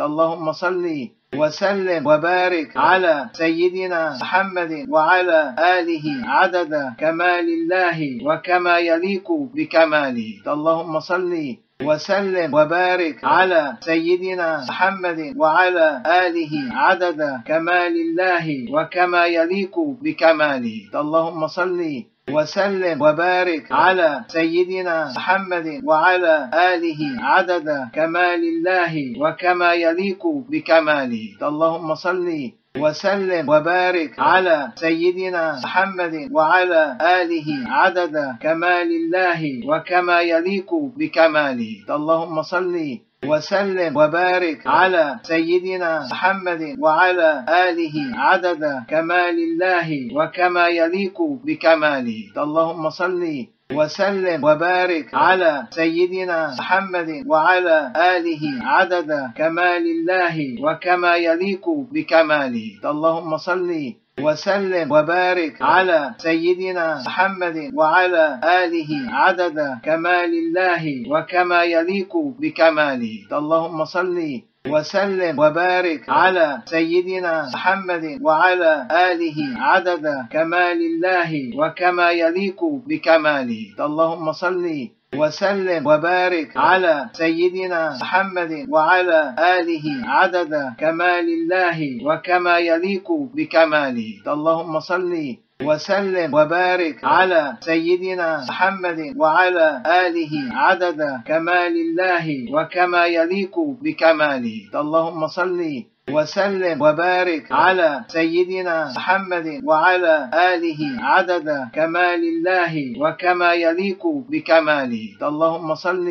اللهم صل وسلم وبارك على سيدنا محمد وعلى آله عدد كمال الله وكما يليق بكماله. اللهم صل وسلم وبارك على سيدنا محمد وعلى آله عدد كمال الله وكما يليق بكماله. اللهم صل وسلم وبارك على سيدنا محمد وعلى آله عدد كمال الله وكما يليق بكماله. اللهم صل وسلم وبارك على سيدنا محمد وعلى آله عدد كمال الله وكما يليق بكماله. اللهم صل وسلم وبارك على سيدنا محمد وعلى آله عدد كمال الله وكما يليق بكماله. اللهم صل وسلم وبارك على سيدنا محمد وعلى آله عدد كمال الله وكما يليق بكماله. اللهم صل وسلم وبارك على سيدنا محمد وعلى آله عدد كمال الله وكما يليق بكماله. اللهم صل وسلم وبارك على سيدنا محمد وعلى آله عدد كمال الله وكما يليق بكماله. اللهم صل وسلم وبارك على سيدنا محمد وعلى آله عدد كمال الله وكما يليق بكماله. اللهم صل وسلم وبارك على سيدنا محمد وعلى آله عدد كمال الله وكما يليق بكماله. اللهم صل وسلم وبارك على سيدنا محمد وعلى آله عدد كمال الله وكما يليق بكماله. اللهم صل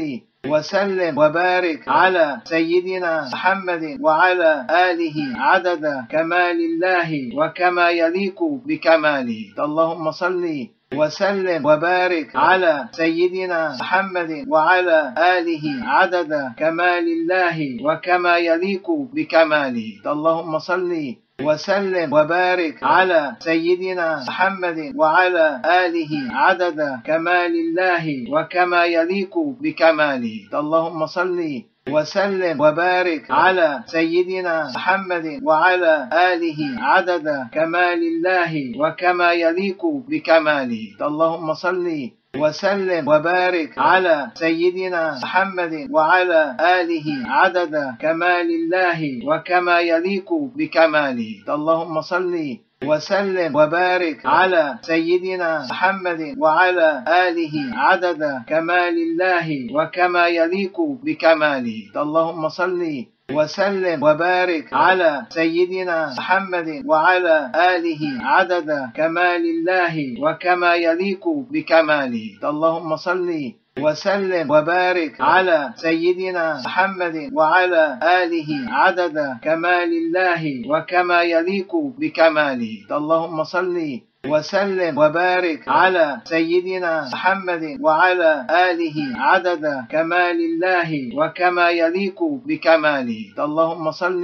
وسلم وبارك على سيدنا محمد وعلى آله عدد كمال الله وكما يليق بكماله. اللهم صل وسلم وبارك على سيدنا محمد وعلى آله عدد كمال الله وكما يليق بكماله. اللهم صل وسلم وبارك على سيدنا محمد وعلى آله عدد كمال الله وكما يليق بكماله. اللهم صل وسلم وبارك على سيدنا محمد وعلى آله عدد كمال الله وكما يليق بكماله. اللهم صل وسلم وبارك على سيدنا محمد وعلى آله عدد كمال الله وكما يليق بكماله. اللهم صل وسلم وبارك على سيدنا محمد وعلى آله عدد كمال الله وكما يليق بكماله. اللهم صل وسلم وبارك على سيدنا محمد وعلى آله عدد كمال الله وكما يليق بكماله. اللهم صل وسلم وبارك على سيدنا محمد وعلى آله عدد كمال الله وكما يليق بكماله. اللهم صل وسلم وبارك على سيدنا محمد وعلى آله عدد كمال الله وكما يليق بكماله. اللهم صل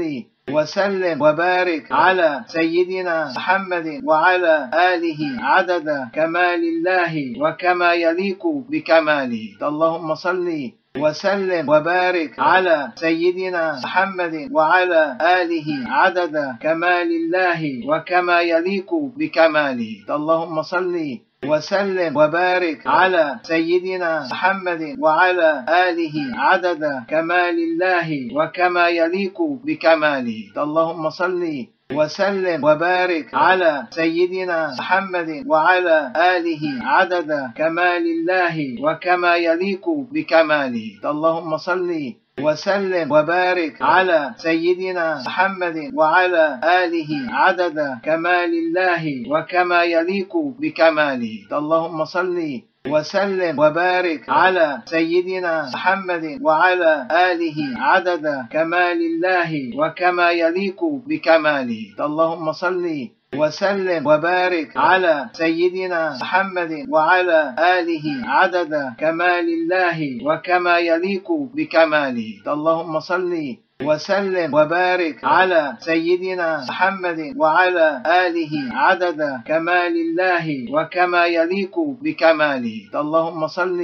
وسلم وبارك على سيدنا محمد وعلى آله عدد كمال الله وكما يليق بكماله. اللهم صل وسلم وبارك على سيدنا محمد وعلى آله عدد كمال الله وكما يليق بكماله. اللهم صل وسلم وبارك على سيدنا محمد وعلى آله عدد كمال الله وكما يليق بكماله. اللهم صل وسلم وبارك على سيدنا محمد وعلى آله عدد كمال الله وكما يليق بكماله. اللهم صل وسلم وبارك على سيدنا محمد وعلى آله عدد كمال الله وكما يليق بكماله. اللهم صل وسلم وبارك على سيدنا محمد وعلى آله عدد كمال الله وكما يليق بكماله. اللهم صل وسلم وبارك على سيدنا محمد وعلى آله عدد كمال الله وكما يليق بكماله. اللهم صل وسلم وبارك على سيدنا محمد وعلى آله عدد كمال الله وكما يليق بكماله. اللهم صل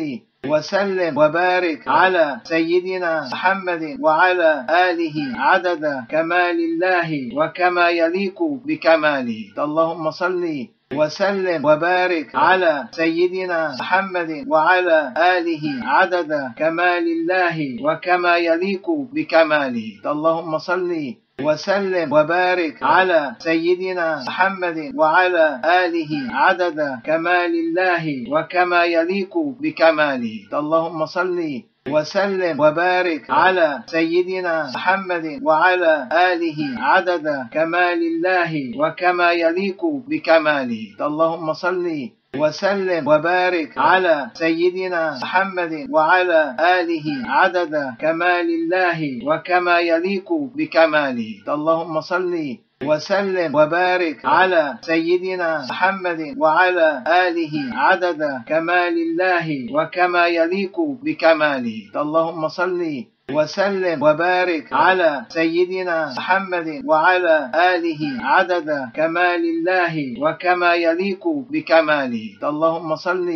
وسلم وبارك على سيدنا محمد وعلى آله عدد كمال الله وكما يليق بكماله. اللهم صل وسلم وبارك على سيدنا محمد وعلى آله عدد كمال الله وكما يليق بكماله. اللهم صل وسلم وبارك على سيدنا محمد وعلى آله عدد كمال الله وكما يليق بكماله. اللهم صل وسلم وبارك على سيدنا محمد وعلى آله عدد كمال الله وكما يليق بكماله. اللهم صل وسلم وبارك على سيدنا محمد وعلى آله عدد كمال الله وكما يليق بكماله. اللهم صل وسلم وبارك على سيدنا محمد وعلى آله عدد كمال الله وكما يليق بكماله. اللهم صل وسلم وبارك على سيدنا محمد وعلى آله عدد كمال الله وكما يليق بكماله. اللهم صل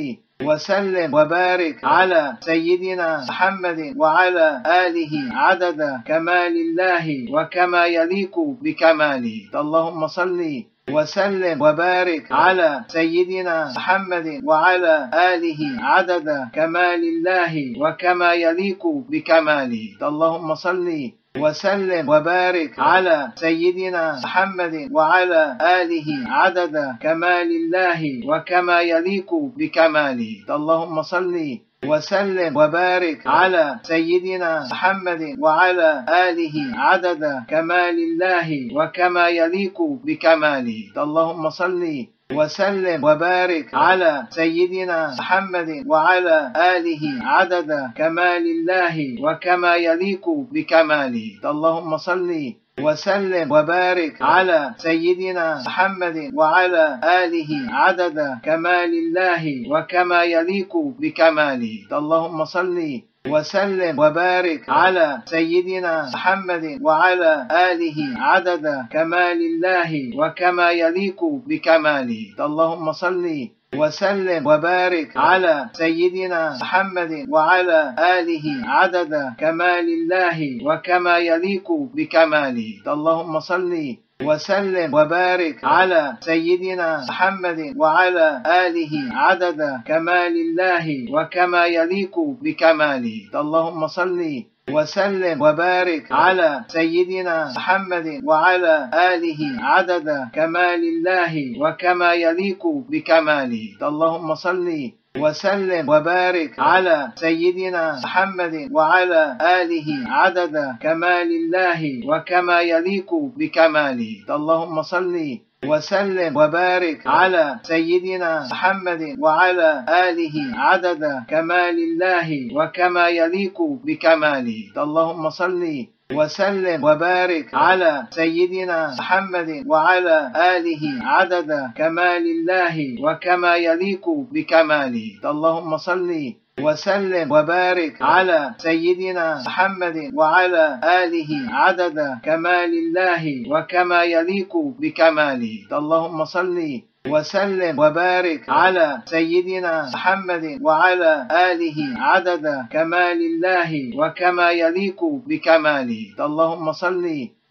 وسلم وبارك على سيدنا محمد وعلى آله عدد كمال الله وكما يليق بكماله. اللهم صل وسلم وبارك على سيدنا محمد وعلى آله عدد كمال الله وكما يليق بكماله. اللهم صل وسلم وبارك على سيدنا محمد وعلى آله عدد كمال الله وكما يليق بكماله. اللهم صل وسلم وبارك على سيدنا محمد وعلى آله عدد كمال الله وكما يليق بكماله. اللهم صل وسلم وبارك على سيدنا محمد وعلى آله عدد كمال الله وكما يليق بكماله. اللهم صل وسلم وبارك على سيدنا محمد وعلى آله عدد كمال الله وكما يليق بكماله. اللهم صل وسلم وبارك على سيدنا محمد وعلى آله عدد كمال الله وكما يليق بكماله. اللهم صل وسلم وبارك على سيدنا محمد وعلى آله عدد كمال الله وكما يليق بكماله. اللهم صل وسلم وبارك على سيدنا محمد وعلى آله عدد كمال الله وكما يليق بكماله. اللهم صل وسلم وبارك على سيدنا محمد وعلى آله عدد كمال الله وكما يليق بكماله. اللهم صل وسلم وبارك على سيدنا محمد وعلى آله عدد كمال الله وكما يليق بكماله. اللهم صل وسلم وبارك على سيدنا محمد وعلى آله عدد كمال الله وكما يليق بكماله. اللهم صل وسلم وبارك على سيدنا محمد وعلى آله عدد كمال الله وكما يليق بكماله. اللهم صل وسلم وبارك على سيدنا محمد وعلى آله عدد كمال الله وكما يليق بكماله. اللهم صل وسلم وبارك على سيدنا محمد وعلى آله عدد كمال الله وكما يليق بكماله. اللهم صل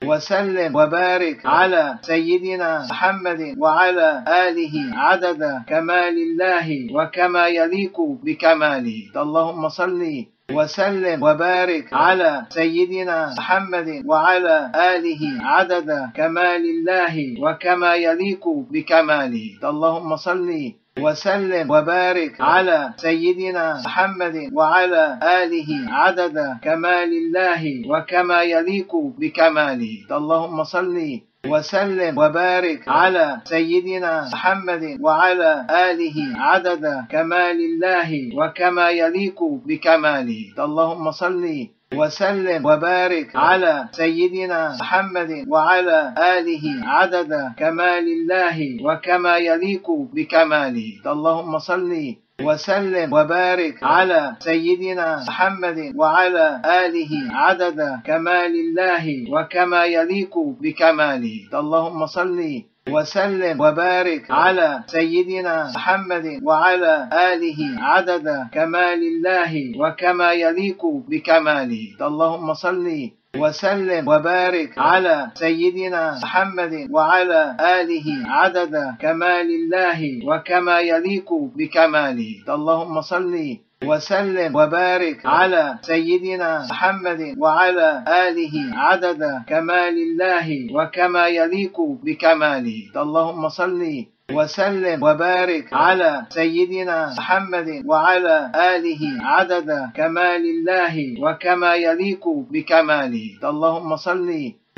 وسلم وبارك على سيدنا محمد وعلى آله عدد كمال الله وكما يليق بكماله. اللهم صل وسلم وبارك على سيدنا محمد وعلى آله عدد كمال الله وكما يليق بكماله. اللهم صل وسلم وبارك على سيدنا محمد وعلى آله عدد كمال الله وكما يليق بكماله. اللهم صل وسلم وبارك على سيدنا محمد وعلى آله عدد كمال الله وكما يليق بكماله. اللهم صل وسلم وبارك على سيدنا محمد وعلى آله عدد كمال الله وكما يليق بكماله. اللهم صل وسلم وبارك على سيدنا محمد وعلى آله عدد كمال الله وكما يليق بكماله. اللهم صل وسلم وبارك على سيدنا محمد وعلى آله عدد كمال الله وكما يليق بكماله. اللهم صل وسلم وبارك على سيدنا محمد وعلى آله عدد كمال الله وكما يليق بكماله. اللهم صل وسلم وبارك على سيدنا محمد وعلى آله عدد كمال الله وكما يليق بكماله. اللهم صل وسلم وبارك على سيدنا محمد وعلى آله عدد كمال الله وكما يليق بكماله. اللهم صل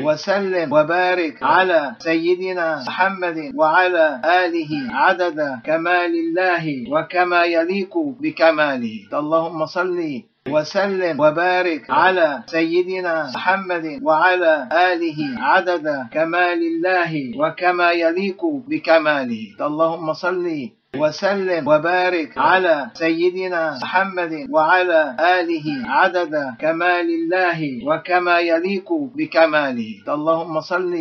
وسلم وبارك على سيدنا محمد وعلى آله عدد كمال الله وكما يليق بكماله. اللهم صل وسلم وبارك على سيدنا محمد وعلى آله عدد كمال الله وكما يليق بكماله. اللهم صل وسلم وبارك على سيدنا محمد وعلى آله عدد كمال الله وكما يليق بكماله. اللهم صل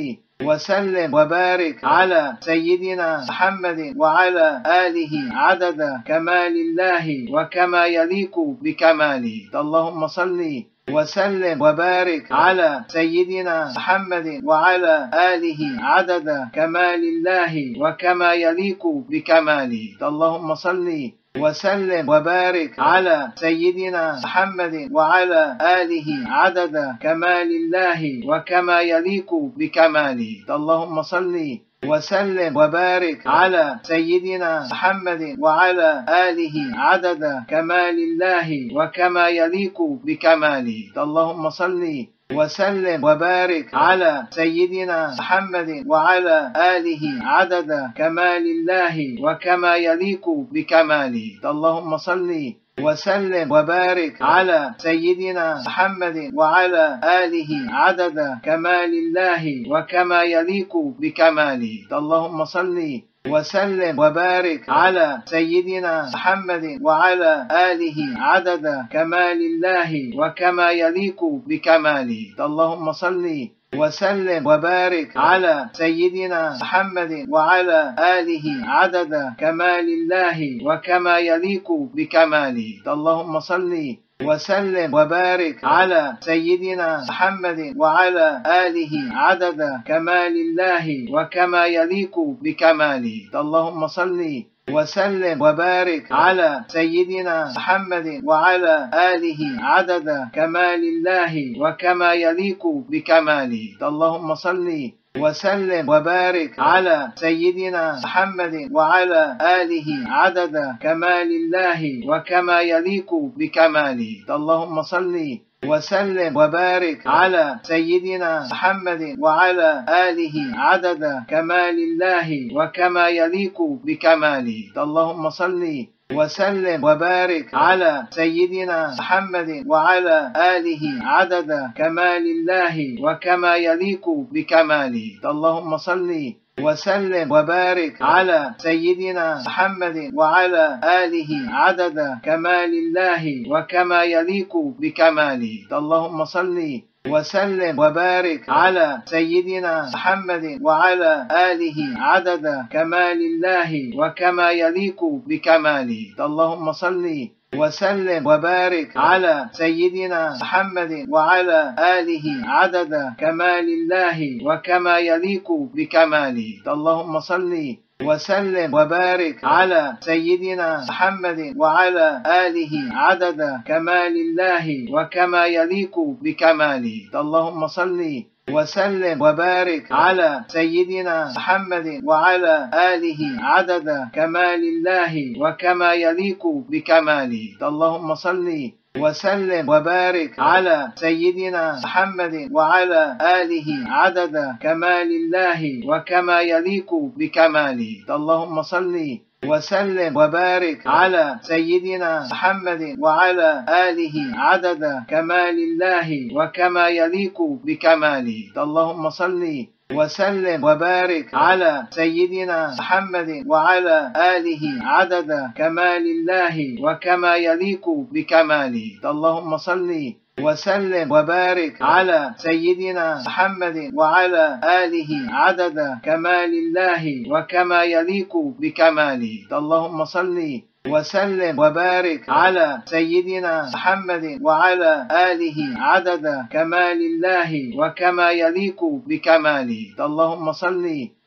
وسلم وبارك على سيدنا محمد وعلى آله عدد كمال الله وكما يليق بكماله. اللهم صل وسلم وبارك على سيدنا محمد وعلى آله عدد كمال الله وكما يليق بكماله. اللهم صل وسلم وبارك على سيدنا محمد وعلى آله عدد كمال الله وكما يليق بكماله. اللهم صل وسلم وبارك على سيدنا محمد وعلى آله عدد كمال الله وكما يليق بكماله. اللهم صل وسلم وبارك على سيدنا محمد وعلى آله عدد كمال الله وكما يليق بكماله. اللهم صل وسلم وبارك على سيدنا محمد وعلى آله عدد كمال الله وكما يليق بكماله. اللهم صل وسلم وبارك على سيدنا محمد وعلى آله عدد كمال الله وكما يليق بكماله. اللهم صل وسلم وبارك على سيدنا محمد وعلى آله عدد كمال الله وكما يليق بكماله. اللهم صل وسلم وبارك على سيدنا محمد وعلى آله عدد كمال الله وكما يليق بكماله. اللهم صل وسلم وبارك على سيدنا محمد وعلى آله عدد كمال الله وكما يليق بكماله. اللهم صل وسلم وبارك على سيدنا محمد وعلى آله عدد كمال الله وكما يليق بكماله. اللهم صل وسلم وبارك على سيدنا محمد وعلى آله عدد كمال الله وكما يليق بكماله. اللهم صل وسلم وبارك على سيدنا محمد وعلى آله عدد كمال الله وكما يليق بكماله. اللهم صل وسلم وبارك على سيدنا محمد وعلى آله عدد كمال الله وكما يليق بكماله. اللهم صل وسلم وبارك على سيدنا محمد وعلى آله عدد كمال الله وكما يليق بكماله. اللهم صل وسلم وبارك على سيدنا محمد وعلى آله عدد كمال الله وكما يليق بكماله. اللهم صل وسلم وبارك على سيدنا محمد وعلى آله عدد كمال الله وكما يليق بكماله. اللهم صل وسلم وبارك على سيدنا محمد وعلى آله عدد كمال الله وكما يليق بكماله. اللهم صل وسلم وبارك على سيدنا محمد وعلى آله عدد كمال الله وكما يليق بكماله. اللهم صل وسلم وبارك على سيدنا محمد وعلى آله عدد كمال الله وكما يليق بكماله. اللهم صل وسلم وبارك على سيدنا محمد وعلى آله عدد كمال الله وكما يليق بكماله. اللهم صل وسلم وبارك على سيدنا محمد وعلى آله عدد كمال الله وكما يليق بكماله. اللهم صل وسلم وبارك على سيدنا محمد وعلى آله عدد كمال الله وكما يليق بكماله. اللهم صل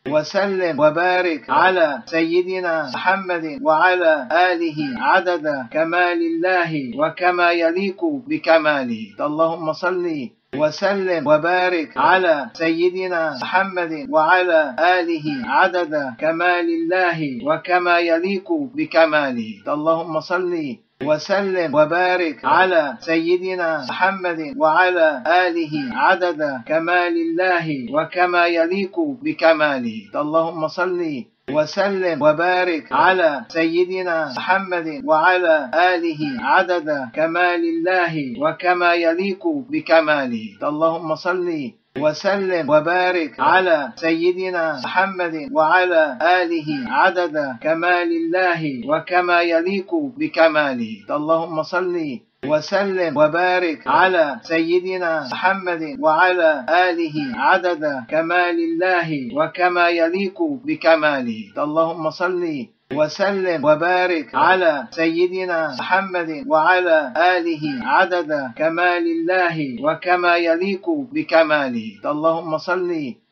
وسلم وبارك على سيدنا محمد وعلى آله عدد كمال الله وكما يليق بكماله. اللهم صل وسلم وبارك على سيدنا محمد وعلى آله عدد كمال الله وكما يليق بكماله. اللهم صل وسلم وبارك على سيدنا محمد وعلى آله عدد كمال الله وكما يليق بكماله. اللهم صل وسلم وبارك على سيدنا محمد وعلى آله عدد كمال الله وكما يليق بكماله. اللهم صل وسلم وبارك على سيدنا محمد وعلى آله عدد كمال الله وكما يليق بكماله. اللهم صل وسلم وبارك على سيدنا محمد وعلى آله عدد كمال الله وكما يليق بكماله. اللهم صل وسلم وبارك على سيدنا محمد وعلى آله عدد كمال الله وكما يليق بكماله. اللهم صل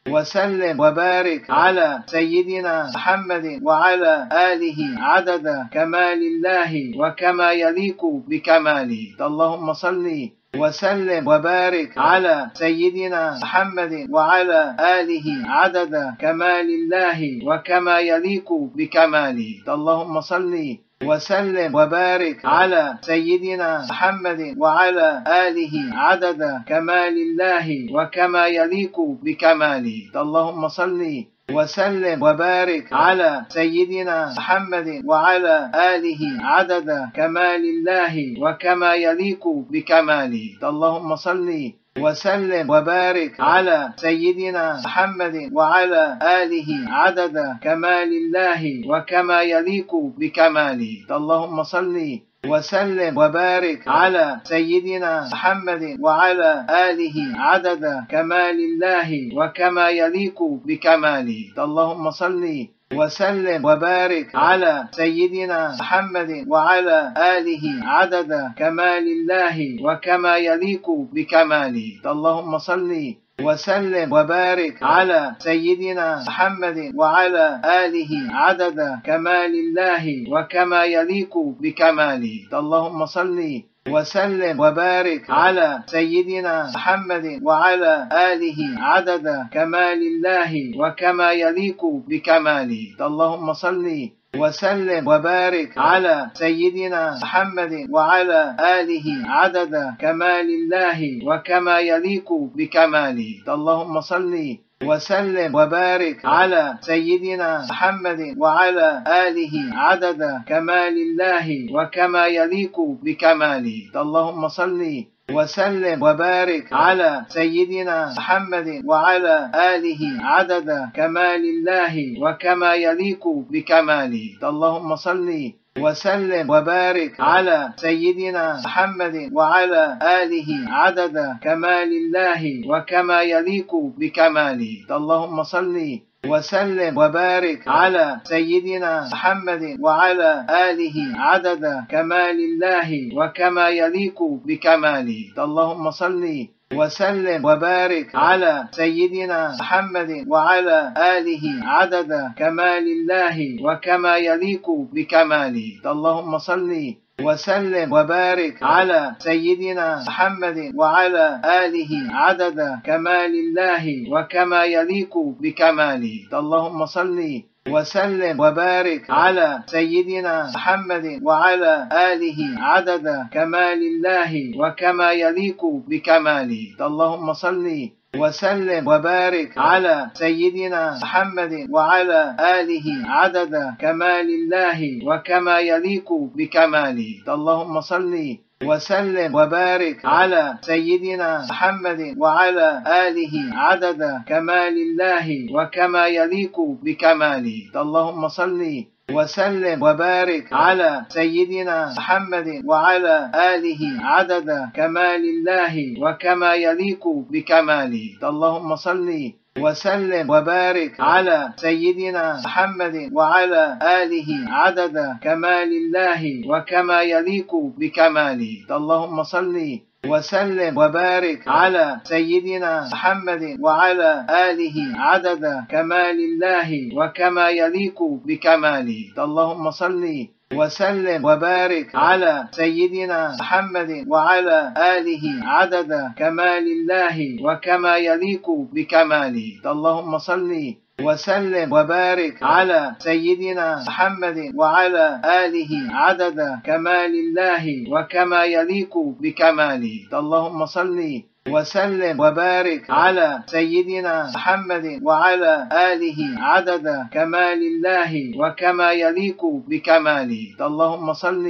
وسلم وبارك على سيدنا محمد وعلى آله عدد كمال الله وكما يليق بكماله. اللهم صل وسلم وبارك على سيدنا محمد وعلى آله عدد كمال الله وكما يليق بكماله. اللهم صل وسلم وبارك على سيدنا محمد وعلى آله عدد كمال الله وكما يليق بكماله. اللهم صل وسلم وبارك على سيدنا محمد وعلى آله عدد كمال الله وكما يليق بكماله. اللهم صل وسلم وبارك على سيدنا محمد وعلى آله عدد كمال الله وكما يليق بكماله. اللهم صل وسلم وبارك على سيدنا محمد وعلى آله عدد كمال الله وكما يليق بكماله. اللهم صل وسلم. وبارك على سيدنا محمد وعلى آله عدد كمال الله وكما يليق بكماله. اللهم صل وسلم وبارك على سيدنا محمد وعلى آله عدد كمال الله وكما يليق بكماله. اللهم صل وسلم وبارك على سيدنا محمد وعلى آله عدد كمال الله وكما يليق بكماله. اللهم صل وسلم وبارك على سيدنا محمد وعلى آله عدد كمال الله وكما يليق بكماله. اللهم صل وسلم وبارك على سيدنا محمد وعلى آله عدد كمال الله وكما يليق بكماله. اللهم صل وسلم وبارك على سيدنا محمد وعلى آله عدد كمال الله وكما يليق بكماله. اللهم صل وسلم وبارك على سيدنا محمد وعلى آله عدد كمال الله وكما يليق بكماله. اللهم صل وسلم وبارك على سيدنا محمد وعلى آله عدد كمال الله وكما يليق بكماله. اللهم صل وسلم وبارك على سيدنا محمد وعلى آله عدد كمال الله وكما يليق بكماله. اللهم صل وسلم وبارك على سيدنا محمد وعلى آله عدد كمال الله وكما يليق بكماله. اللهم صل وسلم وبارك على سيدنا محمد وعلى آله عدد كمال الله وكما يليق بكماله. اللهم صل وسلم وبارك على سيدنا محمد وعلى آله عدد كمال الله وكما يليق بكماله. اللهم صل وسلم وبارك على سيدنا محمد وعلى آله عدد كمال الله وكما يليق بكماله. اللهم صل وسلم وبارك على سيدنا محمد وعلى آله عدد كمال الله وكما يليق بكماله. اللهم صل وسلم وبارك على سيدنا محمد وعلى آله عدد كمال الله وكما يليق بكماله. اللهم صل وسلم وبارك على سيدنا محمد وعلى آله عدد كمال الله وكما يليق بكماله. اللهم صل وسلم وبارك على سيدنا محمد وعلى آله عدد كمال الله وكما يليق بكماله. اللهم صل وسلم وبارك على سيدنا محمد وعلى آله عدد كمال الله وكما يليق بكماله. اللهم صل وسلم وبارك على سيدنا محمد وعلى آله عدد كمال الله وكما يليق بكماله. اللهم صل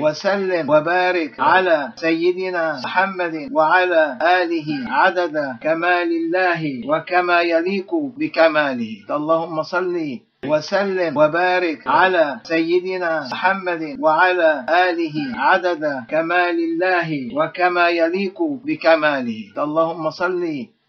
وسلم وبارك على سيدنا محمد وعلى آله عدد كمال الله وكما يليق بكماله. اللهم صل وسلم وبارك على سيدنا محمد وعلى آله عدد كمال الله وكما يليق بكماله. اللهم صل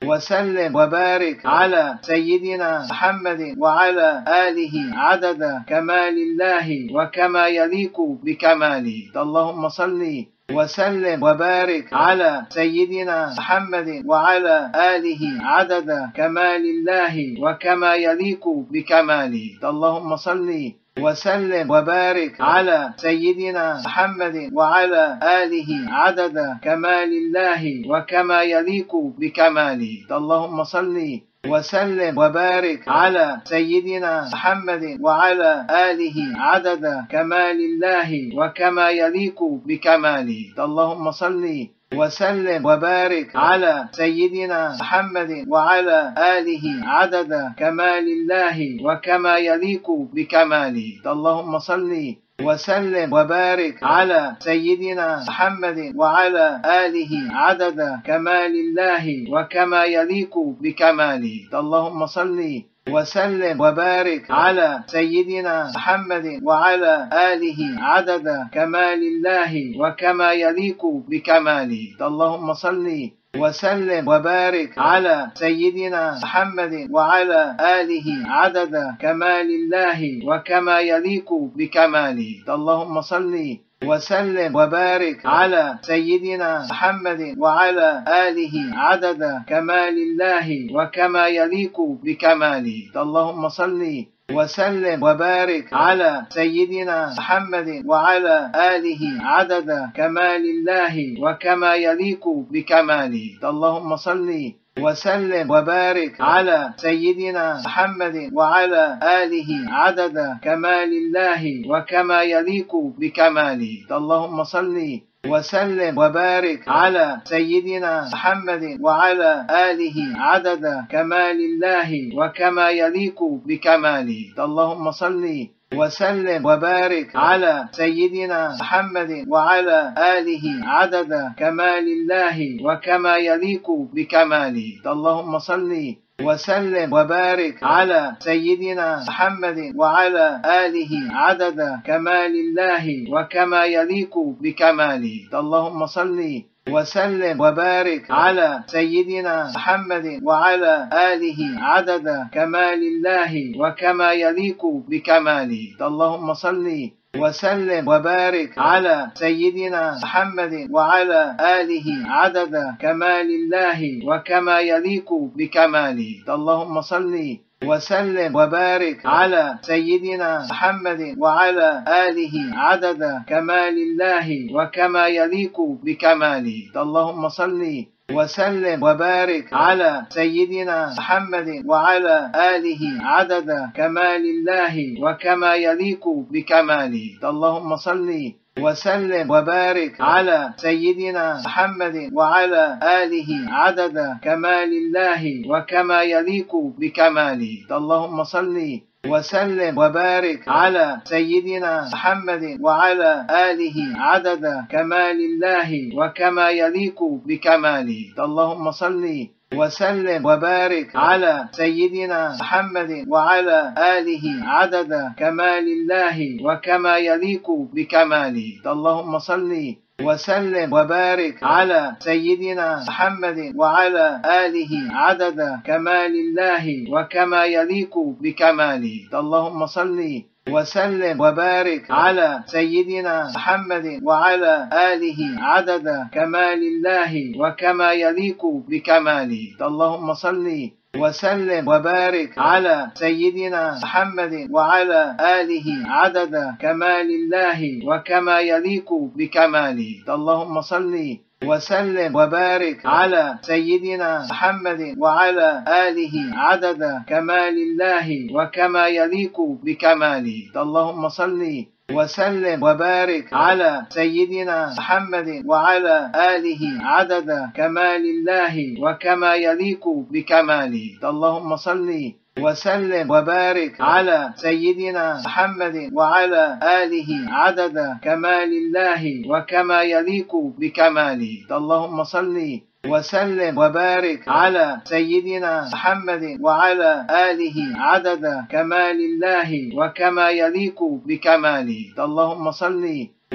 وسلم وبارك على سيدنا محمد وعلى آله عدد كمال الله وكما يليق بكماله. اللهم صل وسلم وبارك على سيدنا محمد وعلى آله عدد كمال الله وكما يليق بكماله. اللهم صل وسلم وبارك على سيدنا محمد وعلى آله عدد كمال الله وكما يليق بكماله. اللهم صل وسلم وبارك على سيدنا محمد وعلى آله عدد كمال الله وكما يليق بكماله. اللهم صل وسلم وبارك على سيدنا محمد وعلى آله عدد كمال الله وكما يليق بكماله. اللهم صل وسلم وبارك على سيدنا محمد وعلى آله عدد كمال الله وكما يليق بكماله. اللهم صل وسلم وبارك على سيدنا محمد وعلى آله عدد كمال الله وكما يليق بكماله. اللهم صل وسلم وبارك على سيدنا محمد وعلى آله عدد كمال الله وكما يليق بكماله. اللهم صل وسلم وبارك على سيدنا محمد وعلى آله عدد كمال الله وكما يليق بكماله. اللهم صل وسلم وبارك على سيدنا محمد وعلى آله عدد كمال الله وكما يليق بكماله. اللهم صل وسلم وبارك على سيدنا محمد وعلى آله عدد كمال الله وكما يليق بكماله. اللهم صل وسلم وبارك على سيدنا محمد وعلى آله عدد كمال الله وكما يليق بكماله. اللهم صل وسلم وبارك على سيدنا محمد وعلى آله عدد كمال الله وكما يليق بكماله. اللهم صل وسلم وبارك على سيدنا محمد وعلى آله عدد كمال الله وكما يليق بكماله. اللهم صل وسلم وبارك على سيدنا محمد وعلى آله عدد كمال الله وكما يليق بكماله. اللهم صل وسلم وبارك على سيدنا محمد وعلى آله عدد كمال الله وكما يليق بكماله. اللهم صل وسلم وبارك على سيدنا محمد وعلى آله عدد كمال الله وكما يليق بكماله. اللهم صل وسلم وبارك على سيدنا محمد وعلى آله عدد كمال الله وكما يليق بكماله. اللهم صل وسلم وبارك على سيدنا محمد وعلى آله عدد كمال الله وكما يليق بكماله. اللهم صل وسلم وبارك على سيدنا محمد وعلى آله عدد كمال الله وكما يليق بكماله. اللهم صل وسلم وبارك على سيدنا محمد وعلى آله عدد كمال الله وكما يليق بكماله. اللهم صل وسلم وبارك على سيدنا محمد وعلى آله عدد كمال الله وكما يليق بكماله. اللهم صل وسلم وبارك على سيدنا محمد وعلى آله عدد كمال الله وكما يليق بكماله. اللهم صل وسلم وبارك على سيدنا محمد وعلى آله عدد كمال الله وكما يليق بكماله. اللهم صل وسلم وبارك على سيدنا محمد وعلى آله عدد كمال الله وكما يليق بكماله. اللهم صل وسلم وبارك على سيدنا محمد وعلى آله عدد كمال الله وكما يليق بكماله. اللهم صل وسلم وبارك على سيدنا محمد وعلى آله عدد كمال الله وكما يليق بكماله. اللهم صل وسلم وبارك على سيدنا محمد وعلى آله عدد كمال الله وكما يليق بكماله. اللهم صل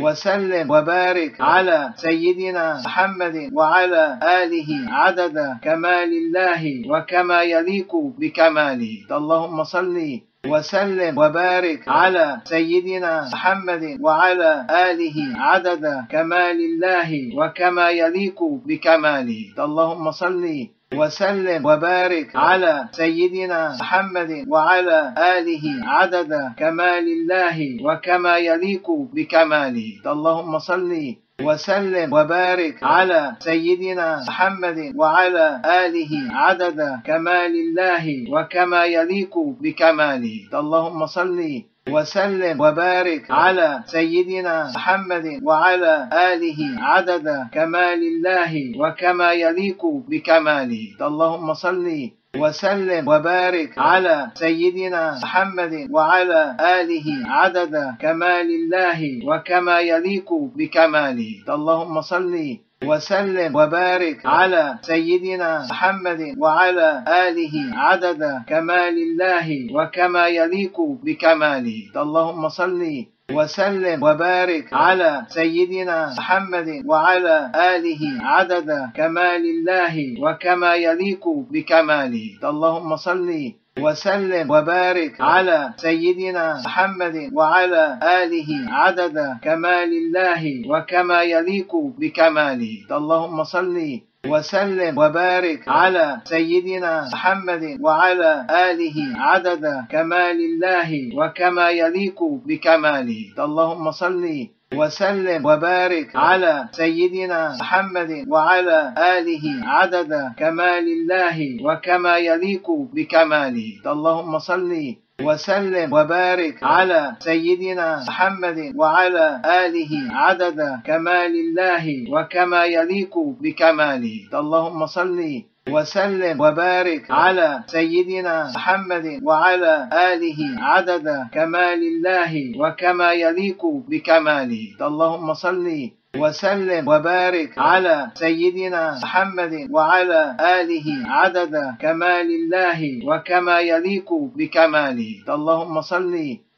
وسلم وبارك على سيدنا محمد وعلى آله عدد كمال الله وكما يليق بكماله. اللهم صل وسلم وبارك على سيدنا محمد وعلى آله عدد كمال الله وكما يليق بكماله. اللهم صل وسلم وبارك على سيدنا محمد وعلى آله عدد كمال الله وكما يليق بكماله. اللهم صل وسلم وبارك على سيدنا محمد وعلى آله عدد كمال الله وكما يليق بكماله. اللهم صل وسلم وبارك على سيدنا محمد وعلى آله عدد كمال الله وكما يليق بكماله. اللهم صل وسلم وبارك على سيدنا محمد وعلى آله عدد كمال الله وكما يليق بكماله. اللهم صل وسلم وبارك على سيدنا محمد وعلى آله عدد كمال الله وكما يليق بكماله. اللهم صل وسلم وبارك على سيدنا محمد وعلى آله عدد كمال الله وكما يليق بكماله. اللهم صل وسلم وبارك على سيدنا محمد وعلى آله عدد كمال الله وكما يليق بكماله. اللهم صل وسلم وبارك على سيدنا محمد وعلى آله عدد كمال الله وكما يليق بكماله. اللهم صل وسلم وبارك على سيدنا محمد وعلى آله عدد كمال الله وكما يليق بكماله. اللهم صل وسلم وبارك على سيدنا محمد وعلى آله عدد كمال الله وكما يليق بكماله. اللهم صل وسلم وبارك على سيدنا محمد وعلى آله عدد كمال الله وكما يليق بكماله. اللهم صل وسلم وبارك على سيدنا محمد وعلى آله عدد كمال الله وكما يليق بكماله. اللهم صل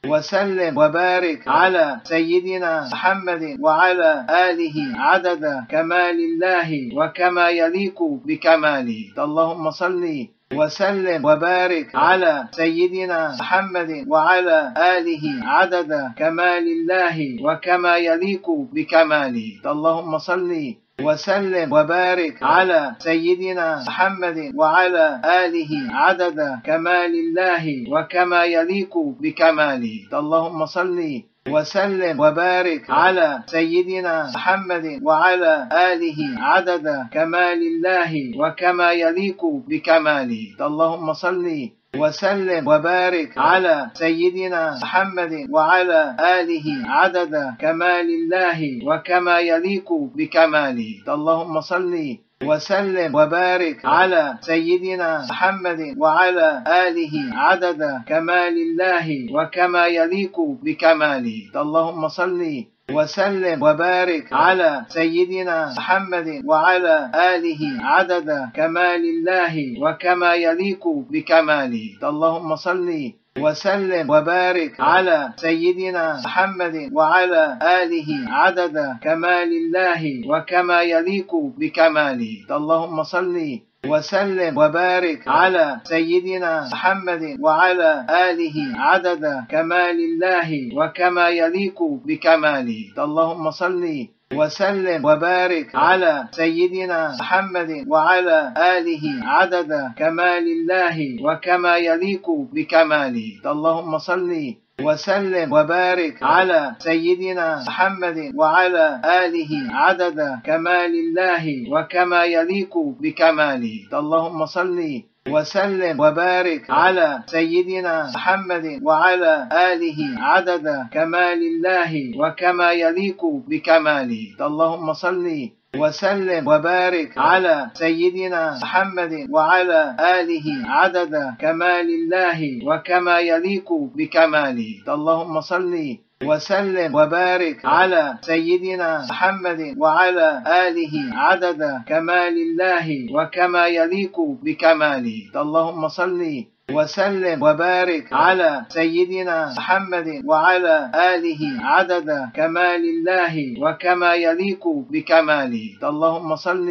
وسلم وبارك على سيدنا محمد وعلى آله عدد كمال الله وكما يليق بكماله. اللهم صل وسلم. وبارك على سيدنا محمد وعلى آله عدد كمال الله وكما يليق بكماله. اللهم صل وسلم وبارك على سيدنا محمد وعلى آله عدد كمال الله وكما يليق بكماله. اللهم صل وسلم وبارك على سيدنا محمد وعلى آله عدد كمال الله وكما يليق بكماله. اللهم صل وسلم وبارك على سيدنا محمد وعلى آله عدد كمال الله وكما يليق بكماله. اللهم صل وسلم وبارك على سيدنا محمد وعلى آله عدد كمال الله وكما يليق بكماله. اللهم صل وسلم وبارك على سيدنا محمد وعلى آله عدد كمال الله وكما يليق بكماله. اللهم صل وسلم وبارك على سيدنا محمد وعلى آله عدد كمال الله وكما يليق بكماله. اللهم صل وسلم وبارك على سيدنا محمد وعلى آله عدد كمال الله وكما يليق بكماله. اللهم صل وسلم وبارك على سيدنا محمد وعلى آله عدد كمال الله وكما يليق بكماله. اللهم صل وسلم وبارك على سيدنا محمد وعلى آله عدد كمال الله وكما يليق بكماله. اللهم صل وسلم وبارك على سيدنا محمد وعلى آله عدد كمال الله وكما يليق بكماله. اللهم صل وسلم وبارك على سيدنا محمد وعلى آله عدد كمال الله وكما يليق بكماله. اللهم صل وسلم وبارك على سيدنا محمد وعلى آله عدد كمال الله وكما يليق بكماله. اللهم صل وسلم وبارك على سيدنا محمد وعلى آله عدد كمال الله وكما يليق بكماله. اللهم صل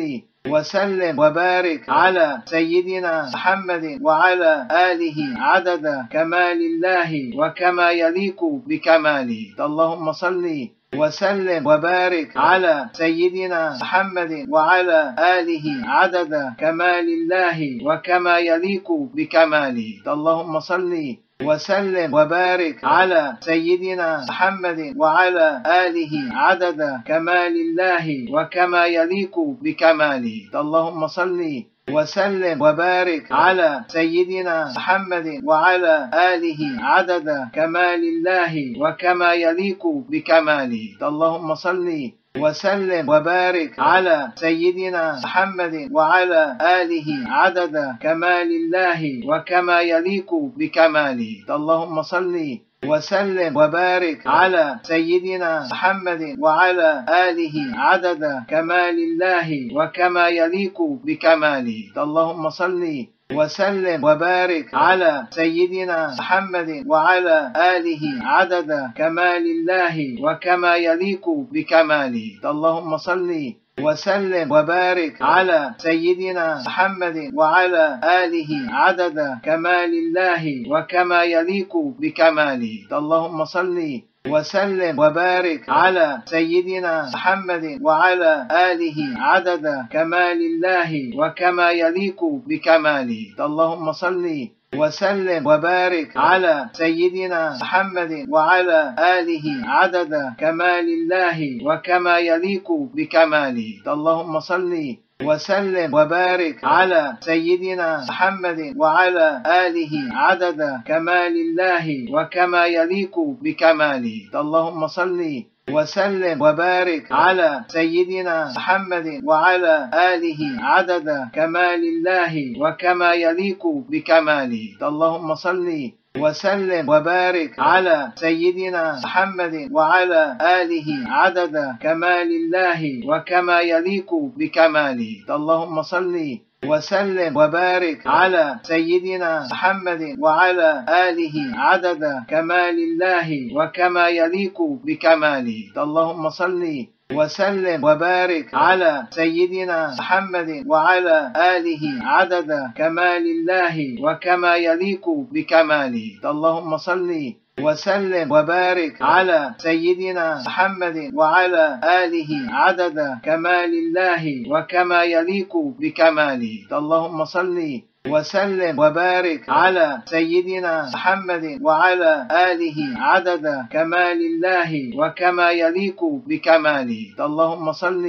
وسلم وبارك على سيدنا محمد وعلى آله عدد كمال الله وكما يليق بكماله. اللهم صل وسلم وبارك على سيدنا محمد وعلى آله عدد كمال الله وكما يليق بكماله. اللهم صل وسلم وبارك على سيدنا محمد وعلى آله عدد كمال الله وكما يليق بكماله. اللهم صل وسلم وبارك على سيدنا محمد وعلى آله عدد كمال الله وكما يليق بكماله. اللهم صل وسلم وبارك على سيدنا محمد وعلى آله عدد كمال الله وكما يليق بكماله. اللهم صل وسلم وبارك على سيدنا محمد وعلى آله عدد كمال الله وكما يليق بكماله. اللهم صل وسلم وبارك على سيدنا محمد وعلى آله عدد كمال الله وكما يليق بكماله. اللهم صل وسلم وبارك على سيدنا محمد وعلى آله عدد كمال الله وكما يليق بكماله. اللهم صل وسلم وبارك على سيدنا محمد وعلى آله عدد كمال الله وكما يليق بكماله. اللهم صل وسلم وبارك على سيدنا محمد وعلى آله عدد كمال الله وكما يليق بكماله. اللهم صل وسلم وبارك على سيدنا محمد وعلى آله عدد كمال الله وكما يليق بكماله. اللهم صل وسلم وبارك على سيدنا محمد وعلى آله عدد كمال الله وكما يليق بكماله. اللهم صل وسلم وبارك على سيدنا محمد وعلى آله عدد كمال الله وكما يليق بكماله. اللهم صل وسلم وبارك على سيدنا محمد وعلى آله عدد كمال الله وكما يليق بكماله. اللهم صل وسلم وبارك على سيدنا محمد وعلى آله عدد كمال الله وكما يليق بكماله. اللهم صل وسلم وبارك على سيدنا محمد وعلى آله عدد كمال الله وكما يليق بكماله. اللهم صل وسلم وبارك على سيدنا محمد وعلى آله عدد كمال الله وكما يليق بكماله. اللهم صل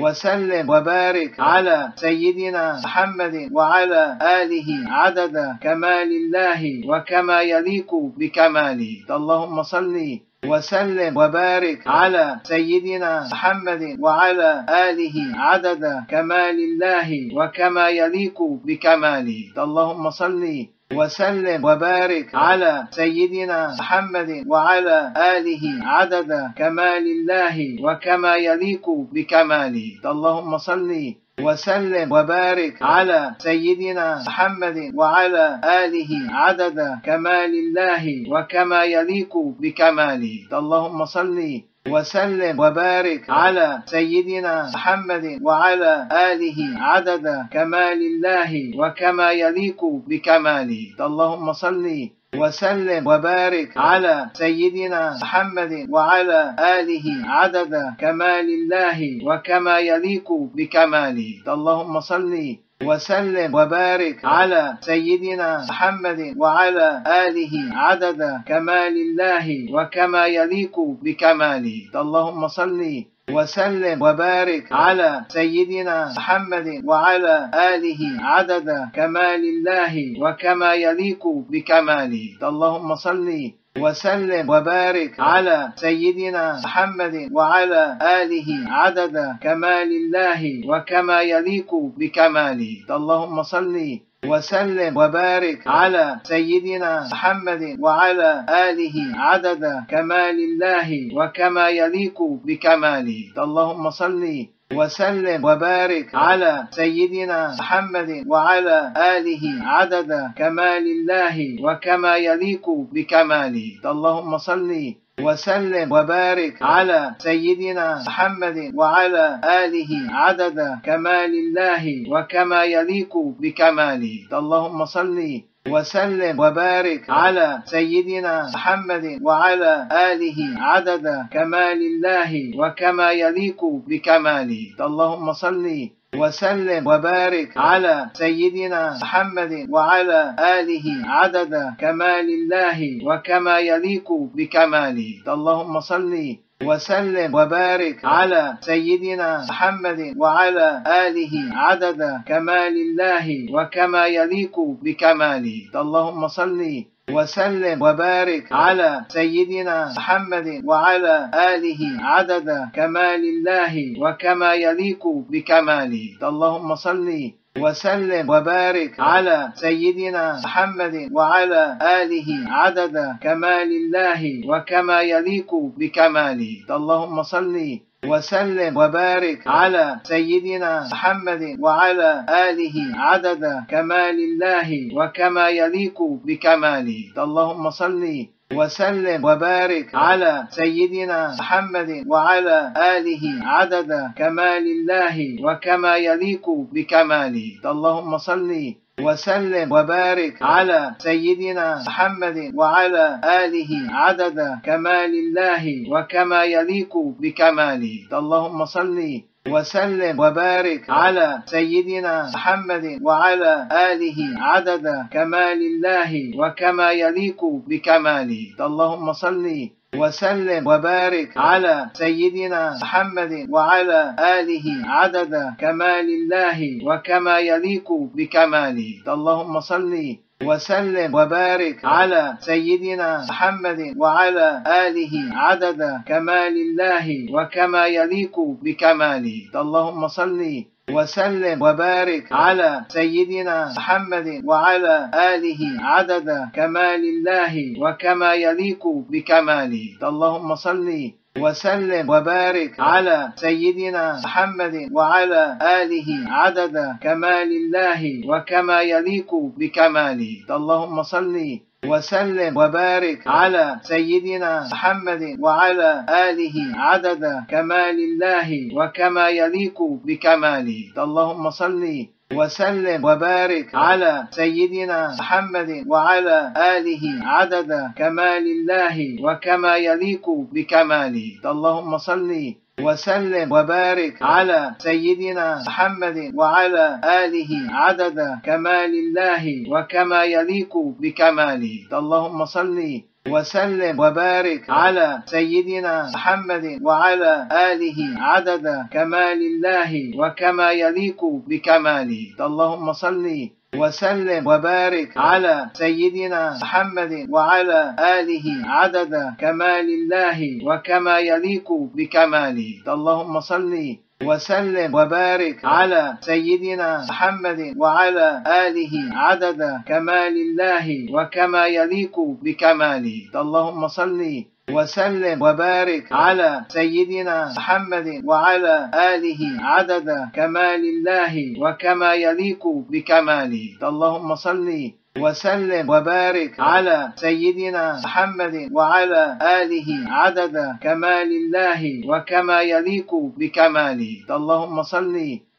وسلم وبارك على سيدنا محمد وعلى آله عدد كمال الله وكما يليق بكماله. اللهم صل وسلم وبارك على سيدنا محمد وعلى آله عدد كمال الله وكما يليق بكماله. اللهم صل وسلم وبارك على سيدنا محمد وعلى آله عدد كمال الله وكما يليق بكماله. اللهم صل وسلم وبارك على سيدنا محمد وعلى آله عدد كمال الله وكما يليق بكماله. اللهم صل وسلم وبارك على سيدنا محمد وعلى آله عدد كمال الله وكما يليق بكماله. اللهم صل وسلم وبارك على سيدنا محمد وعلى آله عدد كمال الله وكما يليق بكماله. اللهم صل وسلم وبارك على سيدنا محمد وعلى آله عدد كمال الله وكما يليق بكماله. اللهم صل وسلم وبارك على سيدنا محمد وعلى آله عدد كمال الله وكما يليق بكماله. اللهم صل وسلم وبارك على سيدنا محمد وعلى آله عدد كمال الله وكما يليق بكماله. اللهم صل وسلم وبارك على سيدنا محمد وعلى آله عدد كمال الله وكما يليق بكماله. اللهم صل وسلم وبارك على سيدنا محمد وعلى آله عدد كمال الله وكما يليق بكماله. اللهم صل وسلم وبارك على سيدنا محمد وعلى آله عدد كمال الله وكما يليق بكماله. اللهم صل وسلم وبارك على سيدنا محمد وعلى آله عدد كمال الله وكما يليق بكماله. اللهم صل وسلم وبارك على سيدنا محمد وعلى آله عدد كمال الله وكما يليق بكماله. اللهم صل وسلم وبارك على سيدنا محمد وعلى آله عدد كمال الله وكما يليق بكماله. اللهم صل وسلم وبارك على سيدنا محمد وعلى آله عدد كمال الله وكما يليق بكماله. اللهم صل وسلم وبارك على سيدنا محمد وعلى آله عدد كمال الله وكما يليق بكماله. اللهم صل وسلم وبارك على سيدنا محمد وعلى آله عدد كمال الله وكما يليق بكماله. اللهم صل وسلم وبارك على سيدنا محمد وعلى آله عدد كمال الله وكما يليق بكماله. اللهم صل وسلم وبارك على سيدنا محمد وعلى آله عدد كمال الله وكما يليق بكماله. اللهم صل وسلم وبارك على سيدنا محمد وعلى آله عدد كمال الله وكما يليق بكماله. اللهم صل وسلم وبارك على سيدنا محمد وعلى آله عدد كمال الله وكما يليق بكماله. اللهم صل وسلم وبارك على سيدنا محمد وعلى آله عدد كمال الله وكما يليق بكماله. اللهم صل وسلم وبارك على سيدنا محمد وعلى آله عدد كمال الله وكما يليق بكماله. اللهم صل وسلم وبارك على سيدنا محمد وعلى آله عدد كمال الله وكما يليق بكماله. اللهم صل وسلم وبارك على سيدنا محمد وعلى آله عدد كمال الله وكما يليق بكماله. اللهم صل وسلم وبارك على سيدنا محمد وعلى آله عدد كمال الله وكما يليق بكماله. اللهم صل وسلم وبارك على سيدنا محمد وعلى آله عدد كمال الله وكما يليق بكماله. اللهم صل وسلم وبارك على سيدنا محمد وعلى آله عدد كمال الله وكما يليق بكماله. اللهم صل وسلم وبارك على سيدنا محمد وعلى آله عدد كمال الله وكما يليق بكماله. اللهم صل وسلم وبارك على سيدنا محمد وعلى آله عدد كمال الله وكما يليق بكماله. اللهم صل وسلم وبارك على سيدنا محمد وعلى آله عدد كمال الله وكما يليق بكماله. اللهم صل وسلم وبارك على سيدنا محمد وعلى آله عدد كمال الله وكما يليق بكماله. اللهم صل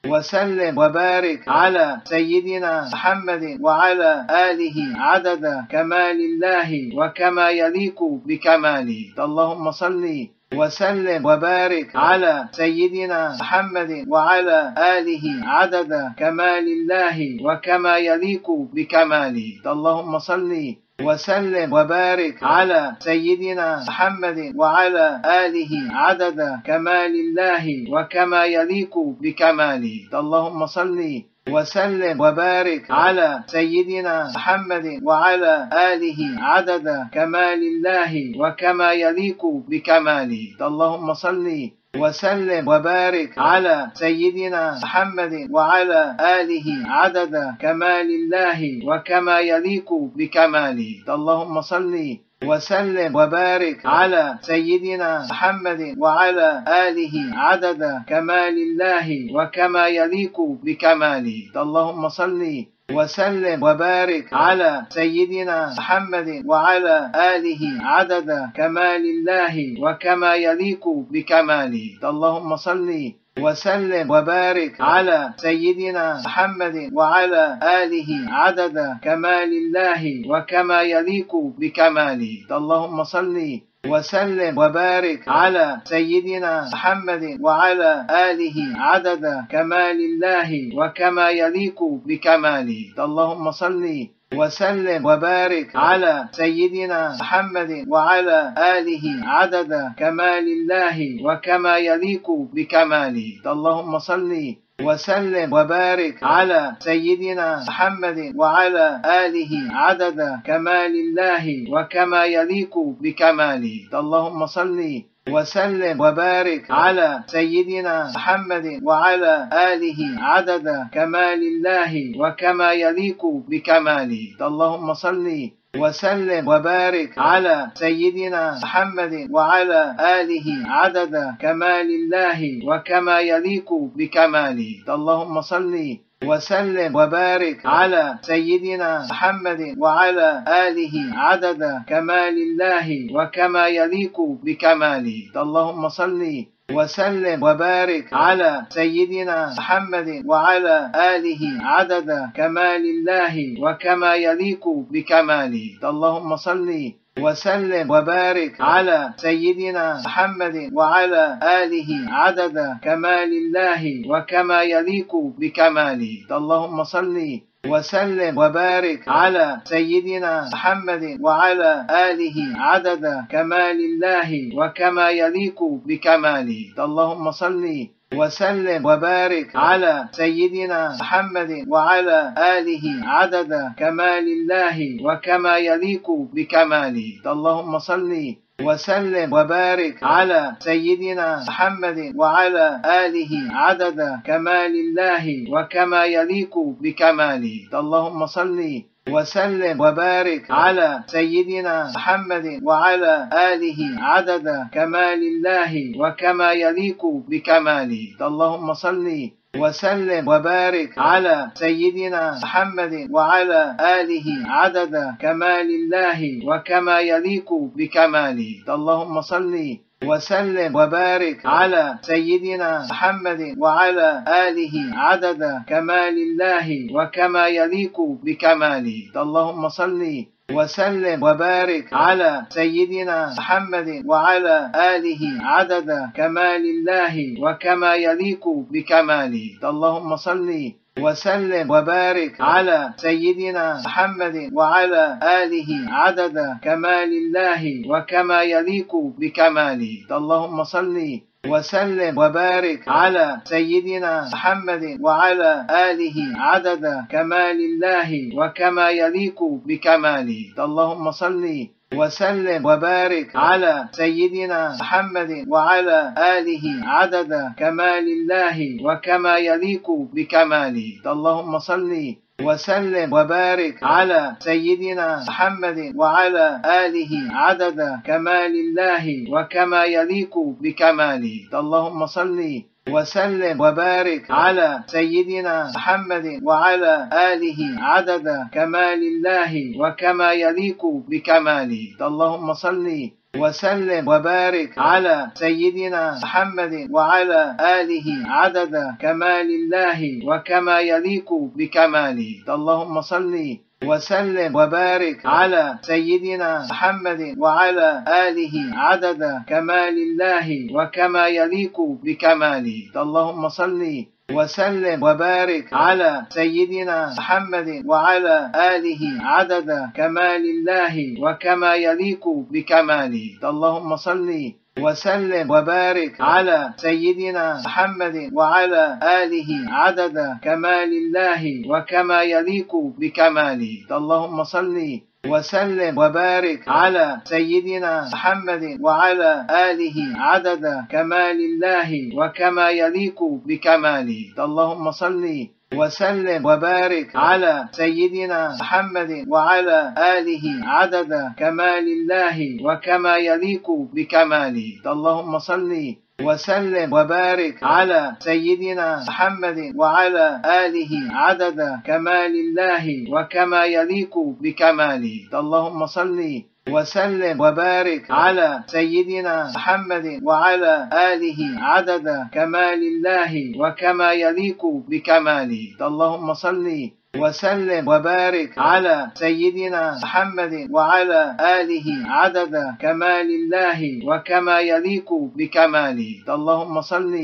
وسلم. وبارك على سيدنا محمد وعلى آله عدد كمال الله وكما يليق بكماله. اللهم صل وسلم وبارك على سيدنا محمد وعلى آله عدد كمال الله وكما يليق بكماله. اللهم صل وسلم وبارك على سيدنا محمد وعلى آله عدد كمال الله وكما يليق بكماله. اللهم صل وسلم وبارك على سيدنا محمد وعلى آله عدد كمال الله وكما يليق بكماله. اللهم صل وسلم وبارك على سيدنا محمد وعلى آله عدد كمال الله وكما يليق بكماله. اللهم صل وسلم وبارك على سيدنا محمد وعلى آله عدد كمال الله وكما يليق بكماله. اللهم صل وسلم وبارك على سيدنا محمد وعلى آله عدد كمال الله وكما يليق بكماله. اللهم صل وسلم وبارك على سيدنا محمد وعلى آله عدد كمال الله وكما يليق بكماله. اللهم صل وسلم وبارك على سيدنا محمد وعلى آله عدد كمال الله وكما يليق بكماله. اللهم صل وسلم وبارك على سيدنا محمد وعلى آله عدد كمال الله وكما يليق بكماله. اللهم صل وسلم وبارك على سيدنا محمد وعلى آله عدد كمال الله وكما يليق بكماله. اللهم صل وسلم وبارك على سيدنا محمد وعلى آله عدد كمال الله وكما يليق بكماله. اللهم صل وسلم وبارك على سيدنا محمد وعلى آله عدد كمال الله وكما يليق بكماله. اللهم صل وسلم وبارك على سيدنا محمد وعلى آله عدد كمال الله وكما يليق بكماله. اللهم صل وسلم وبارك على سيدنا محمد وعلى آله عدد كمال الله وكما يليق بكماله. اللهم صل وسلم وبارك على سيدنا محمد وعلى آله عدد كمال الله وكما يليق بكماله. اللهم صل وسلم وبارك على سيدنا محمد وعلى آله عدد كمال الله وكما يليق بكماله. اللهم صل وسلم وبارك على سيدنا محمد وعلى آله عدد كمال الله وكما يليق بكماله. اللهم صل وسلم وبارك على سيدنا محمد وعلى آله عدد كمال الله وكما يليق بكماله. اللهم صل وسلم وبارك على سيدنا محمد وعلى آله عدد كمال الله وكما يليق بكماله. اللهم صل وسلم وبارك على سيدنا محمد وعلى آله عدد كمال الله وكما يليق بكماله. اللهم صل وسلم وبارك على سيدنا محمد وعلى آله عدد كمال الله وكما يليق بكماله. اللهم صل وسلم وبارك على سيدنا محمد وعلى آله عدد كمال الله وكما يليق بكماله. اللهم صل وسلم وبارك على سيدنا محمد وعلى آله عدد كمال الله وكما يليق بكماله. اللهم صل وسلم وبارك على سيدنا محمد وعلى آله عدد كمال الله وكما يليق بكماله. اللهم صل وسلم وبارك على سيدنا محمد وعلى آله عدد كمال الله وكما يليق بكماله. اللهم صل وسلم وبارك على سيدنا محمد وعلى آله عدد كمال الله وكما يليق بكماله. اللهم صل وسلم وبارك على سيدنا محمد وعلى آله عدد كمال الله وكما يليق بكماله. اللهم صل وسلم وبارك على سيدنا محمد وعلى آله عدد كمال الله وكما يليق بكماله. اللهم صل وسلم وبارك على سيدنا محمد وعلى آله عدد كمال الله وكما يليق بكماله. اللهم صل وسلم وبارك على سيدنا محمد وعلى آله عدد كمال الله وكما يليق بكماله. اللهم صل وسلم وبارك على سيدنا محمد وعلى آله عدد كمال الله وكما يليق بكماله. اللهم صل وسلم وبارك على سيدنا محمد وعلى آله عدد كمال الله وكما يليق بكماله. اللهم صل وسلم وبارك على سيدنا محمد وعلى آله عدد كمال الله وكما يليق بكماله. اللهم صل وسلم وبارك على سيدنا محمد وعلى آله عدد كمال الله وكما يليق بكماله. اللهم صل وسلم وبارك على سيدنا محمد وعلى آله عدد كمال الله وكما يليق بكماله. اللهم صل وسلم وبارك على سيدنا محمد وعلى آله عدد كمال الله وكما يليق بكماله. اللهم صل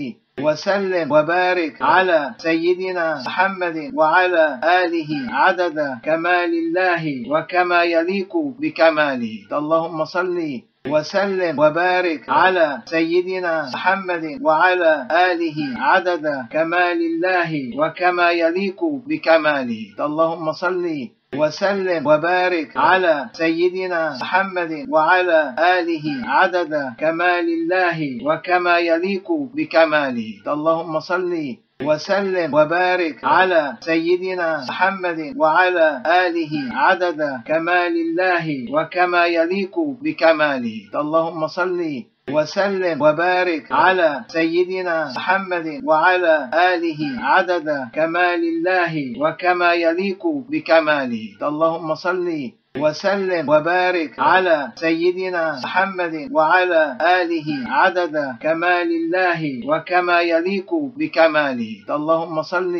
وسلم وبارك على سيدنا محمد وعلى آله عدد كمال الله وكما يليق بكماله. اللهم صل وسلم وبارك على سيدنا محمد وعلى آله عدد كمال الله وكما يليق بكماله. اللهم صل وسلم وبارك على سيدنا محمد وعلى آله عدد كمال الله وكما يليق بكماله. اللهم صل وسلم وبارك على سيدنا محمد وعلى آله عدد كمال الله وكما يليق بكماله. اللهم صل وسلم وبارك على سيدنا محمد وعلى آله عدد كمال الله وكما يليق بكماله. اللهم صل وسلم وبارك على سيدنا محمد وعلى آله عدد كمال الله وكما يليق بكماله. اللهم صل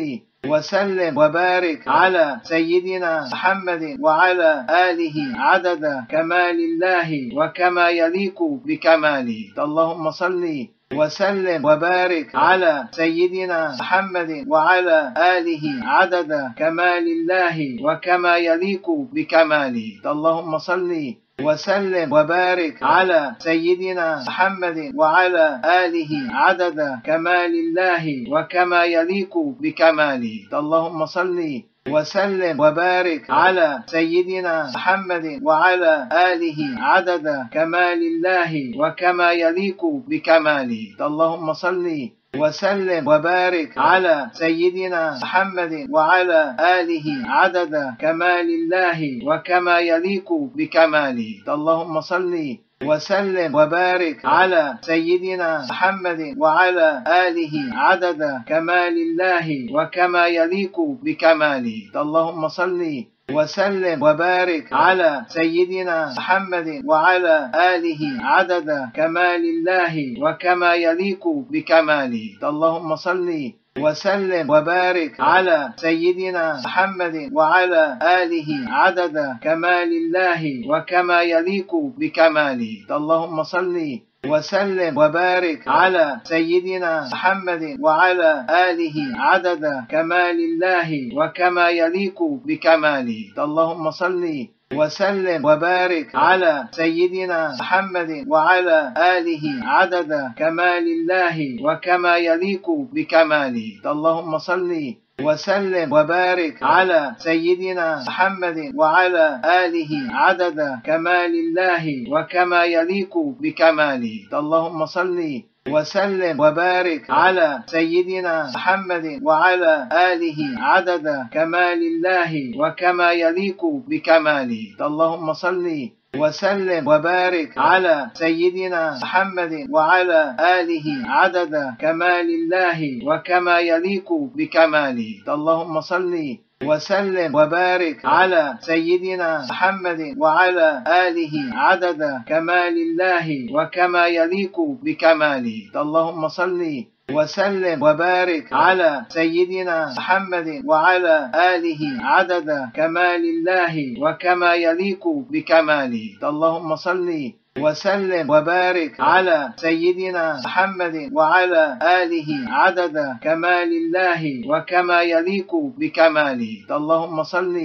وسلم وبارك على سيدنا محمد وعلى آله عدد كمال الله وكما يليق بكماله. اللهم صل وسلم وبارك على سيدنا محمد وعلى آله عدد كمال الله وكما يليق بكماله. اللهم صل وسلم وبارك على سيدنا محمد وعلى آله عدد كمال الله وكما يليق بكماله. اللهم صل وسلم وبارك على سيدنا محمد وعلى آله عدد كمال الله وكما يليق بكماله. اللهم صل وسلم وبارك على سيدنا محمد وعلى آله عدد كمال الله وكما يليق بكماله. اللهم صل وسلم وبارك على سيدنا محمد وعلى آله عدد كمال الله وكما يليق بكماله. اللهم صل وسلم وبارك على سيدنا محمد وعلى آله عدد كمال الله وكما يليق بكماله. اللهم صل وسلم وبارك على سيدنا محمد وعلى آله عدد كمال الله وكما يليق بكماله. اللهم صل وسلم وبارك على سيدنا محمد وعلى آله عدد كمال الله وكما يليق بكماله. اللهم صل وسلم وبارك على سيدنا محمد وعلى آله عدد كمال الله وكما يليق بكماله. اللهم صل وسلم وبارك على سيدنا محمد وعلى آله عدد كمال الله وكما يليق بكماله. اللهم صل وسلم وبارك على سيدنا محمد وعلى آله عدد كمال الله وكما يليق بكماله. اللهم صل وسلم وبارك على سيدنا محمد وعلى آله عدد كمال الله وكما يليق بكماله. اللهم صل وسلم وبارك على سيدنا محمد وعلى آله عدد كمال الله وكما يليق بكماله. اللهم صل وسلم وبارك على سيدنا محمد وعلى آله عدد كمال الله وكما يليق بكماله. اللهم صل وسلم وبارك على سيدنا محمد وعلى آله عدد كمال الله وكما يليق بكماله. اللهم صل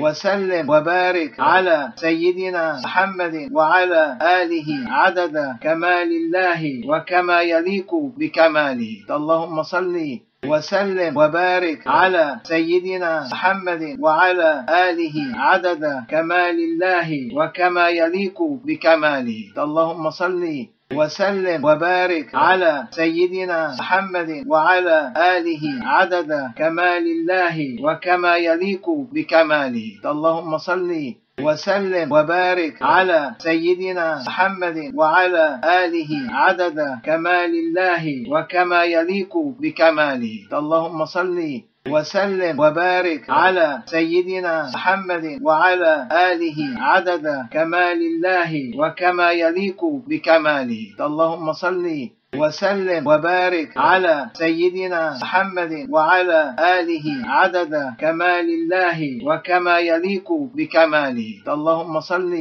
وسلم وبارك على سيدنا محمد وعلى آله عدد كمال الله وكما يليق بكماله. اللهم صل وسلم وبارك على سيدنا محمد وعلى آله عدد كمال الله وكما يليق بكماله. اللهم صل وسلم وبارك على سيدنا محمد وعلى آله عدد كمال الله وكما يليق بكماله. اللهم صل وسلم وبارك على سيدنا محمد وعلى آله عدد كمال الله وكما يليق بكماله. اللهم صل وسلم وبارك على سيدنا محمد وعلى آله عدد كمال الله وكما يليق بكماله. اللهم صل وسلم. وبارك على سيدنا محمد وعلى آله عدد كمال الله وكما يليق بكماله. اللهم صل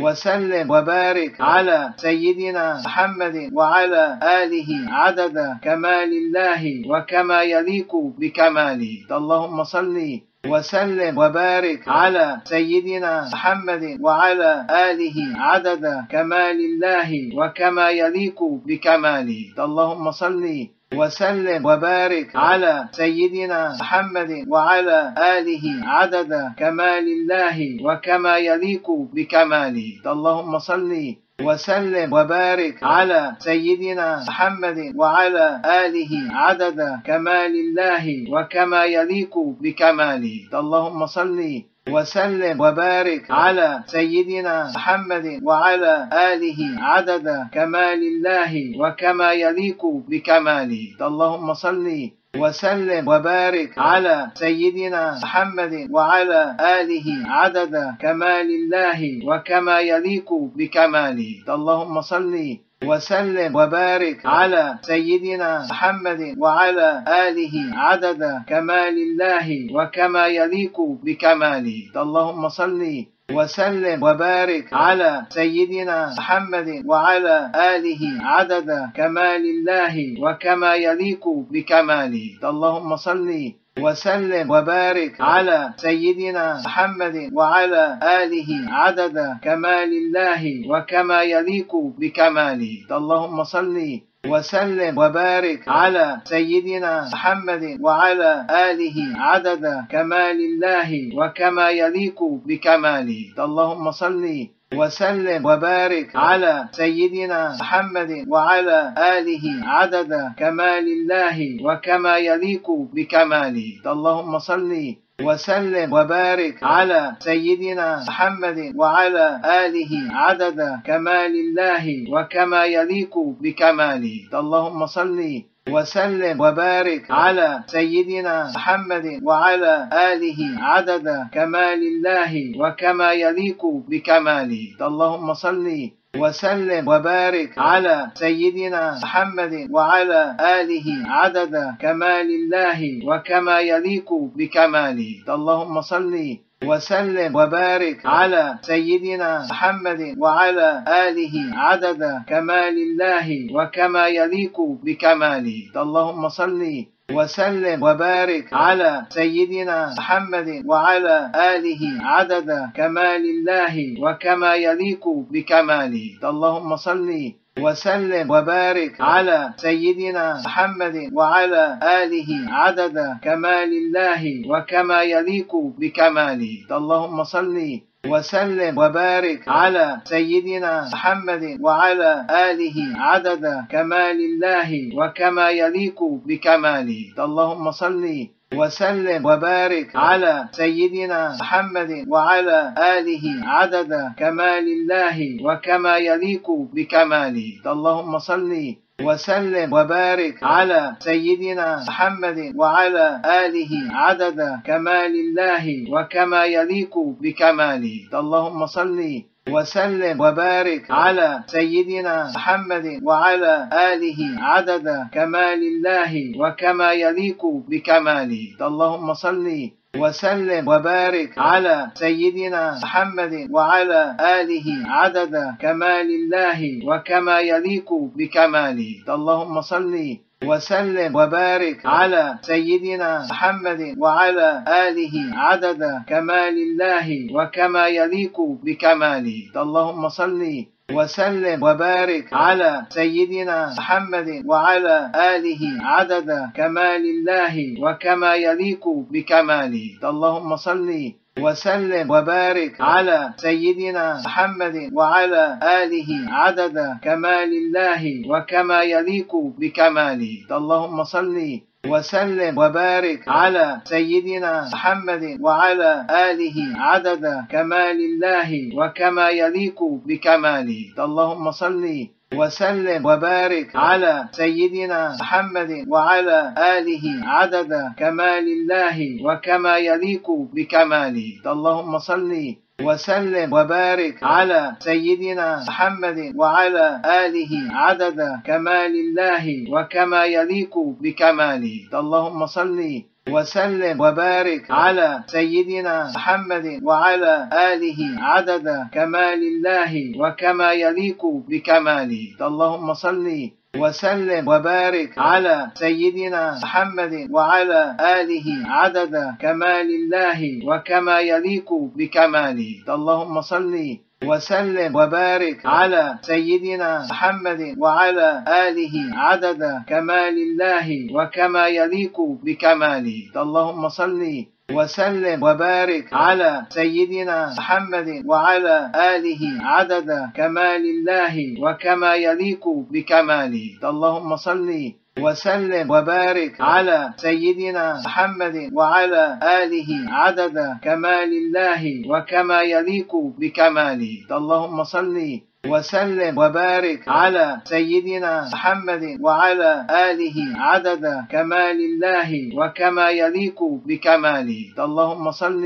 وسلم وبارك على سيدنا محمد وعلى آله عدد كمال الله وكما يليق بكماله. اللهم صل وسلم وبارك على سيدنا محمد وعلى آله عدد كمال الله وكما يليق بكماله. اللهم صل وسلم وبارك على سيدنا محمد وعلى آله عدد كمال الله وكما يليق بكماله. اللهم صل وسلم وبارك على سيدنا محمد وعلى آله عدد كمال الله وكما يليق بكماله. اللهم صل وسلم وبارك على سيدنا محمد وعلى آله عدد كمال الله وكما يليق بكماله. اللهم صل وسلم وبارك على سيدنا محمد وعلى آله عدد كمال الله وكما يليق بكماله. اللهم صل وسلم وبارك على سيدنا محمد وعلى آله عدد كمال الله وكما يليق بكماله. اللهم صل وسلم وبارك على سيدنا محمد وعلى آله عدد كمال الله وكما يليق بكماله. اللهم صل وسلم وبارك على سيدنا محمد وعلى آله عدد كمال الله وكما يليق بكماله. اللهم صل وسلم وبارك على سيدنا محمد وعلى آله عدد كمال الله وكما يليق بكماله. اللهم صل وسلم وبارك على سيدنا محمد وعلى آله عدد كمال الله وكما يليق بكماله. اللهم صل وسلم وبارك على سيدنا محمد وعلى آله عدد كمال الله وكما يليق بكماله. اللهم صل وسلم وبارك على سيدنا محمد وعلى آله عدد كمال الله وكما يليق بكماله. اللهم صل وسلم وبارك على سيدنا محمد وعلى آله عدد كمال الله وكما يليق بكماله. اللهم صل وسلم وبارك على سيدنا محمد وعلى آله عدد كمال الله وكما يليق بكماله. اللهم صل وسلم وبارك على سيدنا محمد وعلى آله عدد كمال الله وكما يليق بكماله. اللهم صل وسلم وبارك على سيدنا محمد وعلى آله عدد كمال الله وكما يليق بكماله. اللهم صل وسلم وبارك على سيدنا محمد وعلى آله عدد كمال الله وكما يليق بكماله. اللهم صل وسلم وبارك على سيدنا محمد وعلى آله عدد كمال الله وكما يليق بكماله. اللهم صل وسلم وبارك على سيدنا محمد وعلى آله عدد كمال الله وكما يليق بكماله. اللهم صل وسلم وبارك على سيدنا محمد وعلى آله عدد كمال الله وكما يليق بكماله. اللهم صل وسلم وبارك على سيدنا محمد وعلى آله عدد كمال الله وكما يليق بكماله. اللهم صل وسلم وبارك على سيدنا محمد وعلى آله عدد كمال الله وكما يليق بكماله. اللهم صل وسلم وبارك على سيدنا محمد وعلى آله عدد كمال الله وكما يليق بكماله. اللهم صل وسلم وبارك على سيدنا محمد وعلى آله عدد كمال الله وكما يليق بكماله. اللهم صل وسلم وبارك على سيدنا محمد وعلى آله عدد كمال الله وكما يليق بكماله. اللهم صل وسلم وبارك على سيدنا محمد وعلى آله عدد كمال الله وكما يليق بكماله. اللهم صل وسلم وبارك على سيدنا محمد وعلى آله عدد كمال الله وكما يليق بكماله. اللهم صل وسلم وبارك على سيدنا محمد وعلى آله عدد كمال الله وكما يليق بكماله. اللهم صل وسلم وبارك على سيدنا محمد وعلى آله عدد كمال الله وكما يليق بكماله. اللهم صل وسلم وبارك على سيدنا محمد وعلى آله عدد كمال الله وكما يليق بكماله. اللهم صل وسلم وبارك على سيدنا محمد وعلى آله عدد كمال الله وكما يليق بكماله. اللهم صل وسلم وبارك على سيدنا محمد وعلى آله عدد كمال الله وكما يليق بكماله. اللهم صل وسلم وبارك على سيدنا محمد وعلى آله عدد كمال الله وكما يليق بكماله. اللهم صل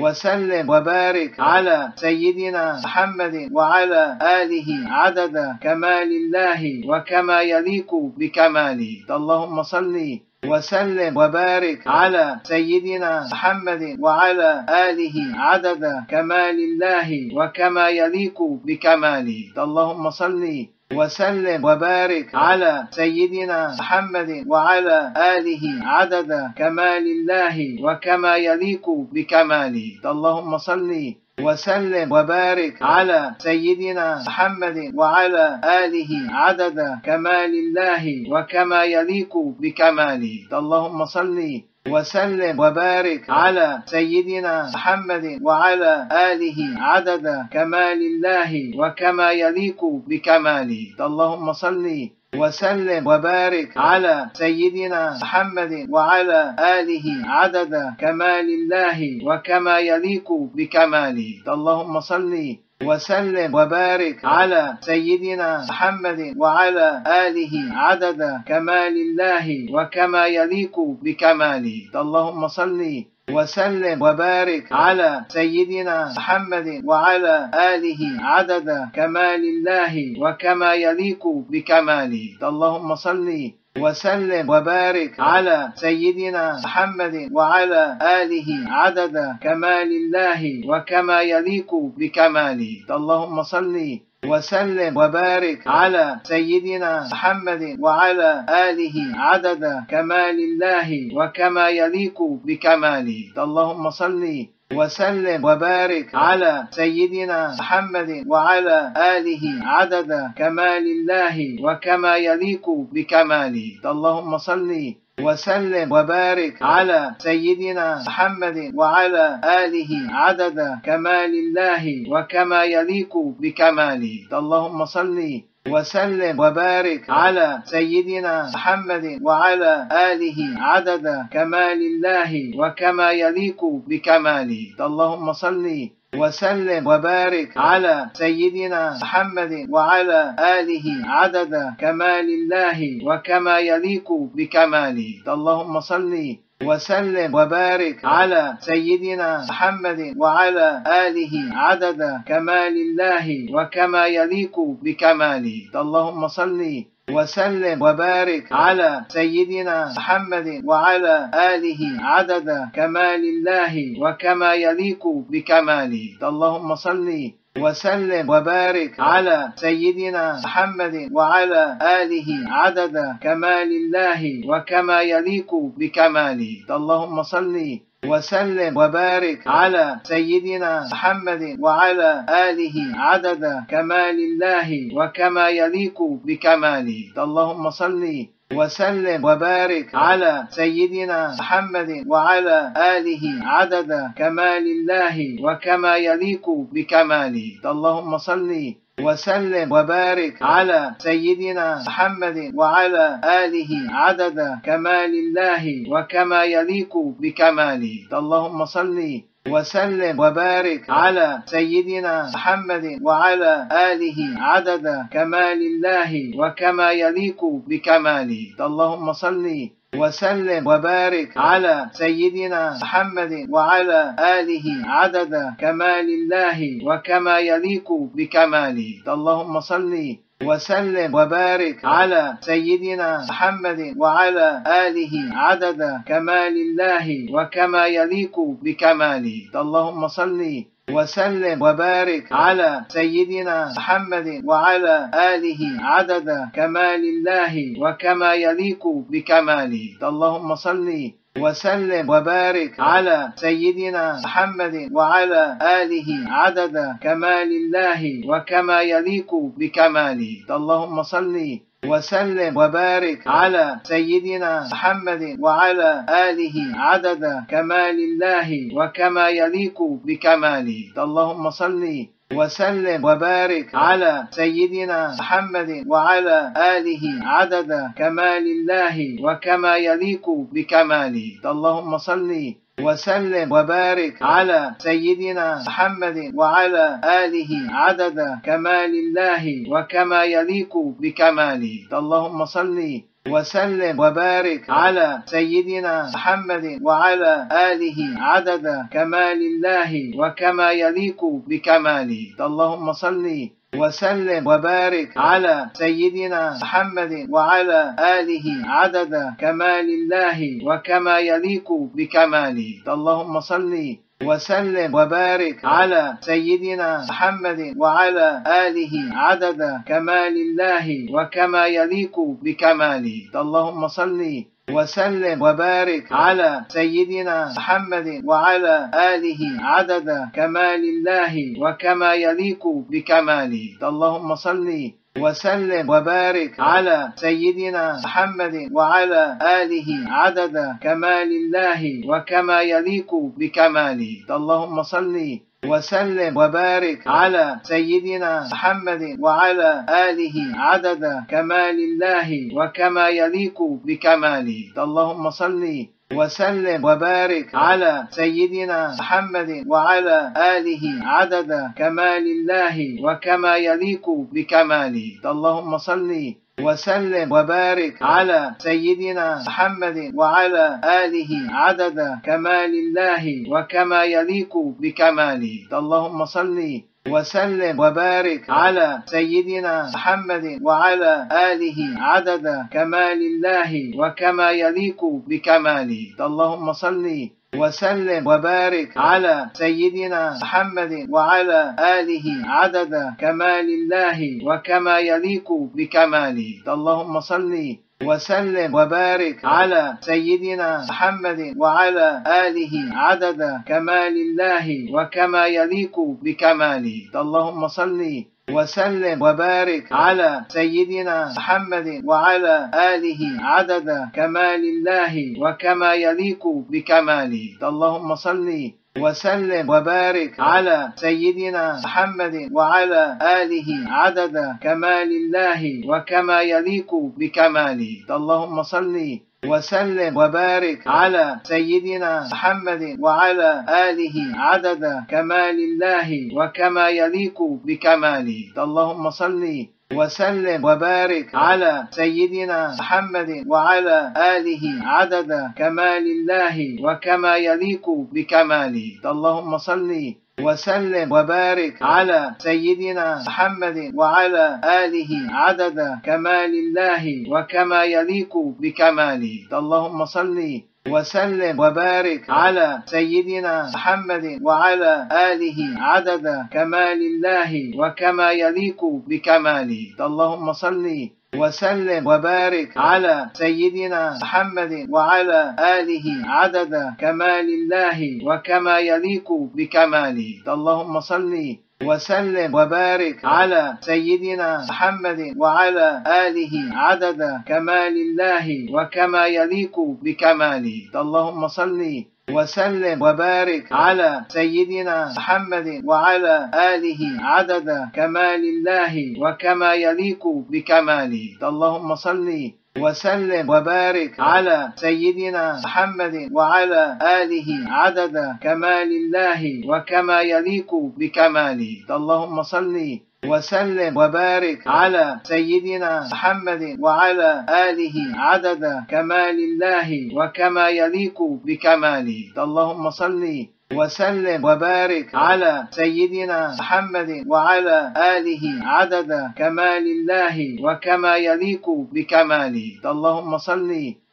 وسلم وبارك على سيدنا محمد وعلى آله عدد كمال الله وكما يليق بكماله. اللهم صل وسلم وبارك على سيدنا محمد وعلى آله عدد كمال الله وكما يليق بكماله. اللهم صل وسلم وبارك على سيدنا محمد وعلى آله عدد كمال الله وكما يليق بكماله. اللهم صل وسلم وبارك على سيدنا محمد وعلى آله عدد كمال الله وكما يليق بكماله. اللهم صل وسلم وبارك على سيدنا محمد وعلى آله عدد كمال الله وكما يليق بكماله. اللهم صل وسلم وبارك على سيدنا محمد وعلى آله عدد كمال الله وكما يليق بكماله. اللهم صل وسلم وبارك على سيدنا محمد وعلى آله عدد كمال الله وكما يليق بكماله. اللهم صل وسلم وبارك على سيدنا محمد وعلى آله عدد كمال الله وكما يليق بكماله. اللهم صل وسلم وبارك على سيدنا محمد وعلى آله عدد كمال الله وكما يليق بكماله. اللهم صل وسلم وبارك على سيدنا محمد وعلى آله عدد كمال الله وكما يليق بكماله. اللهم صل وسلم وبارك على سيدنا محمد وعلى آله عدد كمال الله وكما يليق بكماله. اللهم صل وسلم وبارك على سيدنا محمد وعلى آله عدد كمال الله وكما يليق بكماله. اللهم صل وسلم وبارك على سيدنا محمد وعلى آله عدد كمال الله وكما يليق بكماله. اللهم صل وسلم وبارك على سيدنا محمد وعلى آله عدد كمال الله وكما يليق بكماله. اللهم صل وسلم وبارك على سيدنا محمد وعلى آله عدد كمال الله وكما يليق بكماله. اللهم صل وسلم وبارك على سيدنا محمد وعلى آله عدد كمال الله وكما يليق بكماله. اللهم صل وسلم وبارك على سيدنا محمد وعلى آله عدد كمال الله وكما يليق بكماله. اللهم صل وسلم وبارك على سيدنا محمد وعلى آله عدد كمال الله وكما يليق بكماله. اللهم صل وسلم وبارك على سيدنا محمد وعلى آله عدد كمال الله وكما يليق بكماله. اللهم صل وسلم وبارك على سيدنا محمد وعلى آله عدد كمال الله وكما يليق بكماله. اللهم صل وسلم وبارك على سيدنا محمد وعلى آله عدد كمال الله وكما يليق بكماله. اللهم صل وسلم وبارك على سيدنا محمد وعلى آله عدد كمال الله وكما يليق بكماله. اللهم صل وسلم وبارك على سيدنا محمد وعلى آله عدد كمال الله وكما يليق بكماله. اللهم صل وسلم وبارك على سيدنا محمد وعلى آله عدد كمال الله وكما يليق بكماله. اللهم صل وسلم وبارك على سيدنا محمد وعلى آله عدد كمال الله وكما يليق بكماله. اللهم صل وسلم وبارك على سيدنا محمد وعلى آله عدد كمال الله وكما يليق بكماله. اللهم صل وسلم وبارك على سيدنا محمد وعلى آله عدد كمال الله وكما يليق بكماله. اللهم صل وسلم وبارك على سيدنا محمد وعلى آله عدد كمال الله وكما يليق بكماله. اللهم صل وسلم وبارك على سيدنا محمد وعلى آله عدد كمال الله وكما يليق بكماله. اللهم صل وسلم. وبارك على سيدنا محمد وعلى آله عدد كمال الله وكما يليق بكماله. اللهم صل وسلم وبارك على سيدنا محمد وعلى آله عدد كمال الله وكما يليق بكماله. اللهم صل وسلم وبارك على سيدنا محمد وعلى آله عدد كمال الله وكما يليق بكماله. اللهم صل وسلم وبارك على سيدنا محمد وعلى آله عدد كمال الله وكما يليق بكماله. اللهم صل وسلم وبارك على سيدنا محمد وعلى آله عدد كمال الله وكما يليق بكماله. اللهم صل وسلم وبارك على سيدنا محمد وعلى آله عدد كمال الله وكما يليق بكماله. اللهم صل وسلم وبارك على سيدنا محمد وعلى آله عدد كمال الله وكما يليق بكماله. اللهم صل وسلم وبارك على سيدنا محمد وعلى آله عدد كمال الله وكما يليق بكماله. اللهم صل وسلم وبارك على سيدنا محمد وعلى آله عدد كمال الله وكما يليق بكماله. اللهم صل وسلم وبارك على سيدنا محمد وعلى آله عدد كمال الله وكما يليق بكماله. اللهم صل وسلم وبارك على سيدنا محمد وعلى آله عدد كمال الله وكما يليق بكماله. اللهم صل وسلم وبارك على سيدنا محمد وعلى آله عدد كمال الله وكما يليق بكماله. اللهم صل وسلم وبارك على سيدنا محمد وعلى آله عدد كمال الله وكما يليق بكماله. اللهم صل وسلم وبارك على سيدنا محمد وعلى آله عدد كمال الله وكما يليق بكماله. اللهم صل وسلم وبارك على سيدنا محمد وعلى آله عدد كمال الله وكما يليق بكماله. اللهم صل وسلم وبارك على سيدنا محمد وعلى آله عدد كمال الله وكما يليق بكماله. اللهم صل وسلم وبارك على سيدنا محمد وعلى آله عدد كمال الله وكما يليق بكماله. اللهم صل وسلم وبارك على سيدنا محمد وعلى آله عدد كمال الله وكما يليق بكماله. اللهم صل وسلم وبارك على سيدنا محمد وعلى آله عدد كمال الله وكما يليق بكماله. اللهم صل وسلم وبارك على سيدنا محمد وعلى آله عدد كمال الله وكما يليق بكماله. اللهم صل وسلم وبارك على سيدنا محمد وعلى آله عدد كمال الله وكما يليق بكماله. اللهم صل وسلم وبارك على سيدنا محمد وعلى آله عدد كمال الله وكما يليق بكماله. اللهم صل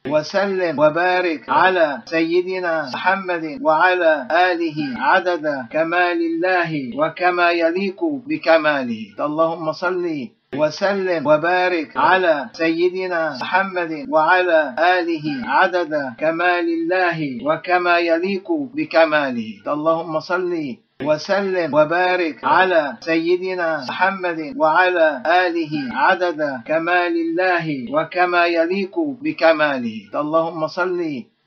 وسلم وبارك على سيدنا محمد وعلى آله عدد كمال الله وكما يليق بكماله. اللهم صل وسلم وبارك على سيدنا محمد وعلى آله عدد كمال الله وكما يليق بكماله. اللهم صل وسلم وبارك على سيدنا محمد وعلى آله عدد كمال الله وكما يليق بكماله. اللهم صل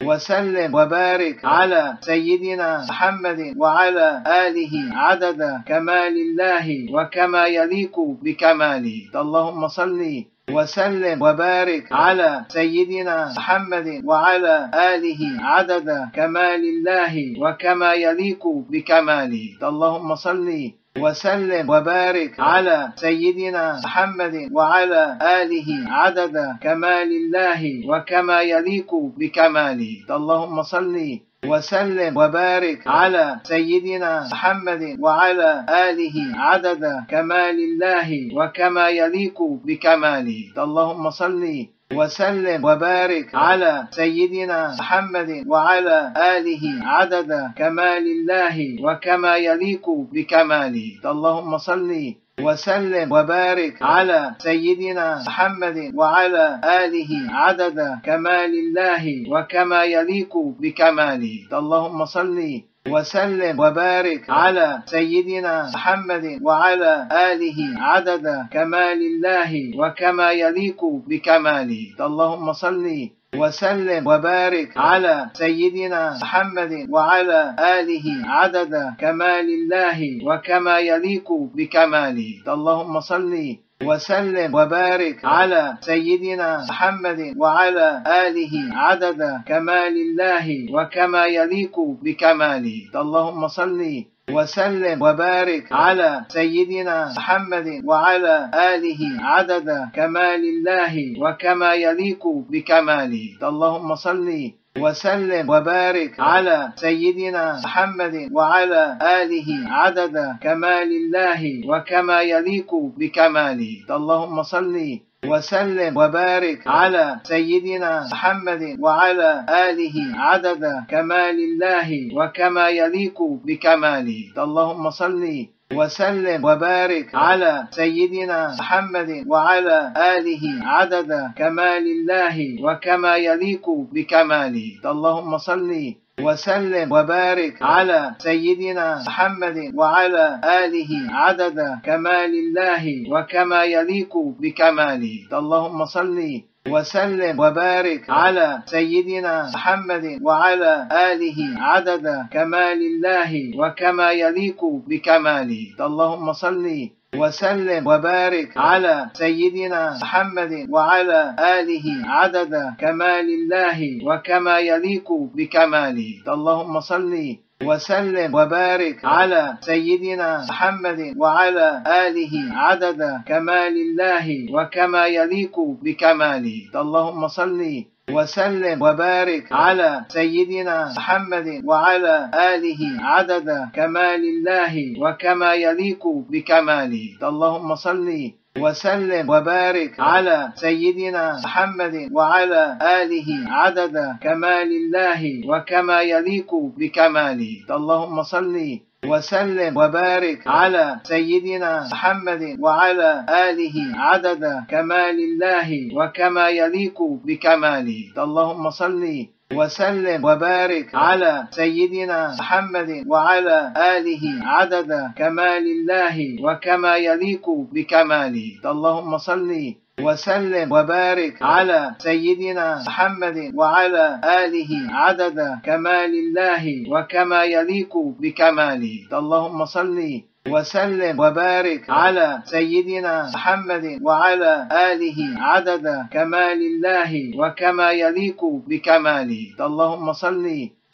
وسلم وبارك على سيدنا محمد وعلى آله عدد كمال الله وكما يليق بكماله. اللهم صل وسلم وبارك على سيدنا محمد وعلى آله عدد كمال الله وكما يليق بكماله. اللهم صل وسلم وبارك على سيدنا محمد وعلى آله عدد كمال الله وكما يليق بكماله. اللهم صل وسلم وبارك على سيدنا محمد وعلى آله عدد كمال الله وكما يليق بكماله. اللهم صل وسلم وبارك على سيدنا محمد وعلى آله عدد كمال الله وكما يليق بكماله. اللهم صل وسلم وبارك على سيدنا محمد وعلى آله عدد كمال الله وكما يليق بكماله. اللهم صل وسلم وبارك على سيدنا محمد وعلى آله عدد كمال الله وكما يليق بكماله. اللهم صل وسلم وبارك على سيدنا محمد وعلى آله عدد كمال الله وكما يليق بكماله. اللهم صل وسلم وبارك على سيدنا محمد وعلى آله عدد كمال الله وكما يليق بكماله. اللهم صل وسلم وبارك على سيدنا محمد وعلى آله عدد كمال الله وكما يليق بكماله. اللهم صل وسلم وبارك على سيدنا محمد وعلى آله عدد كمال الله وكما يليق بكماله. اللهم صل وسلم وبارك على سيدنا محمد وعلى آله عدد كمال الله وكما يليق بكماله. اللهم صل وسلم وبارك على سيدنا محمد وعلى آله عدد كمال الله وكما يليق بكماله. اللهم صل وسلم وبارك على سيدنا محمد وعلى آله عدد كمال الله وكما يليق بكماله. اللهم صل وسلم وبارك على سيدنا محمد وعلى آله عدد كمال الله وكما يليق بكماله. اللهم صل وسلم وبارك على سيدنا محمد وعلى آله عدد كمال الله وكما يليق بكماله. اللهم صل وسلم وبارك على سيدنا محمد وعلى آله عدد كمال الله وكما يليق بكماله. اللهم صل وسلم وبارك على سيدنا محمد وعلى آله عدد كمال الله وكما يليق بكماله. اللهم صل وسلم وبارك على سيدنا محمد وعلى آله عدد كمال الله وكما يليق بكماله. اللهم صل وسلم وبارك على سيدنا محمد وعلى آله عدد كمال الله وكما يليق بكماله. اللهم صل وسلم وبارك على سيدنا محمد وعلى آله عدد كمال الله وكما يليق بكماله. اللهم صل وسلم وبارك على سيدنا محمد وعلى آله عدد كمال الله وكما يليق بكماله. اللهم صل وسلم وبارك على سيدنا محمد وعلى آله عدد كمال الله وكما يليق بكماله. اللهم صل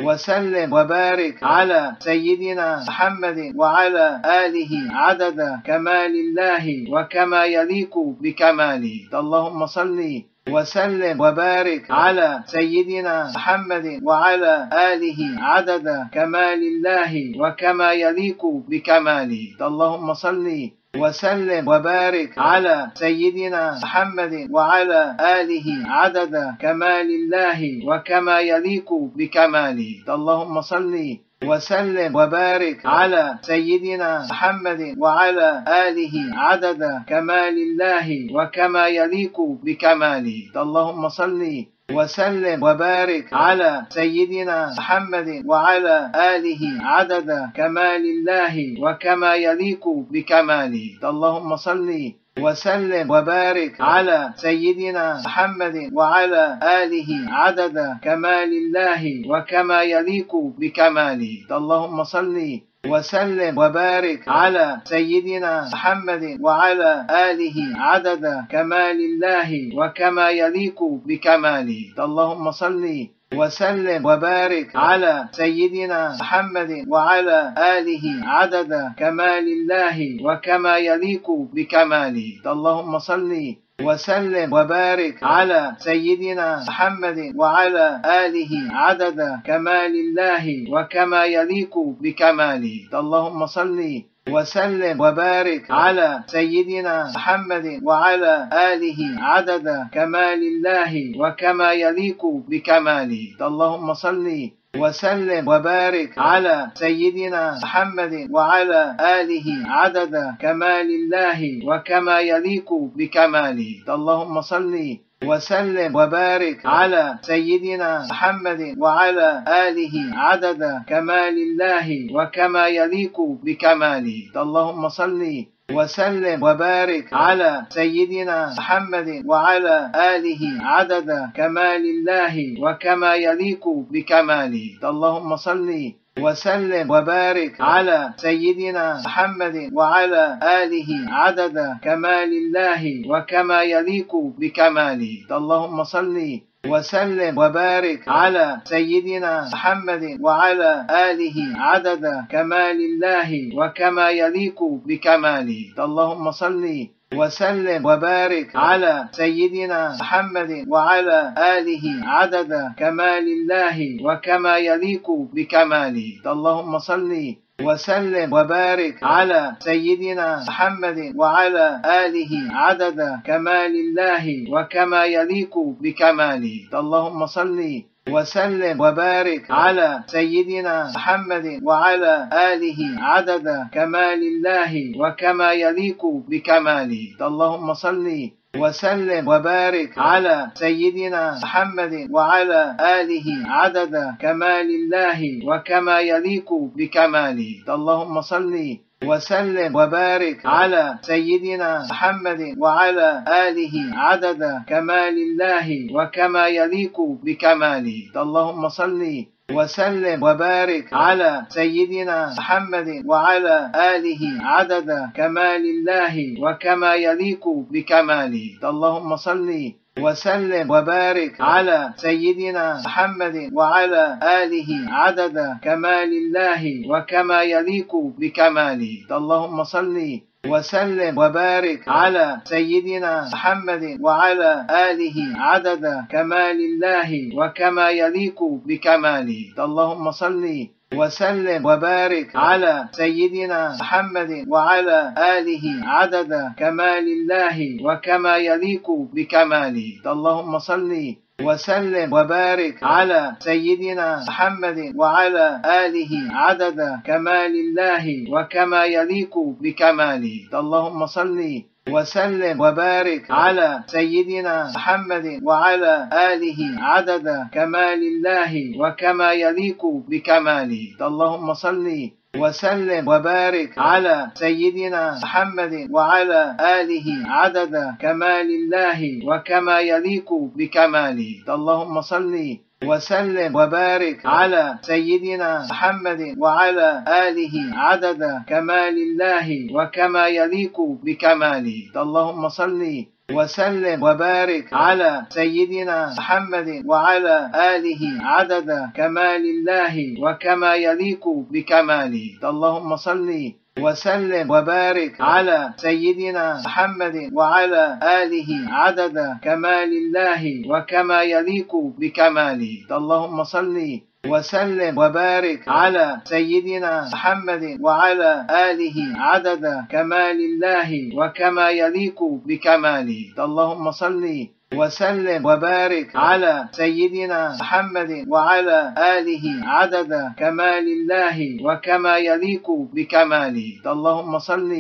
وسلم وبارك على سيدنا محمد وعلى آله عدد كمال الله وكما يليق بكماله. اللهم صل وسلم وبارك على سيدنا محمد وعلى آله عدد كمال الله وكما يليق بكماله. اللهم صل وسلم وبارك على سيدنا محمد وعلى آله عدد كمال الله وكما يليق بكماله. اللهم صل وسلم وبارك على سيدنا محمد وعلى آله عدد كمال الله وكما يليق بكماله. اللهم صل وسلم وبارك على سيدنا محمد وعلى آله عدد كمال الله وكما يليق بكماله. اللهم صل وسلم وبارك على سيدنا محمد وعلى آله عدد كمال الله وكما يليق بكماله. اللهم صل وسلم وبارك على سيدنا محمد وعلى آله عدد كمال الله وكما يليق بكماله. اللهم صل وسلم وبارك على سيدنا محمد وعلى آله عدد كمال الله وكما يليق بكماله. اللهم صل وسلم وبارك على سيدنا محمد وعلى آله عدد كمال الله وكما يليق بكماله. اللهم صل وسلم وبارك على سيدنا محمد وعلى آله عدد كمال الله وكما يليق بكماله. اللهم صل وسلم وبارك على سيدنا محمد وعلى آله عدد كمال الله وكما يليق بكماله. اللهم صل وسلم وبارك على سيدنا محمد وعلى آله عدد كمال الله وكما يليق بكماله. اللهم صل وسلم وبارك على سيدنا محمد وعلى آله عدد كمال الله وكما يليق بكماله. اللهم صل وسلم وبارك على سيدنا محمد وعلى آله عدد كمال الله وكما يليق بكماله. اللهم صل وسلم وبارك على سيدنا محمد وعلى آله عدد كمال الله وكما يليق بكماله. اللهم صل وسلم وبارك على سيدنا محمد وعلى آله عدد كمال الله وكما يليق بكماله. اللهم صل وسلم. وبارك على سيدنا محمد وعلى آله عدد كمال الله وكما يليق بكماله. اللهم صل وسلم وبارك على سيدنا محمد وعلى آله عدد كمال الله وكما يليق بكماله. اللهم صل وسلم وبارك على سيدنا محمد وعلى آله عدد كمال الله وكما يليق بكماله. اللهم صل وسلم وبارك على سيدنا محمد وعلى آله عدد كمال الله وكما يليق بكماله. اللهم صل وسلم وبارك على سيدنا محمد وعلى آله عدد كمال الله وكما يليق بكماله. اللهم صل وسلم وبارك على سيدنا محمد وعلى آله عدد كمال الله وكما يليق بكماله. اللهم صل وسلم وبارك على سيدنا محمد وعلى آله عدد كمال الله وكما يليق بكماله. اللهم صل وسلم وبارك على سيدنا محمد وعلى آله عدد كمال الله وكما يليق بكماله. اللهم صل وسلم وبارك على سيدنا محمد وعلى آله عدد كمال الله وكما يليق بكماله. اللهم صل وسلم وبارك على سيدنا محمد وعلى آله عدد كمال الله وكما يليق بكماله. اللهم صل وسلم وبارك على سيدنا محمد وعلى آله عدد كمال الله وكما يليق بكماله. اللهم صل وسلم وبارك على سيدنا محمد وعلى آله عدد كمال الله وكما يليق بكماله. اللهم صل وسلم وبارك على سيدنا محمد وعلى آله عدد كمال الله وكما يليق بكماله. اللهم صل وسلم وبارك على سيدنا محمد وعلى آله عدد كمال الله وكما يليق بكماله. اللهم صل وسلم وبارك على سيدنا محمد وعلى آله عدد كمال الله وكما يليق بكماله. اللهم صل وسلم وبارك على سيدنا محمد وعلى آله عدد كمال الله وكما يليق بكماله. اللهم صل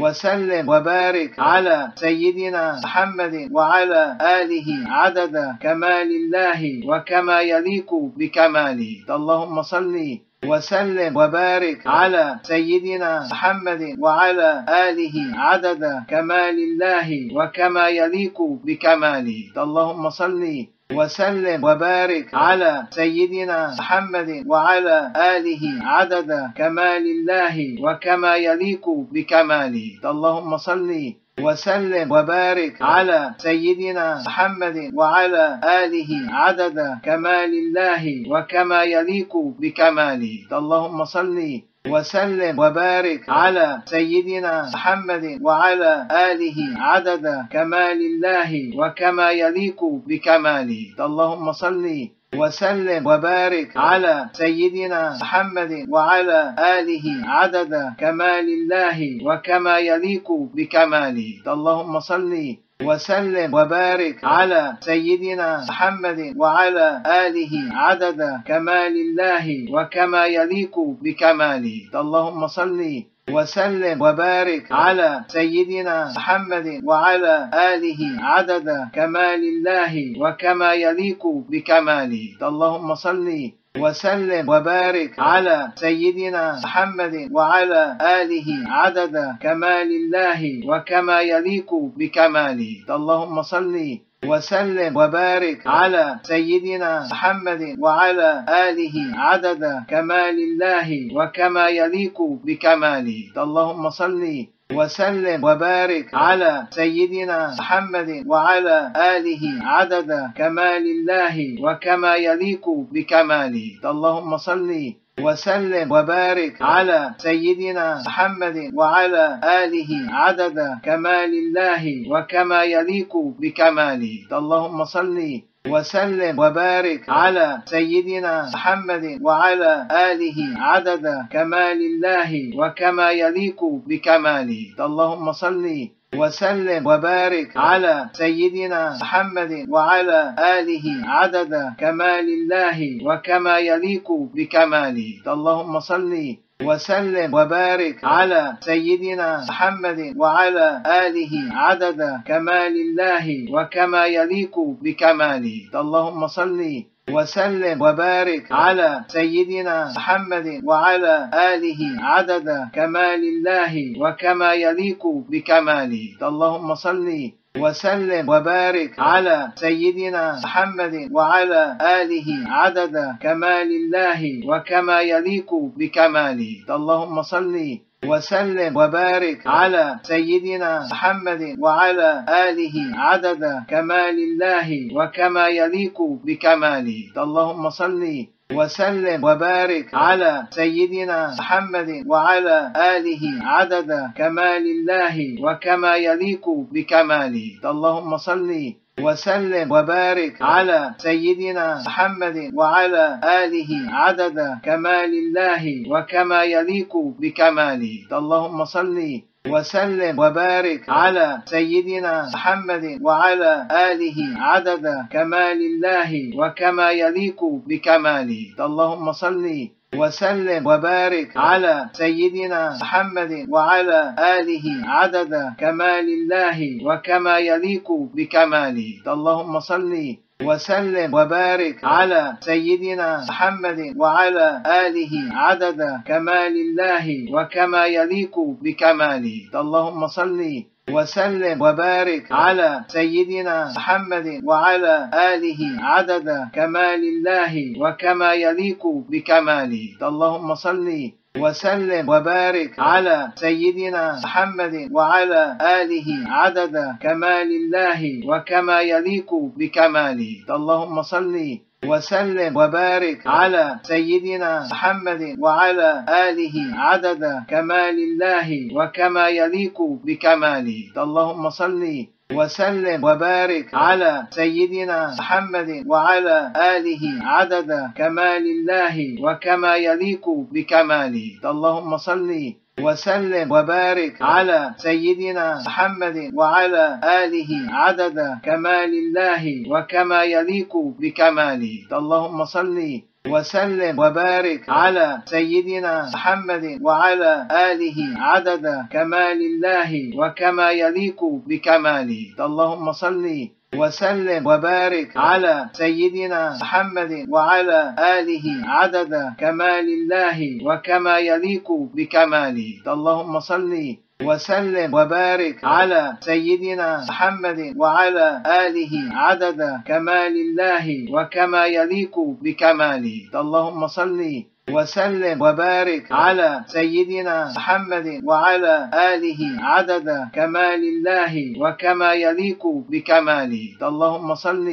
وسلم وبارك على سيدنا محمد وعلى آله عدد كمال الله وكما يليق بكماله. اللهم صل وسلم وبارك على سيدنا محمد وعلى آله عدد كمال الله وكما يليق بكماله. اللهم صل وسلم وبارك على سيدنا محمد وعلى آله عدد كمال الله وكما يليق بكماله. اللهم صل وسلم وبارك على سيدنا محمد وعلى آله عدد كمال الله وكما يليق بكماله. اللهم صل وسلم وبارك على سيدنا محمد وعلى آله عدد كمال الله وكما يليق بكماله. اللهم صل وسلم وبارك على سيدنا محمد وعلى آله عدد كمال الله وكما يليق بكماله. اللهم صل وسلم وبارك على سيدنا محمد وعلى آله عدد كمال الله وكما يليق بكماله. اللهم صل وسلم وبارك على سيدنا محمد وعلى آله عدد كمال الله وكما يليق بكماله. اللهم صل وسلم وبارك على سيدنا محمد وعلى آله عدد كمال الله وكما يليق بكماله. اللهم صل وسلم وبارك على سيدنا محمد وعلى آله عدد كمال الله وكما يليق بكماله. اللهم صل وسلم وبارك على سيدنا محمد وعلى آله عدد كمال الله وكما يليق بكماله. اللهم صل وسلم وبارك على سيدنا محمد وعلى آله عدد كمال الله وكما يليق بكماله. اللهم صل وسلم وبارك على سيدنا محمد وعلى آله عدد كمال الله وكما يليق بكماله. اللهم صل وسلم وبارك على سيدنا محمد وعلى آله عدد كمال الله وكما يليق بكماله. اللهم صل وسلم وبارك على سيدنا محمد وعلى آله عدد كمال الله وكما يليق بكماله. اللهم صل وسلم وبارك على سيدنا محمد وعلى آله عدد كمال الله وكما يليق بكماله. اللهم صل وسلم وبارك على سيدنا محمد وعلى آله عدد كمال الله وكما يليق بكماله. اللهم صل وسلم وبارك على سيدنا محمد وعلى آله عدد كمال الله وكما يليق بكماله. اللهم صل وسلم وبارك على سيدنا محمد وعلى آله عدد كمال الله وكما يليق بكماله. اللهم صل وسلم وبارك على سيدنا محمد وعلى آله عدد كمال الله وكما يليق بكماله. اللهم صل وسلم وبارك على سيدنا محمد وعلى آله عدد كمال الله وكما يليق بكماله. اللهم صل وسلم وبارك على سيدنا محمد وعلى آله عدد كمال الله وكما يليق بكماله. اللهم صل وسلم وبارك على سيدنا محمد وعلى آله عدد كمال الله وكما يليق بكماله. اللهم صل وسلم وبارك على سيدنا محمد وعلى آله عدد كمال الله وكما يليق بكماله. اللهم صل وسلم وبارك على سيدنا محمد وعلى آله عدد كمال الله وكما يليق بكماله. اللهم صل وسلم وبارك على سيدنا محمد وعلى آله عدد كمال الله وكما يليق بكماله. اللهم صل وسلم وبارك على سيدنا محمد وعلى آله عدد كمال الله وكما يليق بكماله. اللهم صل وسلم وبارك على سيدنا محمد وعلى آله عدد كمال الله وكما يليق بكماله. اللهم صل وسلم وبارك على سيدنا محمد وعلى آله عدد كمال الله وكما يليق بكماله. اللهم صل وسلم وبارك على سيدنا محمد وعلى آله عدد كمال الله وكما يليق بكماله. اللهم صل وسلم وبارك على سيدنا محمد وعلى آله عدد كمال الله وكما يليق بكماله. اللهم صل وسلم وبارك على سيدنا محمد وعلى آله عدد كمال الله وكما يليق بكماله. اللهم صل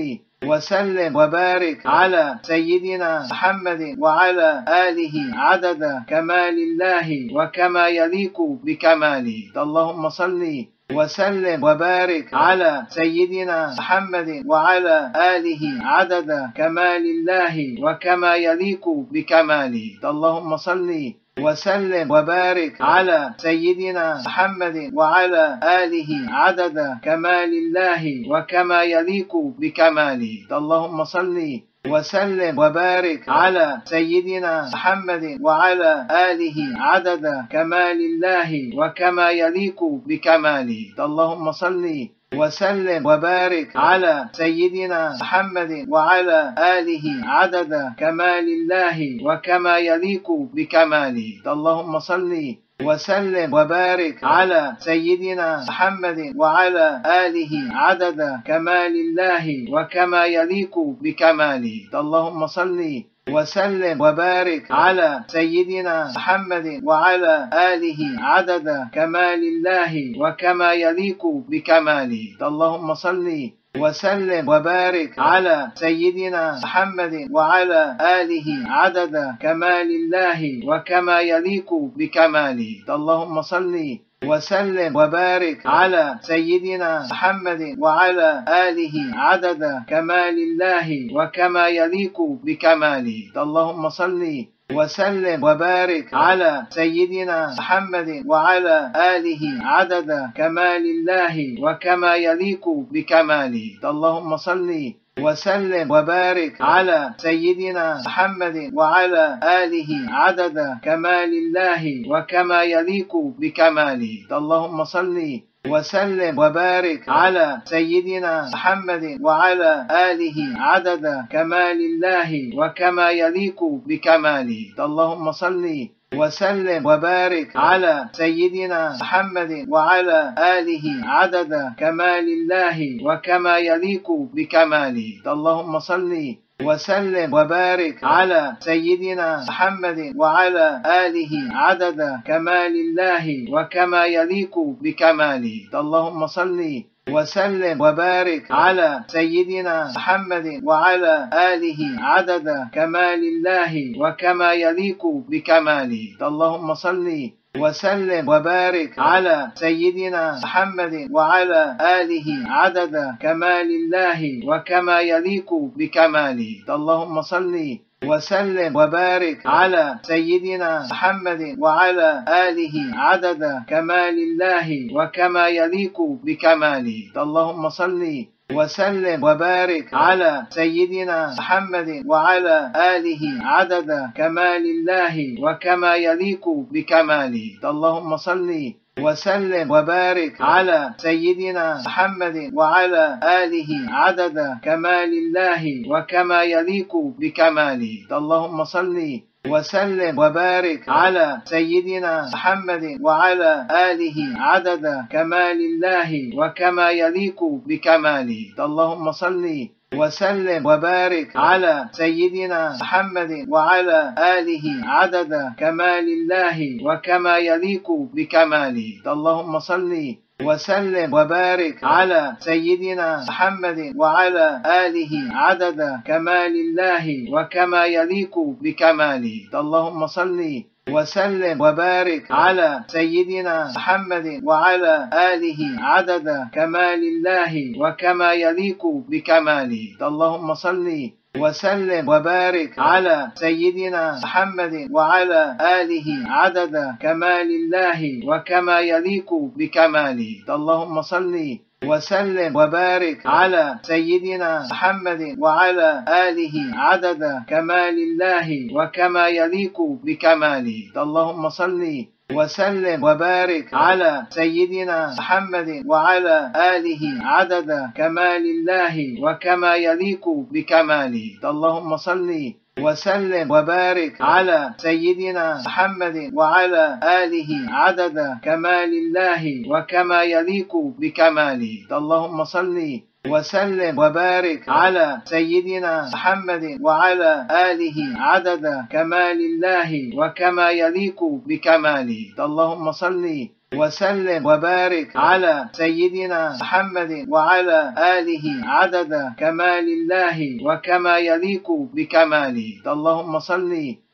وسلم وبارك على سيدنا محمد وعلى آله عدد كمال الله وكما يليق بكماله. اللهم صل وسلم وبارك على سيدنا محمد وعلى آله عدد كمال الله وكما يليق بكماله. اللهم صل وسلم وبارك على سيدنا محمد وعلى آله عدد كمال الله وكما يليق بكماله. اللهم صل وسلم وبارك على سيدنا محمد وعلى آله عدد كمال الله وكما يليق بكماله. اللهم صل وسلم وبارك على سيدنا محمد وعلى آله عدد كمال الله وكما يليق بكماله. اللهم صل وسلم وبارك على سيدنا محمد وعلى آله عدد كمال الله وكما يليق بكماله. اللهم صل وسلم وبارك على سيدنا محمد وعلى آله عدد كمال الله وكما يليق بكماله. اللهم صل وسلم وبارك على سيدنا محمد وعلى آله عدد كمال الله وكما يليق بكماله. اللهم صل وسلم وبارك على سيدنا محمد وعلى آله عدد كمال الله وكما يليق بكماله. اللهم صل وسلم وبارك على سيدنا محمد وعلى آله عدد كمال الله وكما يليق بكماله. اللهم صل وسلم وبارك على سيدنا محمد وعلى آله عدد كمال الله وكما يليق بكماله. اللهم صل وسلم وبارك على سيدنا محمد وعلى آله عدد كمال الله وكما يليق بكماله. اللهم صل وسلم وبارك على سيدنا محمد وعلى آله عدد كمال الله وكما يليق بكماله. اللهم صل وسلم وبارك على سيدنا محمد وعلى آله عدد كمال الله وكما يليق بكماله. اللهم صل وسلم وبارك على سيدنا محمد وعلى آله عدد كمال الله وكما يليق بكماله. اللهم صل وسلم وبارك على سيدنا محمد وعلى آله عدد كمال الله وكما يليق بكماله. اللهم صل وسلم. وبارك على سيدنا محمد وعلى آله عدد كمال الله وكما يليق بكماله. اللهم صل وسلم وبارك على سيدنا محمد وعلى آله عدد كمال الله وكما يليق بكماله. اللهم صل وسلم وبارك على سيدنا محمد وعلى آله عدد كمال الله وكما يليق بكماله. اللهم صل وسلم وبارك على سيدنا محمد وعلى آله عدد كمال الله وكما يليق بكماله. اللهم صل وسلم وبارك على سيدنا محمد وعلى آله عدد كمال الله وكما يليق بكماله. اللهم صل وسلم وبارك على سيدنا محمد وعلى آله عدد كمال الله وكما يليق بكماله. اللهم صل وسلم وبارك على سيدنا محمد وعلى آله عدد كمال الله وكما يليق بكماله. اللهم صل وسلم وبارك على سيدنا محمد وعلى آله عدد كمال الله وكما يليق بكماله. اللهم صل وسلم وبارك على سيدنا محمد وعلى آله عدد كمال الله وكما يليق بكماله. اللهم صل وسلم وبارك على سيدنا محمد وعلى آله عدد كمال الله وكما يليق بكماله. اللهم صل وسلم وبارك على سيدنا محمد وعلى آله عدد كمال الله وكما يليق بكماله. اللهم صل وسلم وبارك على سيدنا محمد وعلى آله عدد كمال الله وكما يليق بكماله. اللهم صل وسلم وبارك على سيدنا محمد وعلى آله عدد كمال الله وكما يليق بكماله. اللهم صل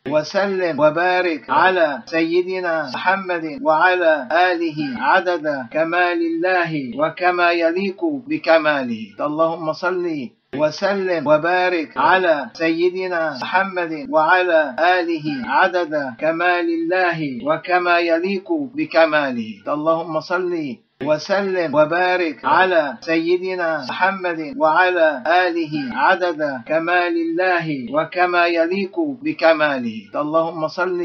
وسلم وبارك على سيدنا محمد وعلى آله عدد كمال الله وكما يليق بكماله. اللهم صل وسلم وبارك على سيدنا محمد وعلى آله عدد كمال الله وكما يليق بكماله. اللهم صل وسلم وبارك على سيدنا محمد وعلى آله عدد كمال الله وكما يليق بكماله. اللهم صل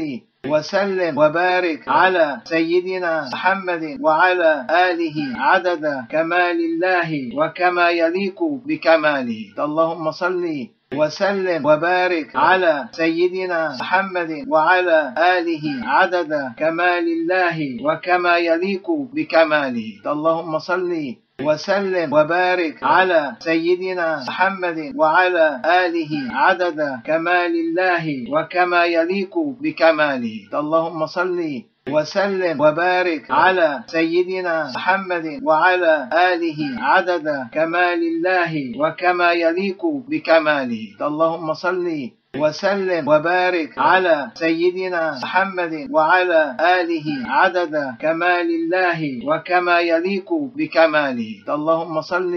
وسلم وبارك على سيدنا محمد وعلى آله عدد كمال الله وكما يليق بكماله. اللهم صل وسلم وبارك على سيدنا محمد وعلى آله عدد كمال الله وكما يليق بكماله. اللهم صل وسلم وبارك على سيدنا محمد وعلى آله عدد كمال الله وكما يليق بكماله. اللهم صل وسلم وبارك على سيدنا محمد وعلى آله عدد كمال الله وكما يليق بكماله. اللهم صل وسلم وبارك على سيدنا محمد وعلى آله عدد كمال الله وكما يليق بكماله. اللهم صل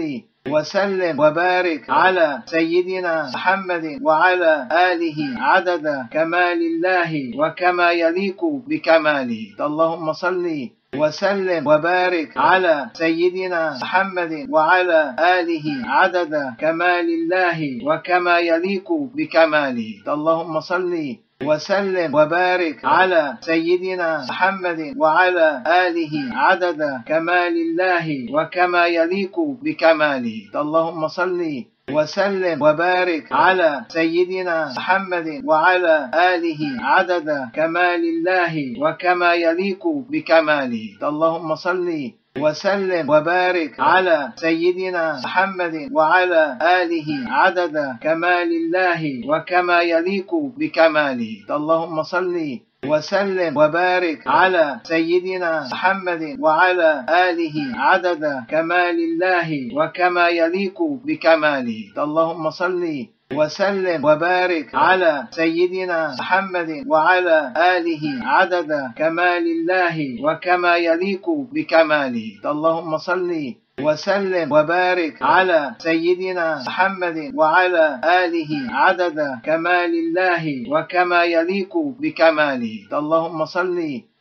وسلم وبارك على سيدنا محمد وعلى آله عدد كمال الله وكما يليق بكماله. اللهم صل وسلم وبارك على سيدنا محمد وعلى آله عدد كمال الله وكما يليق بكماله. اللهم صل وسلم وبارك على سيدنا محمد وعلى آله عدد كمال الله وكما يليق بكماله. اللهم صل وسلم وبارك على سيدنا محمد وعلى آله عدد كمال الله وكما يليق بكماله. اللهم صل وسلم وبارك على سيدنا محمد وعلى آله عدد كمال الله وكما يليق بكماله. اللهم صل وسلم وبارك على سيدنا محمد وعلى آله عدد كمال الله وكما يليق بكماله. اللهم صل وسلم وبارك على سيدنا محمد وعلى آله عدد كمال الله وكما يليق بكماله. اللهم صل وسلم وبارك على سيدنا محمد وعلى آله عدد كمال الله وكما يليق بكماله. اللهم صل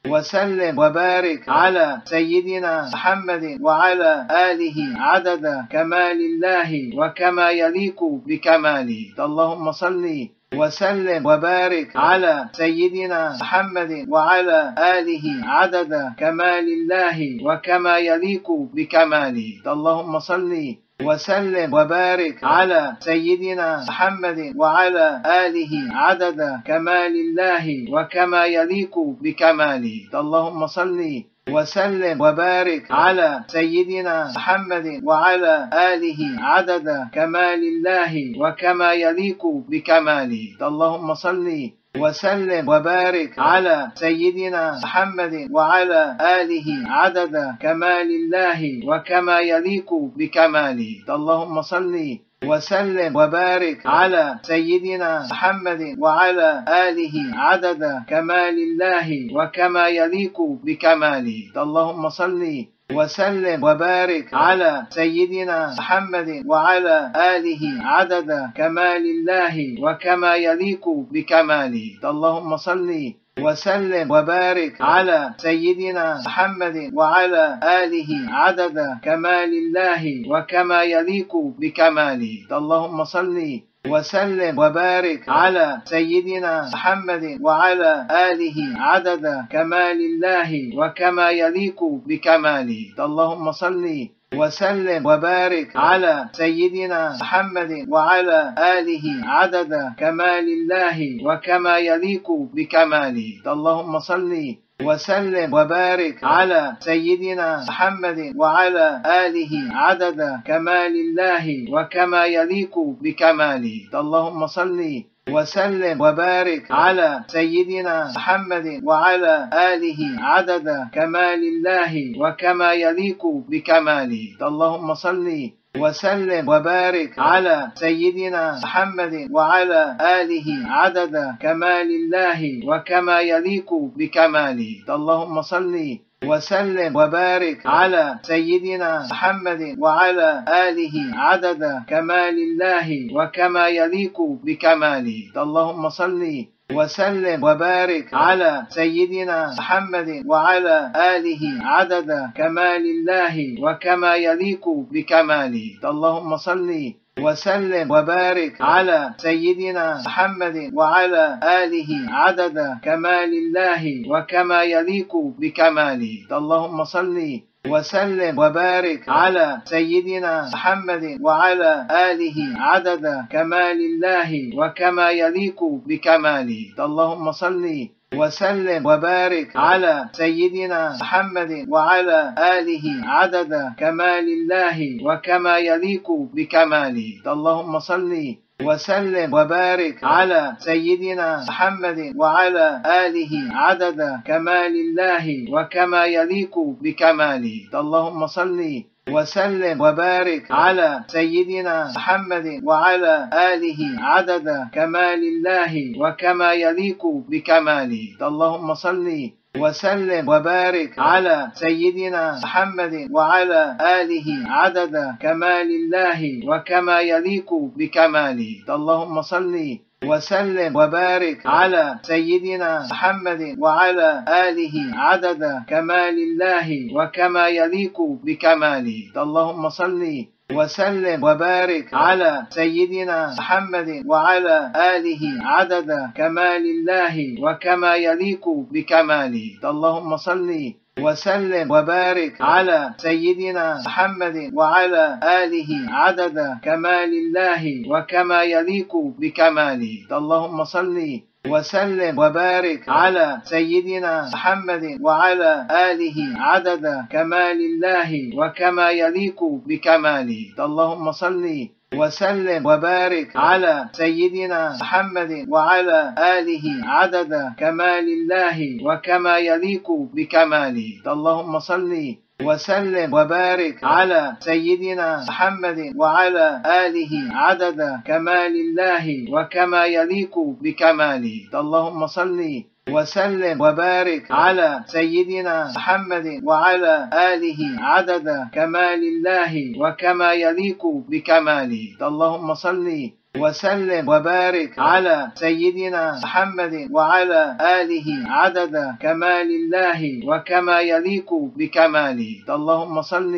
وسلم وبارك على سيدنا محمد وعلى آله عدد كمال الله وكما يليق بكماله. اللهم صل وسلم وبارك على سيدنا محمد وعلى آله عدد كمال الله وكما يليق بكماله. اللهم صل وسلم وبارك على سيدنا محمد وعلى آله عدد كمال الله وكما يليق بكماله. اللهم صل وسلم وبارك على سيدنا محمد وعلى آله عدد كمال الله وكما يليق بكماله. اللهم صل وسلم وبارك على سيدنا محمد وعلى آله عدد كمال الله وكما يليق بكماله. اللهم صل وسلم وبارك على سيدنا محمد وعلى آله عدد كمال الله وكما يليق بكماله. اللهم صل وسلم وبارك على سيدنا محمد وعلى آله عدد كمال الله وكما يليق بكماله. اللهم صل وسلم وبارك على سيدنا محمد وعلى آله عدد كمال الله وكما يليق بكماله. اللهم صل وسلم وبارك على سيدنا محمد وعلى آله عدد كمال الله وكما يليق بكماله. اللهم صل وسلم وبارك على سيدنا محمد وعلى آله عدد كمال الله وكما يليق بكماله. اللهم صل وسلم وبارك على سيدنا محمد وعلى آله عدد كمال الله وكما يليق بكماله. اللهم صل وسلم وبارك على سيدنا محمد وعلى آله عدد كمال الله وكما يليق بكماله. اللهم صل وسلم وبارك على سيدنا محمد وعلى آله عدد كمال الله وكما يليق بكماله. اللهم صل وسلم وبارك على سيدنا محمد وعلى آله عدد كمال الله وكما يليق بكماله. اللهم صل وسلم وبارك على سيدنا محمد وعلى آله عدد كمال الله وكما يليق بكماله. اللهم صل وسلم وبارك على سيدنا محمد وعلى آله عدد كمال الله وكما يليق بكماله. اللهم صل وسلم وبارك على سيدنا محمد وعلى آله عدد كمال الله وكما يليق بكماله. اللهم صل وسلم وبارك على سيدنا محمد وعلى آله عدد كمال الله وكما يليق بكماله. اللهم صل وسلم وبارك على سيدنا محمد وعلى آله عدد كمال الله وكما يليق بكماله. اللهم صل وسلم وبارك على سيدنا محمد وعلى آله عدد كمال الله وكما يليق بكماله. اللهم صل وسلم وبارك على سيدنا محمد وعلى آله عدد كمال الله وكما يليق بكماله. اللهم صل وسلم وبارك على سيدنا محمد وعلى آله عدد كمال الله وكما يليق بكماله. اللهم صل وسلم وبارك على سيدنا محمد وعلى آله عدد كمال الله وكما يليق بكماله. اللهم صل وسلم وبارك على سيدنا محمد وعلى آله عدد كمال الله وكما يليق بكماله. اللهم صل وسلم وبارك على سيدنا محمد وعلى آله عدد كمال الله وكما يليق بكماله. اللهم صل وسلم وبارك على سيدنا محمد وعلى آله عدد كمال الله وكما يليق بكماله. اللهم صل وسلم وبارك على سيدنا محمد وعلى آله عدد كمال الله وكما يليق بكماله. اللهم صل وسلم وبارك على سيدنا محمد وعلى آله عدد كمال الله وكما يليق بكماله. اللهم صل وسلم وبارك على سيدنا محمد وعلى آله عدد كمال الله وكما يليق بكماله. اللهم صل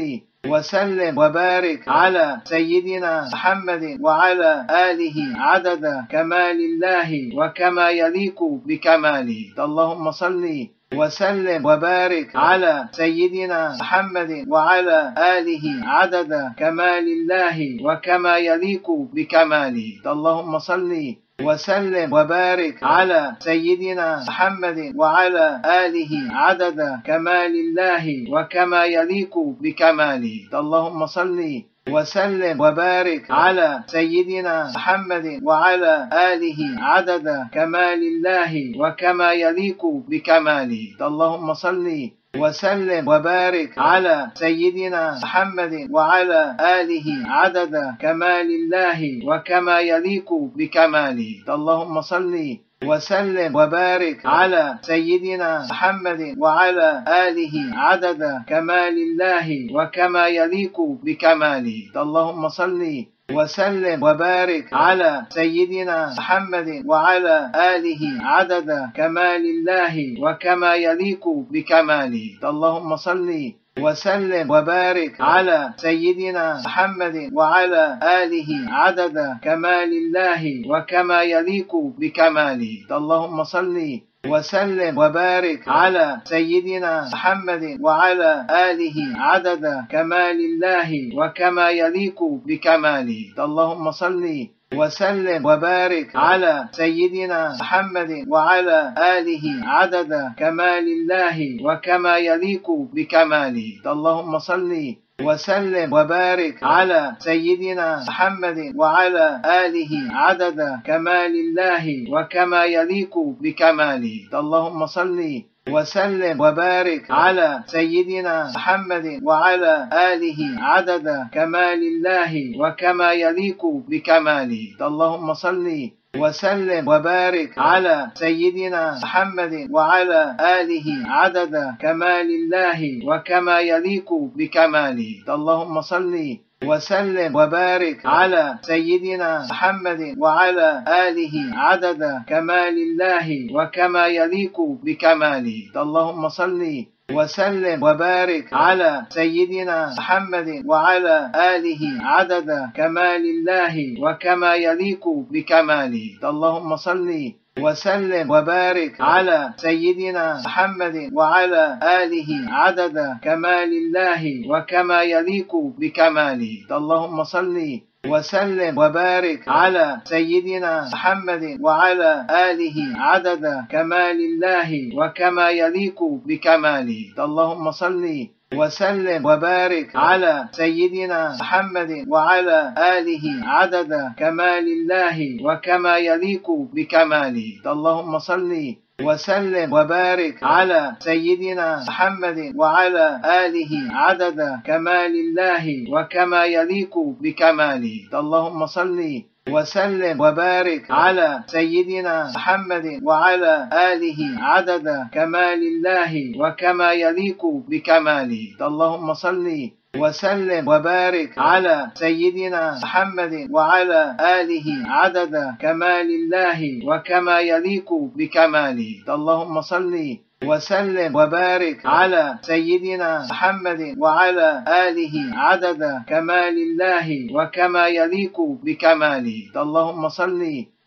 وسلم وبارك على سيدنا محمد وعلى آله عدد كمال الله وكما يليق بكماله. اللهم صل وسلم وبارك على سيدنا محمد وعلى آله عدد كمال الله وكما يليق بكماله. اللهم صل وسلم وبارك على سيدنا محمد وعلى آله عدد كمال الله وكما يليق بكماله. اللهم صل وسلم وبارك على سيدنا محمد وعلى آله عدد كمال الله وكما يليق بكماله. اللهم صل وسلم وبارك على سيدنا محمد وعلى آله عدد كمال الله وكما يليق بكماله. اللهم صل وسلم وبارك على سيدنا محمد وعلى آله عدد كمال الله وكما يليق بكماله. اللهم صل وسلم. وبارك على سيدنا محمد وعلى آله عدد كمال الله وكما يليق بكماله. اللهم صل وسلم وبارك على سيدنا محمد وعلى آله عدد كمال الله وكما يليق بكماله. اللهم صل وسلم وبارك على سيدنا محمد وعلى آله عدد كمال الله وكما يليق بكماله. اللهم صل وسلم وبارك على سيدنا محمد وعلى آله عدد كمال الله وكما يليق بكماله. اللهم صل وسلم وبارك على سيدنا محمد وعلى آله عدد كمال الله وكما يليق بكماله. اللهم صل وسلم وبارك على سيدنا محمد وعلى آله عدد كمال الله وكما يليق بكماله. اللهم صل وسلم وبارك على سيدنا محمد وعلى آله عدد كمال الله وكما يليق بكماله. اللهم صل وسلم وبارك على سيدنا محمد وعلى آله عدد كمال الله وكما يليق بكماله. اللهم صل وسلم وبارك على سيدنا محمد وعلى آله عدد كمال الله وكما يليق بكماله. اللهم صل وسلم وبارك على سيدنا محمد وعلى آله عدد كمال الله وكما يليق بكماله. اللهم صل وسلم وبارك على سيدنا محمد وعلى آله عدد كمال الله وكما يليق بكماله. اللهم صل وسلم وبارك على سيدنا محمد وعلى آله عدد كمال الله وكما يليق بكماله. اللهم صل وسلم وبارك على سيدنا محمد وعلى آله عدد كمال الله وكما يليق بكماله. اللهم صل وسلم وبارك على سيدنا محمد وعلى آله عدد كمال الله وكما يليق بكماله. اللهم صل وسلم وبارك على سيدنا محمد وعلى آله عدد كمال الله وكما يليق بكماله. اللهم صل وسلم وبارك على سيدنا محمد وعلى آله عدد كمال الله وكما يليق بكماله. اللهم صل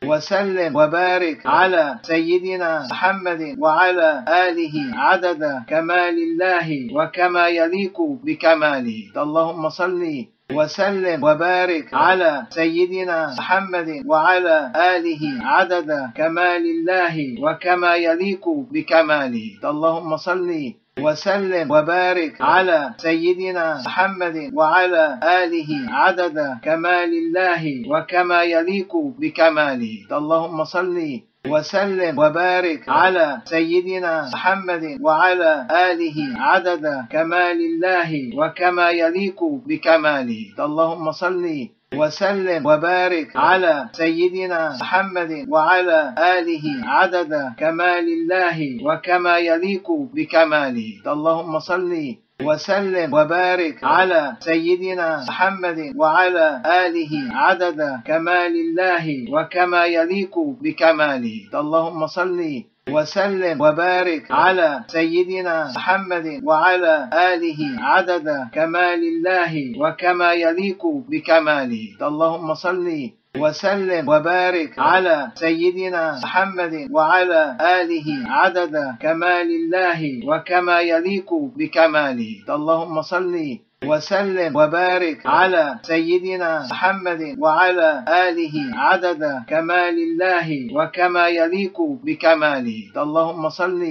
وسلم وبارك على سيدنا محمد وعلى آله عدد كمال الله وكما يليق بكماله. اللهم صل وسلم وبارك على سيدنا محمد وعلى آله عدد كمال الله وكما يليق بكماله. اللهم صل وسلم وبارك على سيدنا محمد وعلى آله عدد كمال الله وكما يليق بكماله. اللهم صل وسلم وبارك على سيدنا محمد وعلى آله عدد كمال الله وكما يليق بكماله. اللهم صل وسلم وبارك على سيدنا محمد وعلى آله عدد كمال الله وكما يليق بكماله. اللهم صل وسلم وبارك على سيدنا محمد وعلى آله عدد كمال الله وكما يليق بكماله. اللهم صل وسلم وبارك على سيدنا محمد وعلى آله عدد كمال الله وكما يليق بكماله. اللهم صل وسلم وبارك على سيدنا محمد وعلى آله عدد كمال الله وكما يليق بكماله. اللهم صل وسلم وبارك على سيدنا محمد وعلى آله عدد كمال الله وكما يليق بكماله. اللهم صل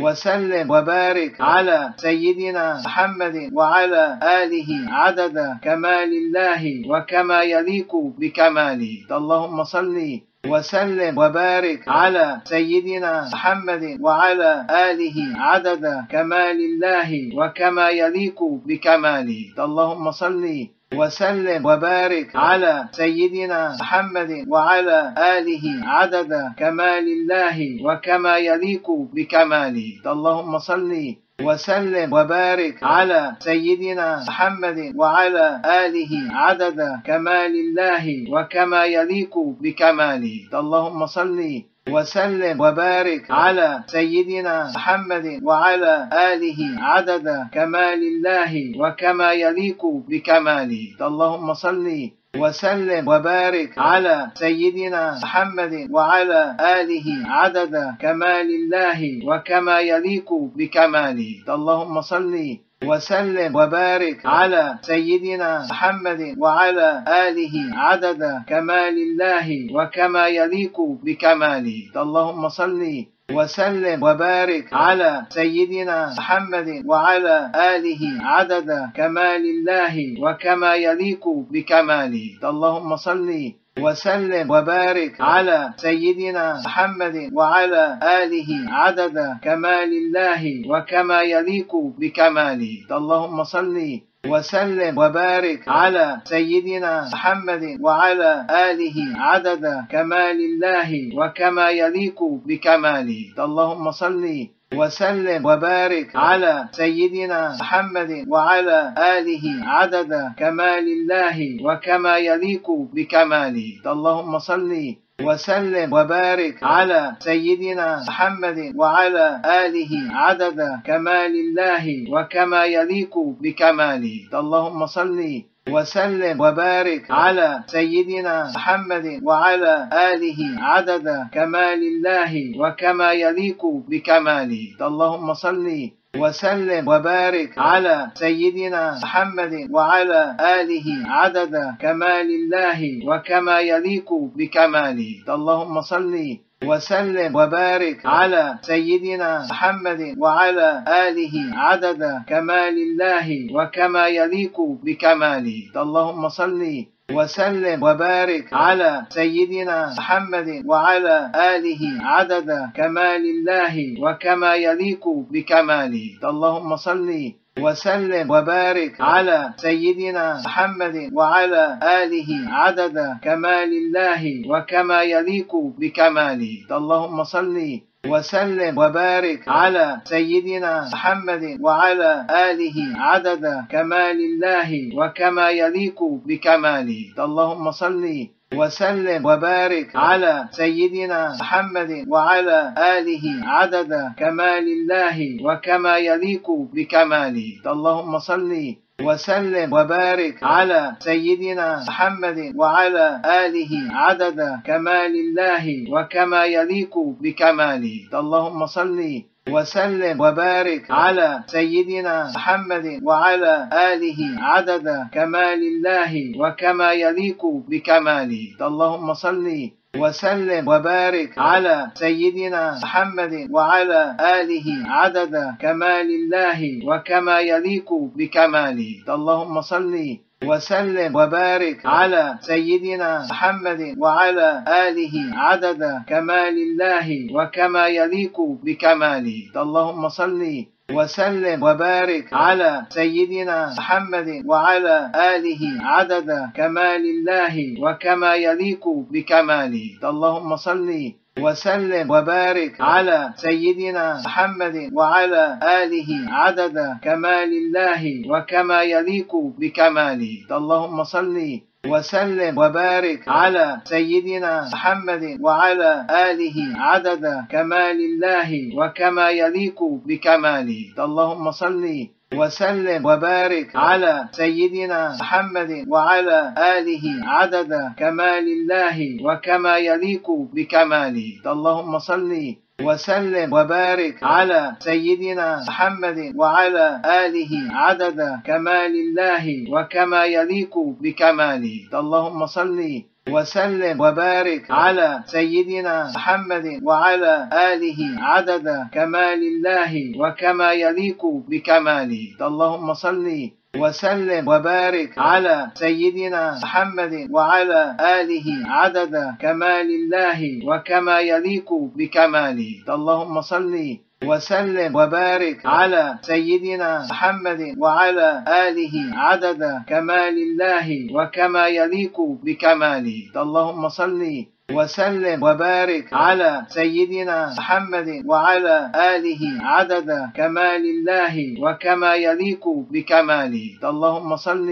وسلم وبارك على سيدنا محمد وعلى آله عدد كمال الله وكما يليق بكماله. اللهم صل وسلم وبارك على سيدنا محمد وعلى آله عدد كمال الله وكما يليق بكماله. اللهم صل وسلم وبارك على سيدنا محمد وعلى آله عدد كمال الله وكما يليق بكماله. اللهم صل وسلم وبارك على سيدنا محمد وعلى آله عدد كمال الله وكما يليق بكماله. اللهم صل وسلم وبارك على سيدنا محمد وعلى آله عدد كمال الله وكما يليق بكماله. اللهم صل وسلم وبارك على سيدنا محمد وعلى آله عدد كمال الله وكما يليق بكماله. اللهم صل وسلم وبارك على سيدنا محمد وعلى آله عدد كمال الله وكما يليق بكماله. اللهم صل وسلم وبارك على سيدنا محمد وعلى آله عدد كمال الله وكما يليق بكماله. اللهم صل وسلم وبارك على سيدنا محمد وعلى آله عدد كمال الله وكما يليق بكماله. اللهم صل وسلم وبارك على سيدنا محمد وعلى آله عدد كمال الله وكما يليق بكماله. اللهم صل وسلم وبارك على سيدنا محمد وعلى آله عدد كمال الله وكما يليق بكماله. اللهم صل وسلم وبارك على سيدنا محمد وعلى آله عدد كمال الله وكما يليق بكماله. اللهم صل وسلم وبارك على سيدنا محمد وعلى آله عدد كمال الله وكما يليق بكماله. اللهم صل وسلم وبارك على سيدنا محمد وعلى آله عدد كمال الله وكما يليق بكماله. اللهم صل وسلم وبارك على سيدنا محمد وعلى آله عدد كمال الله وكما يليق بكماله. اللهم صل وسلم وبارك على سيدنا محمد وعلى آله عدد كمال الله وكما يليق بكماله. اللهم صل وسلم وبارك على سيدنا محمد وعلى آله عدد كمال الله وكما يليق بكماله. اللهم صل وسلم وبارك على سيدنا محمد وعلى آله عدد كمال الله وكما يليق بكماله. اللهم صل وسلم وبارك على سيدنا محمد وعلى آله عدد كمال الله وكما يليق بكماله. اللهم صل وسلم وبارك على سيدنا محمد وعلى آله عدد كمال الله وكما يليق بكماله. اللهم صل وسلم وبارك على سيدنا محمد وعلى آله عدد كمال الله وكما يليق بكماله. اللهم صل وسلم وبارك على سيدنا محمد وعلى آله عدد كمال الله وكما يليق بكماله. اللهم صل وسلم وبارك على سيدنا محمد وعلى آله عدد كمال الله وكما يليق بكماله. اللهم صل وسلم وبارك على سيدنا محمد وعلى آله عدد كمال الله وكما يليق بكماله. اللهم صل وسلم وبارك على سيدنا محمد وعلى آله عدد كمال الله وكما يليق بكماله. اللهم صل وسلم وبارك على سيدنا محمد وعلى آله عدد كمال الله وكما يليق بكماله. اللهم صل وسلم وبارك على سيدنا محمد وعلى آله عدد كمال الله وكما يليق بكماله. اللهم صل وسلم وبارك على سيدنا محمد وعلى آله عدد كمال الله وكما يليق بكماله. اللهم صل وسلم وبارك على سيدنا محمد وعلى آله عدد كمال الله وكما يليق بكماله. اللهم صل وسلم وبارك على سيدنا محمد وعلى آله عدد كمال الله وكما يليق بكماله. اللهم صل وسلم وبارك على سيدنا محمد وعلى آله عدد كمال الله وكما يليق بكماله. اللهم صل وسلم وبارك على سيدنا محمد وعلى آله عدد كمال الله وكما يليق بكماله. اللهم صل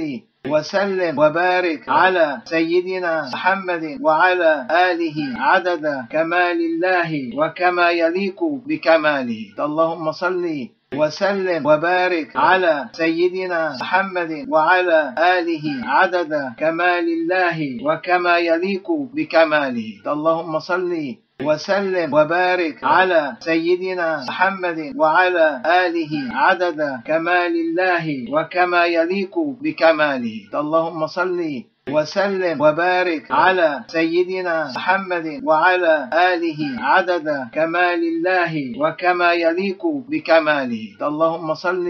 وسلم وبارك على سيدنا محمد وعلى آله عدد كمال الله وكما يليق بكماله. اللهم صل وسلم وبارك على سيدنا محمد وعلى آله عدد كمال الله وكما يليق بكماله. اللهم صل وسلم وبارك على سيدنا محمد وعلى آله عدد كمال الله وكما يليق بكماله. اللهم صل وسلم وبارك على سيدنا محمد وعلى آله عدد كمال الله وكما يليق بكماله. اللهم صل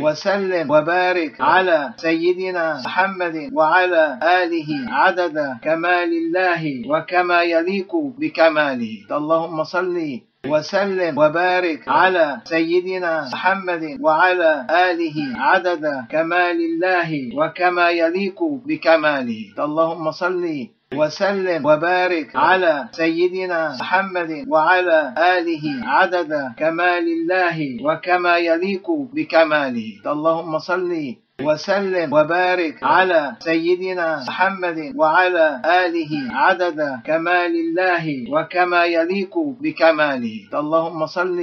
وسلم وبارك على سيدنا محمد وعلى آله عدد كمال الله وكما يليق بكماله. اللهم صل وسلم وبارك على سيدنا محمد وعلى آله عدد كمال الله وكما يليق بكماله. اللهم صل وسلم وبارك على سيدنا محمد وعلى آله عدد كمال الله وكما يليق بكماله. اللهم صل وسلم. وبارك على سيدنا محمد وعلى آله عدد كمال الله وكما يليق بكماله. اللهم صل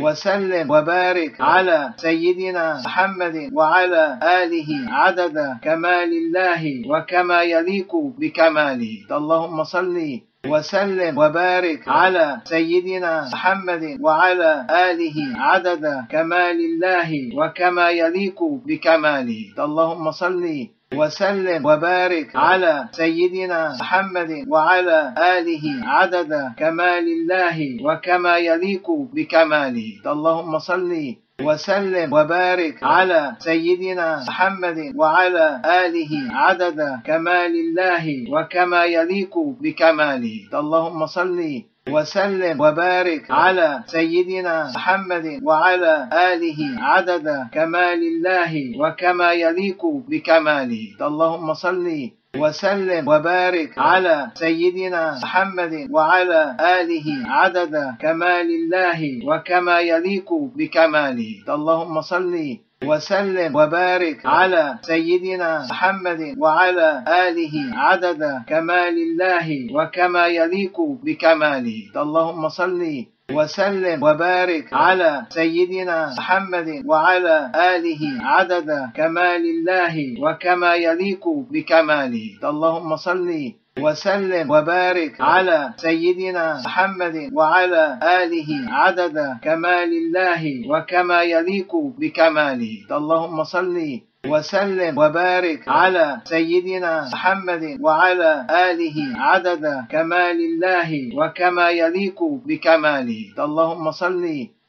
وسلم وبارك على سيدنا محمد وعلى آله عدد كمال الله وكما يليق بكماله. اللهم صل وسلم وبارك على سيدنا محمد وعلى آله عدد كمال الله وكما يليق بكماله. اللهم صل وسلم وبارك على سيدنا محمد وعلى آله عدد كمال الله وكما يليق بكماله. اللهم صل وسلم وبارك على سيدنا محمد وعلى آله عدد كمال الله وكما يليق بكماله. اللهم صل وسلم وبارك على سيدنا محمد وعلى آله عدد كمال الله وكما يليق بكماله. اللهم صل وسلم وبارك على سيدنا محمد وعلى آله عدد كمال الله وكما يليق بكماله. اللهم صل وسلم وبارك على سيدنا محمد وعلى آله عدد كمال الله وكما يليق بكماله. اللهم صل وسلم وبارك على سيدنا محمد وعلى آله عدد كمال الله وكما يليق بكماله. اللهم صل وسلم وبارك على سيدنا محمد وعلى آله عدد كمال الله وكما يليق بكماله. اللهم صل وسلم وبارك على سيدنا محمد وعلى آله عدد كمال الله وكما يليق بكماله. اللهم صل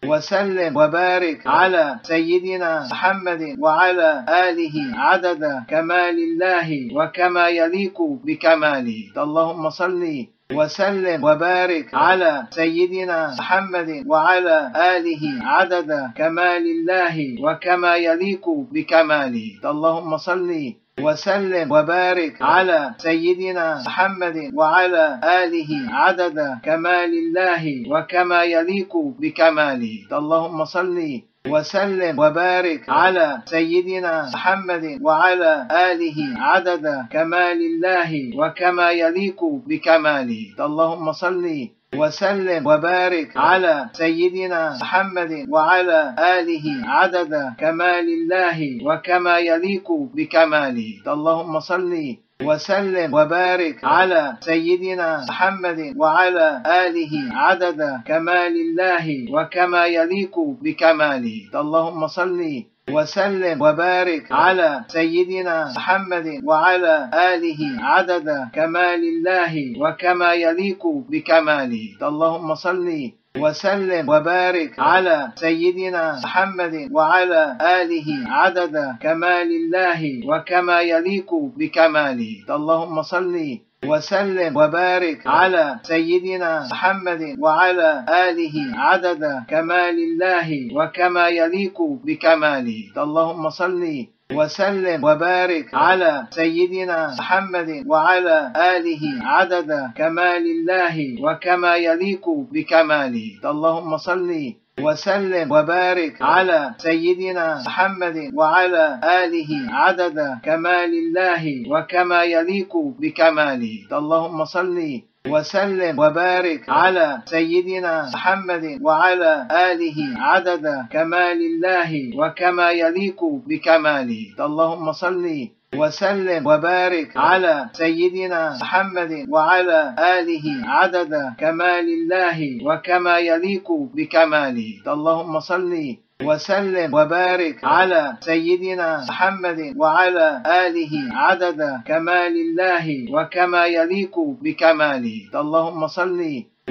وسلم وبارك على سيدنا محمد وعلى آله عدد كمال الله وكما يليق بكماله. اللهم صل وسلم وبارك على سيدنا محمد وعلى آله عدد كمال الله وكما يليق بكماله. اللهم صل وسلم وبارك على سيدنا محمد وعلى آله عدد كمال الله وكما يليق بكماله. اللهم صل وسلم وبارك على سيدنا محمد وعلى آله عدد كمال الله وكما يليق بكماله. اللهم صل وسلم وبارك على سيدنا محمد وعلى آله عدد كمال الله وكما يليق بكماله. اللهم صل وسلم وبارك على سيدنا محمد وعلى آله عدد كمال الله وكما يليق بكماله. اللهم صل وسلم وبارك على سيدنا محمد وعلى آله عدد كمال الله وكما يليق بكماله. اللهم صل وسلم وبارك على سيدنا محمد وعلى آله عدد كمال الله وكما يليق بكماله. اللهم صل وسلم وبارك على سيدنا محمد وعلى آله عدد كمال الله وكما يليق بكماله. اللهم صل وسلم وبارك على سيدنا محمد وعلى آله عدد كمال الله وكما يليق بكماله. اللهم صل وسلم وبارك على سيدنا محمد وعلى آله عدد كمال الله وكما يليق بكماله. اللهم صل وسلم وبارك على سيدنا محمد وعلى آله عدد كمال الله وكما يليق بكماله. اللهم صل وسلم وبارك على سيدنا محمد وعلى آله عدد كمال الله وكما يليق بكماله. اللهم صل وسلم وبارك على سيدنا محمد وعلى آله عدد كمال الله وكما يليق بكماله. اللهم صل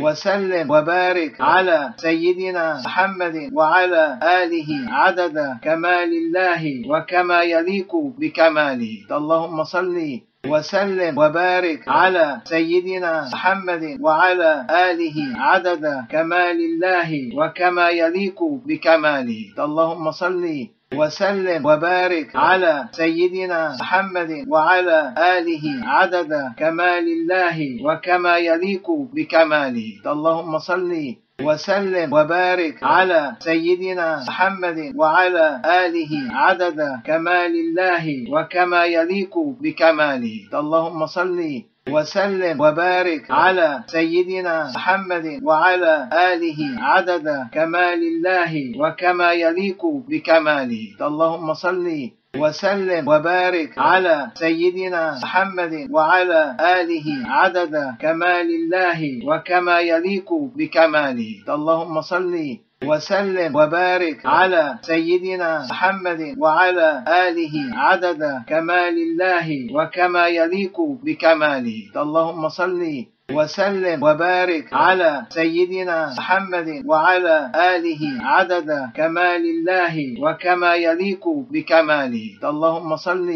وسلم وبارك على سيدنا محمد وعلى آله عدد كمال الله وكما يليق بكماله. اللهم صل وسلم وبارك على سيدنا محمد وعلى آله عدد كمال الله وكما يليق بكماله. اللهم صل وسلم وبارك على سيدنا محمد وعلى آله عدد كمال الله وكما يليق بكماله. اللهم صل وسلم وبارك على سيدنا محمد وعلى آله عدد كمال الله وكما يليق بكماله. اللهم صل وسلم وبارك على سيدنا محمد وعلى آله عدد كمال الله وكما يليق بكماله. اللهم صل وسلم وبارك على سيدنا محمد وعلى آله عدد كمال الله وكما يليق بكماله. اللهم صل وسلم وبارك على سيدنا محمد وعلى آله عدد كمال الله وكما يليق بكماله. اللهم صل وسلم وبارك على سيدنا محمد وعلى آله عدد كمال الله وكما يليق بكماله. اللهم صل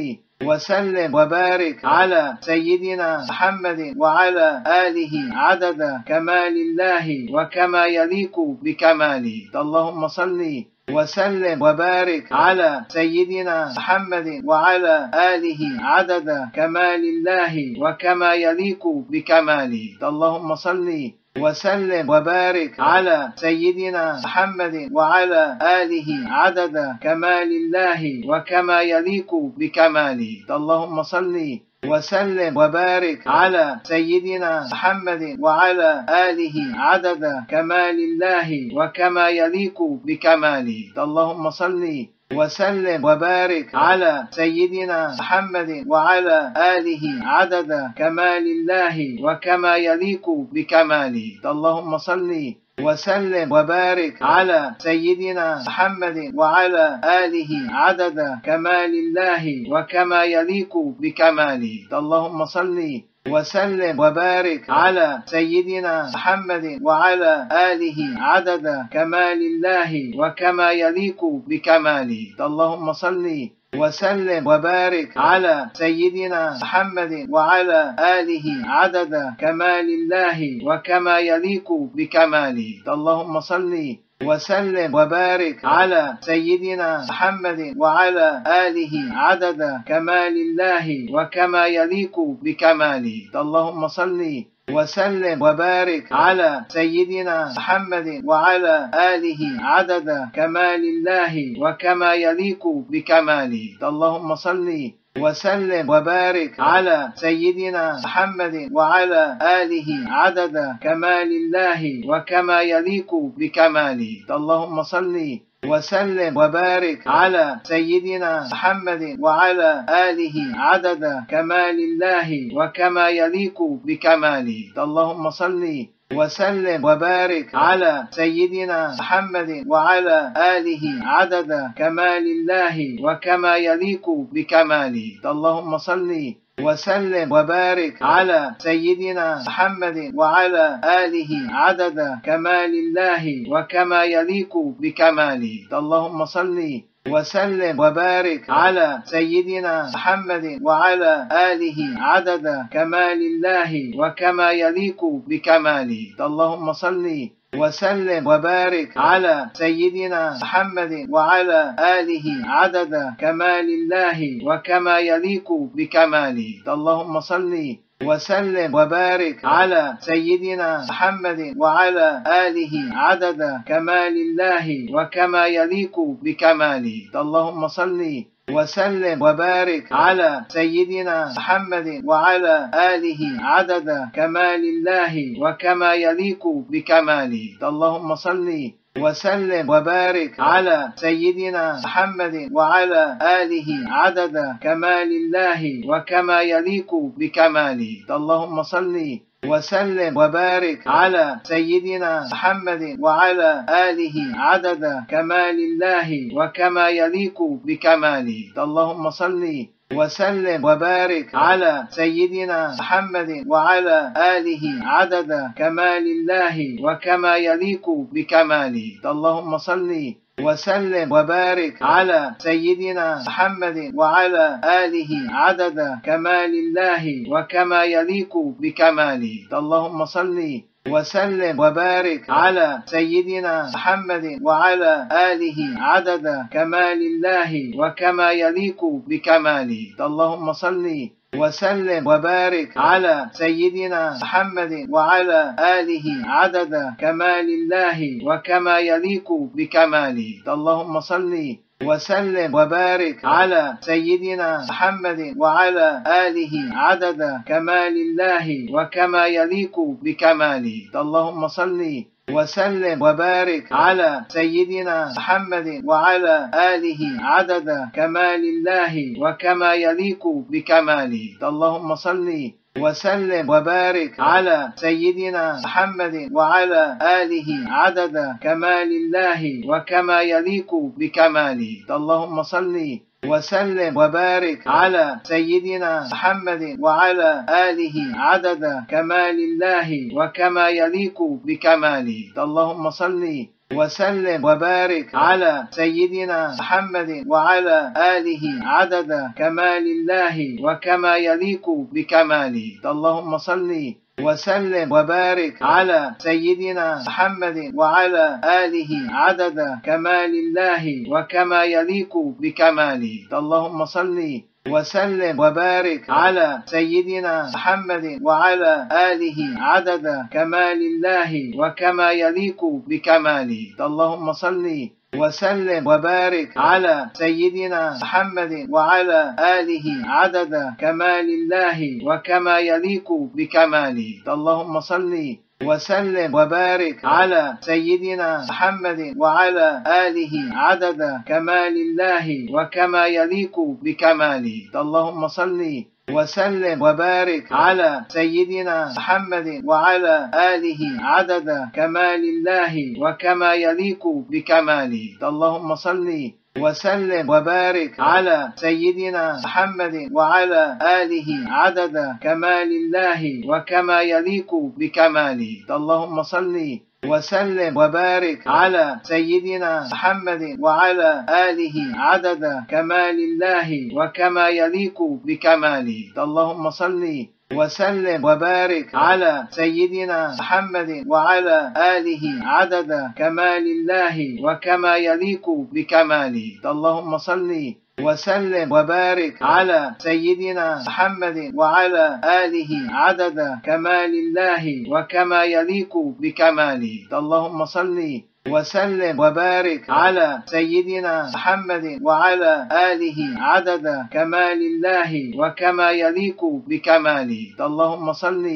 وسلم وبارك على سيدنا محمد وعلى آله عدد كمال الله وكما يليق بكماله. اللهم صل وسلم وبارك على سيدنا محمد وعلى آله عدد كمال الله وكما يليق بكماله. اللهم صل وسلم وبارك على سيدنا محمد وعلى آله عدد كمال الله وكما يليق بكماله. اللهم صل وسلم وبارك على سيدنا محمد وعلى آله عدد كمال الله وكما يليق بكماله. اللهم صل وسلم وبارك على سيدنا محمد وعلى آله عدد كمال الله وكما يليق بكماله. اللهم صل وسلم وبارك على سيدنا محمد وعلى آله عدد كمال الله وكما يليق بكماله. اللهم صل وسلم وبارك على سيدنا محمد وعلى آله عدد كمال الله وكما يليق بكماله. اللهم صل وسلم وبارك على سيدنا محمد وعلى آله عدد كمال الله وكما يليق بكماله. اللهم صل وسلم وبارك على سيدنا محمد وعلى آله عدد كمال الله وكما يليق بكماله. اللهم صل وسلم وبارك على سيدنا محمد وعلى آله عدد كمال الله وكما يليق بكماله. اللهم صل وسلم وبارك على سيدنا محمد وعلى آله عدد كمال الله وكما يليق بكماله. اللهم صل وسلم وبارك على سيدنا محمد وعلى آله عدد كمال الله وكما يليق بكماله. اللهم صل وسلم وبارك على سيدنا محمد وعلى آله عدد كمال الله وكما يليق بكماله. اللهم صل وسلم وبارك على سيدنا محمد وعلى آله عدد كمال الله وكما يليق بكماله. اللهم صل وسلم وبارك على سيدنا محمد وعلى آله عدد كمال الله وكما يليق بكماله. اللهم صل وسلم وبارك على سيدنا محمد وعلى آله عدد كمال الله وكما يليق بكماله. اللهم صل وسلم وبارك على سيدنا محمد وعلى آله عدد كمال الله وكما يليق بكماله. اللهم صل وسلم وبارك على سيدنا محمد وعلى آله عدد كمال الله وكما يليق بكماله. اللهم صل وسلم وبارك على سيدنا محمد وعلى آله عدد كمال الله وكما يليق بكماله. اللهم صل وسلم وبارك على سيدنا محمد وعلى آله عدد كمال الله وكما يليق بكماله. اللهم صل وسلم وبارك على سيدنا محمد وعلى آله عدد كمال الله وكما يليق بكماله. اللهم صل وسلم وبارك على سيدنا محمد وعلى آله عدد كمال الله وكما يليق بكماله. اللهم صل وسلم وبارك على سيدنا محمد وعلى آله عدد كمال الله وكما يليق بكماله. اللهم صل وسلم وبارك على سيدنا محمد وعلى آله عدد كمال الله وكما يليق بكماله. اللهم صل وسلم وبارك على سيدنا محمد وعلى آله عدد كمال الله وكما يليق بكماله. اللهم صل وسلم وبارك على سيدنا محمد وعلى آله عدد كمال الله وكما يليق بكماله. اللهم صل وسلم وبارك على سيدنا محمد وعلى آله عدد كمال الله وكما يليق بكماله. اللهم صل وسلم وبارك على سيدنا محمد وعلى آله عدد كمال الله وكما يليق بكماله. اللهم صل وسلم وبارك على سيدنا محمد وعلى آله عدد كمال الله وكما يليق بكماله. اللهم صل وسلم وبارك على سيدنا محمد وعلى آله عدد كمال الله وكما يليق بكماله. اللهم صل وسلم وبارك على سيدنا محمد وعلى آله عدد كمال الله وكما يليق بكماله. اللهم صل وسلم. وبارك على سيدنا محمد وعلى آله عدد كمال الله وكما يليق بكماله. اللهم صل وسلم وبارك على سيدنا محمد وعلى آله عدد كمال الله وكما يليق بكماله. اللهم صل وسلم وبارك على سيدنا محمد وعلى آله عدد كمال الله وكما يليق بكماله. اللهم صل وسلم وبارك على سيدنا محمد وعلى آله عدد كمال الله وكما يليق بكماله. اللهم صل وسلم وبارك على سيدنا محمد وعلى آله عدد كمال الله وكما يليق بكماله. اللهم صل وسلم وبارك على سيدنا محمد وعلى آله عدد كمال الله وكما يليق بكماله. اللهم صل وسلم وبارك على سيدنا محمد وعلى آله عدد كمال الله وكما يليق بكماله. اللهم صل وسلم وبارك على سيدنا محمد وعلى آله عدد كمال الله وكما يليق بكماله. اللهم صل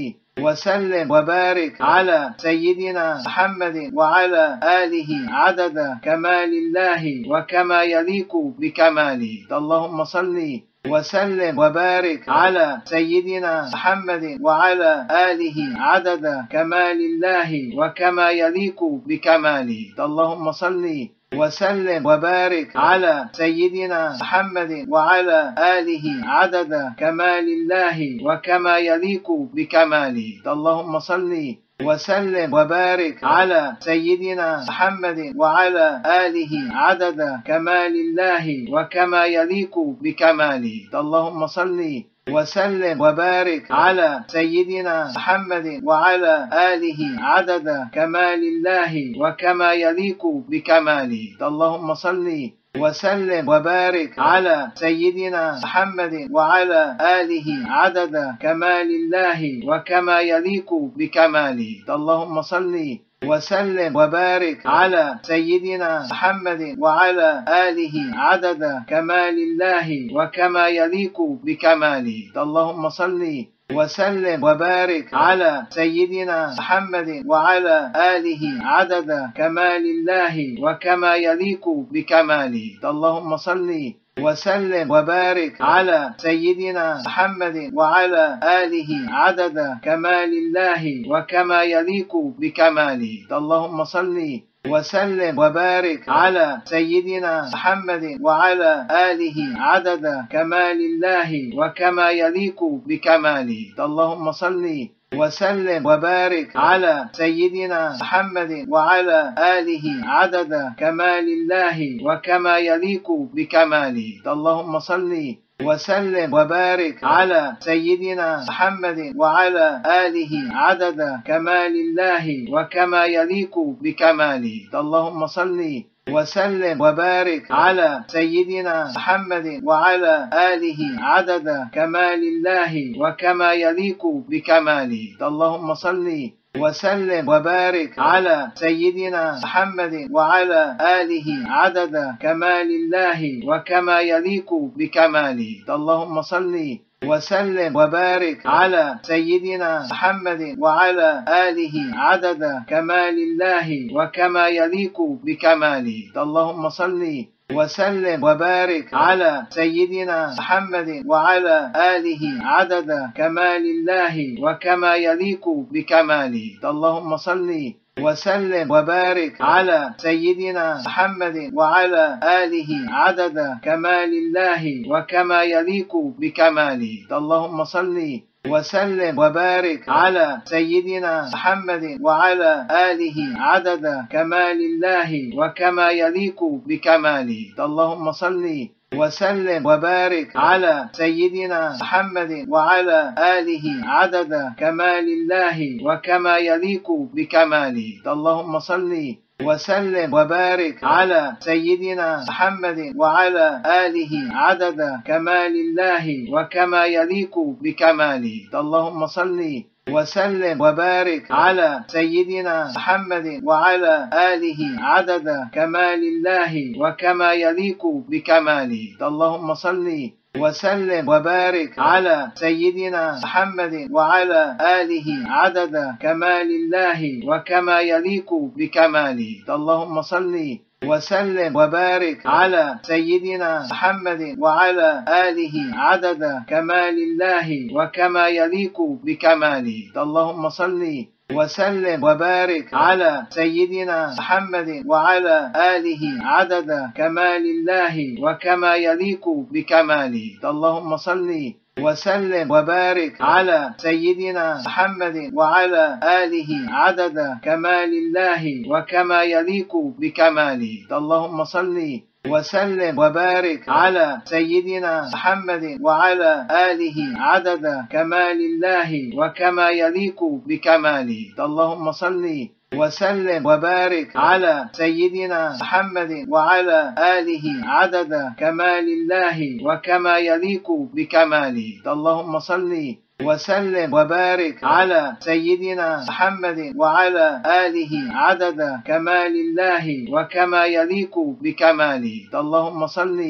وسلم وبارك على سيدنا محمد وعلى آله عدد كمال الله وكما يليق بكماله. اللهم صل وسلم وبارك على سيدنا محمد وعلى آله عدد كمال الله وكما يليق بكماله. اللهم صل وسلم وبارك على سيدنا محمد وعلى آله عدد كمال الله وكما يليق بكماله. اللهم صل وسلم وبارك على سيدنا محمد وعلى آله عدد كمال الله وكما يليق بكماله. اللهم صل وسلم وبارك على سيدنا محمد وعلى آله عدد كمال الله وكما يليق بكماله. اللهم صل وسلم وبارك على سيدنا محمد وعلى آله عدد كمال الله وكما يليق بكماله. اللهم صل وسلم وبارك على سيدنا محمد وعلى آله عدد كمال الله وكما يليق بكماله. اللهم صل وسلم وبارك على سيدنا محمد وعلى آله عدد كمال الله وكما يليق بكماله. اللهم صل وسلم وبارك على سيدنا محمد وعلى آله عدد كمال الله وكما يليق بكماله. اللهم صل وسلم وبارك على سيدنا محمد وعلى آله عدد كمال الله وكما يليق بكماله. اللهم صل وسلم وبارك على سيدنا محمد وعلى آله عدد كمال الله وكما يليق بكماله. اللهم صل وسلم وبارك على سيدنا محمد وعلى آله عدد كمال الله وكما يليق بكماله. اللهم صل وسلم وبارك على سيدنا محمد وعلى آله عدد كمال الله وكما يليق بكماله. اللهم صل وسلم وبارك على سيدنا محمد وعلى آله عدد كمال الله وكما يليق بكماله. اللهم صل وسلم وبارك على سيدنا محمد وعلى آله عدد كمال الله وكما يليق بكماله. اللهم صل وسلم وبارك على سيدنا محمد وعلى آله عدد كمال الله وكما يليق بكماله. اللهم صل وسلم وبارك على سيدنا محمد وعلى آله عدد كمال الله وكما يليق بكماله. اللهم صل وسلم وبارك على سيدنا محمد وعلى آله عدد كمال الله وكما يليق بكماله. اللهم صل وسلم وبارك على سيدنا محمد وعلى آله عدد كمال الله وكما يليق بكماله. اللهم صل وسلم وبارك على سيدنا محمد وعلى آله عدد كمال الله وكما يليق بكماله. اللهم صل وسلم وبارك على سيدنا محمد وعلى آله عدد كمال الله وكما يليق بكماله. اللهم صل وسلم وبارك على سيدنا محمد وعلى آله عدد كمال الله وكما يليق بكماله. اللهم صل وسلم وبارك على سيدنا محمد وعلى آله عدد كمال الله وكما يليق بكماله. اللهم صل وسلم وبارك على سيدنا محمد وعلى آله عدد كمال الله وكما يليق بكماله. اللهم صل وسلم وبارك على سيدنا محمد وعلى آله عدد كمال الله وكما يليق بكماله. اللهم صل وسلم وبارك على سيدنا محمد وعلى آله عدد كمال الله وكما يليق بكماله. اللهم صل وسلم وبارك على سيدنا محمد وعلى آله عدد كمال الله وكما يليق بكماله. اللهم صل وسلم وبارك على سيدنا محمد وعلى آله عدد كمال الله وكما يليق بكماله. اللهم صل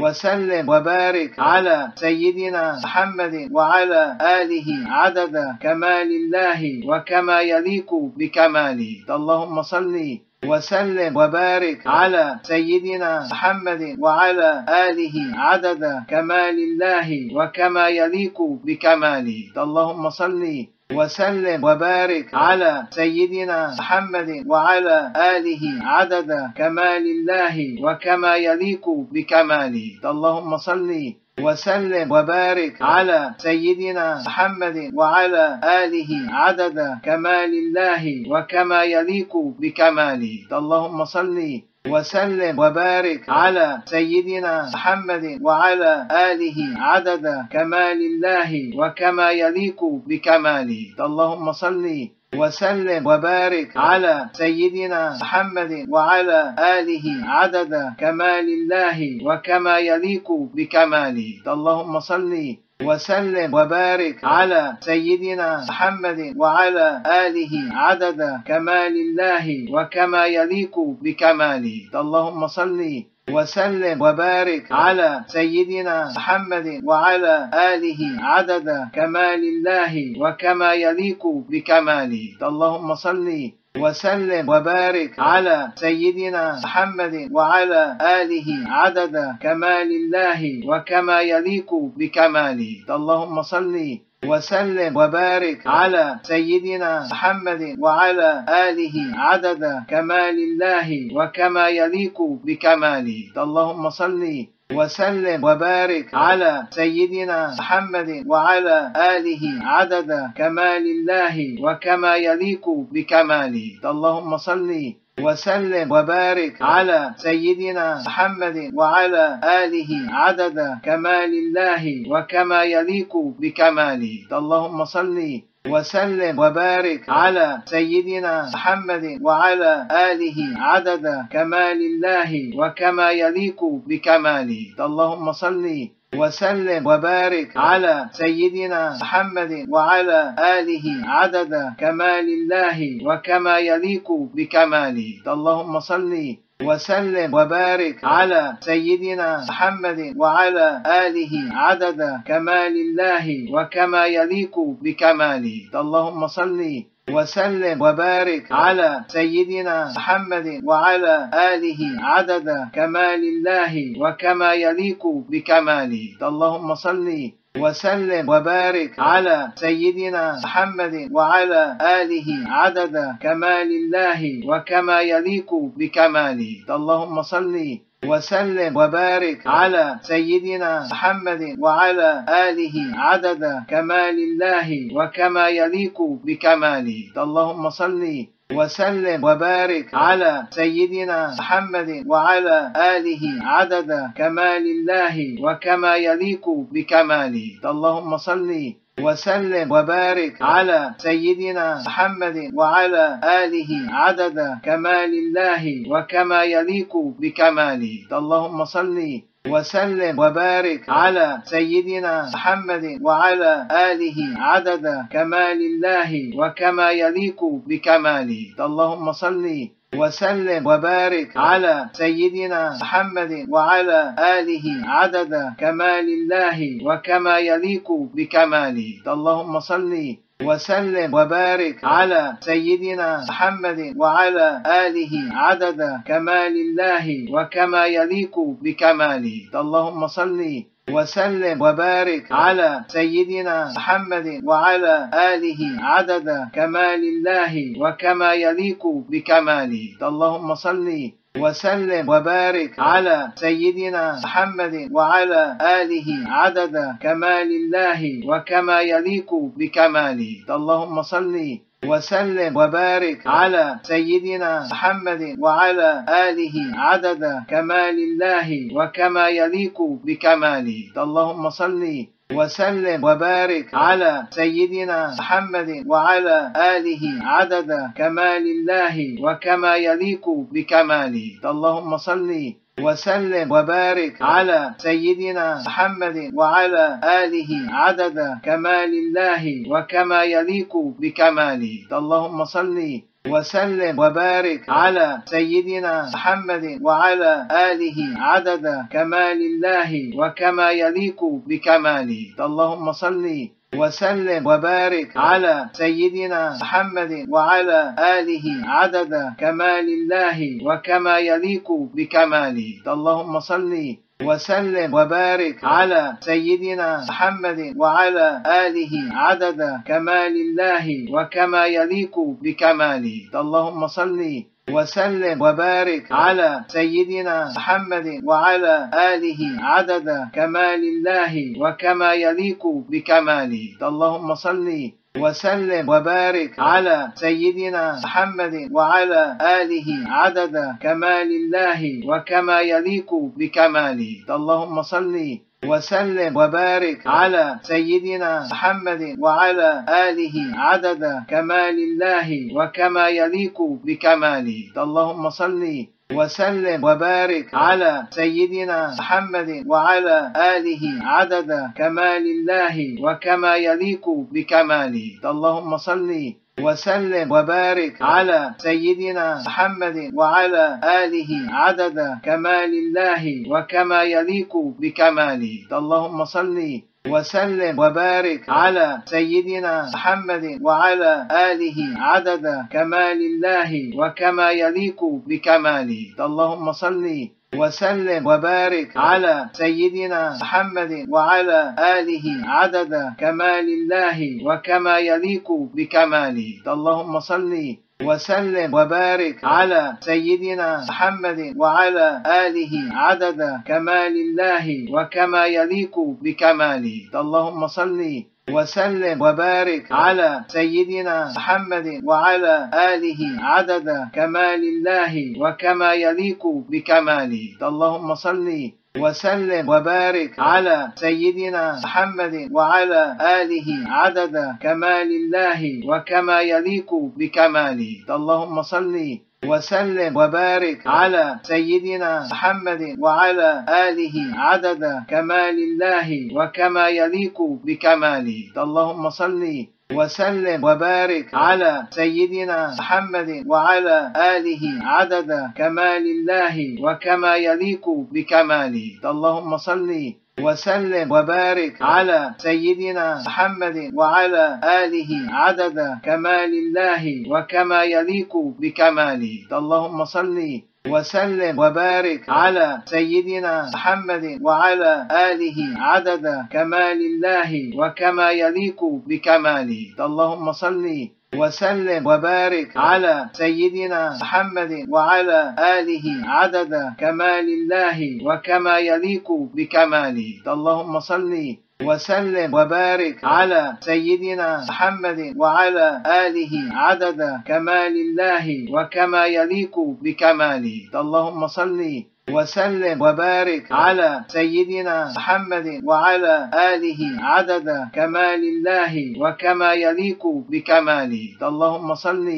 وسلم وبارك على سيدنا محمد وعلى آله عدد كمال الله وكما يليق بكماله. اللهم صل وسلم وبارك على سيدنا محمد وعلى آله عدد كمال الله وكما يليق بكماله. اللهم صل وسلم وبارك على سيدنا محمد وعلى آله عدد كمال الله وكما يليق بكماله. اللهم صل وسلم وبارك على سيدنا محمد وعلى آله عدد كمال الله وكما يليق بكماله. اللهم صل وسلم وبارك على سيدنا محمد وعلى آله عدد كمال الله وكما يليق بكماله. اللهم صل وسلم وبارك على سيدنا محمد وعلى آله عدد كمال الله وكما يليق بكماله. اللهم صل وسلم وبارك على سيدنا محمد وعلى آله عدد كمال الله وكما يليق بكماله. اللهم صل وسلم وبارك على سيدنا محمد وعلى آله عدد كمال الله وكما يليق بكماله. اللهم صل وسلم وبارك على سيدنا محمد وعلى آله عدد كمال الله وكما يليق بكماله. اللهم صل وسلم وبارك على سيدنا محمد وعلى آله عدد كمال الله وكما يليق بكماله. اللهم صل وسلم وبارك على سيدنا محمد وعلى آله عدد كمال الله وكما يليق بكماله. اللهم صل وسلم وبارك على سيدنا محمد وعلى آله عدد كمال الله وكما يليق بكماله. اللهم صل وسلم وبارك على سيدنا محمد وعلى آله عدد كمال الله وكما يليق بكماله. اللهم صل وسلم وبارك على سيدنا محمد وعلى آله عدد كمال الله وكما يليق بكماله. اللهم صل وسلم وبارك على سيدنا محمد وعلى آله عدد كمال الله وكما يليق بكماله. اللهم صل وسلم وبارك على سيدنا محمد وعلى آله عدد كمال الله وكما يليق بكماله. اللهم صل وسلم وبارك على سيدنا محمد وعلى آله عدد كمال الله وكما يليق بكماله. اللهم صل وسلم وبارك على سيدنا محمد وعلى آله عدد كمال الله وكما يليق بكماله. اللهم صل وسلم وبارك على سيدنا محمد وعلى آله عدد كمال الله وكما يليق بكماله. اللهم صل وسلم وبارك على سيدنا محمد وعلى آله عدد كمال الله وكما يليق بكماله. اللهم صل وسلم وبارك على سيدنا محمد وعلى آله عدد كمال الله وكما يليق بكماله. اللهم صل وسلم وبارك على سيدنا محمد وعلى آله عدد كمال الله وكما يليق بكماله. اللهم صل وسلم وبارك على سيدنا محمد وعلى آله عدد كمال الله وكما يليق بكماله. اللهم صل وسلم وبارك على سيدنا محمد وعلى آله عدد كمال الله وكما يليق بكماله. اللهم صل وسلم وبارك على سيدنا محمد وعلى آله عدد كمال الله وكما يليق بكماله. اللهم صل وسلم وبارك على سيدنا محمد وعلى آله عدد كمال الله وكما يليق بكماله. اللهم صل وسلم وبارك على سيدنا محمد وعلى آله عدد كمال الله وكما يليق بكماله. اللهم صل وسلم وبارك على سيدنا محمد وعلى آله عدد كمال الله وكما يليق بكماله. اللهم صل وسلم. وبارك على سيدنا محمد وعلى آله عدد كمال الله وكما يليق بكماله. اللهم صل وسلم وبارك على سيدنا محمد وعلى آله عدد كمال الله وكما يليق بكماله. اللهم صل وسلم وبارك على سيدنا محمد وعلى آله عدد كمال الله وكما يليق بكماله. اللهم صل وسلم وبارك على سيدنا محمد وعلى آله عدد كمال الله وكما يليق بكماله. اللهم صل وسلم وبارك على سيدنا محمد وعلى آله عدد كمال الله وكما يليق بكماله. اللهم صل وسلم وبارك على سيدنا محمد وعلى آله عدد كمال الله وكما يليق بكماله. اللهم صل وسلم وبارك على سيدنا محمد وعلى آله عدد كمال الله وكما يليق بكماله. اللهم صل وسلم وبارك على سيدنا محمد وعلى آله عدد كمال الله وكما يليق بكماله. اللهم صل وسلم وبارك على سيدنا محمد وعلى آله عدد كمال الله وكما يليق بكماله. اللهم صل وسلم وبارك على سيدنا محمد وعلى آله عدد كمال الله وكما يليق بكماله. اللهم صل وسلم وبارك على سيدنا محمد وعلى آله عدد كمال الله وكما يليق بكماله. اللهم صل وسلم وبارك على سيدنا محمد وعلى آله عدد كمال الله وكما يليق بكماله. اللهم صل وسلم وبارك على سيدنا محمد وعلى آله عدد كمال الله وكما يليق بكماله. اللهم صل وسلم وبارك على سيدنا محمد وعلى آله عدد كمال الله وكما يليق بكماله. اللهم صل وسلم وبارك على سيدنا محمد وعلى آله عدد كمال الله وكما يليق بكماله. اللهم صل وسلم وبارك على سيدنا محمد وعلى آله عدد كمال الله وكما يليق بكماله. اللهم صل وسلم وبارك على سيدنا محمد وعلى آله عدد كمال الله وكما يليق بكماله. اللهم صل وسلم وبارك على سيدنا محمد وعلى آله عدد كمال الله وكما يليق بكماله. اللهم صل وسلم وبارك على سيدنا محمد وعلى آله عدد كمال الله وكما يليق بكماله. اللهم صل وسلم وبارك على سيدنا محمد وعلى آله عدد كمال الله وكما يليق بكماله. اللهم صل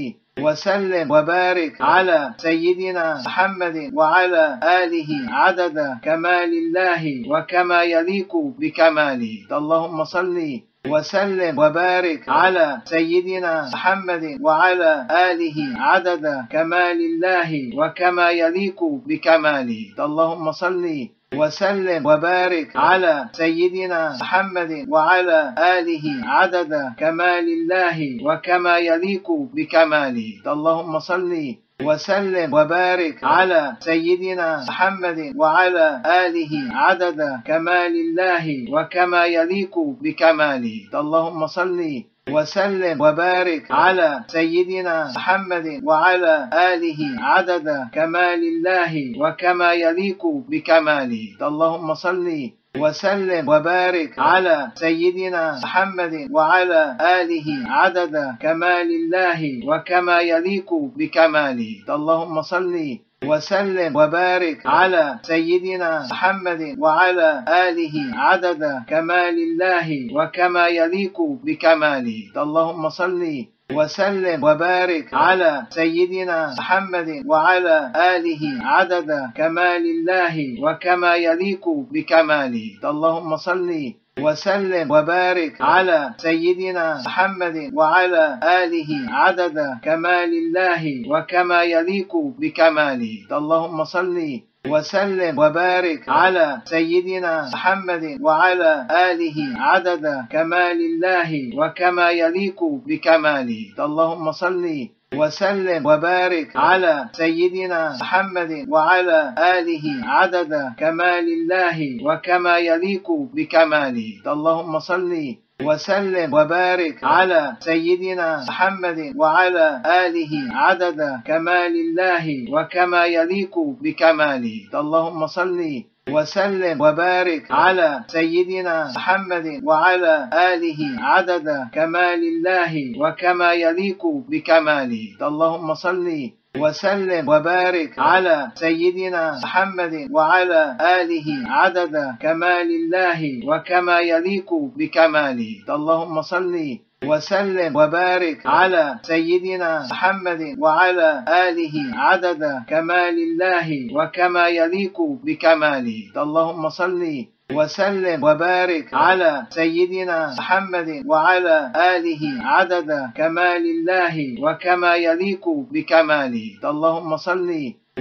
وسلم وبارك على سيدنا محمد وعلى آله عدد كمال الله وكما يليق بكماله. اللهم صل وسلم وبارك على سيدنا محمد وعلى آله عدد كمال الله وكما يليق بكماله. اللهم صل وسلم وبارك على سيدنا محمد وعلى آله عدد كمال الله وكما يليق بكماله. اللهم صل وسلم وبارك على سيدنا محمد وعلى آله عدد كمال الله وكما يليق بكماله. اللهم صل وسلم وبارك على سيدنا محمد وعلى آله عدد كمال الله وكما يليق بكماله. اللهم صل وسلم وبارك على سيدنا محمد وعلى آله عدد كمال الله وكما يليق بكماله. اللهم صل وسلم وبارك على سيدنا محمد وعلى آله عدد كمال الله وكما يليق بكماله. اللهم صل وسلم وبارك على سيدنا محمد وعلى آله عدد كمال الله وكما يليق بكماله. اللهم صل وسلم وبارك على سيدنا محمد وعلى آله عدد كمال الله وكما يليق بكماله. اللهم صل وسلم وبارك على سيدنا محمد وعلى آله عدد كمال الله وكما يليق بكماله. اللهم صل وسلم وبارك على سيدنا محمد وعلى آله عدد كمال الله وكما يليق بكماله. اللهم صل وسلم وبارك على سيدنا محمد وعلى آله عدد كمال الله وكما يليق بكماله. اللهم صل وسلم وبارك على سيدنا محمد وعلى آله عدد كمال الله وكما يليق بكماله. اللهم صل وسلم وبارك على سيدنا محمد وعلى آله عدد كمال الله وكما يليق بكماله. اللهم صل وسلم وبارك على سيدنا محمد وعلى آله عدد كمال الله وكما يليق بكماله. اللهم صل وسلم وبارك على سيدنا محمد وعلى آله عدد كمال الله وكما يليق بكماله. اللهم صل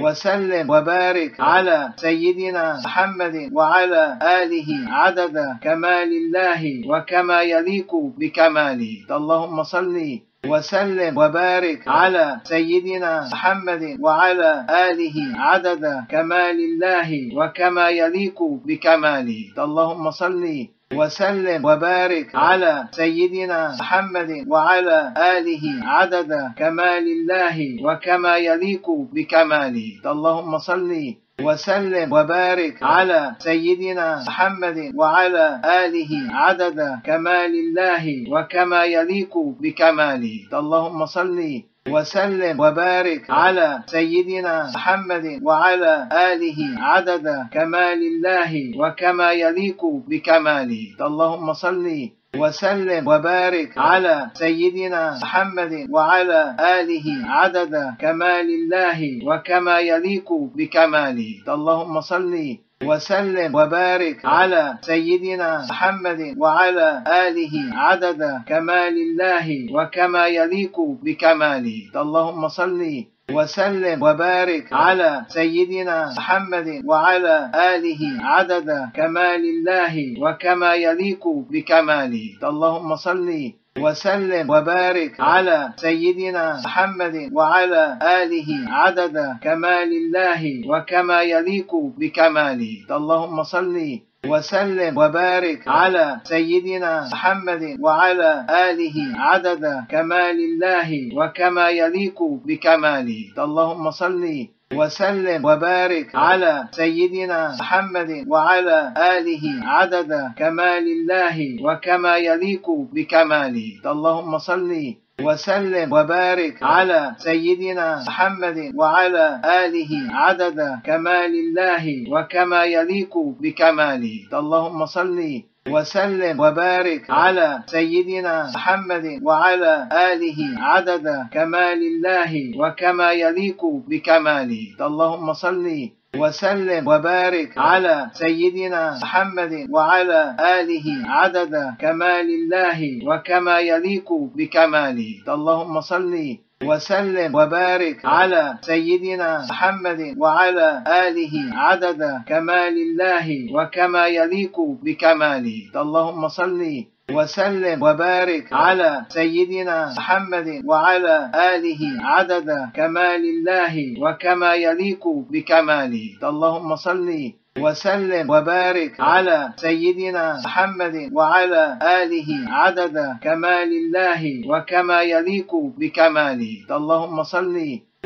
وسلم وبارك على سيدنا محمد وعلى آله عدد كمال الله وكما يليق بكماله. اللهم صل وسلم وبارك على سيدنا محمد وعلى آله عدد كمال الله وكما يليق بكماله. اللهم صل وسلم وبارك على سيدنا محمد وعلى آله عدد كمال الله وكما يليق بكماله. اللهم صل وسلم وبارك على سيدنا محمد وعلى آله عدد كمال الله وكما يليق بكماله. اللهم صل وسلم وبارك على سيدنا محمد وعلى آله عدد كمال الله وكما يليق بكماله. اللهم صل وسلم وبارك على سيدنا محمد وعلى آله عدد كمال الله وكما يليق بكماله. اللهم صل وسلم وبارك على سيدنا محمد وعلى آله عدد كمال الله وكما يليق بكماله. اللهم صل وسلم وبارك على سيدنا محمد وعلى آله عدد كمال الله وكما يليق بكماله. اللهم صل وسلم وبارك على سيدنا محمد وعلى آله عدد كمال الله وكما يليق بكماله. اللهم صل وسلم وبارك على سيدنا محمد وعلى آله عدد كمال الله وكما يليق بكماله. اللهم صل وسلم وبارك على سيدنا محمد وعلى آله عدد كمال الله وكما يليق بكماله. اللهم صل وسلم وبارك على سيدنا محمد وعلى آله عدد كمال الله وكما يليق بكماله. اللهم صل وسلم وبارك على سيدنا محمد وعلى آله عدد كمال الله وكما يليق بكماله. اللهم صل وسلم وبارك على سيدنا محمد وعلى آله عدد كمال الله وكما يليق بكماله. اللهم صل وسلم وبارك على سيدنا محمد وعلى آله عدد كمال الله وكما يليق بكماله. اللهم صل وسلم وبارك على سيدنا محمد وعلى آله عدد كمال الله وكما يليق بكماله. اللهم صل وسلم وبارك على سيدنا محمد وعلى آله عدد كمال الله وكما يليق بكماله. اللهم صل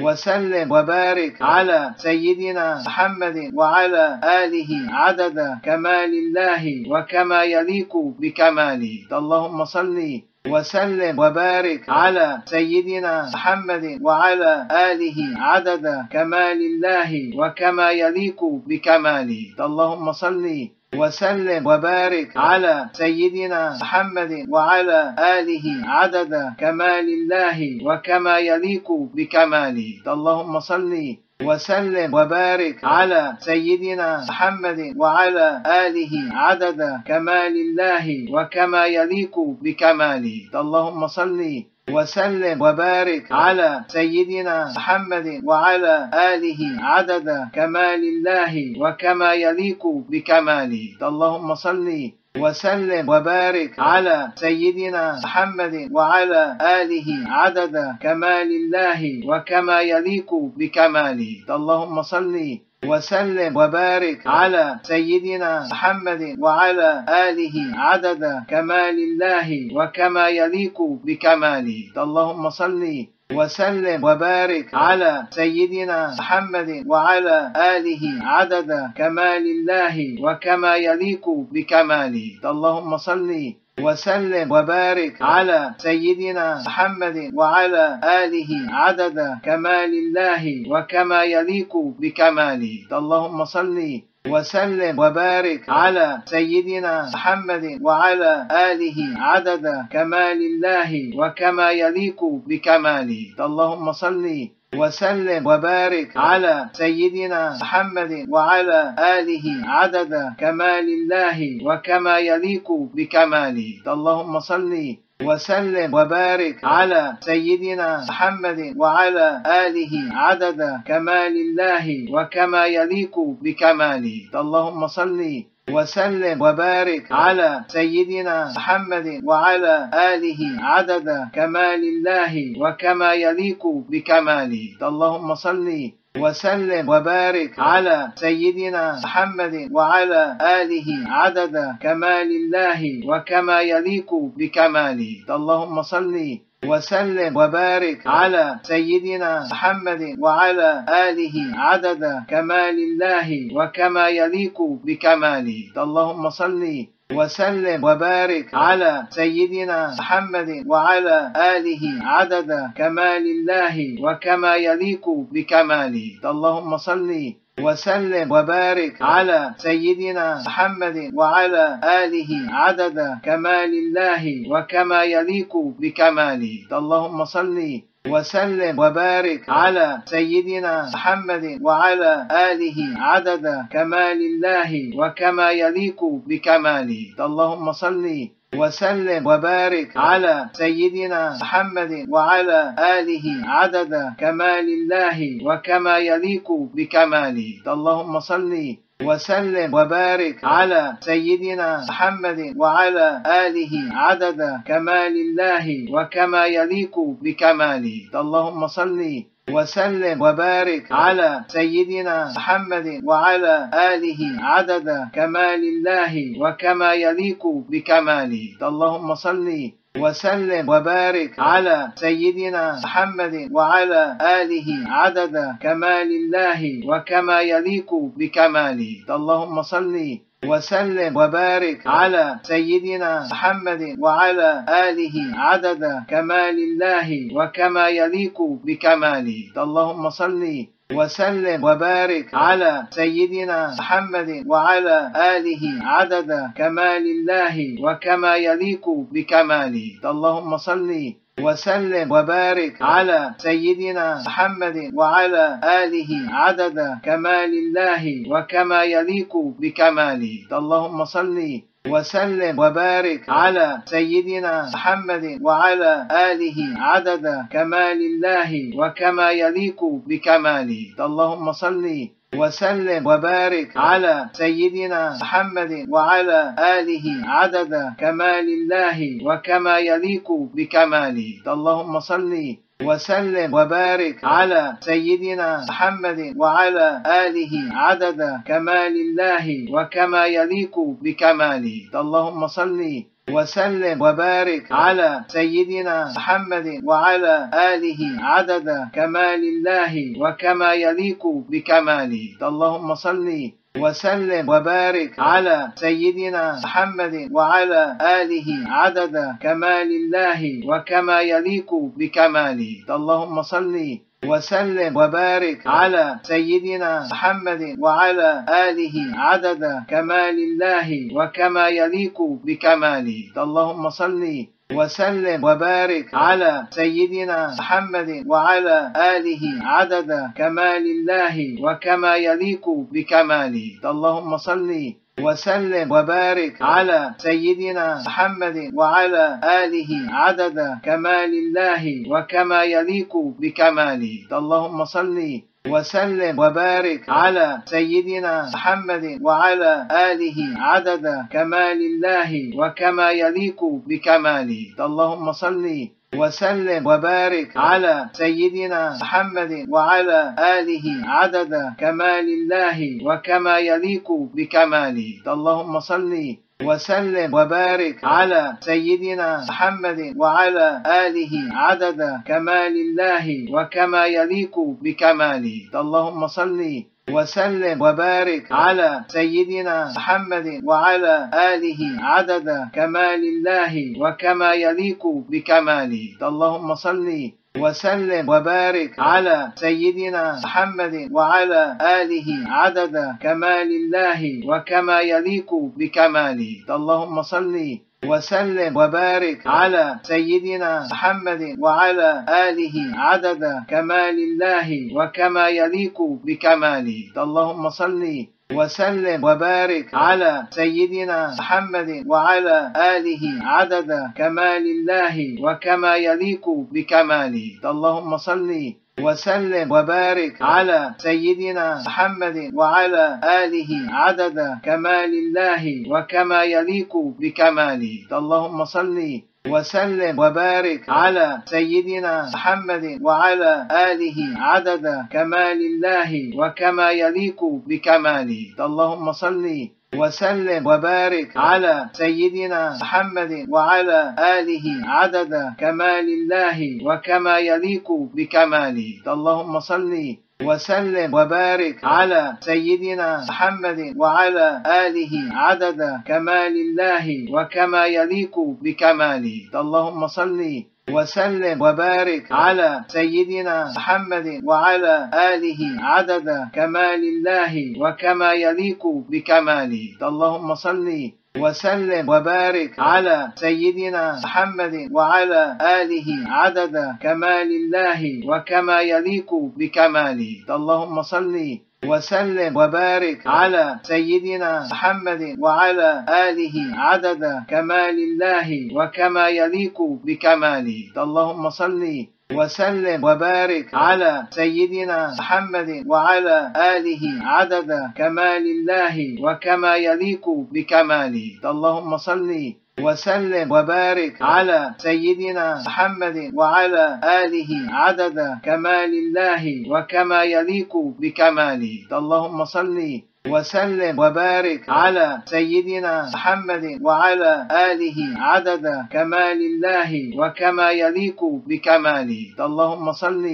وسلم وبارك على سيدنا محمد وعلى آله عدد كمال الله وكما يليق بكماله. اللهم صل وسلم وبارك على سيدنا محمد وعلى آله عدد كمال الله وكما يليق بكماله. اللهم صل وسلم وبارك على سيدنا محمد وعلى آله عدد كمال الله وكما يليق بكماله. اللهم صل وسلم وبارك على سيدنا محمد وعلى آله عدد كمال الله وكما يليق بكماله. اللهم صل وسلم وبارك على سيدنا محمد وعلى آله عدد كمال الله وكما يليق بكماله. اللهم صل وسلم وبارك على سيدنا محمد وعلى آله عدد كمال الله وكما يليق بكماله. اللهم صل وسلم وبارك على سيدنا محمد وعلى آله عدد كمال الله وكما يليق بكماله. اللهم صل وسلم وبارك على سيدنا محمد وعلى آله عدد كمال الله وكما يليق بكماله. اللهم صل وسلم وبارك على سيدنا محمد وعلى آله عدد كمال الله وكما يليق بكماله. اللهم صل وسلم وبارك على سيدنا محمد وعلى آله عدد كمال الله وكما يليق بكماله. اللهم صل وسلم وبارك على سيدنا محمد وعلى آله عدد كمال الله وكما يليق بكماله. اللهم صل وسلم. وبارك على سيدنا محمد وعلى آله عدد كمال الله وكما يليق بكماله. اللهم صل وسلم وبارك على سيدنا محمد وعلى آله عدد كمال الله وكما يليق بكماله. اللهم صل وسلم وبارك على سيدنا محمد وعلى آله عدد كمال الله وكما يليق بكماله. اللهم صل وسلم وبارك على سيدنا محمد وعلى آله عدد كمال الله وكما يليق بكماله. اللهم صل وسلم وبارك على سيدنا محمد وعلى آله عدد كمال الله وكما يليق بكماله. اللهم صل وسلم وبارك على سيدنا محمد وعلى آله عدد كمال الله وكما يليق بكماله. اللهم صل وسلم وبارك على سيدنا محمد وعلى آله عدد كمال الله وكما يليق بكماله. اللهم صل وسلم وبارك على سيدنا محمد وعلى آله عدد كمال الله وكما يليق بكماله. اللهم صل وسلم وبارك على سيدنا محمد وعلى آله عدد كمال الله وكما يليق بكماله. اللهم صل وسلم وبارك على سيدنا محمد وعلى آله عدد كمال الله وكما يليق بكماله. اللهم صل وسلم وبارك على سيدنا محمد وعلى آله عدد كمال الله وكما يليق بكماله. اللهم صل وسلم وبارك على سيدنا محمد وعلى آله عدد كمال الله وكما يليق بكماله. اللهم صل وسلم وبارك على سيدنا محمد وعلى آله عدد كمال الله وكما يليق بكماله. اللهم صل وسلم وبارك على سيدنا محمد وعلى آله عدد كمال الله وكما يليق بكماله. اللهم صل وسلم وبارك على سيدنا محمد وعلى آله عدد كمال الله وكما يليق بكماله. اللهم صل وسلم وبارك على سيدنا محمد وعلى آله عدد كمال الله وكما يليق بكماله. اللهم صل وسلم وبارك على سيدنا محمد وعلى آله عدد كمال الله وكما يليق بكماله. اللهم صل وسلم وبارك على سيدنا محمد وعلى آله عدد كمال الله وكما يليق بكماله. اللهم صل وسلم وبارك على سيدنا محمد وعلى آله عدد كمال الله وكما يليق بكماله. اللهم صل وسلم وبارك على سيدنا محمد وعلى آله عدد كمال الله وكما يليق بكماله. اللهم صل وسلم وبارك على سيدنا محمد وعلى آله عدد كمال الله وكما يليق بكماله. اللهم صل وسلم وبارك على سيدنا محمد وعلى آله عدد كمال الله وكما يليق بكماله. اللهم صل وسلم وبارك على سيدنا محمد وعلى آله عدد كمال الله وكما يليق بكماله. اللهم صل وسلم وبارك على سيدنا محمد وعلى آله عدد كمال الله وكما يليق بكماله. اللهم صل وسلم وبارك على سيدنا محمد وعلى آله عدد كمال الله وكما يليق بكماله. اللهم صل وسلم وبارك على سيدنا محمد وعلى آله عدد كمال الله وكما يليق بكماله. اللهم صل وسلم وبارك على سيدنا محمد وعلى آله عدد كمال الله وكما يليق بكماله. اللهم صل وسلم وبارك على سيدنا محمد وعلى آله عدد كمال الله وكما يليق بكماله. اللهم صل وسلم وبارك على سيدنا محمد وعلى آله عدد كمال الله وكما يليق بكماله. اللهم صل وسلم وبارك على سيدنا محمد وعلى آله عدد كمال الله وكما يليق بكماله. اللهم صل وسلم وبارك على سيدنا محمد وعلى آله عدد كمال الله وكما يليق بكماله. اللهم صل وسلم وبارك على سيدنا محمد وعلى آله عدد كمال الله وكما يليق بكماله. اللهم صل وسلم وبارك على سيدنا محمد وعلى آله عدد كمال الله وكما يليق بكماله. اللهم صل وسلم وبارك على سيدنا محمد وعلى آله عدد كمال الله وكما يليق بكماله. اللهم صل وسلم وبارك على سيدنا محمد وعلى آله عدد كمال الله وكما يليق بكماله. اللهم صل وسلم وبارك على سيدنا محمد وعلى آله عدد كمال الله وكما يليق بكماله. اللهم صل وسلم وبارك على سيدنا محمد وعلى آله عدد كمال الله وكما يليق بكماله. اللهم صل وسلم وبارك على سيدنا محمد وعلى آله عدد كمال الله وكما يليق بكماله. اللهم صل وسلم وبارك على سيدنا محمد وعلى آله عدد كمال الله وكما يليق بكماله. اللهم صل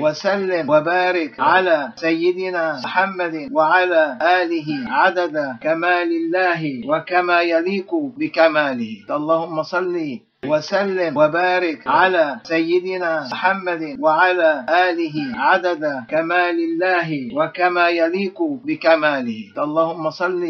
وسلم وبارك على سيدنا محمد وعلى آله عدد كمال الله وكما يليق بكماله. اللهم صل وسلم وبارك على سيدنا محمد وعلى آله عدد كمال الله وكما يليق بكماله. اللهم صل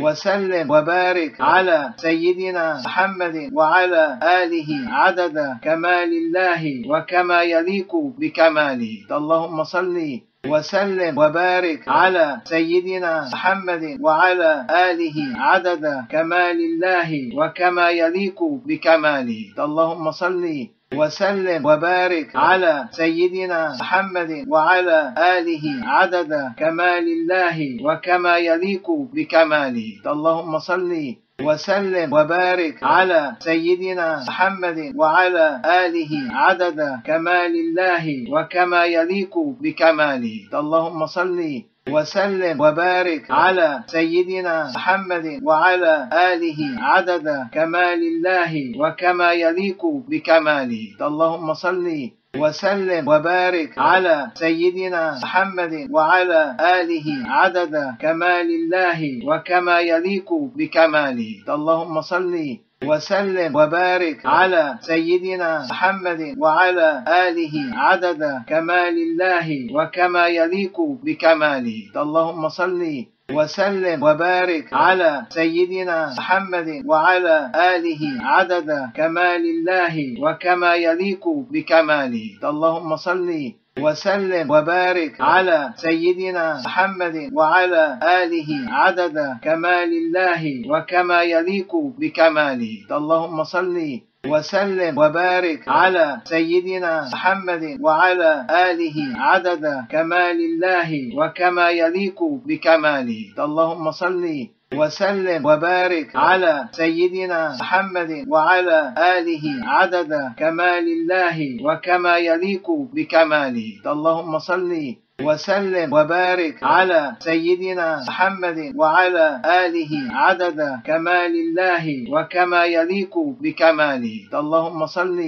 وسلم وبارك على سيدنا محمد وعلى آله عدد كمال الله وكما يليق بكماله. اللهم صل وسلم وبارك على سيدنا محمد وعلى آله عدد كمال الله وكما يليق بكماله. اللهم صل وسلم وبارك على سيدنا محمد وعلى آله عدد كمال الله وكما يليق بكماله. اللهم صل وسلم وبارك على سيدنا محمد وعلى آله عدد كمال الله وكما يليق بكماله. اللهم صل وسلم وبارك على سيدنا محمد وعلى آله عدد كمال الله وكما يليق بكماله. اللهم صل وسلم وبارك على سيدنا محمد وعلى آله عدد كمال الله وكما يليق بكماله. اللهم صل وسلم وبارك على سيدنا محمد وعلى آله عدد كمال الله وكما يليق بكماله. اللهم صل وسلم وبارك على سيدنا محمد وعلى آله عدد كمال الله وكما يليق بكماله. اللهم صل وسلم وبارك على سيدنا محمد وعلى آله عدد كمال الله وكما يليق بكماله. اللهم صل وسلم وبارك على سيدنا محمد وعلى آله عدد كمال الله وكما يليق بكماله. اللهم صل وسلم وبارك على سيدنا محمد وعلى آله عدد كمال الله وكما يليق بكماله. اللهم صل وسلم وبارك على سيدنا محمد وعلى آله عدد كمال الله وكما يليق بكماله. اللهم صل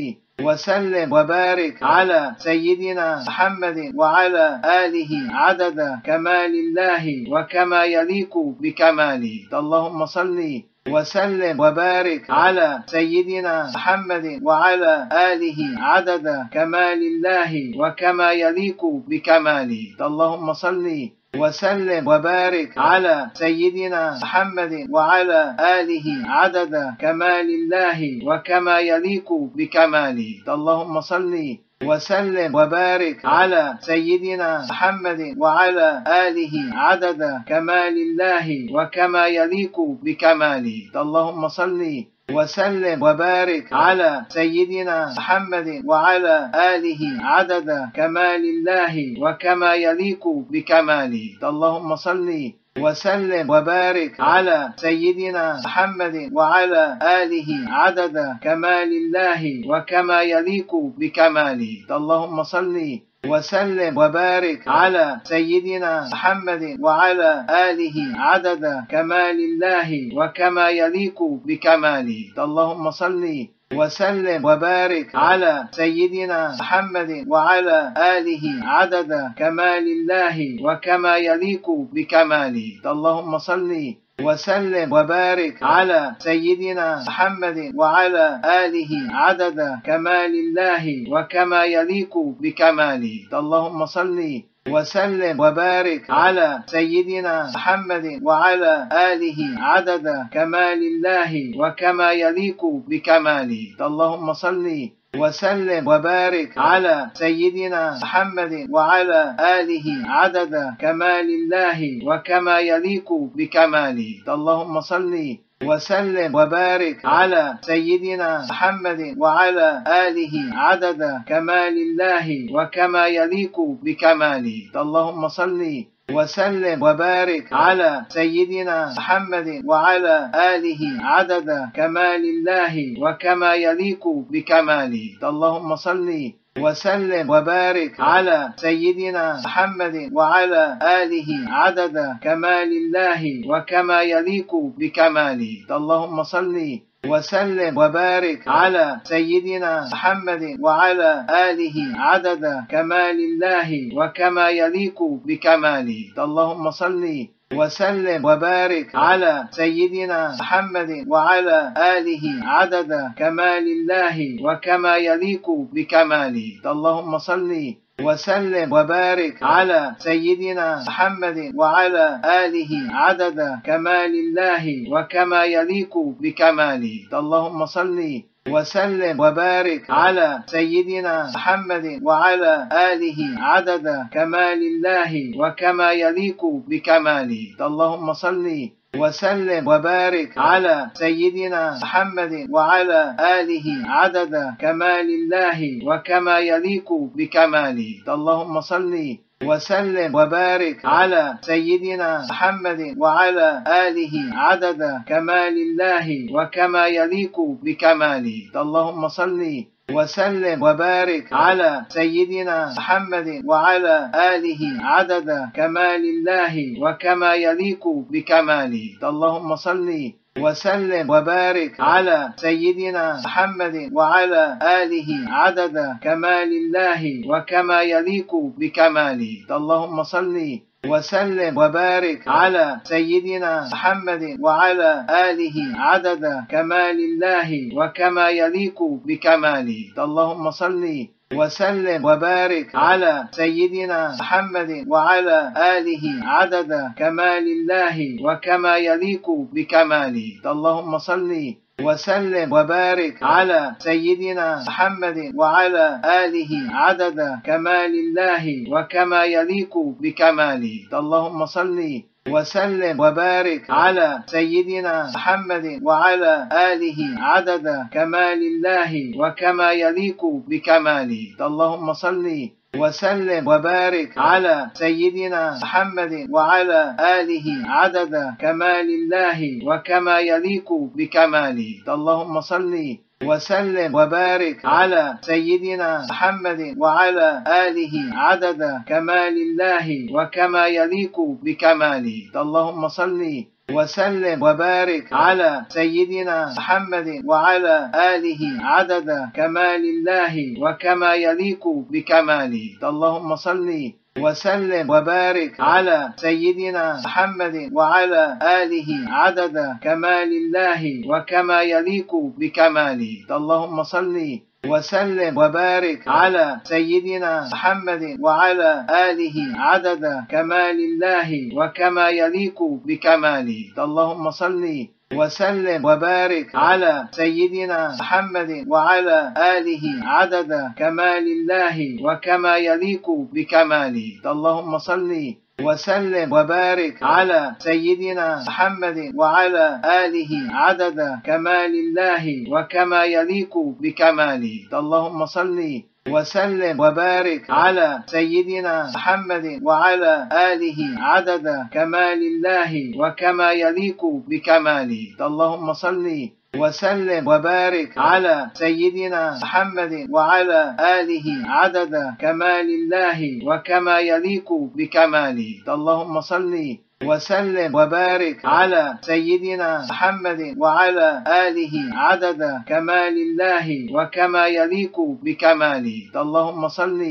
وسلم وبارك على سيدنا محمد وعلى آله عدد كمال الله وكما يليق بكماله. اللهم صل وسلم وبارك على سيدنا محمد وعلى آله عدد كمال الله وكما يليق بكماله. اللهم صل وسلم وبارك على سيدنا محمد وعلى آله عدد كمال الله وكما يليق بكماله. اللهم صل وسلم وبارك على سيدنا محمد وعلى آله عدد كمال الله وكما يليق بكماله. اللهم صل وسلم وبارك على سيدنا محمد وعلى آله عدد كمال الله وكما يليق بكماله. اللهم صل وسلم وبارك على سيدنا محمد وعلى آله عدد كمال الله وكما يليق بكماله. اللهم صل وسلم وبارك على سيدنا محمد وعلى آله عدد كمال الله وكما يليق بكماله. اللهم صل وسلم وبارك على سيدنا محمد وعلى آله عدد كمال الله وكما يليق بكماله. اللهم صل وسلم وبارك على سيدنا محمد وعلى آله عدد كمال الله وكما يليق بكماله. اللهم صل وسلم وبارك على سيدنا محمد وعلى آله عدد كمال الله وكما يليق بكماله. اللهم صل وسلم وبارك على سيدنا محمد وعلى آله عدد كمال الله وكما يليق بكماله. اللهم صل وسلم. وبارك على سيدنا محمد وعلى آله عدد كمال الله وكما يليق بكماله. اللهم صل وسلم وبارك على سيدنا محمد وعلى آله عدد كمال الله وكما يليق بكماله. اللهم صل وسلم وبارك على سيدنا محمد وعلى آله عدد كمال الله وكما يليق بكماله. اللهم صل وسلم وبارك على سيدنا محمد وعلى آله عدد كمال الله وكما يليق بكماله. اللهم صل وسلم وبارك على سيدنا محمد وعلى آله عدد كمال الله وكما يليق بكماله. اللهم صل وسلم وبارك على سيدنا محمد وعلى آله عدد كمال الله وكما يليق بكماله. اللهم صل وسلم وبارك على سيدنا محمد وعلى آله عدد كمال الله وكما يليق بكماله. اللهم صل وسلم وبارك على سيدنا محمد وعلى آله عدد كمال الله وكما يليق بكماله. اللهم صل وسلم وبارك على سيدنا محمد وعلى آله عدد كمال الله وكما يليق بكماله. اللهم صل وسلم وبارك على سيدنا محمد وعلى آله عدد كمال الله وكما يليق بكماله. اللهم صل وسلم وبارك على سيدنا محمد وعلى آله عدد كمال الله وكما يليق بكماله. اللهم صل وسلم وبارك على سيدنا محمد وعلى آله عدد كمال الله وكما يليق بكماله. اللهم صل وسلم وبارك على سيدنا محمد وعلى آله عدد كمال الله وكما يليق بكماله. اللهم صل وسلم وبارك على سيدنا محمد وعلى آله عدد كمال الله وكما يليق بكماله. اللهم صل وسلم وبارك على سيدنا محمد وعلى آله عدد كمال الله وكما يليق بكماله. اللهم صل وسلم وبارك على سيدنا محمد وعلى آله عدد كمال الله وكما يليق بكماله. اللهم صل وسلم وبارك على سيدنا محمد وعلى آله عدد كمال الله وكما يليق بكماله. اللهم صل وسلم وبارك على سيدنا محمد وعلى آله عدد كمال الله وكما يليق بكماله. اللهم صل وسلم وبارك على سيدنا محمد وعلى آله عدد كمال الله وكما يليق بكماله. اللهم صل وسلم وبارك على سيدنا محمد وعلى آله عدد كمال الله وكما يليق بكماله. اللهم صل وسلم وبارك على سيدنا محمد وعلى آله عدد كمال الله وكما يليق بكماله. اللهم صل وسلم وبارك على سيدنا محمد وعلى آله عدد كمال الله وكما يليق بكماله. اللهم صل وسلم وبارك على سيدنا محمد وعلى آله عدد كمال الله وكما يليق بكماله. اللهم صل وسلم وبارك على سيدنا محمد وعلى آله عدد كمال الله وكما يليق بكماله. اللهم صل وسلم وبارك على سيدنا محمد وعلى آله عدد كمال الله وكما يليق بكماله. اللهم صل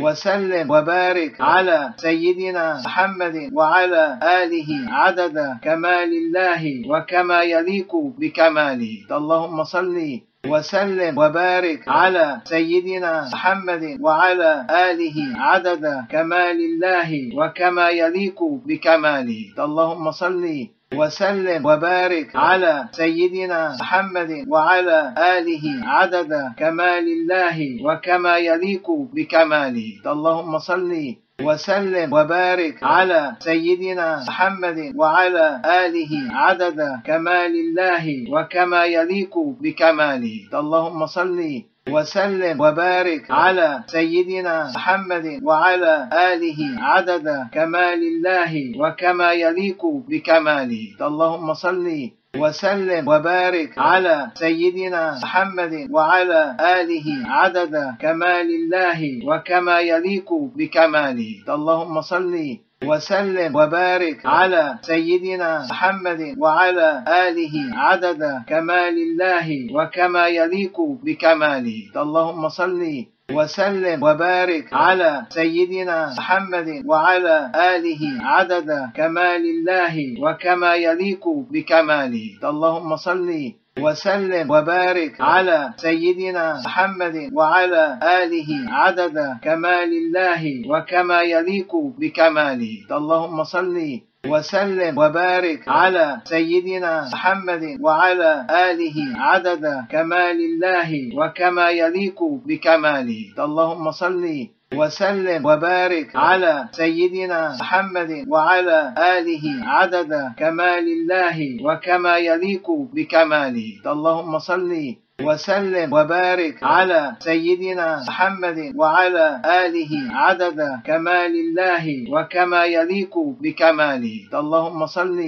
وسلم وبارك على سيدنا محمد وعلى آله عدد كمال الله وكما يليق بكماله. اللهم صل وسلم وبارك على سيدنا محمد وعلى آله عدد كمال الله وكما يليق بكماله. اللهم صل وسلم وبارك على سيدنا محمد وعلى آله عدد كمال الله وكما يليق بكماله. اللهم صل وسلم وبارك على سيدنا محمد وعلى آله عدد كمال الله وكما يليق بكماله. اللهم صل وسلم وبارك على سيدنا محمد وعلى آله عدد كمال الله وكما يليق بكماله. اللهم صل وسلم وبارك على سيدنا محمد وعلى آله عدد كمال الله وكما يليق بكماله. اللهم صل وسلم وبارك على سيدنا محمد وعلى آله عدد كمال الله وكما يليق بكماله. اللهم صل وسلم وبارك على سيدنا محمد وعلى آله عدد كمال الله وكما يليق بكماله. اللهم صل وسلم وبارك على سيدنا محمد وعلى آله عدد كمال الله وكما يليق بكماله. اللهم صل وسلم وبارك على سيدنا محمد وعلى آله عدد كمال الله وكما يليق بكماله. اللهم صل وسلم وبارك على سيدنا محمد وعلى آله عدد كمال الله وكما يليق بكماله. اللهم صل وسلم وبارك على سيدنا محمد وعلى آله عدد كمال الله وكما يليق بكماله. اللهم صل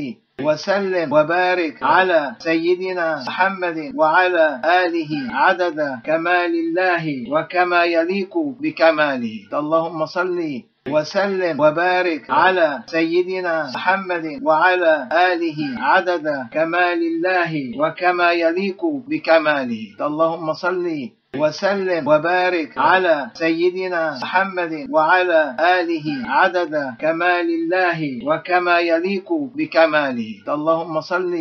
وسلم وبارك على سيدنا محمد وعلى آله عدد كمال الله وكما يليق بكماله. اللهم صل وسلم وبارك على سيدنا محمد وعلى آله عدد كمال الله وكما يليق بكماله. اللهم صل وسلم وبارك على سيدنا محمد وعلى آله عدد كمال الله وكما يليق بكماله. اللهم صل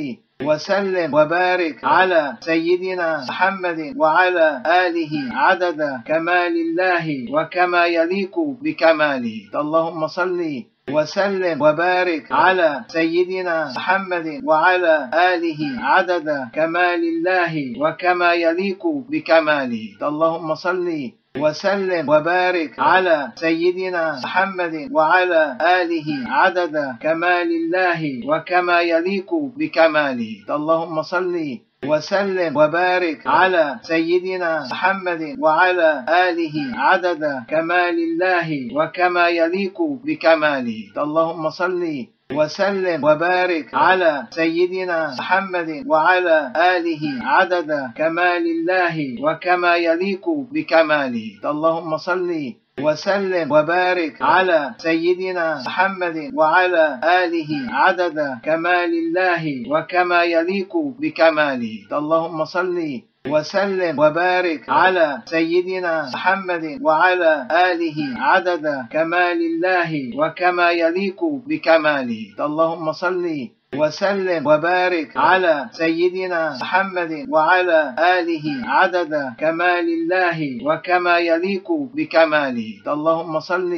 وسلم وبارك على سيدنا محمد وعلى آله عدد كمال الله وكما يليق بكماله. اللهم صل وسلم وبارك على سيدنا محمد وعلى آله عدد كمال الله وكما يليق بكماله. اللهم صل وسلم وبارك على سيدنا محمد وعلى آله عدد كمال الله وكما يليق بكماله. اللهم صل وسلم وبارك على سيدنا محمد وعلى آله عدد كمال الله وكما يليق بكماله. اللهم صل وسلم وبارك على سيدنا محمد وعلى آله عدد كمال الله وكما يليق بكماله. اللهم صل وسلم وبارك على سيدنا محمد وعلى آله عدد كمال الله وكما يليق بكماله. اللهم صل وسلم وبارك على سيدنا محمد وعلى آله عدد كمال الله وكما يليق بكماله. اللهم صل وسلم وبارك على سيدنا محمد وعلى آله عدد كمال الله وكما يليق بكماله. اللهم صل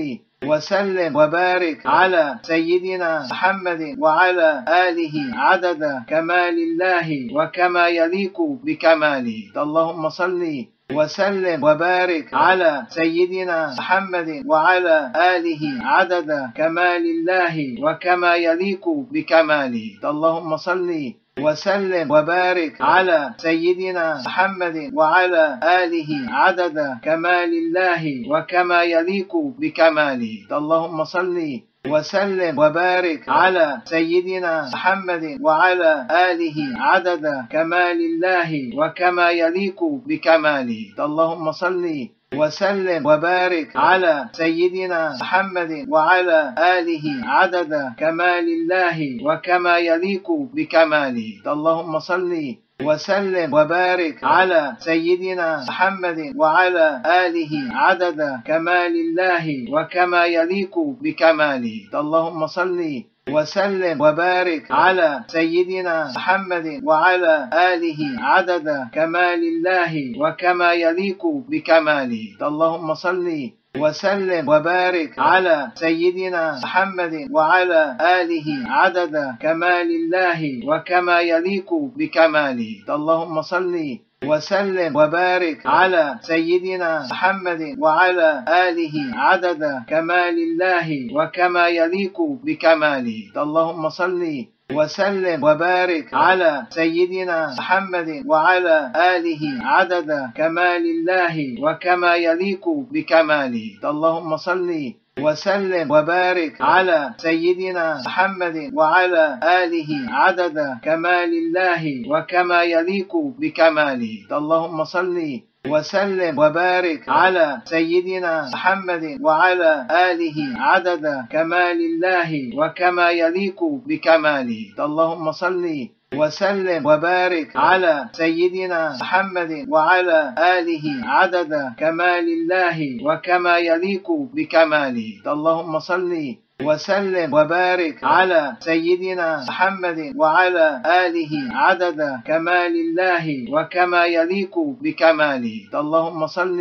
وسلم وبارك على سيدنا محمد وعلى آله عدد كمال الله وكما يليق بكماله. اللهم صل وسلم وبارك على سيدنا محمد وعلى آله عدد كمال الله وكما يليق بكماله. اللهم صل وسلم وبارك على سيدنا محمد وعلى آله عدد كمال الله وكما يليق بكماله. اللهم صل وسلم وبارك على سيدنا محمد وعلى آله عدد كمال الله وكما يليق بكماله. اللهم صل وسلم وبارك على سيدنا محمد وعلى آله عدد كمال الله وكما يليق بكماله. اللهم صل وسلم وبارك على سيدنا محمد وعلى آله عدد كمال الله وكما يليق بكماله. اللهم صل وسلم وبارك على سيدنا محمد وعلى آله عدد كمال الله وكما يليق بكماله. اللهم صل وسلم وبارك على سيدنا محمد وعلى آله عدد كمال الله وكما يليق بكماله. اللهم صل وسلم وبارك على سيدنا محمد وعلى آله عدد كمال الله وكما يليق بكماله. اللهم صل وسلم وبارك على سيدنا محمد وعلى آله عدد كمال الله وكما يليق بكماله. اللهم صل وسلم وبارك على سيدنا محمد وعلى آله عدد كمال الله وكما يليق بكماله. اللهم صل وسلم وبارك على سيدنا محمد وعلى آله عدد كمال الله وكما يليق بكماله. اللهم صل وسلم وبارك على سيدنا محمد وعلى آله عدد كمال الله وكما يليق بكماله. اللهم صل وسلم وبارك على سيدنا محمد وعلى آله عدد كمال الله وكما يليق بكماله. اللهم صل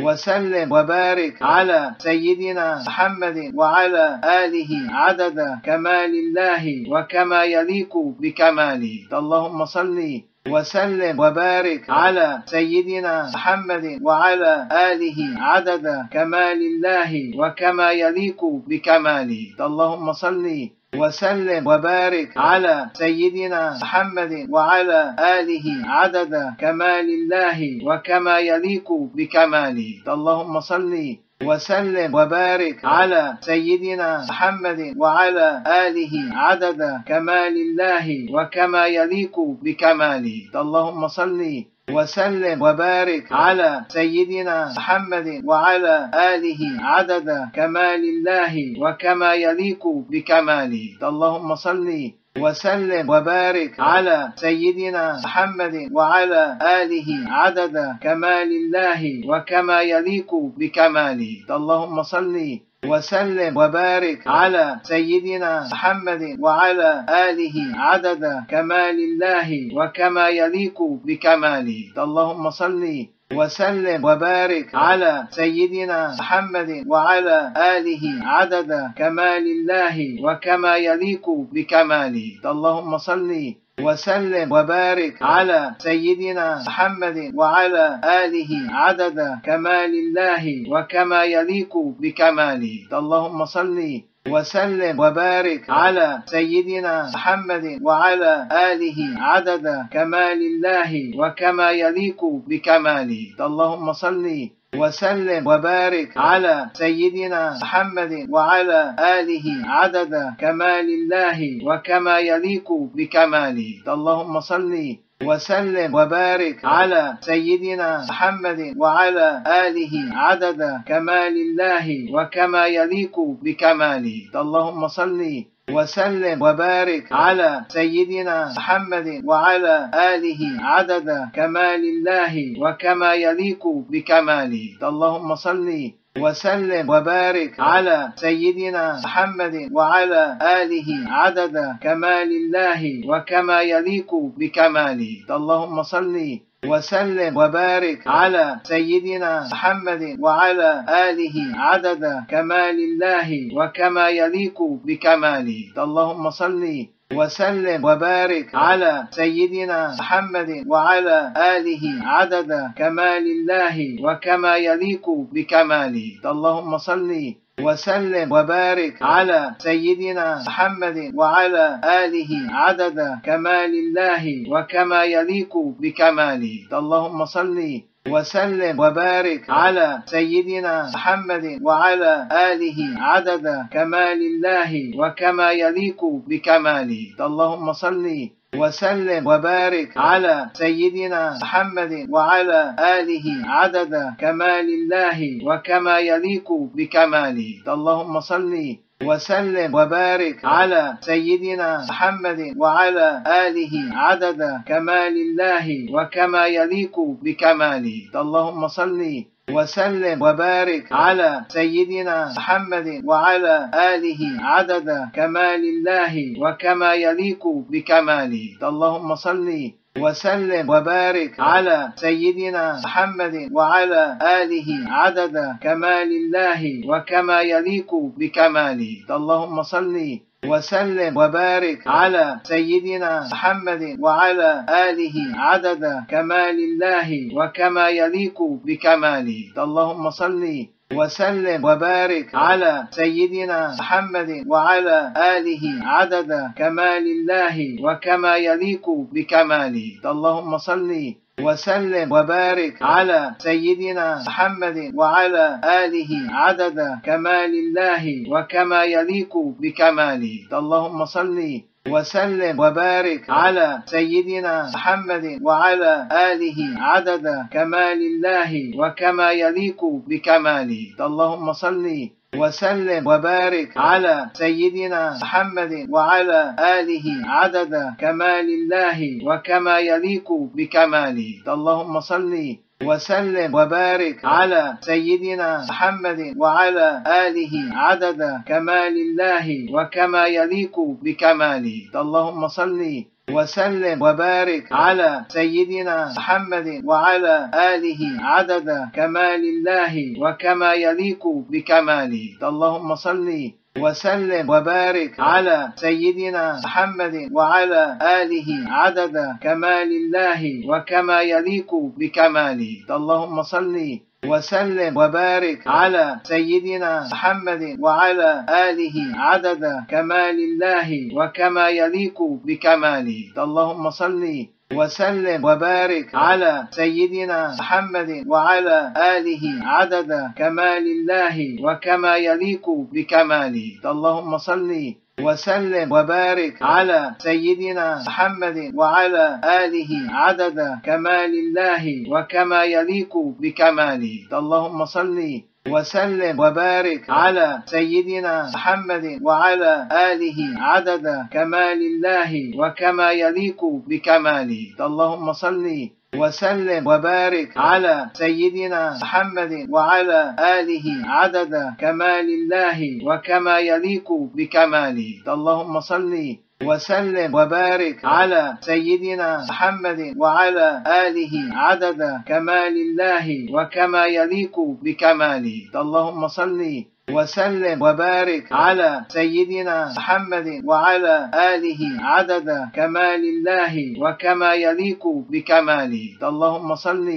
وسلم وبارك على سيدنا محمد وعلى آله عدد كمال الله وكما يليق بكماله. اللهم صل وسلم وبارك على سيدنا محمد وعلى آله عدد كمال الله وكما يليق بكماله. اللهم صل وسلم. وبارك على سيدنا محمد وعلى آله عدد كمال الله وكما يليق بكماله. اللهم صل وسلم وبارك على سيدنا محمد وعلى آله عدد كمال الله وكما يليق بكماله. اللهم صل وسلم وبارك على سيدنا محمد وعلى آله عدد كمال الله وكما يليق بكماله. اللهم صل وسلم وبارك على سيدنا محمد وعلى آله عدد كمال الله وكما يليق بكماله. اللهم صل وسلم وبارك على سيدنا محمد وعلى آله عدد كمال الله وكما يليق بكماله. اللهم صل وسلم وبارك على سيدنا محمد وعلى آله عدد كمال الله وكما يليق بكماله. اللهم صل وسلم وبارك على سيدنا محمد وعلى آله عدد كمال الله وكما يليق بكماله. اللهم صل وسلم وبارك على سيدنا محمد وعلى آله عدد كمال الله وكما يليق بكماله. اللهم صل وسلم وبارك على سيدنا محمد وعلى آله عدد كمال الله وكما يليق بكماله. اللهم صل وسلم وبارك على سيدنا محمد وعلى آله عدد كمال الله وكما يليق بكماله. اللهم صل وسلم وبارك على سيدنا محمد وعلى آله عدد كمال الله وكما يليق بكماله. اللهم صل وسلم وبارك على سيدنا محمد وعلى آله عدد كمال الله وكما يليق بكماله. اللهم صل وسلم وبارك على سيدنا محمد وعلى آله عدد كمال الله وكما يليق بكماله. اللهم صل وسلم وبارك على سيدنا محمد وعلى آله عدد كمال الله وكما يليق بكماله. اللهم صل وسلم وبارك على سيدنا محمد وعلى آله عدد كمال الله وكما يليق بكماله. اللهم صل وسلم وبارك على سيدنا محمد وعلى آله عدد كمال الله وكما يليق بكماله. اللهم صل وسلم وبارك على سيدنا محمد وعلى آله عدد كمال الله وكما يليق بكماله. اللهم صل وسلم وبارك على سيدنا محمد وعلى آله عدد كمال الله وكما يليق بكماله. اللهم صل وسلم وبارك على سيدنا محمد وعلى آله عدد كمال الله وكما يليق بكماله. اللهم صل وسلم وبارك على سيدنا محمد وعلى آله عدد كمال الله وكما يليق بكماله. اللهم صل وسلم وبارك على سيدنا محمد وعلى آله عدد كمال الله وكما يليق بكماله. اللهم صل وسلم وبارك على سيدنا محمد وعلى آله عدد كمال الله وكما يليق بكماله. اللهم صل وسلم وبارك على سيدنا محمد وعلى آله عدد كمال الله وكما يليق بكماله. اللهم صل وسلم وبارك على سيدنا محمد وعلى آله عدد كمال الله وكما يليق بكماله. اللهم صل وسلم وبارك على سيدنا محمد وعلى آله عدد كمال الله وكما يليق بكماله. اللهم صل وسلم وبارك على سيدنا محمد وعلى آله عدد كمال الله وكما يليق بكماله. اللهم صل وسلم وبارك على سيدنا محمد وعلى آله عدد كمال الله وكما يليق بكماله. اللهم صل وسلم وبارك على سيدنا محمد وعلى آله عدد كمال الله وكما يليق بكماله. اللهم صل وسلم وبارك على سيدنا محمد وعلى آله عدد كمال الله وكما يليق بكماله. اللهم صل وسلم وبارك على سيدنا محمد وعلى آله عدد كمال الله وكما يليق بكماله. اللهم صل وسلم وبارك على سيدنا محمد وعلى آله عدد كمال الله وكما يليق بكماله. اللهم صل وسلم وبارك على سيدنا محمد وعلى آله عدد كمال الله وكما يليق بكماله. اللهم صل وسلم وبارك على سيدنا محمد وعلى آله عدد كمال الله وكما يليق بكماله. اللهم صل وسلم وبارك على سيدنا محمد وعلى آله عدد كمال الله وكما يليق بكماله. اللهم صل وسلم وبارك على سيدنا محمد وعلى آله عدد كمال الله وكما يليق بكماله. اللهم صل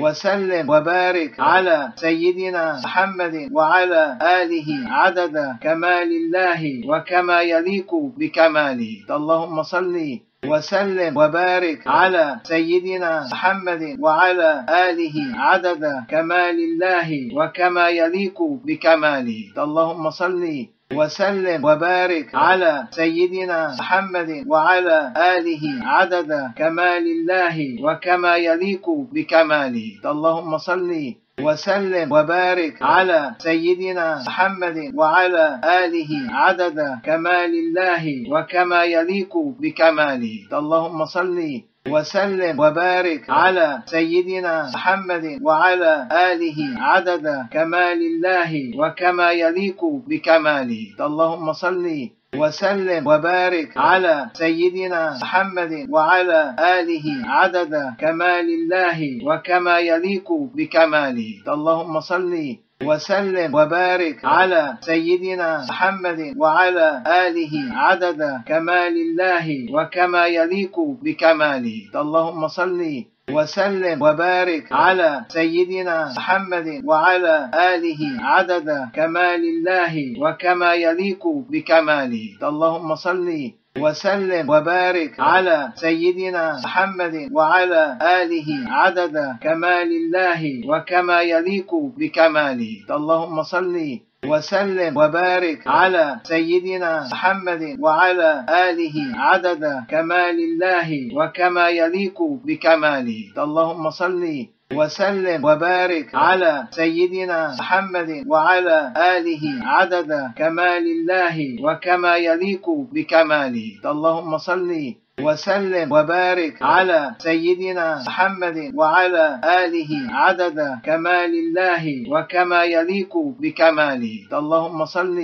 وسلم وبارك على سيدنا محمد وعلى آله عدد كمال الله وكما يليق بكماله. اللهم صل وسلم وبارك على سيدنا محمد وعلى آله عدد كمال الله وكما يليق بكماله. اللهم صل وسلم وبارك على سيدنا محمد وعلى آله عدد كمال الله وكما يليق بكماله. اللهم صل وسلم وبارك على سيدنا محمد وعلى آله عدد كمال الله وكما يليق بكماله. اللهم صل وسلم وبارك على سيدنا محمد وعلى آله عدد كمال الله وكما يليق بكماله. اللهم صل وسلم وبارك على سيدنا محمد وعلى آله عدد كمال الله وكما يليق بكماله. اللهم صل وسلم وبارك على سيدنا محمد وعلى آله عدد كمال الله وكما يليق بكماله. اللهم صل وسلم وبارك على سيدنا محمد وعلى آله عدد كمال الله وكما يليق بكماله. اللهم صل وسلم وبارك على سيدنا محمد وعلى آله عدد كمال الله وكما يليق بكماله. اللهم صل وسلم وبارك على سيدنا محمد وعلى آله عدد كمال الله وكما يليق بكماله. اللهم صل وسلم وبارك على سيدنا محمد وعلى آله عدد كمال الله وكما يليق بكماله. اللهم صل وسلم وبارك على سيدنا محمد وعلى آله عدد كمال الله وكما يليق بكماله. اللهم صل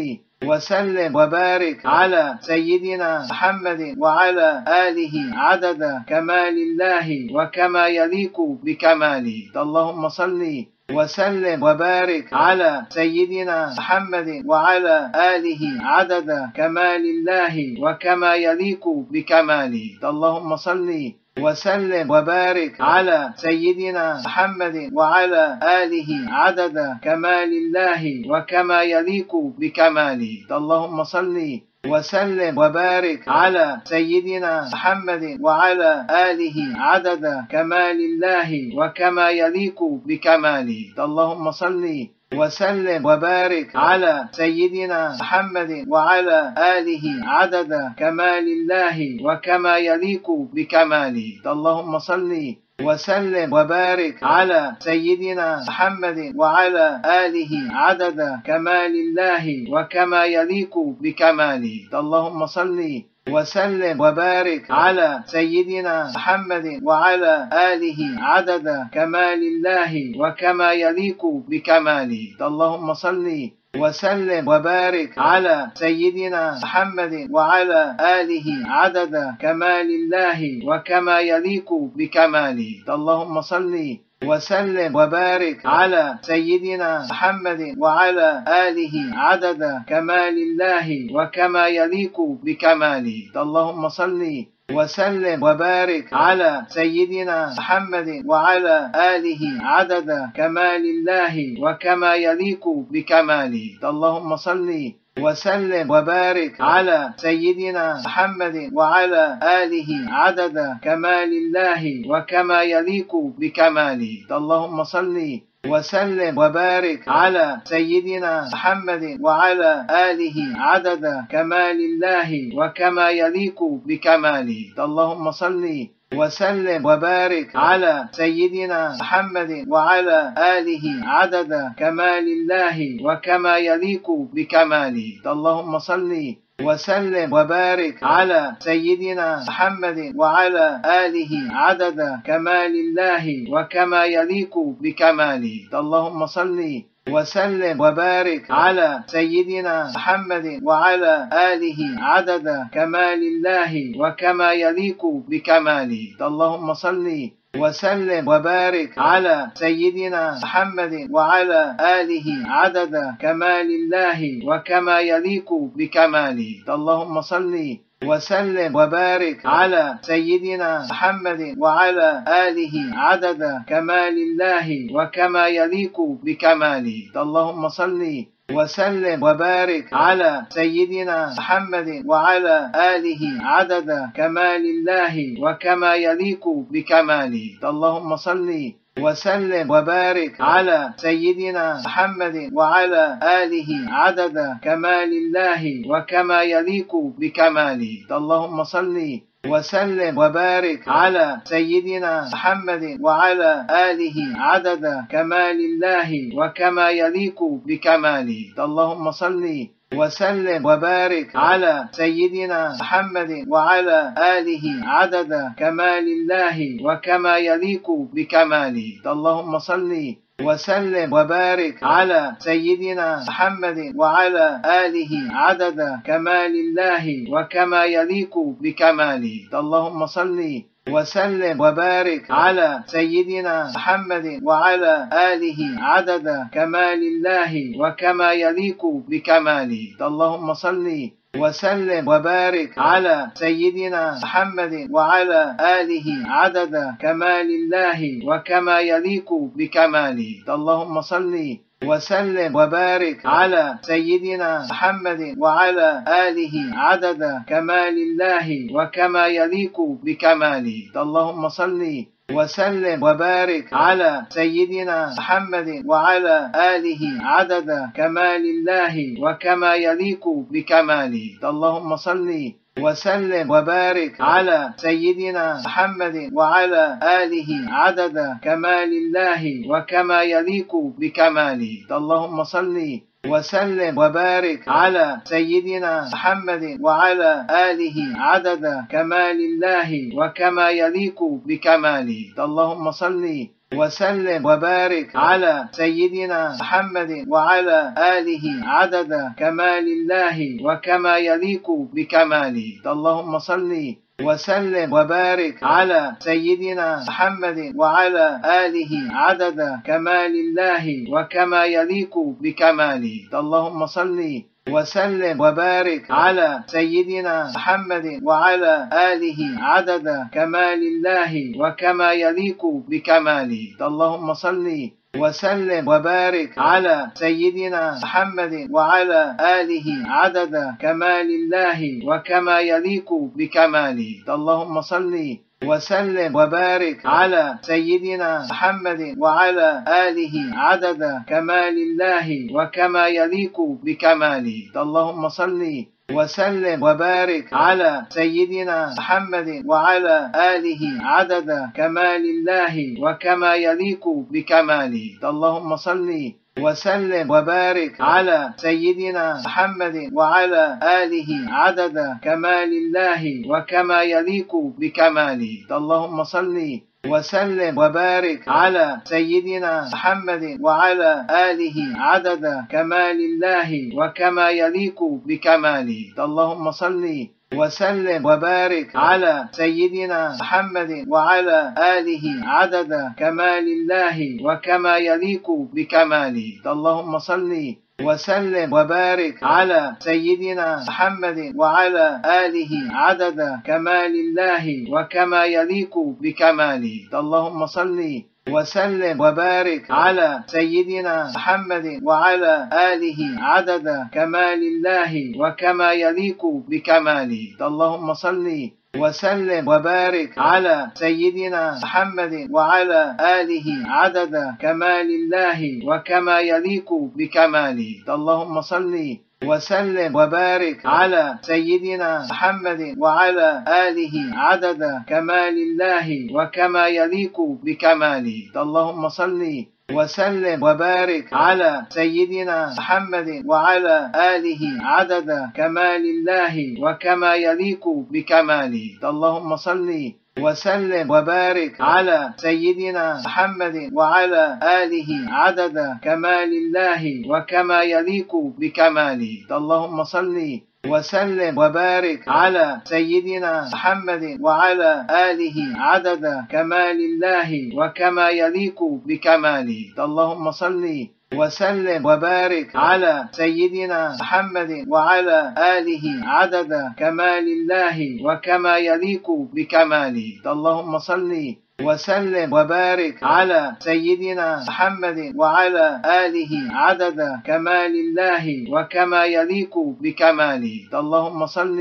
وسلم وبارك على سيدنا محمد وعلى آله عدد كمال الله وكما يليق بكماله. اللهم صل وسلم وبارك على سيدنا محمد وعلى آله عدد كمال الله وكما يليق بكماله. اللهم صل وسلم وبارك على سيدنا محمد وعلى آله عدد كمال الله وكما يليق بكماله. اللهم صل وسلم وبارك على سيدنا محمد وعلى آله عدد كمال الله وكما يليق بكماله. اللهم صل وسلم وبارك على سيدنا محمد وعلى آله عدد كمال الله وكما يليق بكماله. اللهم صل وسلم وبارك على سيدنا محمد وعلى آله عدد كمال الله وكما يليق بكماله. اللهم صل وسلم وبارك على سيدنا محمد وعلى آله عدد كمال الله وكما يليق بكماله. اللهم صل وسلم وبارك على سيدنا محمد وعلى آله عدد كمال الله وكما يليق بكماله. اللهم صل وسلم وبارك على سيدنا محمد وعلى آله عدد كمال الله وكما يليق بكماله. اللهم صل وسلم وبارك على سيدنا محمد وعلى آله عدد كمال الله وكما يليق بكماله. اللهم صل وسلم وبارك على سيدنا محمد وعلى آله عدد كمال الله وكما يليق بكماله. اللهم صل وسلم وبارك على سيدنا محمد وعلى آله عدد كمال الله وكما يليق بكماله. اللهم صل وسلم وبارك على سيدنا محمد وعلى آله عدد كمال الله وكما يليق بكماله. اللهم صل وسلم وبارك على سيدنا محمد وعلى آله عدد كمال الله وكما يليق بكماله. اللهم صل وسلم وبارك على سيدنا محمد وعلى آله عدد كمال الله وكما يليق بكماله. اللهم صل وسلم وبارك على سيدنا محمد وعلى آله عدد كمال الله وكما يليق بكماله. اللهم صل وسلم وبارك على سيدنا محمد وعلى آله عدد كمال الله وكما يليق بكماله. اللهم صل وسلم. وبارك على سيدنا محمد وعلى آله عدد كمال الله وكما يليق بكماله. اللهم صل وسلم وبارك على سيدنا محمد وعلى آله عدد كمال الله وكما يليق بكماله. اللهم صل وسلم وبارك على سيدنا محمد وعلى آله عدد كمال الله وكما يليق بكماله. اللهم صل وسلم وبارك على سيدنا محمد وعلى آله عدد كمال الله وكما يليق بكماله. اللهم صل وسلم وبارك على سيدنا محمد وعلى آله عدد كمال الله وكما يليق بكماله. اللهم صل وسلم وبارك على سيدنا محمد وعلى آله عدد كمال الله وكما يليق بكماله. اللهم صل وسلم وبارك على سيدنا محمد وعلى آله عدد كمال الله وكما يليق بكماله. اللهم صل وسلم وبارك على سيدنا محمد وعلى آله عدد كمال الله وكما يليق بكماله. اللهم صل وسلم وبارك على سيدنا محمد وعلى آله عدد كمال الله وكما يليق بكماله. اللهم صل وسلم وبارك على سيدنا محمد وعلى آله عدد كمال الله وكما يليق بكماله. اللهم صل وسلم وبارك على سيدنا محمد وعلى آله عدد كمال الله وكما يليق بكماله. اللهم صل وسلم وبارك على سيدنا محمد وعلى آله عدد كمال الله وكما يليق بكماله. اللهم صل وسلم وبارك على سيدنا محمد وعلى آله عدد كمال الله وكما يليق بكماله. اللهم صل وسلم وبارك على سيدنا محمد وعلى آله عدد كمال الله وكما يليق بكماله. اللهم صل وسلم وبارك على سيدنا محمد وعلى آله عدد كمال الله وكما يليق بكماله. اللهم صل وسلم وبارك على سيدنا محمد وعلى آله عدد كمال الله وكما يليق بكماله. اللهم صل وسلم وبارك على سيدنا محمد وعلى آله عدد كمال الله وكما يليق بكماله. اللهم صل وسلم وبارك على سيدنا محمد وعلى آله عدد كمال الله وكما يليق بكماله. اللهم صل وسلم وبارك على سيدنا محمد وعلى آله عدد كمال الله وكما يليق بكماله. اللهم صل وسلم وبارك على سيدنا محمد وعلى آله عدد كمال الله وكما يليق بكماله. اللهم صل وسلم وبارك على سيدنا محمد وعلى آله عدد كمال الله وكما يليق بكماله. اللهم صل وسلم وبارك على سيدنا محمد وعلى آله عدد كمال الله وكما يليق بكماله. اللهم صل وسلم وبارك على سيدنا محمد وعلى آله عدد كمال الله وكما يليق بكماله. اللهم صل وسلم وبارك على سيدنا محمد وعلى آله عدد كمال الله وكما يليق بكماله. اللهم صل وسلم وبارك على سيدنا محمد وعلى آله عدد كمال الله وكما يليق بكماله. اللهم صل وسلم وبارك على سيدنا محمد وعلى آله عدد كمال الله وكما يليق بكماله. اللهم صل وسلم وبارك على سيدنا محمد وعلى آله عدد كمال الله وكما يليق بكماله. اللهم صل وسلم وبارك على سيدنا محمد وعلى آله عدد كمال الله وكما يليق بكماله. اللهم صل وسلم وبارك على سيدنا محمد وعلى آله عدد كمال الله وكما يليق بكماله. اللهم صل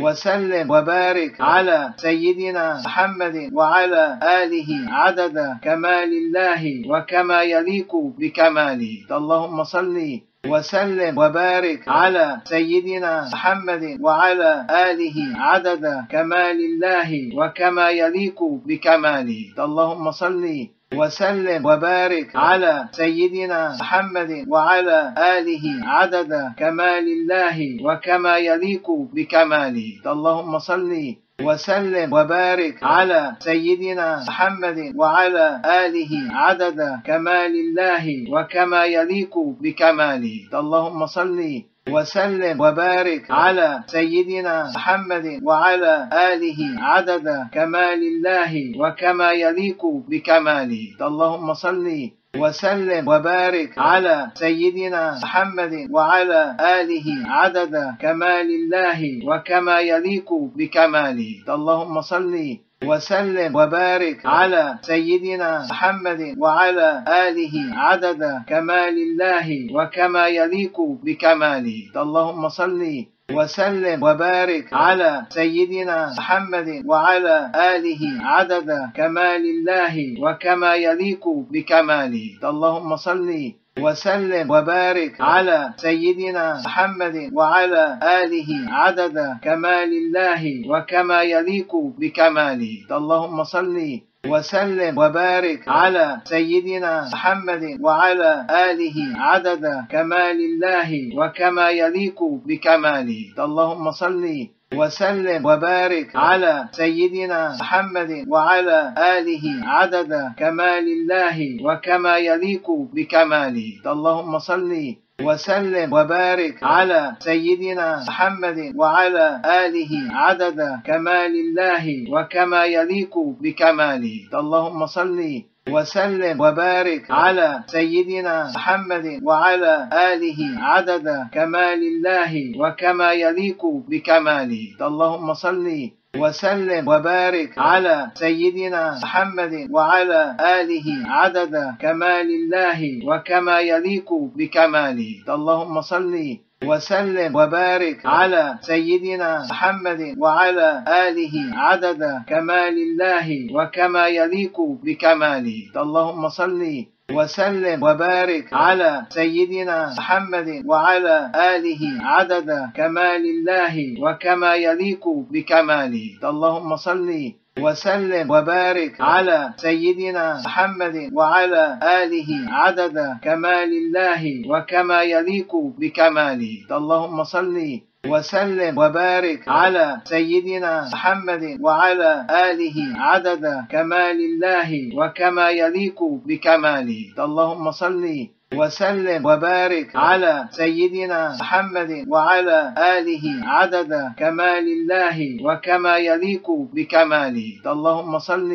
وسلم وبارك على سيدنا محمد وعلى آله عدد كمال الله وكما يليق بكماله. اللهم صل وسلم وبارك على سيدنا محمد وعلى آله عدد كمال الله وكما يليق بكماله. اللهم صل وسلم وبارك على سيدنا محمد وعلى آله عدد كمال الله وكما يليق بكماله. اللهم صل وسلم وبارك على سيدنا محمد وعلى آله عدد كمال الله وكما يليق بكماله. اللهم صل وسلم وبارك على سيدنا محمد وعلى آله عدد كمال الله وكما يليق بكماله. اللهم صل وسلم وبارك على سيدنا محمد وعلى آله عدد كمال الله وكما يليق بكماله. اللهم صل وسلم وبارك على سيدنا محمد وعلى آله عدد كمال الله وكما يليق بكماله. اللهم صل وسلم وبارك على سيدنا محمد وعلى آله عدد كمال الله وكما يليق بكماله. اللهم صل وسلم وبارك على سيدنا محمد وعلى آله عدد كمال الله وكما يليق بكماله. اللهم صل وسلم وبارك على سيدنا محمد وعلى آله عدد كمال الله وكما يليق بكماله. اللهم صل وسلم وبارك على سيدنا محمد وعلى آله عدد كمال الله وكما يليق بكماله. اللهم صل وسلم وبارك على سيدنا محمد وعلى آله عدد كمال الله وكما يليق بكماله. اللهم صل وسلم وبارك على سيدنا محمد وعلى آله عدد كمال الله وكما يليق بكماله. اللهم صل وسلم وبارك على سيدنا محمد وعلى آله عدد كمال الله وكما يليق بكماله. اللهم صل وسلم وبارك على سيدنا محمد وعلى آله عدد كمال الله وكما يليق بكماله. اللهم صل وسلم وبارك على سيدنا محمد وعلى آله عدد كمال الله وكما يليق بكماله. اللهم صل وسلم وبارك على سيدنا محمد وعلى آله عدد كمال الله وكما يليق بكماله. اللهم صل وسلم وبارك على سيدنا محمد وعلى آله عدد كمال الله وكما يليق بكماله. اللهم صل وسلم وبارك على سيدنا محمد وعلى آله عدد كمال الله وكما يليق بكماله. اللهم صل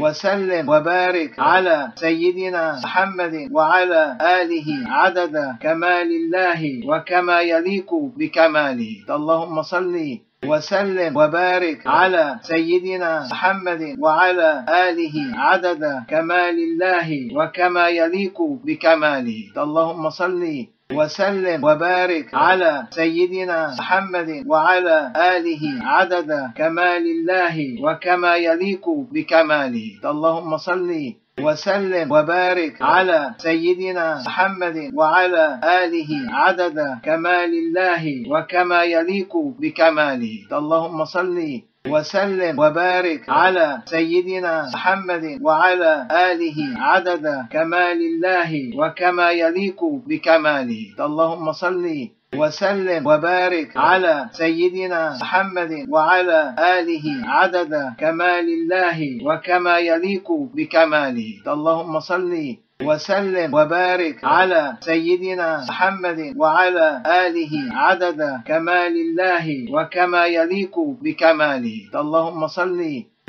وسلم وبارك على سيدنا محمد وعلى آله عدد كمال الله وكما يليق بكماله. اللهم صل وسلم وبارك على سيدنا محمد وعلى آله عدد كمال الله وكما يليق بكماله. اللهم صل وسلم وبارك على سيدنا محمد وعلى آله عدد كمال الله وكما يليق بكماله. اللهم صل وسلم وبارك على سيدنا محمد وعلى آله عدد كمال الله وكما يليق بكماله. اللهم صل وسلم وبارك على سيدنا محمد وعلى آله عدد كمال الله وكما يليق بكماله. اللهم صل وسلم وبارك على سيدنا محمد وعلى آله عدد كمال الله وكما يليق بكماله. اللهم صل وسلم وبارك على سيدنا محمد وعلى آله عدد كمال الله وكما يليق بكماله. اللهم صل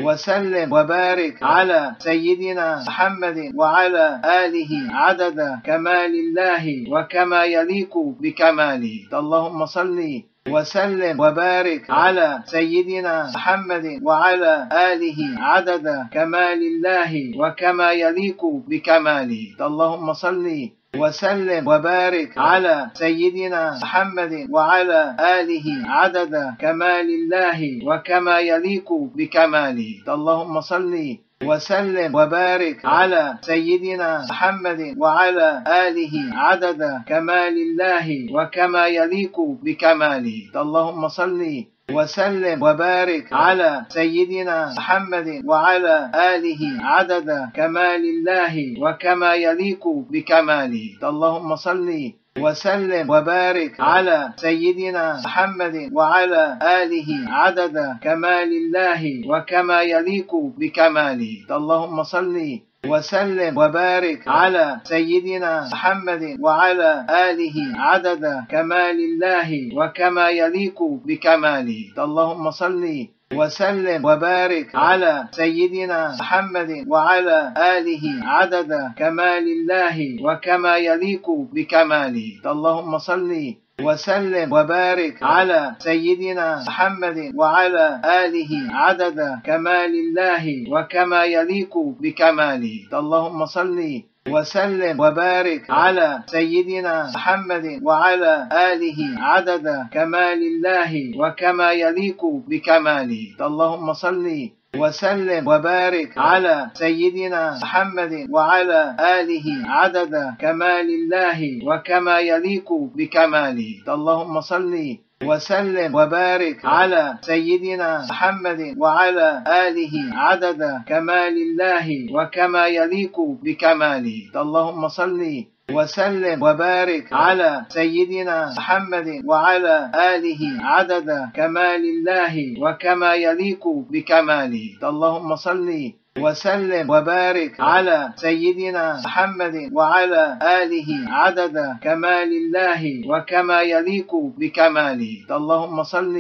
وسلم وبارك على سيدنا محمد وعلى آله عدد كمال الله وكما يليق بكماله. اللهم صل وسلم وبارك على سيدنا محمد وعلى آله عدد كمال الله وكما يليق بكماله. اللهم صل وسلم وبارك على سيدنا محمد وعلى آله عدد كمال الله وكما يليق بكماله. اللهم صل وسلم وبارك على سيدنا محمد وعلى آله عدد كمال الله وكما يليق بكماله. اللهم صل وسلم وبارك على سيدنا محمد وعلى آله عدد كمال الله وكما يليق بكماله. اللهم صل وسلم وبارك على سيدنا محمد وعلى آله عدد كمال الله وكما يليق بكماله. اللهم صل وسلم وبارك على سيدنا محمد وعلى آله عدد كمال الله وكما يليق بكماله. اللهم صل وسلم وبارك على سيدنا محمد وعلى آله عدد كمال الله وكما يليق بكماله. اللهم صل وسلم وبارك على سيدنا محمد وعلى آله عدد كمال الله وكما يليق بكماله. اللهم صل وسلم. وبارك على سيدنا محمد وعلى آله عدد كمال الله وكما يليق بكماله. اللهم صل وسلم وبارك على سيدنا محمد وعلى آله عدد كمال الله وكما يليق بكماله. اللهم صل وسلم وبارك على سيدنا محمد وعلى آله عدد كمال الله وكما يليق بكماله. اللهم صل وسلم وبارك على سيدنا محمد وعلى آله عدد كمال الله وكما يليق بكماله. اللهم صل وسلم وبارك على سيدنا محمد وعلى آله عدد كمال الله وكما يليق بكماله. اللهم صل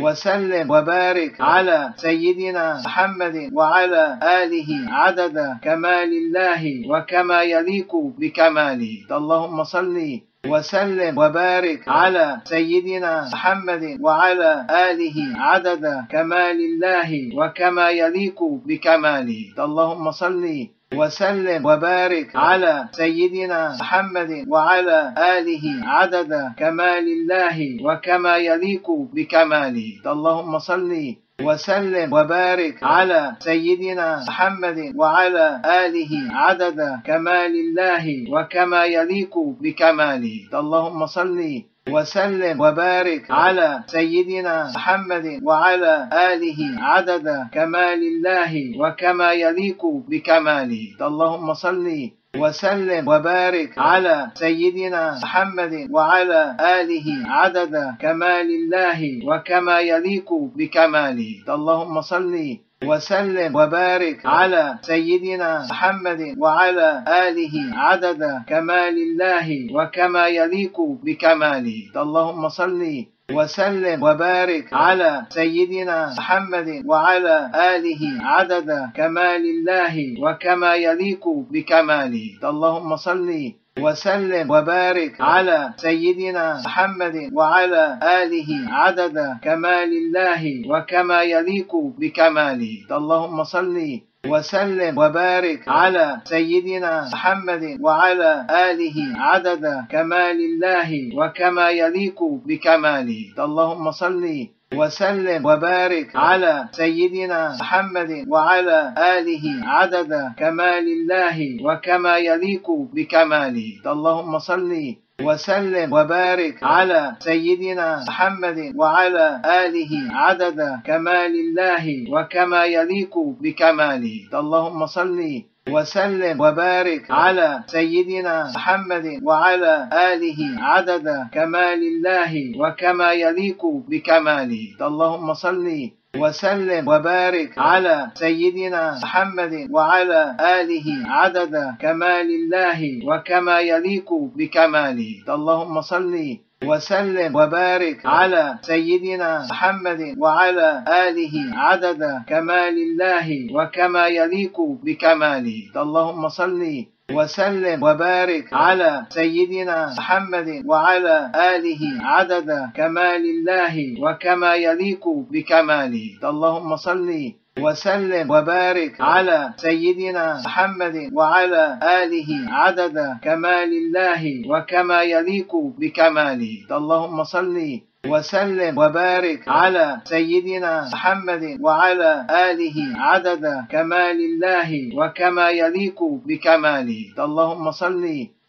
وسلم وبارك على سيدنا محمد وعلى آله عدد كمال الله وكما يليق بكماله. اللهم صل وسلم وبارك على سيدنا محمد وعلى آله عدد كمال الله وكما يليق بكماله. اللهم صل وسلم وبارك على سيدنا محمد وعلى آله عدد كمال الله وكما يليق بكماله. اللهم صل وسلم وبارك على سيدنا محمد وعلى آله عدد كمال الله وكما يليق بكماله. اللهم صل وسلم وبارك على سيدنا محمد وعلى آله عدد كمال الله وكما يليق بكماله. اللهم صل وسلم وبارك على سيدنا محمد وعلى آله عدد كمال الله وكما يليق بكماله. اللهم صل وسلم وبارك على سيدنا محمد وعلى آله عدد كمال الله وكما يليق بكماله. اللهم صل وسلم وبارك على سيدنا محمد وعلى آله عدد كمال الله وكما يليق بكماله. اللهم صل وسلم وبارك على سيدنا محمد وعلى آله عدد كمال الله وكما يليق بكماله. اللهم صل وسلم وبارك على سيدنا محمد وعلى آله عدد كمال الله وكما يليق بكماله. اللهم صل وسلم وبارك على سيدنا محمد وعلى آله عدد كمال الله وكما يليق بكماله. اللهم صل وسلم وبارك على سيدنا محمد وعلى آله عدد كمال الله وكما يليق بكماله. اللهم صل وسلم وبارك على سيدنا محمد وعلى آله عدد كمال الله وكما يليق بكماله. اللهم صل وسلم وبارك على سيدنا محمد وعلى آله عدد كمال الله وكما يليق بكماله. اللهم صل وسلم وبارك على سيدنا محمد وعلى آله عدد كمال الله وكما يليق بكماله. اللهم صل وسلم وبارك على سيدنا محمد وعلى آله عدد كمال الله وكما يليق بكماله. اللهم صل وسلم وبارك على سيدنا محمد وعلى آله عدد كمال الله وكما يليق بكماله. اللهم صل وسلم وبارك على سيدنا محمد وعلى آله عدد كمال الله وكما يليق بكماله. اللهم صل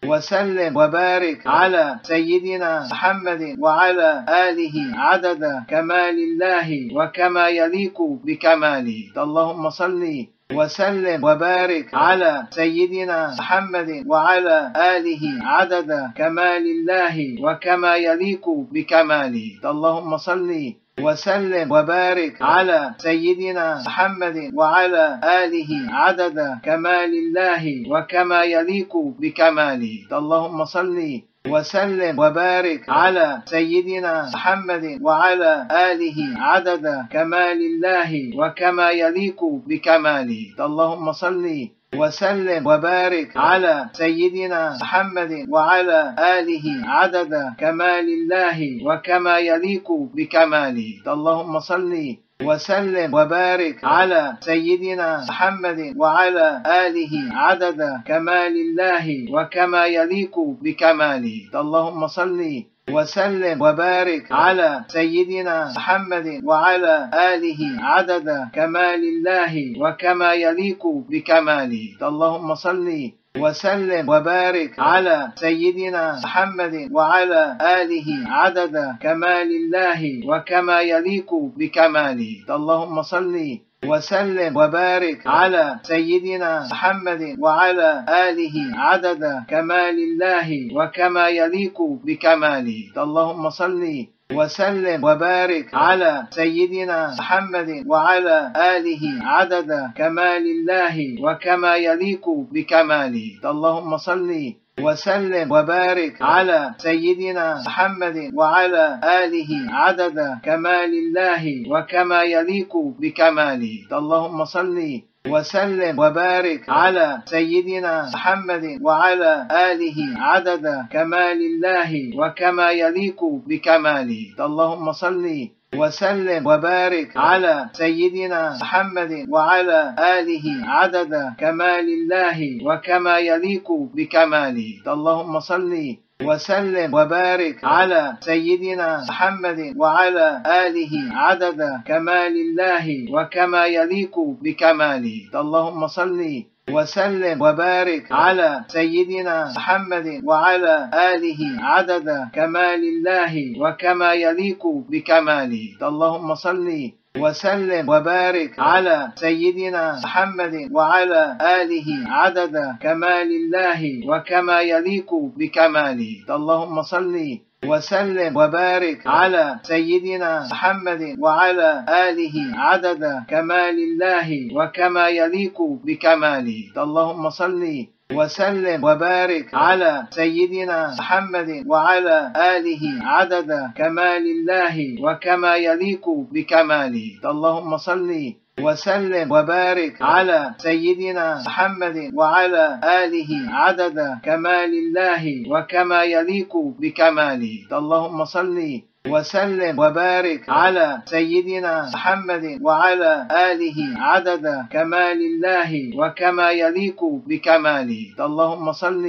وسلم وبارك على سيدنا محمد وعلى آله عدد كمال الله وكما يليق بكماله. اللهم صل وسلم وبارك على سيدنا محمد وعلى آله عدد كمال الله وكما يليق بكماله. اللهم صل وسلم وبارك على سيدنا محمد وعلى آله عدد كمال الله وكما يليق بكماله. اللهم صل وسلم وبارك على سيدنا محمد وعلى آله عدد كمال الله وكما يليق بكماله. اللهم صل وسلم وبارك على سيدنا محمد وعلى آله عدد كمال الله وكما يليق بكماله. اللهم صل وسلم وبارك على سيدنا محمد وعلى آله عدد كمال الله وكما يليق بكماله. اللهم صل وسلم وبارك على سيدنا محمد وعلى آله عدد كمال الله وكما يليق بكماله. اللهم صل وسلم وبارك على سيدنا محمد وعلى آله عدد كمال الله وكما يليق بكماله. اللهم صل وسلم وبارك على سيدنا محمد وعلى آله عدد كمال الله وكما يليق بكماله. اللهم صل وسلم وبارك على سيدنا محمد وعلى آله عدد كمال الله وكما يليق بكماله. اللهم صل وسلم وبارك على سيدنا محمد وعلى آله عدد كمال الله وكما يليق بكماله. اللهم صل وسلم وبارك على سيدنا محمد وعلى آله عدد كمال الله وكما يليق بكماله. اللهم صل وسلم وبارك على سيدنا محمد وعلى آله عدد كمال الله وكما يليق بكماله. اللهم صل وسلم وبارك على سيدنا محمد وعلى آله عدد كمال الله وكما يليق بكماله. اللهم صل وسلم وبارك على سيدنا محمد وعلى آله عدد كمال الله وكما يليق بكماله. اللهم صل وسلم وبارك على سيدنا محمد وعلى آله عدد كمال الله وكما يليق بكماله. اللهم صل وسلم وبارك على سيدنا محمد وعلى آله عدد كمال الله وكما يليق بكماله. اللهم صل وسلم وبارك على سيدنا محمد وعلى آله عدد كمال الله وكما يليق بكماله. اللهم صل وسلم وبارك على سيدنا محمد وعلى آله عدد كمال الله وكما يليق بكماله. اللهم صل وسلم وبارك على سيدنا محمد وعلى آله عدد كمال الله وكما يليق بكماله. اللهم صل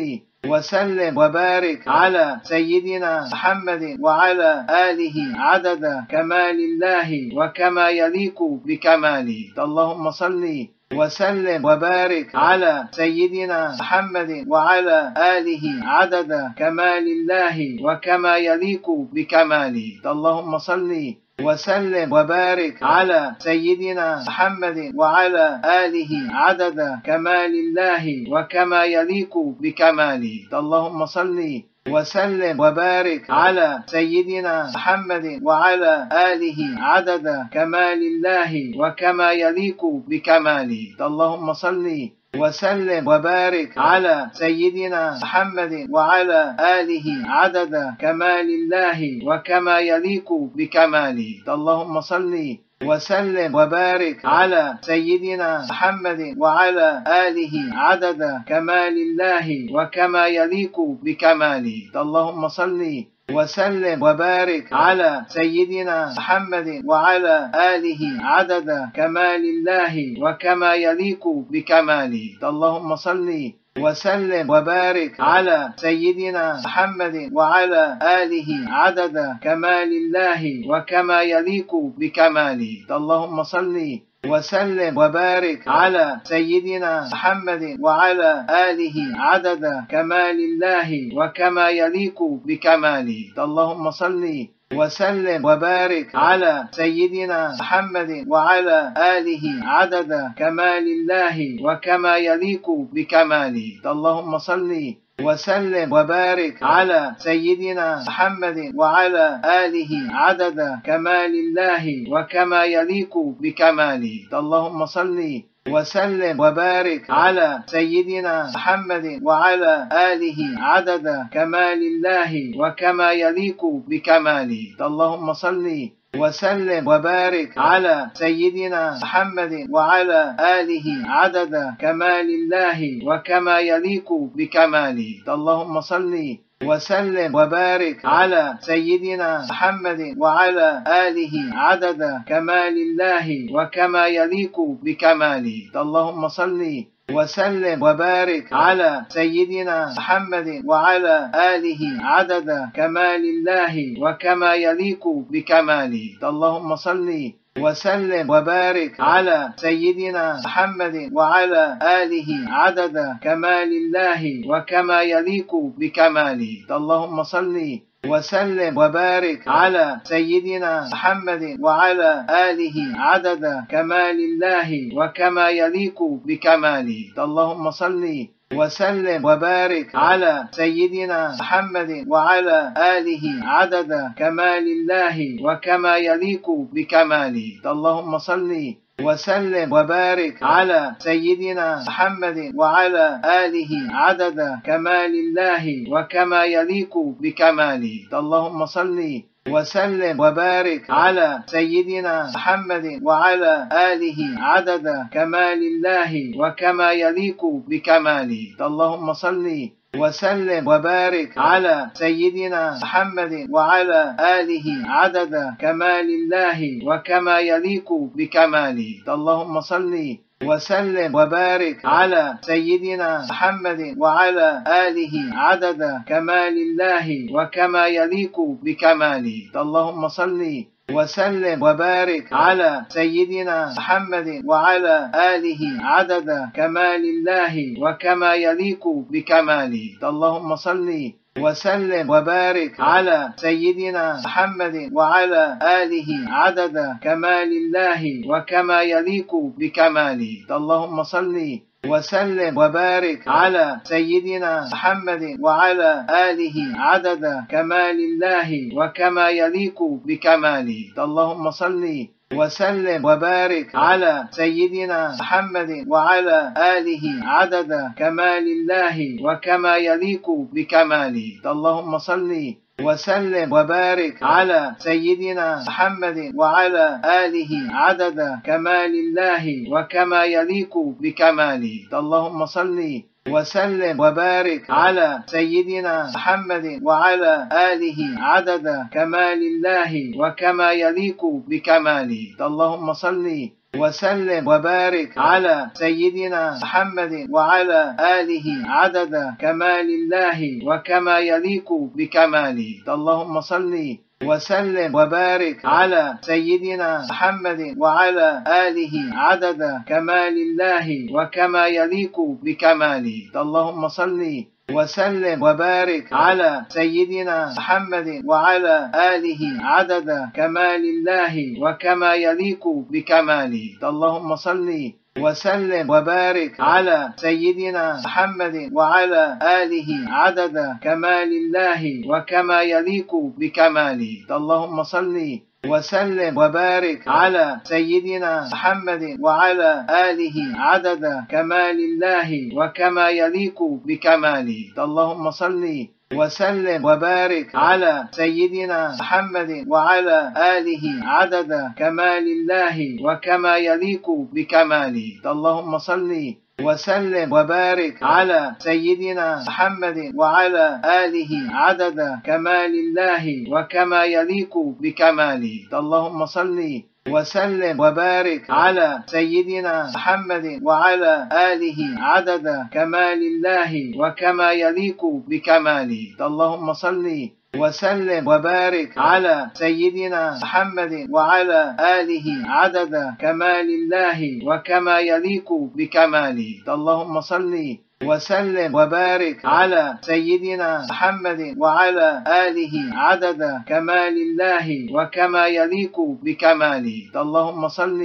وسلم وبارك على سيدنا محمد وعلى آله عدد كمال الله وكما يليق بكماله. اللهم صل وسلم وبارك على سيدنا محمد وعلى آله عدد كمال الله وكما يليق بكماله. اللهم صل وسلم وبارك على سيدنا محمد وعلى آله عدد كمال الله وكما يليق بكماله. اللهم صل وسلم وبارك على سيدنا محمد وعلى آله عدد كمال الله وكما يليق بكماله. اللهم صل وسلم وبارك على سيدنا محمد وعلى آله عدد كمال الله وكما يليق بكماله. اللهم صل وسلم وبارك على سيدنا محمد وعلى آله عدد كمال الله وكما يليق بكماله. اللهم صل وسلم وبارك على سيدنا محمد وعلى آله عدد كمال الله وكما يليق بكماله. اللهم صل وسلم وبارك على سيدنا محمد وعلى آله عدد كمال الله وكما يليق بكماله. اللهم صل وسلم وبارك على سيدنا محمد وعلى آله عدد كمال الله وكما يليق بكماله. اللهم صل وسلم وبارك على سيدنا محمد وعلى آله عدد كمال الله وكما يليق بكماله. اللهم صل وسلم وبارك على سيدنا محمد وعلى آله عدد كمال الله وكما يليق بكماله. اللهم صل وسلم وبارك على سيدنا محمد وعلى آله عدد كمال الله وكما يليق بكماله. اللهم صل وسلم وبارك على سيدنا محمد وعلى آله عدد كمال الله وكما يليق بكماله. اللهم صل وسلم وبارك على سيدنا محمد وعلى آله عدد كمال الله وكما يليق بكماله. اللهم صل وسلم وبارك على سيدنا محمد وعلى آله عدد كمال الله وكما يليق بكماله. اللهم صل وسلم وبارك على سيدنا محمد وعلى آله عدد كمال الله وكما يليق بكماله. اللهم صل وسلم وبارك على سيدنا محمد وعلى آله عدد كمال الله وكما يليق بكماله. اللهم صل وسلم وبارك على سيدنا محمد وعلى آله عدد كمال الله وكما يليق بكماله. اللهم صل وسلم وبارك على سيدنا محمد وعلى آله عدد كمال الله وكما يليق بكماله. اللهم صل وسلم وبارك على سيدنا محمد وعلى آله عدد كمال الله وكما يليق بكماله. اللهم صل وسلم وبارك على سيدنا محمد وعلى آله عدد كمال الله وكما يليق بكماله. اللهم صل وسلم. وبارك على سيدنا محمد وعلى آله عدد كمال الله وكما يليق بكماله. اللهم صل وسلم وبارك على سيدنا محمد وعلى آله عدد كمال الله وكما يليق بكماله. اللهم صل وسلم وبارك على سيدنا محمد وعلى آله عدد كمال الله وكما يليق بكماله. اللهم صل وسلم وبارك على سيدنا محمد وعلى آله عدد كمال الله وكما يليق بكماله. اللهم صل وسلم وبارك على سيدنا محمد وعلى آله عدد كمال الله وكما يليق بكماله. اللهم صل وسلم وبارك على سيدنا محمد وعلى آله عدد كمال الله وكما يليق بكماله. اللهم صل وسلم وبارك على سيدنا محمد وعلى آله عدد كمال الله وكما يليق بكماله. اللهم صل وسلم وبارك على سيدنا محمد وعلى آله عدد كمال الله وكما يليق بكماله. اللهم صل وسلم وبارك على سيدنا محمد وعلى آله عدد كمال الله وكما يليق بكماله. اللهم صل وسلم وبارك على سيدنا محمد وعلى آله عدد كمال الله وكما يليق بكماله. اللهم صل وسلم وبارك على سيدنا محمد وعلى آله عدد كمال الله وكما يليق بكماله. اللهم صل وسلم وبارك على سيدنا محمد وعلى آله عدد كمال الله وكما يليق بكماله. اللهم صل وسلم وبارك على سيدنا محمد وعلى آله عدد كمال الله وكما يليق بكماله. اللهم صل وسلم وبارك على سيدنا محمد وعلى آله عدد كمال الله وكما يليق بكماله. اللهم صل وسلم وبارك على سيدنا محمد وعلى آله عدد كمال الله وكما يليق بكماله. اللهم صل وسلم وبارك على سيدنا محمد وعلى آله عدد كمال الله وكما يليق بكماله. اللهم صل وسلم وبارك على سيدنا محمد وعلى آله عدد كمال الله وكما يليق بكماله. اللهم صل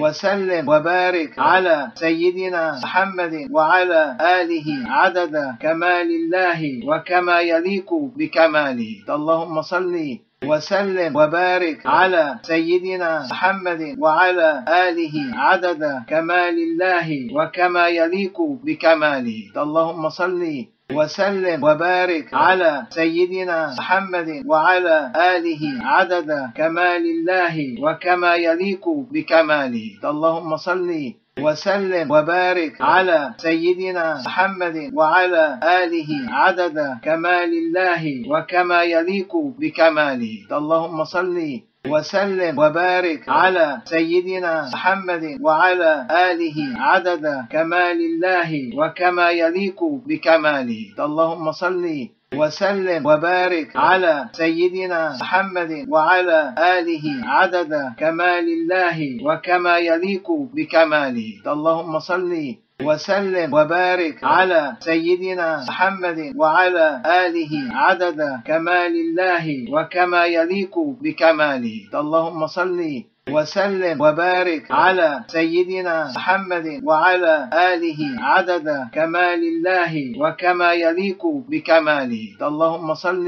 وسلم وبارك على سيدنا محمد وعلى آله عدد كمال الله وكما يليق بكماله. اللهم صل وسلم وبارك على سيدنا محمد وعلى آله عدد كمال الله وكما يليق بكماله. اللهم صل وسلم وبارك على سيدنا محمد وعلى آله عدد كمال الله وكما يليق بكماله. اللهم صل وسلم وبارك على سيدنا محمد وعلى آله عدد كمال الله وكما يليق بكماله. اللهم صل وسلم وبارك على سيدنا محمد وعلى آله عدد كمال الله وكما يليق بكماله. اللهم صل وسلم وبارك على سيدنا محمد وعلى آله عدد كمال الله وكما يليق بكماله. اللهم صل وسلم وبارك على سيدنا محمد وعلى آله عدد كمال الله وكما يليق بكماله. اللهم صل وسلم وبارك على سيدنا محمد وعلى آله عدد كمال الله وكما يليق بكماله. اللهم صل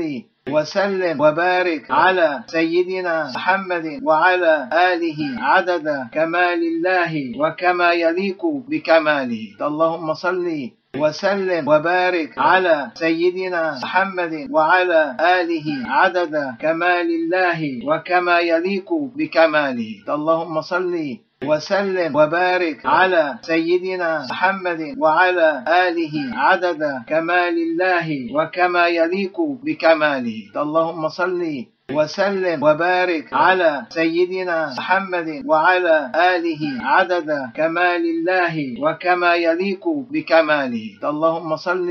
وسلم وبارك على سيدنا محمد وعلى آله عدد كمال الله وكما يليق بكماله. اللهم صل وسلم وبارك على سيدنا محمد وعلى آله عدد كمال الله وكما يليق بكماله. اللهم صل وسلم وبارك على سيدنا محمد وعلى آله عدد كمال الله وكما يليق بكماله. اللهم صل وسلم وبارك على سيدنا محمد وعلى آله عدد كمال الله وكما يليق بكماله. اللهم صل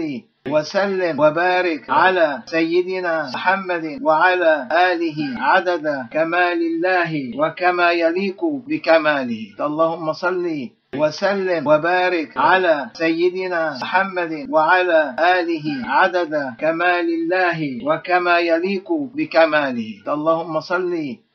وسلم وبارك على سيدنا محمد وعلى آله عدد كمال الله وكما يليق بكماله. اللهم صل وسلم وبارك على سيدنا محمد وعلى آله عدد كمال الله وكما يليق بكماله. اللهم صل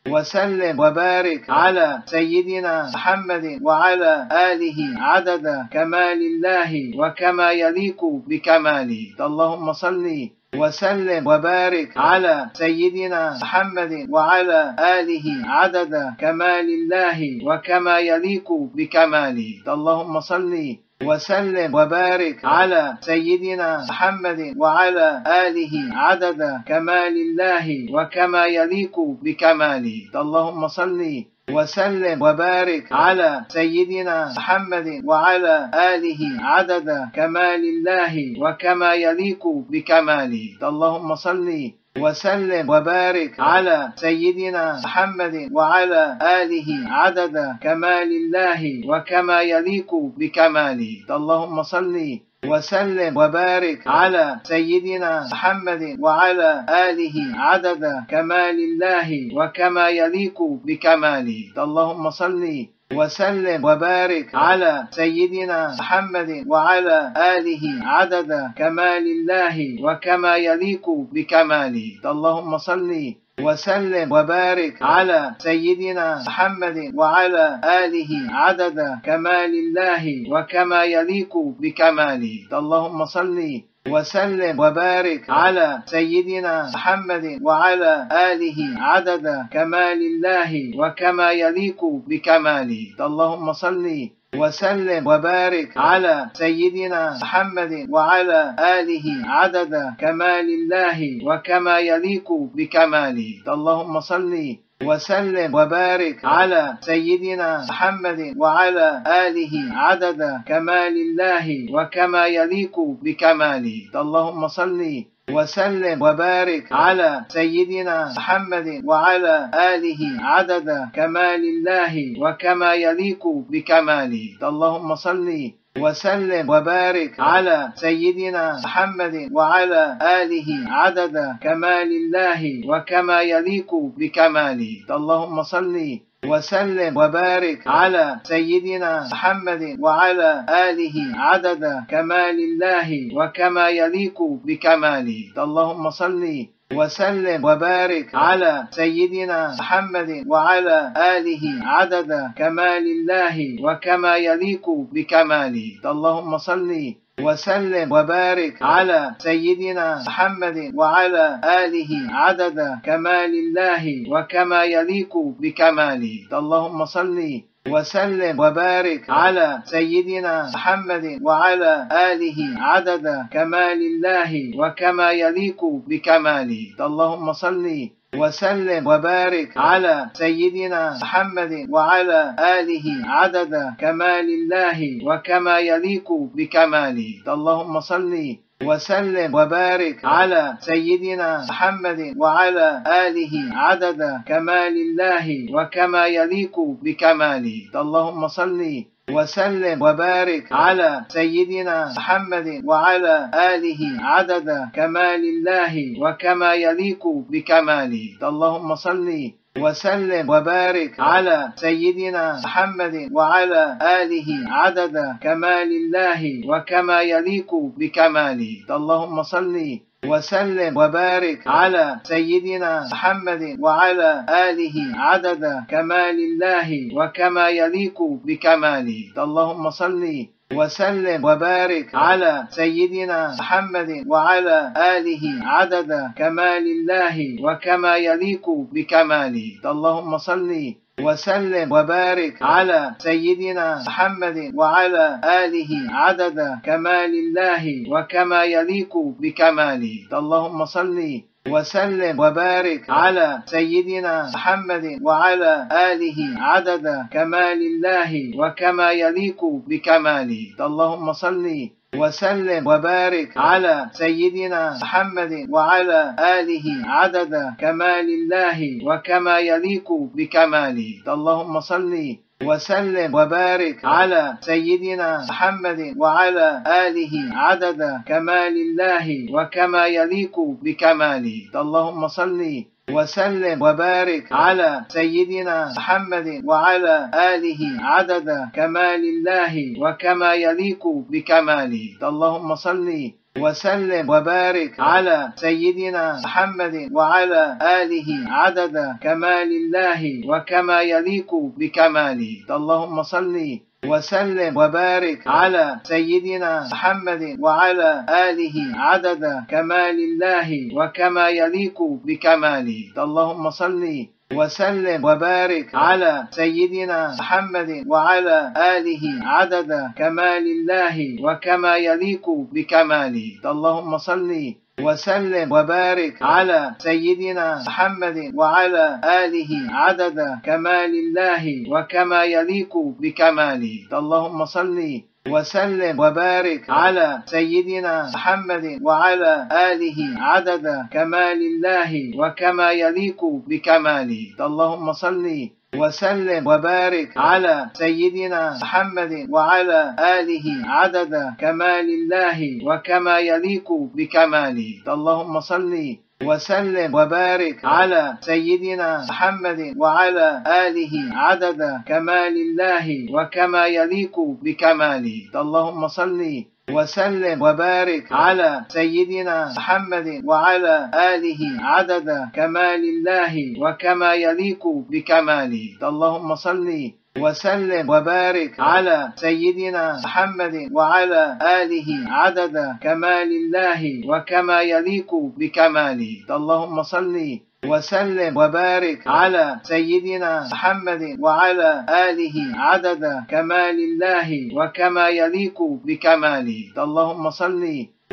وسلم وبارك على سيدنا محمد وعلى آله عدد كمال الله وكما يليق بكماله. اللهم صل وسلم وبارك على سيدنا محمد وعلى آله عدد كمال الله وكما يليق بكماله. اللهم صل وسلم وبارك على سيدنا محمد وعلى آله عدد كمال الله وكما يليق بكماله. اللهم صل وسلم وبارك على سيدنا محمد وعلى آله عدد كمال الله وكما يليق بكماله. اللهم صل وسلم وبارك على سيدنا محمد وعلى آله عدد كمال الله وكما يليق بكماله. اللهم صل وسلم وبارك على سيدنا محمد وعلى آله عدد كمال الله وكما يليق بكماله. اللهم صل وسلم وبارك على سيدنا محمد وعلى آله عدد كمال الله وكما يليق بكماله. اللهم صل وسلم وبارك على سيدنا محمد وعلى آله عدد كمال الله وكما يليق بكماله. اللهم صل وسلم وبارك على سيدنا محمد وعلى آله عدد كمال الله وكما يليق بكماله. اللهم صل وسلم وبارك على سيدنا محمد وعلى آله عدد كمال الله وكما يليق بكماله. اللهم صل وسلم وبارك على سيدنا محمد وعلى آله عدد كمال الله وكما يليق بكماله. اللهم صل وسلم وبارك على سيدنا محمد وعلى آله عدد كمال الله وكما يليق بكماله. اللهم صل وسلم وبارك على سيدنا محمد وعلى آله عدد كمال الله وكما يليق بكماله. اللهم صل وسلم وبارك على سيدنا محمد وعلى آله عدد كمال الله وكما يليق بكماله. اللهم صل وسلم وبارك على سيدنا محمد وعلى آله عدد كمال الله وكما يليق بكماله. اللهم صل وسلم وبارك على سيدنا محمد وعلى آله عدد كمال الله وكما يليق بكماله. اللهم صل وسلم وبارك على سيدنا محمد وعلى آله عدد كمال الله وكما يليق بكماله. اللهم صل وسلم وبارك على سيدنا محمد وعلى آله عدد كمال الله وكما يليق بكماله. اللهم صل وسلم وبارك على سيدنا محمد وعلى آله عدد كمال الله وكما يليق بكماله. اللهم صل وسلم وبارك على سيدنا محمد وعلى آله عدد كمال الله وكما يليق بكماله. اللهم صل وسلم وبارك على سيدنا محمد وعلى آله عدد كمال الله وكما يليق بكماله. اللهم صل وسلم وبارك على سيدنا محمد وعلى آله عدد كمال الله وكما يليق بكماله. اللهم صل وسلم وبارك على سيدنا محمد وعلى آله عدد كمال الله وكما يليق بكماله. اللهم صل وسلم وبارك على سيدنا محمد وعلى آله عدد كمال الله وكما يليق بكماله. اللهم صل وسلم وبارك على سيدنا محمد وعلى آله عدد كمال الله وكما يليق بكماله. اللهم صل وسلم وبارك على سيدنا محمد وعلى آله عدد كمال الله وكما يليق بكماله. اللهم صل وسلم وبارك على سيدنا محمد وعلى آله عدد كمال الله وكما يليق بكماله. اللهم صل وسلم وبارك على سيدنا محمد وعلى آله عدد كمال الله وكما يليق بكماله. اللهم صل وسلم وبارك على سيدنا محمد وعلى آله عدد كمال الله وكما يليق بكماله. اللهم صل وسلم وبارك على سيدنا محمد وعلى آله عدد كمال الله وكما يليق بكماله. اللهم صل وسلم وبارك على سيدنا محمد وعلى آله عدد كمال الله وكما يليق بكماله. اللهم صل وسلم وبارك على سيدنا محمد وعلى آله عدد كمال الله وكما يليق بكماله. اللهم صل وسلم وبارك على سيدنا محمد وعلى آله عدد كمال الله وكما يليق بكماله. اللهم صل وسلم وبارك على سيدنا محمد وعلى آله عدد كمال الله وكما يليق بكماله. اللهم صل وسلم وبارك على سيدنا محمد وعلى آله عدد كمال الله وكما يليق بكماله. اللهم صل وسلم وبارك على سيدنا محمد وعلى آله عدد كمال الله وكما يليق بكماله. اللهم صل وسلم وبارك على سيدنا محمد وعلى آله عدد كمال الله وكما يليق بكماله. اللهم صل وسلم وبارك على سيدنا محمد وعلى آله عدد كمال الله وكما يليق بكماله. اللهم صل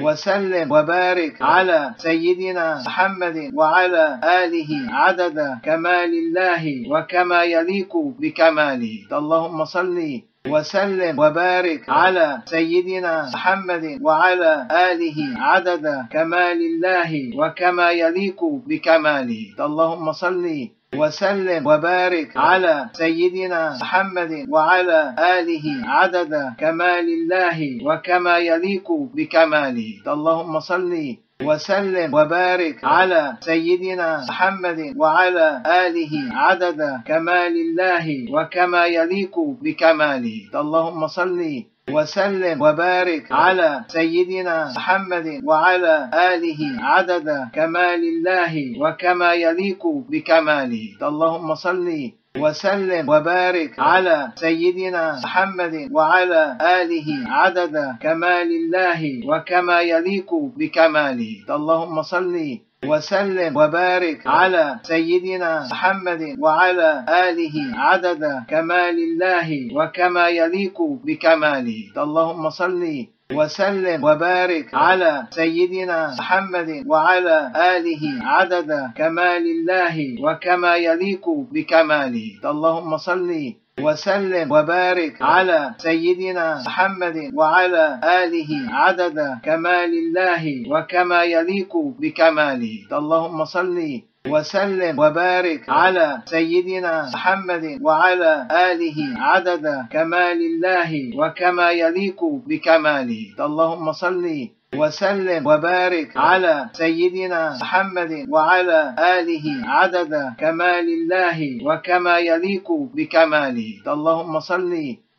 وسلم وبارك على سيدنا محمد وعلى آله عدد كمال الله وكما يليق بكماله. اللهم صل وسلم وبارك على سيدنا محمد وعلى آله عدد كمال الله وكما يليق بكماله. اللهم صل وسلم وبارك على سيدنا محمد وعلى آله عدد كمال الله وكما يليق بكماله. اللهم صل وسلم وبارك على سيدنا محمد وعلى آله عدد كمال الله وكما يليق بكماله. اللهم صل وسلم وبارك على سيدنا محمد وعلى آله عدد كمال الله وكما يليق بكماله. اللهم صل وسلم وبارك على سيدنا محمد وعلى آله عدد كمال الله وكما يليق بكماله. اللهم صل وسلم وبارك على سيدنا محمد وعلى آله عدد كمال الله وكما يليق بكماله. اللهم صل وسلم وبارك على سيدنا محمد وعلى آله عدد كمال الله وكما يليق بكماله. اللهم صل وسلم وبارك على سيدنا محمد وعلى آله عدد كمال الله وكما يليق بكماله. اللهم صل وسلم وبارك على سيدنا محمد وعلى آله عدد كمال الله وكما يليق بكماله. اللهم صل وسلم وبارك على سيدنا محمد وعلى آله عدد كمال الله وكما يليق بكماله. اللهم صل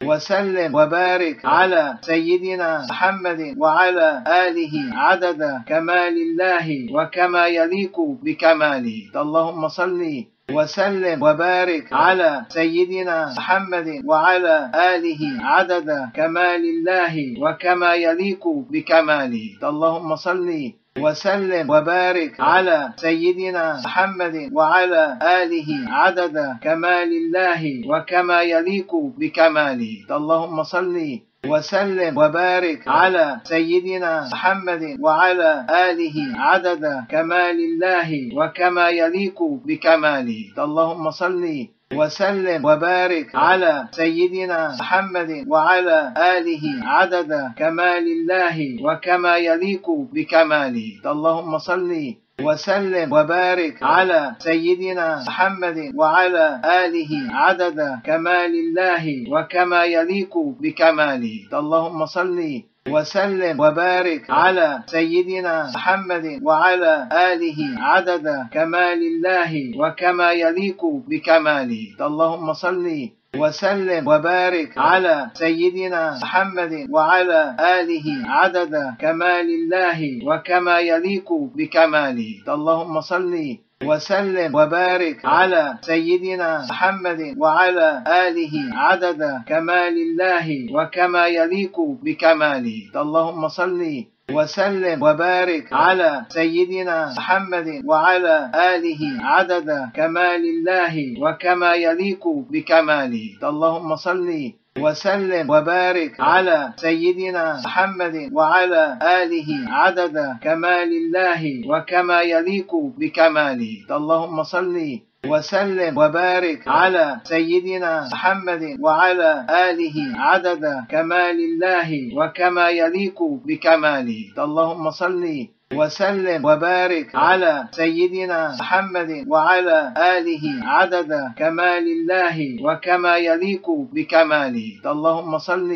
وسلم وبارك على سيدنا محمد وعلى آله عدد كمال الله وكما يليق بكماله. اللهم صل وسلم وبارك على سيدنا محمد وعلى آله عدد كمال الله وكما يليق بكماله. اللهم صل وسلم وبارك على سيدنا محمد وعلى آله عدد كمال الله وكما يليق بكماله. اللهم صل وسلم وبارك على سيدنا محمد وعلى آله عدد كمال الله وكما يليق بكماله. اللهم صل وسلم وبارك على سيدنا محمد وعلى آله عدد كمال الله وكما يليق بكماله. اللهم صل وسلم وبارك على سيدنا محمد وعلى آله عدد كمال الله وكما يليق بكماله. اللهم صل وسلم وبارك على سيدنا محمد وعلى آله عدد كمال الله وكما يليق بكماله. اللهم صل وسلم وبارك على سيدنا محمد وعلى آله عدد كمال الله وكما يليق بكماله. اللهم صل وسلم وبارك على سيدنا محمد وعلى آله عدد كمال الله وكما يليق بكماله. اللهم صل وسلم وبارك على سيدنا محمد وعلى آله عدد كمال الله وكما يليق بكماله. اللهم صل وسلم وبارك على سيدنا محمد وعلى آله عدد كمال الله وكما يليق بكماله. اللهم صل وسلم وبارك على سيدنا محمد وعلى آله عدد كمال الله وكما يليق بكماله. اللهم صل وسلم وبارك على سيدنا محمد وعلى آله عدد كمال الله وكما يليق بكماله. اللهم صل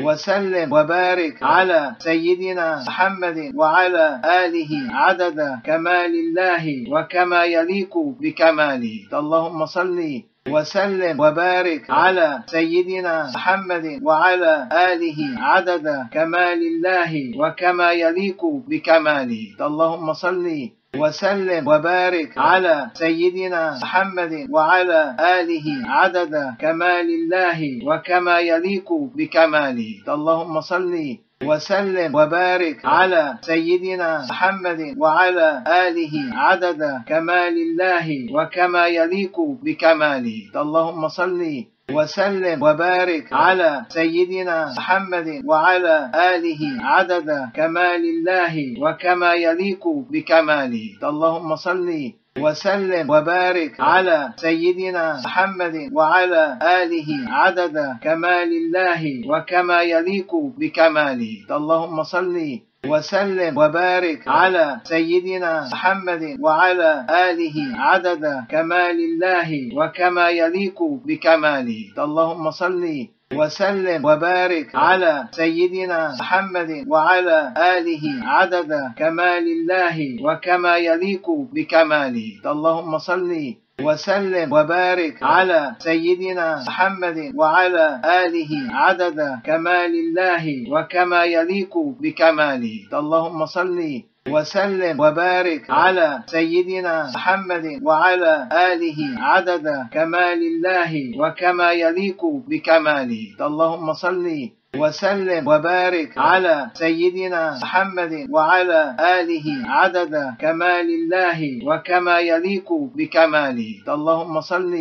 وسلم وبارك على سيدنا محمد وعلى آله عدد كمال الله وكما يليق بكماله. اللهم صل وسلم وبارك على سيدنا محمد وعلى آله عدد كمال الله وكما يليق بكماله. اللهم صل وسلم وبارك على سيدنا محمد وعلى آله عدد كمال الله وكما يليق بكماله. اللهم صل وسلم وبارك على سيدنا محمد وعلى آله عدد كمال الله وكما يليق بكماله. اللهم صل وسلم وبارك على سيدنا محمد وعلى آله عدد كمال الله وكما يليق بكماله. اللهم صل وسلم وبارك على سيدنا محمد وعلى آله عدد كمال الله وكما يليق بكماله. اللهم صل وسلم وبارك على سيدنا محمد وعلى آله عدد كمال الله وكما يليق بكماله. اللهم صل وسلم وبارك على سيدنا محمد وعلى آله عدد كمال الله وكما يليق بكماله. اللهم صل وسلم وبارك على سيدنا محمد وعلى آله عدد كمال الله وكما يليق بكماله. اللهم صل وسلم وبارك على سيدنا محمد وعلى آله عدد كمال الله وكما يليق بكماله. اللهم صل وسلم وبارك على سيدنا محمد وعلى آله عدد كمال الله وكما يليق بكماله. اللهم صل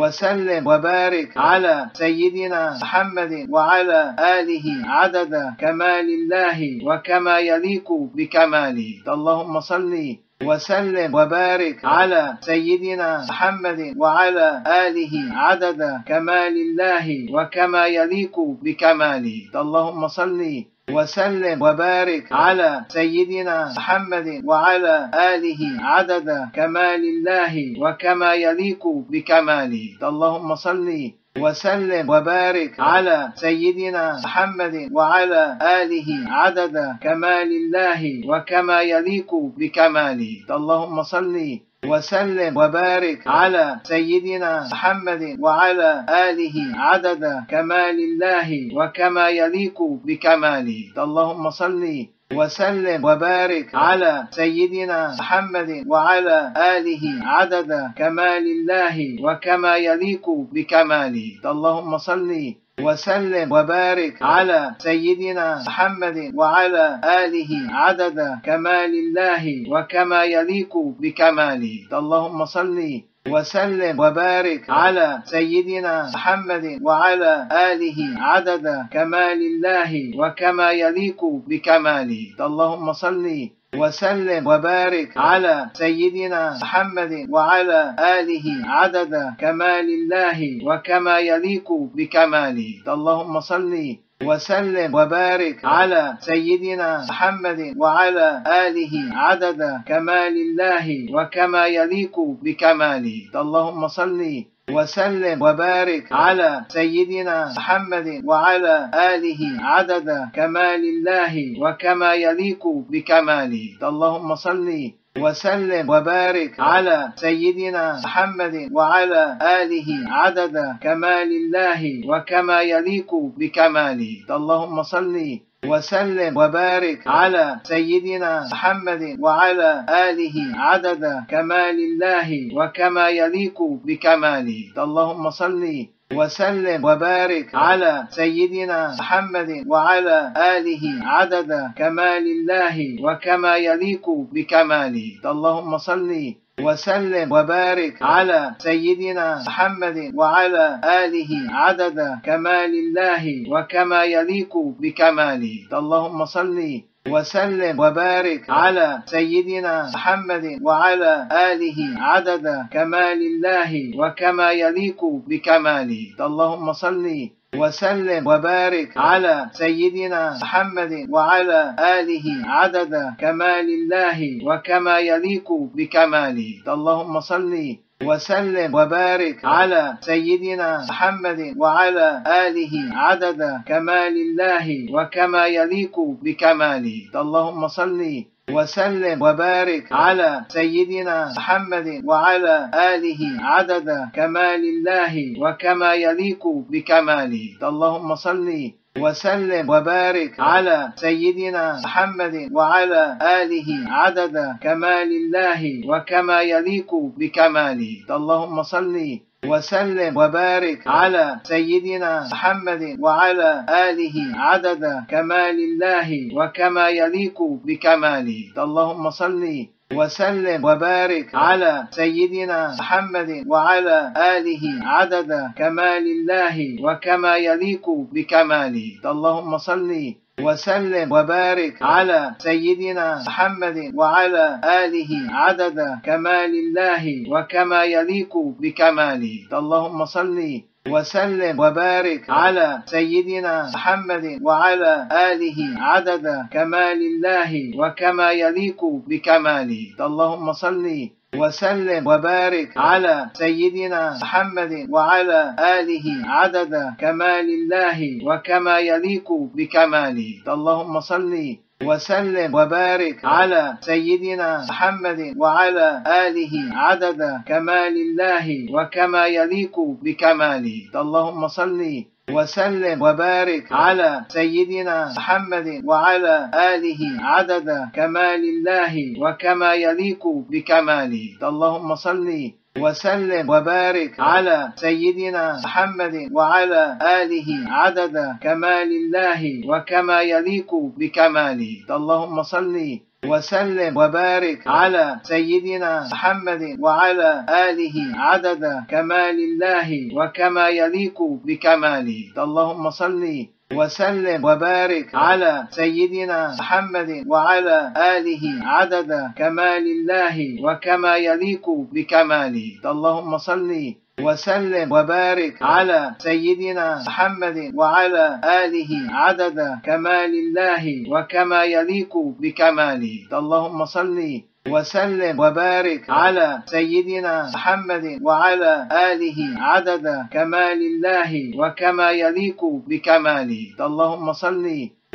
وسلم وبارك على سيدنا محمد وعلى آله عدد كمال الله وكما يليق بكماله. اللهم صل وسلم وبارك على سيدنا محمد وعلى آله عدد كمال الله وكما يليق بكماله. اللهم صل وسلم وبارك على سيدنا محمد وعلى آله عدد كمال الله وكما يليق بكماله. اللهم صل وسلم وبارك على سيدنا محمد وعلى آله عدد كمال الله وكما يليق بكماله. اللهم صل وسلم وبارك على سيدنا محمد وعلى آله عدد كمال الله وكما يليق بكماله. اللهم صل وسلم وبارك على سيدنا محمد وعلى آله عدد كمال الله وكما يليق بكماله. اللهم صل وسلم وبارك على سيدنا محمد وعلى آله عدد كمال الله وكما يليق بكماله. اللهم صل وسلم وبارك على سيدنا محمد وعلى آله عدد كمال الله وكما يليق بكماله. اللهم صل وسلم وبارك على سيدنا محمد وعلى آله عدد كمال الله وكما يليق بكماله. اللهم صل وسلم وبارك على سيدنا محمد وعلى آله عدد كمال الله وكما يليق بكماله. اللهم صل وسلم وبارك على سيدنا محمد وعلى آله عدد كمال الله وكما يليق بكماله. اللهم صل وسلم وبارك على سيدنا محمد وعلى آله عدد كمال الله وكما يليق بكماله. اللهم صل وسلم وبارك على سيدنا محمد وعلى آله عدد كمال الله وكما يليق بكماله. اللهم صل وسلم وبارك على سيدنا محمد وعلى آله عدد كمال الله وكما يليق بكماله. اللهم صل وسلم وبارك على سيدنا محمد وعلى آله عدد كمال الله وكما يليق بكماله. اللهم صل وسلم وبارك على سيدنا محمد وعلى آله عدد كمال الله وكما يليق بكماله. اللهم صل وسلم وبارك على سيدنا محمد وعلى آله عدد كمال الله وكما يليق بكماله. اللهم صل وسلم وبارك على سيدنا محمد وعلى آله عدد كمال الله وكما يليق بكماله. اللهم صل وسلم وبارك على سيدنا محمد وعلى آله عدد كمال الله وكما يليق بكماله. اللهم صل وسلم وبارك على سيدنا محمد وعلى آله عدد كمال الله وكما يليق بكماله. اللهم صل وسلم وبارك على سيدنا محمد وعلى آله عدد كمال الله وكما يليق بكماله. اللهم صل وسلم وبارك على سيدنا محمد وعلى آله عدد كمال الله وكما يليق بكماله. اللهم صل وسلم وبارك على سيدنا محمد وعلى آله عدد كمال الله وكما يليق بكماله. اللهم صل وسلم وبارك على سيدنا محمد وعلى آله عدد كمال الله وكما يليق بكماله. اللهم صل وسلم وبارك على سيدنا محمد وعلى آله عدد كمال الله وكما يليق بكماله. اللهم صل وسلم وبارك على سيدنا محمد وعلى آله عدد كمال الله وكما يليق بكماله. اللهم صل وسلم وبارك على سيدنا محمد وعلى آله عدد كمال الله وكما يليق بكماله. اللهم صل وسلم وبارك على سيدنا محمد وعلى آله عدد كمال الله وكما يليق بكماله. اللهم صل وسلم وبارك على سيدنا محمد وعلى آله عدد كمال الله وكما يليق بكماله. اللهم صل وسلم وبارك على سيدنا محمد وعلى آله عدد كمال الله وكما يليق بكماله. اللهم صل وسلم وبارك على سيدنا محمد وعلى آله عدد كمال الله وكما يليق بكماله. اللهم صل وسلم وبارك على سيدنا محمد وعلى آله عدد كمال الله وكما يليق بكماله. اللهم صل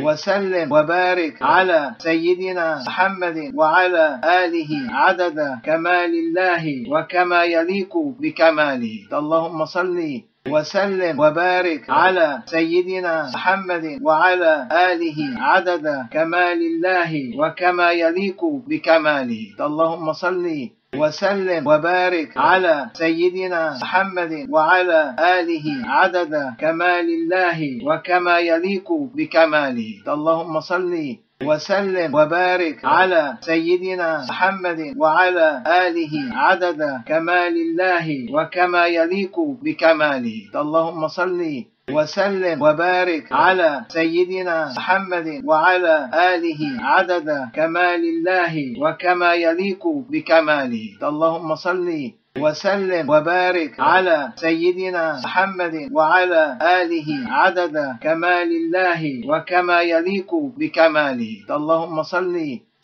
وسلم وبارك على سيدنا محمد وعلى آله عدد كمال الله وكما يليق بكماله. اللهم صل وسلم وبارك على سيدنا محمد وعلى آله عدد كمال الله وكما يليق بكماله. اللهم صل وسلم وبارك على سيدنا محمد وعلى آله عدد كمال الله وكما يليق بكماله. اللهم صل وسلم وبارك على سيدنا محمد وعلى آله عدد كمال الله وكما يليق بكماله. اللهم صل وسلم وبارك على سيدنا محمد وعلى آله عدد كمال الله وكما يليق بكماله. اللهم صل وسلم وبارك على سيدنا محمد وعلى آله عدد كمال الله وكما يليق بكماله. اللهم صل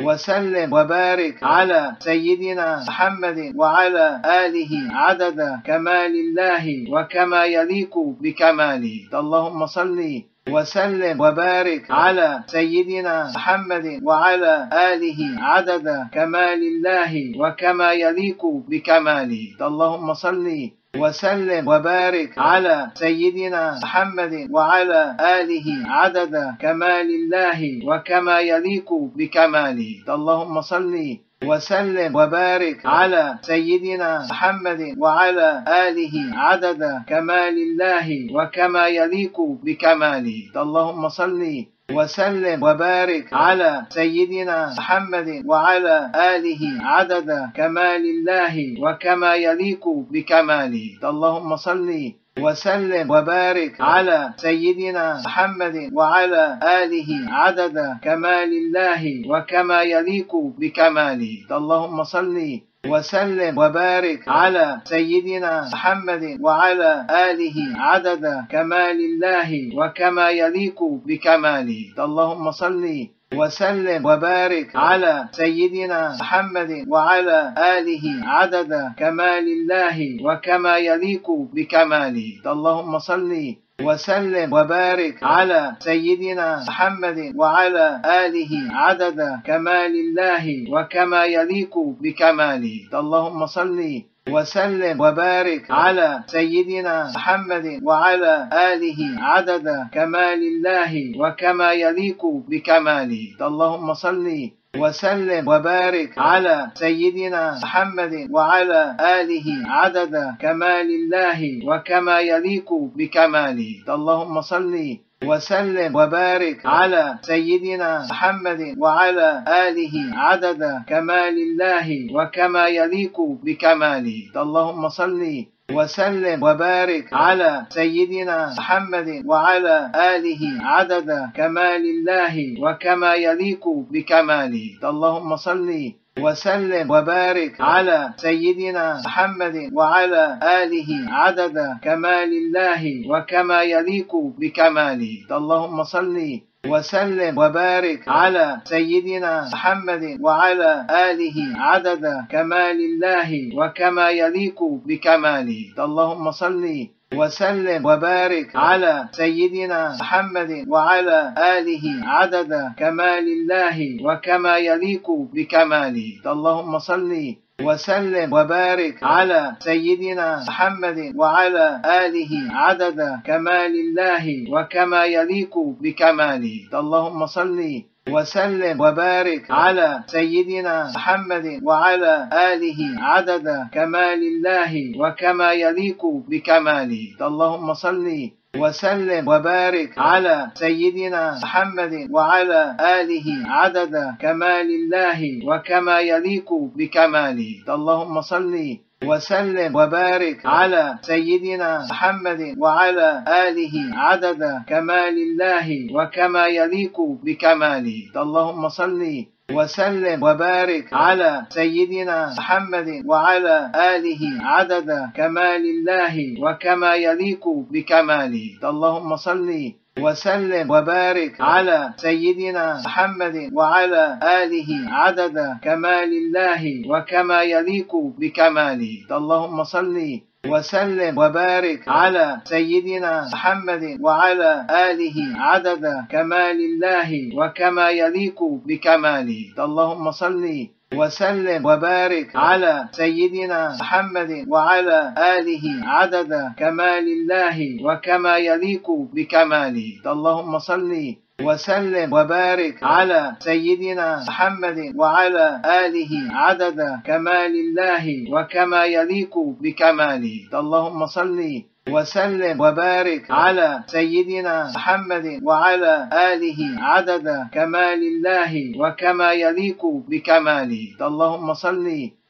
وسلم وبارك على سيدنا محمد وعلى آله عدد كمال الله وكما يليق بكماله. اللهم صل وسلم وبارك على سيدنا محمد وعلى آله عدد كمال الله وكما يليق بكماله. اللهم صل وسلم وبارك على سيدنا محمد وعلى آله عدد كمال الله وكما يليق بكماله. اللهم صل وسلم وبارك على سيدنا محمد وعلى آله عدد كمال الله وكما يليق بكماله. اللهم صل وسلم وبارك على سيدنا محمد وعلى آله عدد كمال الله وكما يليق بكماله. اللهم صل وسلم وبارك على سيدنا محمد وعلى آله عدد كمال الله وكما يليق بكماله. اللهم صل وسلم وبارك على سيدنا محمد وعلى آله عدد كمال الله وكما يليق بكماله. اللهم صل وسلم وبارك على سيدنا محمد وعلى آله عدد كمال الله وكما يليق بكماله. اللهم صل وسلم وبارك على سيدنا محمد وعلى آله عدد كمال الله وكما يليق بكماله. اللهم صل وسلم وبارك على سيدنا محمد وعلى آله عدد كمال الله وكما يليق بكماله. اللهم صل وسلم وبارك على سيدنا محمد وعلى آله عدد كمال الله وكما يليق بكماله. اللهم صل وسلم وبارك على سيدنا محمد وعلى آله عدد كمال الله وكما يليق بكماله. اللهم صل وسلم وبارك على سيدنا محمد وعلى آله عدد كمال الله وكما يليق بكماله. اللهم صل وسلم وبارك على سيدنا محمد وعلى آله عدد كمال الله وكما يليق بكماله. اللهم صل وسلم وبارك على سيدنا محمد وعلى آله عدد كمال الله وكما يليق بكماله. اللهم صل وسلم وبارك على سيدنا محمد وعلى آله عدد كمال الله وكما يليق بكماله. اللهم صل وسلم وبارك على سيدنا محمد وعلى آله عدد كمال الله وكما يليق بكماله. اللهم صل وسلم وبارك على سيدنا محمد وعلى آله عدد كمال الله وكما يليق بكماله. اللهم صل وسلم وبارك على سيدنا محمد وعلى آله عدد كمال الله وكما يليق بكماله. اللهم صل وسلم وبارك على سيدنا محمد وعلى آله عدد كمال الله وكما يليق بكماله. اللهم صل وسلم وبارك على سيدنا محمد وعلى آله عدد كمال الله وكما يليق بكماله. اللهم صل وسلم وبارك على سيدنا محمد وعلى آله عدد كمال الله وكما يليق بكماله. اللهم صل وسلم وبارك على سيدنا محمد وعلى آله عدد كمال الله وكما يليق بكماله. اللهم صل وسلم وبارك على سيدنا محمد وعلى آله عدد كمال الله وكما يليق بكماله. اللهم صل وسلم وبارك على سيدنا محمد وعلى آله عدد كمال الله وكما يليق بكماله. اللهم صل وسلم وبارك على سيدنا محمد وعلى آله عدد كمال الله وكما يليق بكماله. اللهم صل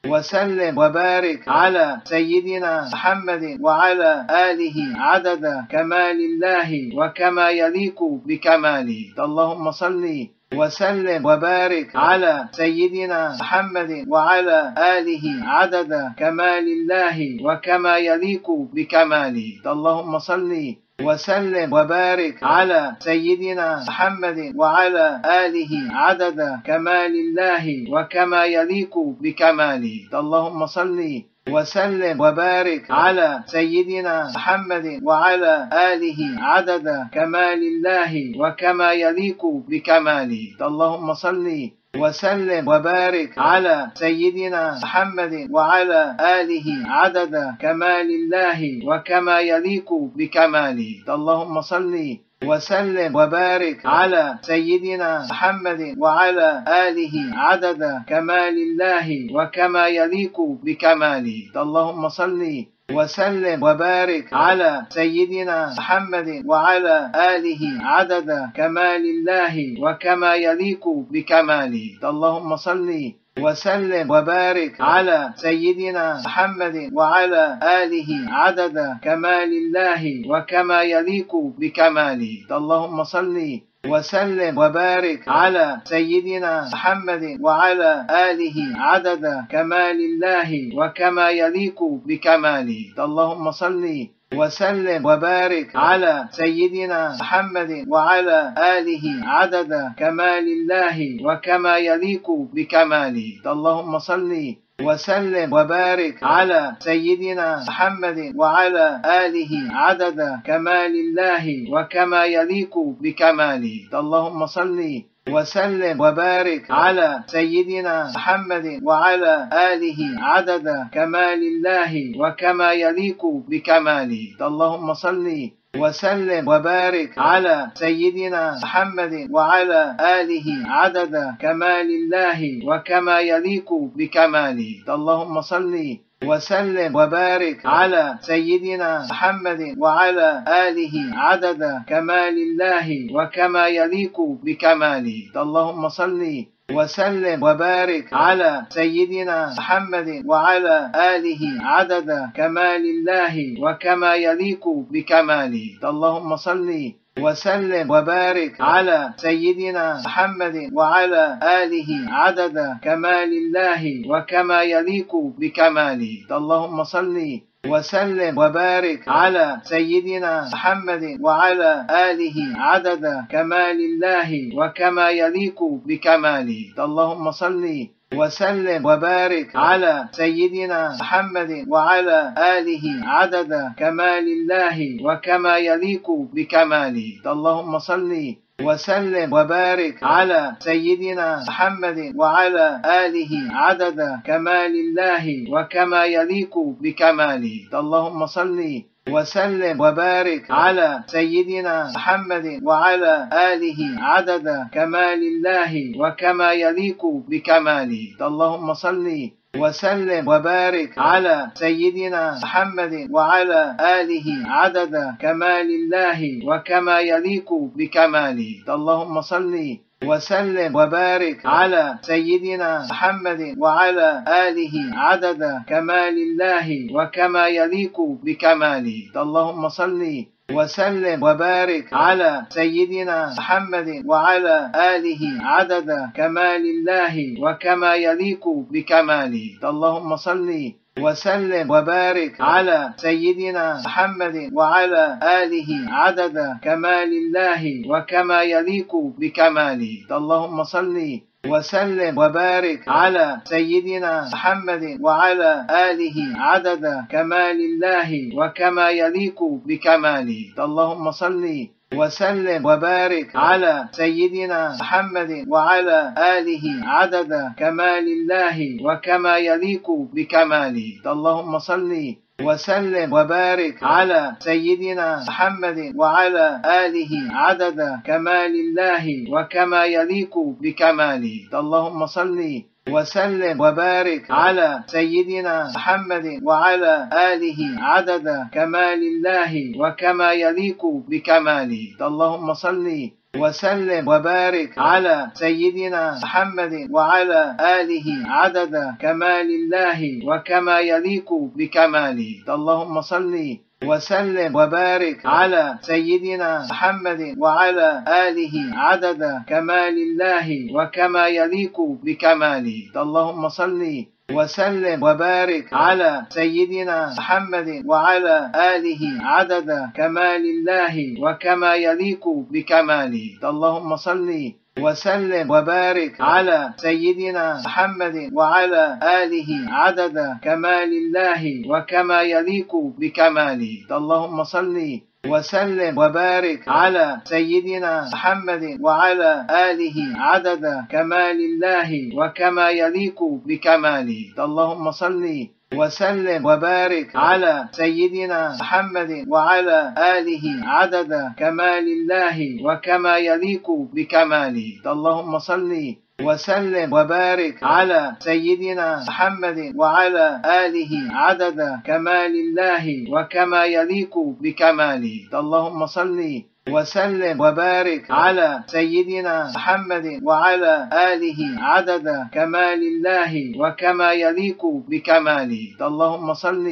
وسلم وبارك على سيدنا محمد وعلى آله عدد كمال الله وكما يليق بكماله. اللهم صل وسلم وبارك على سيدنا محمد وعلى آله عدد كمال الله وكما يليق بكماله. اللهم صل وسلم وبارك على سيدنا محمد وعلى آله عدد كمال الله وكما يليق بكماله. اللهم صل وسلم وبارك على سيدنا محمد وعلى آله عدد كمال الله وكما يليق بكماله. اللهم صل وسلم وبارك على سيدنا محمد وعلى آله عدد كمال الله وكما يليق بكماله. اللهم صل وسلم وبارك على سيدنا محمد وعلى آله عدد كمال الله وكما يليق بكماله. اللهم صل وسلم وبارك على سيدنا محمد وعلى آله عدد كمال الله وكما يليق بكماله. اللهم صل وسلم وبارك على سيدنا محمد وعلى آله عدد كمال الله وكما يليق بكماله. اللهم صل وسلم وبارك على سيدنا محمد وعلى آله عدد كمال الله وكما يليق بكماله. اللهم صل وسلم وبارك على سيدنا محمد وعلى آله عدد كمال الله وكما يليق بكماله. اللهم صل وسلم وبارك على سيدنا محمد وعلى آله عدد كمال الله وكما يليق بكماله. اللهم صل وسلم وبارك على سيدنا محمد وعلى آله عدد كمال الله وكما يليق بكماله. اللهم صل وسلم وبارك على سيدنا محمد وعلى آله عدد كمال الله وكما يليق بكماله. اللهم صل وسلم وبارك على سيدنا محمد وعلى آله عدد كمال الله وكما يليق بكماله. اللهم صل وسلم وبارك على سيدنا محمد وعلى آله عدد كمال الله وكما يليق بكماله. اللهم صل وسلم وبارك على سيدنا محمد وعلى آله عدد كمال الله وكما يليق بكماله. اللهم صل وسلم وبارك على سيدنا محمد وعلى آله عدد كمال الله وكما يليق بكماله. اللهم صل وسلم وبارك على سيدنا محمد وعلى آله عدد كمال الله وكما يليق بكماله. اللهم صل وسلم وبارك على سيدنا محمد وعلى آله عدد كمال الله وكما يليق بكماله. اللهم صل وسلم وبارك على سيدنا محمد وعلى آله عدد كمال الله وكما يليق بكماله. اللهم صل وسلم وبارك على سيدنا محمد وعلى آله عدد كمال الله وكما يليق بكماله. اللهم صل وسلم وبارك على سيدنا محمد وعلى آله عدد كمال الله وكما يليق بكماله. اللهم صل وسلم وبارك على سيدنا محمد وعلى آله عدد كمال الله وكما يليق بكماله. اللهم صل وسلم وبارك على سيدنا محمد وعلى آله عدد كمال الله وكما يليق بكماله. اللهم صل وسلم وبارك على سيدنا محمد وعلى آله عدد كمال الله وكما يليق بكماله. اللهم صل وسلم وبارك على سيدنا محمد وعلى آله عدد كمال الله وكما يليق بكماله. اللهم صل وسلم وبارك على سيدنا محمد وعلى آله عدد كمال الله وكما يليق بكماله. اللهم صل وسلم وبارك على سيدنا محمد وعلى آله عدد كمال الله وكما يليق بكماله. اللهم صل وسلم وبارك على سيدنا محمد وعلى آله عدد كمال الله وكما يليق بكماله. اللهم صل وسلم وبارك على سيدنا محمد وعلى آله عدد كمال الله وكما يليق بكماله. اللهم صل وسلم وبارك على سيدنا محمد وعلى آله عدد كمال الله وكما يليق بكماله. اللهم صل وسلم وبارك على سيدنا محمد وعلى آله عدد كمال الله وكما يليق بكماله. اللهم صل وسلم وبارك على سيدنا محمد وعلى آله عدد كمال الله وكما يليق بكماله. اللهم صل وسلم وبارك على سيدنا محمد وعلى آله عدد كمال الله وكما يليق بكماله. اللهم صل وسلم وبارك على سيدنا محمد وعلى آله عدد كمال الله وكما يليق بكماله. اللهم صل وسلم وبارك على سيدنا محمد وعلى آله عدد كمال الله وكما يليق بكماله. اللهم صل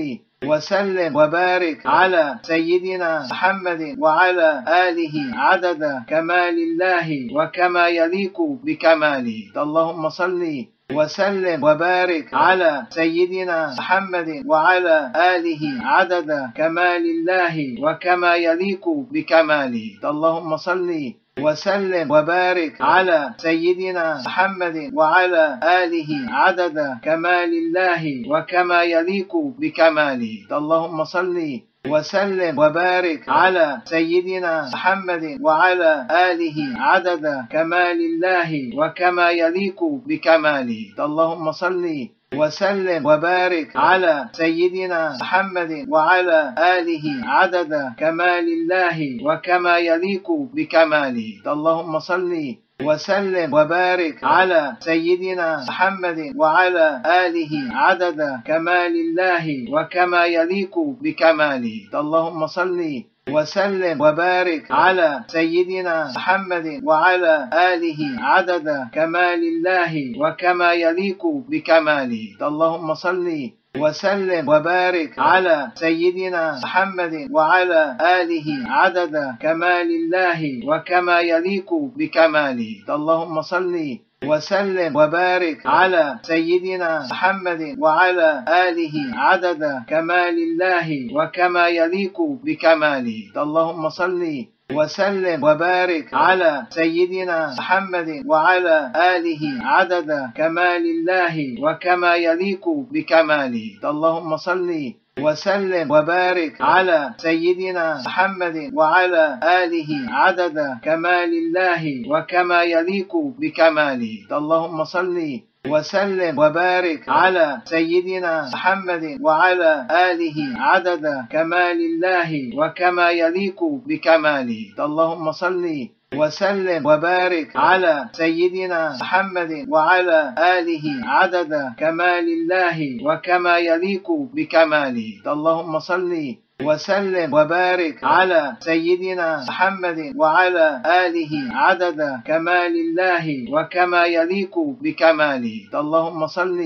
وسلم وبارك على سيدنا محمد وعلى آله عدد كمال الله وكما يليق بكماله. اللهم صل وسلم وبارك على سيدنا محمد وعلى آله عدد كمال الله وكما يليق بكماله. اللهم صل وسلم وبارك على سيدنا محمد وعلى آله عدد كمال الله وكما يليق بكماله. اللهم صل وسلم وبارك على سيدنا محمد وعلى آله عدد كمال الله وكما يليق بكماله. اللهم صل وسلم وبارك على سيدنا محمد وعلى آله عدد كمال الله وكما يليق بكماله. اللهم صل وسلم وبارك على سيدنا محمد وعلى آله عدد كمال الله وكما يليق بكماله. اللهم صل وسلم وبارك على سيدنا محمد وعلى آله عدد كمال الله وكما يليق بكماله. اللهم صل وسلم وبارك على سيدنا محمد وعلى آله عدد كمال الله وكما يليق بكماله. اللهم صل وسلم وبارك على سيدنا محمد وعلى آله عدد كمال الله وكما يليق بكماله. اللهم صل وسلم وبارك على سيدنا محمد وعلى آله عدد كمال الله وكما يليق بكماله. اللهم صل وسلم وبارك على سيدنا محمد وعلى آله عدد كمال الله وكما يليق بكماله. اللهم صل وسلم وبارك على سيدنا محمد وعلى آله عدد كمال الله وكما يليق بكماله. اللهم صل وسلم وبارك على سيدنا محمد وعلى آله عدد كمال الله وكما يليق بكماله. اللهم صل وسلم وبارك على سيدنا محمد وعلى آله عدد كمال الله وكما يليق بكماله. اللهم صل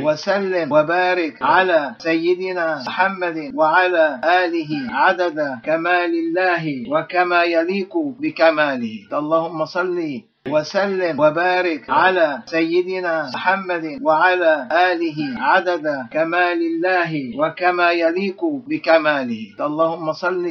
وسلم وبارك على سيدنا محمد وعلى آله عدد كمال الله وكما يليق بكماله. اللهم صل وسلم وبارك على سيدنا محمد وعلى آله عدد كمال الله وكما يليق بكماله. اللهم صل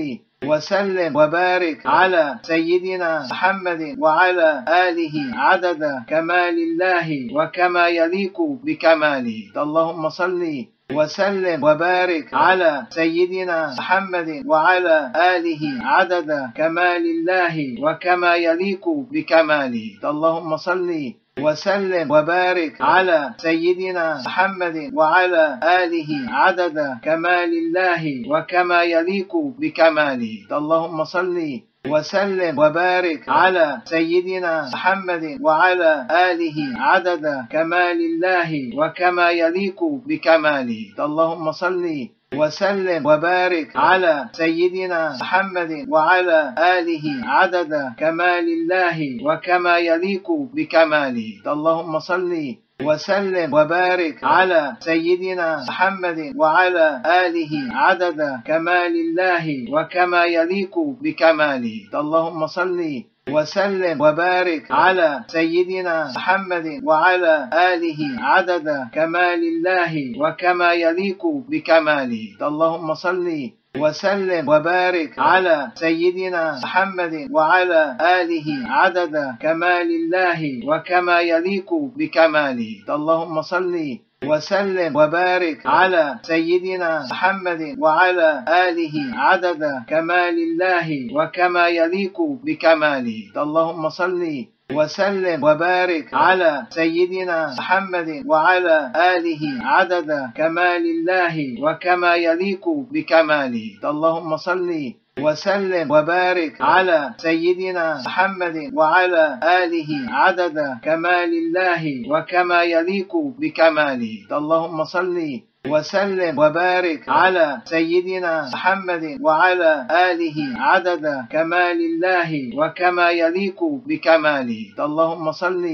وسلم وبارك على سيدنا محمد وعلى آله عدد كمال الله وكما يليق بكماله. اللهم صل وسلم وبارك على سيدنا محمد وعلى آله عدد كمال الله وكما يليق بكماله. اللهم صل وسلم وبارك على سيدنا محمد وعلى آله عدد كمال الله وكما يليق بكماله. اللهم صل وسلم وبارك على سيدنا محمد وعلى آله عدد كمال الله وكما يليق بكماله. اللهم صل وسلم وبارك على سيدنا محمد وعلى آله عدد كمال الله وكما يليق بكماله. اللهم صل وسلم وبارك على سيدنا محمد وعلى آله عدد كمال الله وكما يليق بكماله. اللهم صل وسلم وبارك على سيدنا محمد وعلى آله عدد كمال الله وكما يليق بكماله. اللهم صل وسلم وبارك على سيدنا محمد وعلى آله عدد كمال الله وكما يليق بكماله. اللهم صل وسلم وبارك على سيدنا محمد وعلى آله عدد كمال الله وكما يليق بكماله. اللهم صل وسلم وبارك على سيدنا محمد وعلى آله عدد كمال الله وكما يليق بكماله. اللهم صل وسلم وبارك على سيدنا محمد وعلى آله عدد كمال الله وكما يليق بكماله. اللهم صل وسلم وبارك على سيدنا محمد وعلى آله عدد كمال الله وكما يليق بكماله. اللهم صل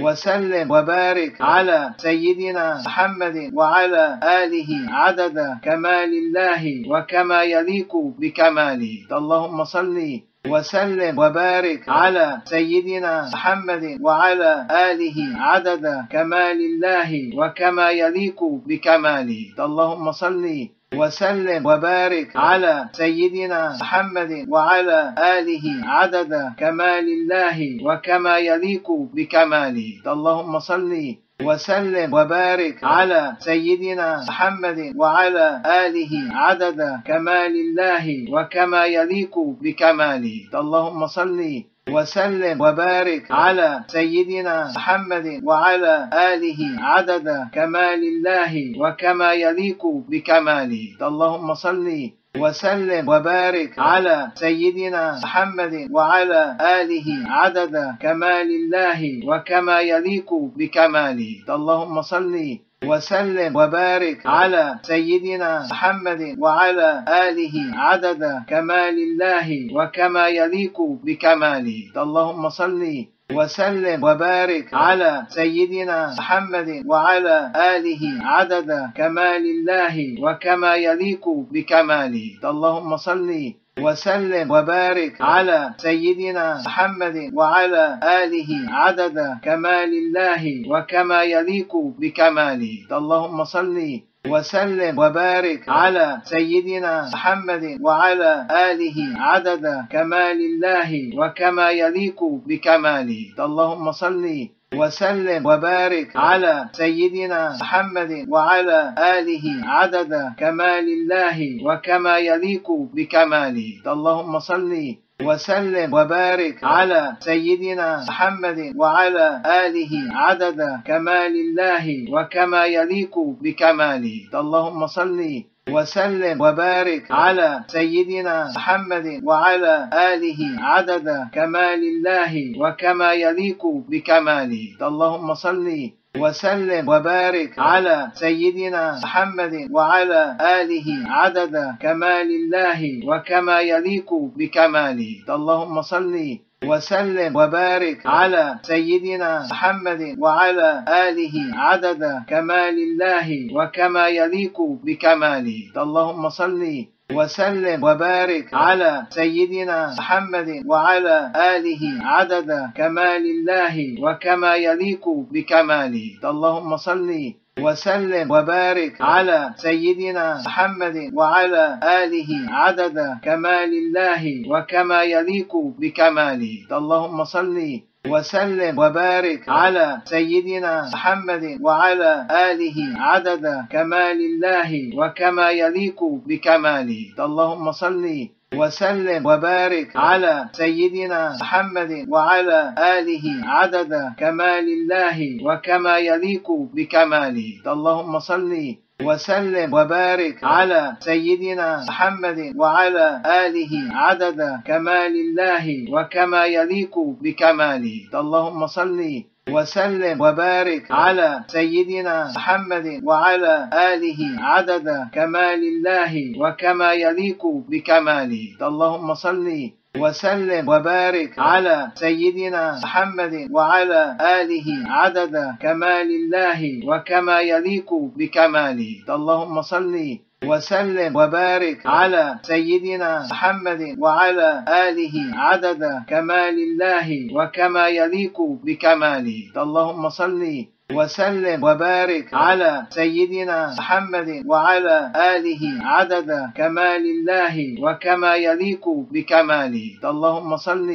وسلم وبارك على سيدنا محمد وعلى آله عدد كمال الله وكما يليق بكماله. اللهم صل وسلم وبارك على سيدنا محمد وعلى آله عدد كمال الله وكما يليق بكماله. اللهم صل وسلم وبارك على سيدنا محمد وعلى آله عدد كمال الله وكما يليق بكماله. اللهم صل وسلم وبارك على سيدنا محمد وعلى آله عدد كمال الله وكما يليق بكماله. اللهم صل وسلم وبارك على سيدنا محمد وعلى آله عدد كمال الله وكما يليق بكماله. اللهم صل وسلم وبارك على سيدنا محمد وعلى آله عدد كمال الله وكما يليق بكماله. اللهم صل وسلم وبارك على سيدنا محمد وعلى آله عدد كمال الله وكما يليق بكماله. اللهم صل وسلم وبارك على سيدنا محمد وعلى آله عدد كمال الله وكما يليق بكماله. اللهم صل وسلم وبارك على سيدنا محمد وعلى آله عدد كمال الله وكما يليق بكماله. اللهم صل وسلم وبارك على سيدنا محمد وعلى آله عدد كمال الله وكما يليق بكماله. اللهم صل وسلم وبارك على سيدنا محمد وعلى آله عدد كمال الله وكما يليق بكماله. اللهم صل وسلم وبارك على سيدنا محمد وعلى آله عدد كمال الله وكما يليق بكماله. اللهم صل وسلم وبارك على سيدنا محمد وعلى آله عدد كمال الله وكما يليق بكماله. اللهم صل وسلم وبارك على سيدنا محمد وعلى آله عدد كمال الله وكما يليق بكماله. اللهم صل وسلم وبارك على سيدنا محمد وعلى آله عدد كمال الله وكما يليق بكماله. اللهم صل وسلم وبارك على سيدنا محمد وعلى آله عدد كمال الله وكما يليق بكماله. اللهم صل وسلم وبارك على سيدنا محمد وعلى آله عدد كمال الله وكما يليق بكماله. اللهم صل وسلم وبارك على سيدنا محمد وعلى آله عدد كمال الله وكما يليق بكماله. اللهم صل وسلم وبارك على سيدنا محمد وعلى آله عدد كمال الله وكما يليق بكماله. اللهم صل وسلم وبارك على سيدنا محمد وعلى آله عدد كمال الله وكما يليق بكماله. اللهم صل وسلم وبارك على سيدنا محمد وعلى آله عدد كمال الله وكما يليق بكماله. اللهم صل وسلم وبارك على سيدنا محمد وعلى آله عدد كمال الله وكما يليق بكماله. اللهم صل وسلم وبارك على سيدنا محمد وعلى آله عدد كمال الله وكما يليق بكماله. اللهم صل وسلم وبارك على سيدنا محمد وعلى آله عدد كمال الله وكما يليق بكماله. اللهم صل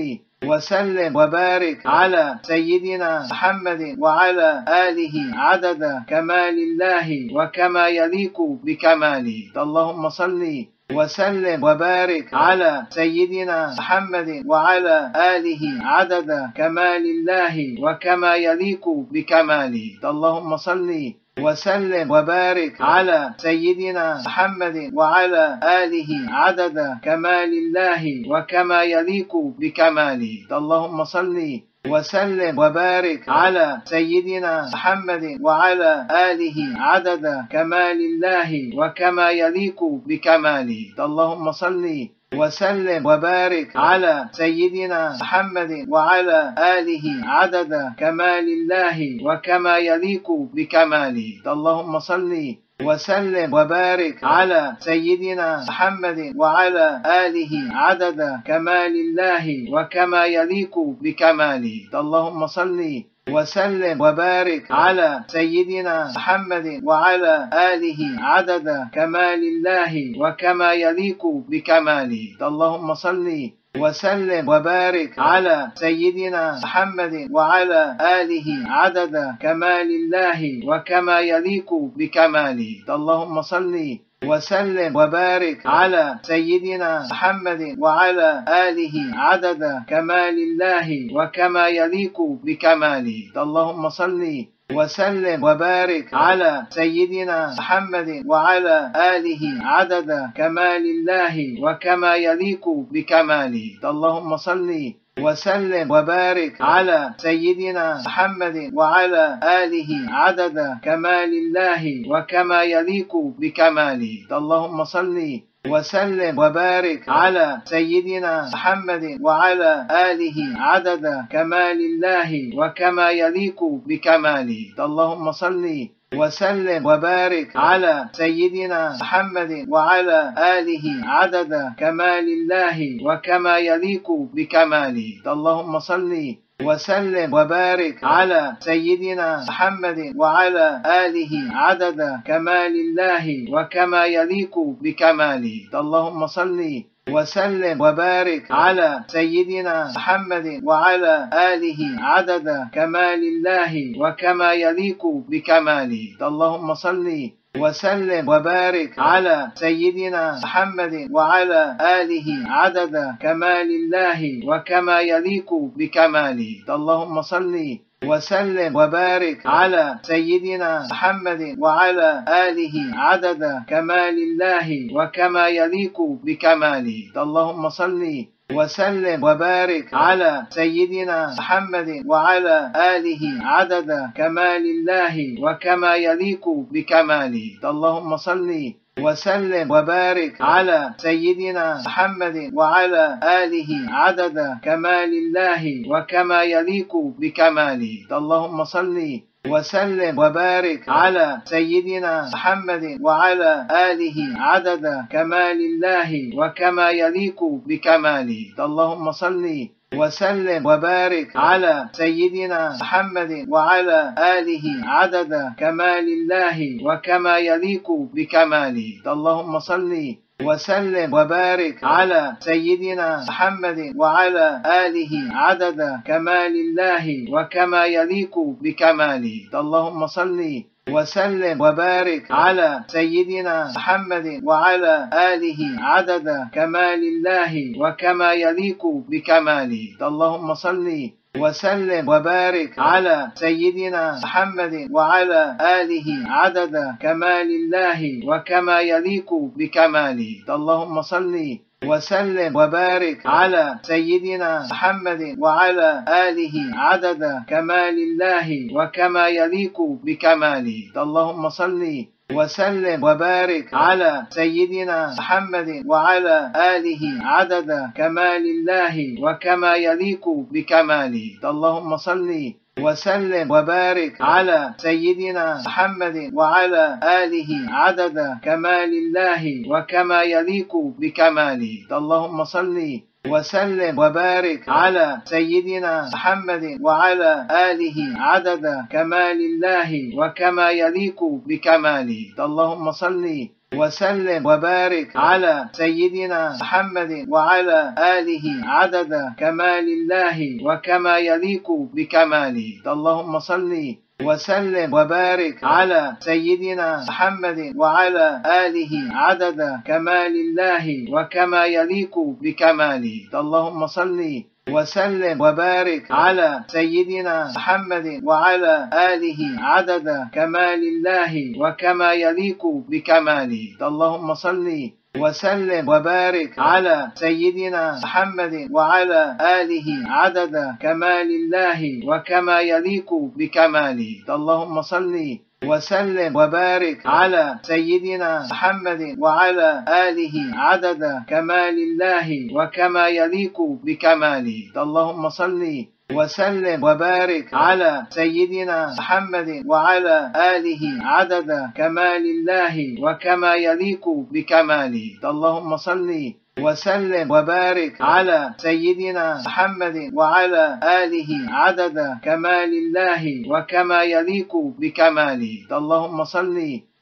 وسلم وبارك على سيدنا محمد وعلى آله عدد كمال الله وكما يليق بكماله. اللهم صل وسلم وبارك على سيدنا محمد وعلى آله عدد كمال الله وكما يليق بكماله. اللهم صل وسلم وبارك على سيدنا محمد وعلى آله عدد كمال الله وكما يليق بكماله. اللهم صل وسلم وبارك على سيدنا محمد وعلى آله عدد كمال الله وكما يليق بكماله. اللهم صل وسلم وبارك على سيدنا محمد وعلى آله عدد كمال الله وكما يليق بكماله. اللهم صل وسلم وبارك على سيدنا محمد وعلى آله عدد كمال الله وكما يليق بكماله. اللهم صل وسلم وبارك على سيدنا محمد وعلى آله عدد كمال الله وكما يليق بكماله. اللهم صل وسلم وبارك على سيدنا محمد وعلى آله عدد كمال الله وكما يليق بكماله. اللهم صل وسلم وبارك على سيدنا محمد وعلى آله عدد كمال الله وكما يليق بكماله. اللهم صل وسلم وبارك على سيدنا محمد وعلى آله عدد كمال الله وكما يليق بكماله. اللهم صل وسلم وبارك على سيدنا محمد وعلى آله عدد كمال الله وكما يليق بكماله. اللهم صل وسلم وبارك على سيدنا محمد وعلى آله عدد كمال الله وكما يليق بكماله. اللهم صل وسلم وبارك على سيدنا محمد وعلى آله عدد كمال الله وكما يليق بكماله. اللهم صل وسلم وبارك على سيدنا محمد وعلى آله عدد كمال الله وكما يليق بكماله. اللهم صل وسلم وبارك على سيدنا محمد وعلى آله عدد كمال الله وكما يليق بكماله. اللهم صل وسلم وبارك على سيدنا محمد وعلى آله عدد كمال الله وكما يليق بكماله. اللهم صل وسلم وبارك على سيدنا محمد وعلى آله عدد كمال الله وكما يليق بكماله. اللهم صل وسلم وبارك على سيدنا محمد وعلى آله عدد كمال الله وكما يليق بكماله. اللهم صل وسلم وبارك على سيدنا محمد وعلى آله عدد كمال الله وكما يليق بكماله. اللهم صل وسلم وبارك على سيدنا محمد وعلى آله عدد كمال الله وكما يليق بكماله. اللهم صل وسلم وبارك على سيدنا محمد وعلى آله عدد كمال الله وكما يليق بكماله. اللهم صل وسلم وبارك على سيدنا محمد وعلى آله عدد كمال الله وكما يليق بكماله. اللهم صل وسلم وبارك على سيدنا محمد وعلى آله عدد كمال الله وكما يليق بكماله. اللهم صل وسلم وبارك على سيدنا محمد وعلى آله عدد كمال الله وكما يليق بكماله. اللهم صل وسلم وبارك على سيدنا محمد وعلى آله عدد كمال الله وكما يليق بكماله. اللهم صل وسلم وبارك على سيدنا محمد وعلى آله عدد كمال الله وكما يليق بكماله. اللهم صل وسلم وبارك على سيدنا محمد وعلى آله عدد كمال الله وكما يليق بكماله. اللهم صل وسلم وبارك على سيدنا محمد وعلى آله عدد كمال الله وكما يليق بكماله. اللهم صل وسلم وبارك على سيدنا محمد وعلى آله عدد كمال الله وكما يليق بكماله. اللهم صل وسلم وبارك على سيدنا محمد وعلى آله عدد كمال الله وكما يليق بكماله. اللهم صل وسلم وبارك على سيدنا محمد وعلى آله عدد كمال الله وكما يليق بكماله. اللهم صل وسلم وبارك على سيدنا محمد وعلى آله عدد كمال الله وكما يليق بكماله. اللهم صل وسلم وبارك على سيدنا محمد وعلى آله عدد كمال الله وكما يليق بكماله. اللهم صل وسلم وبارك على سيدنا محمد وعلى آله عدد كمال الله وكما يليق بكماله. اللهم صل وسلم وبارك على سيدنا محمد وعلى آله عدد كمال الله وكما يليق بكماله. اللهم صل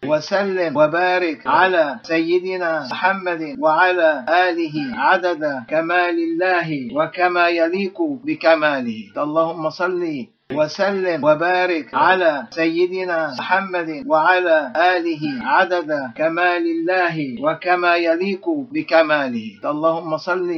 وسلم وبارك على سيدنا محمد وعلى آله عدد كمال الله وكما يليق بكماله. اللهم صل وسلم وبارك على سيدنا محمد وعلى آله عدد كمال الله وكما يليق بكماله. اللهم صل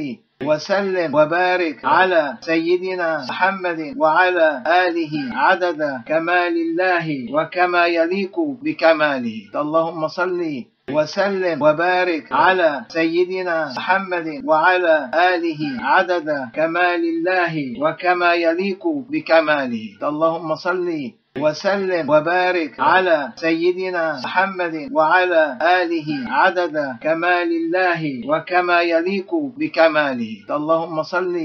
وسلم وبارك على سيدنا محمد وعلى آله عدد كمال الله وكما يليق بكماله. اللهم صل وسلم وبارك على سيدنا محمد وعلى آله عدد كمال الله وكما يليق بكماله. اللهم صل وسلم وبارك على سيدنا محمد وعلى آله عدد كمال الله وكما يليق بكماله. اللهم صل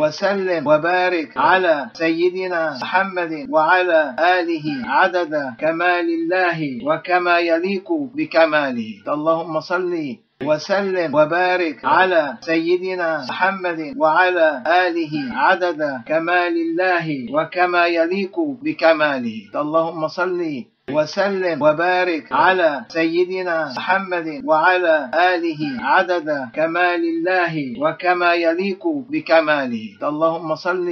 وسلم وبارك على سيدنا محمد وعلى آله عدد كمال الله وكما يليق بكماله. اللهم صل وسلم وبارك على سيدنا محمد وعلى آله عدد كمال الله وكما يليق بكماله. اللهم صل وسلم وبارك على سيدنا محمد وعلى آله عدد كمال الله وكما يليق بكماله. اللهم صل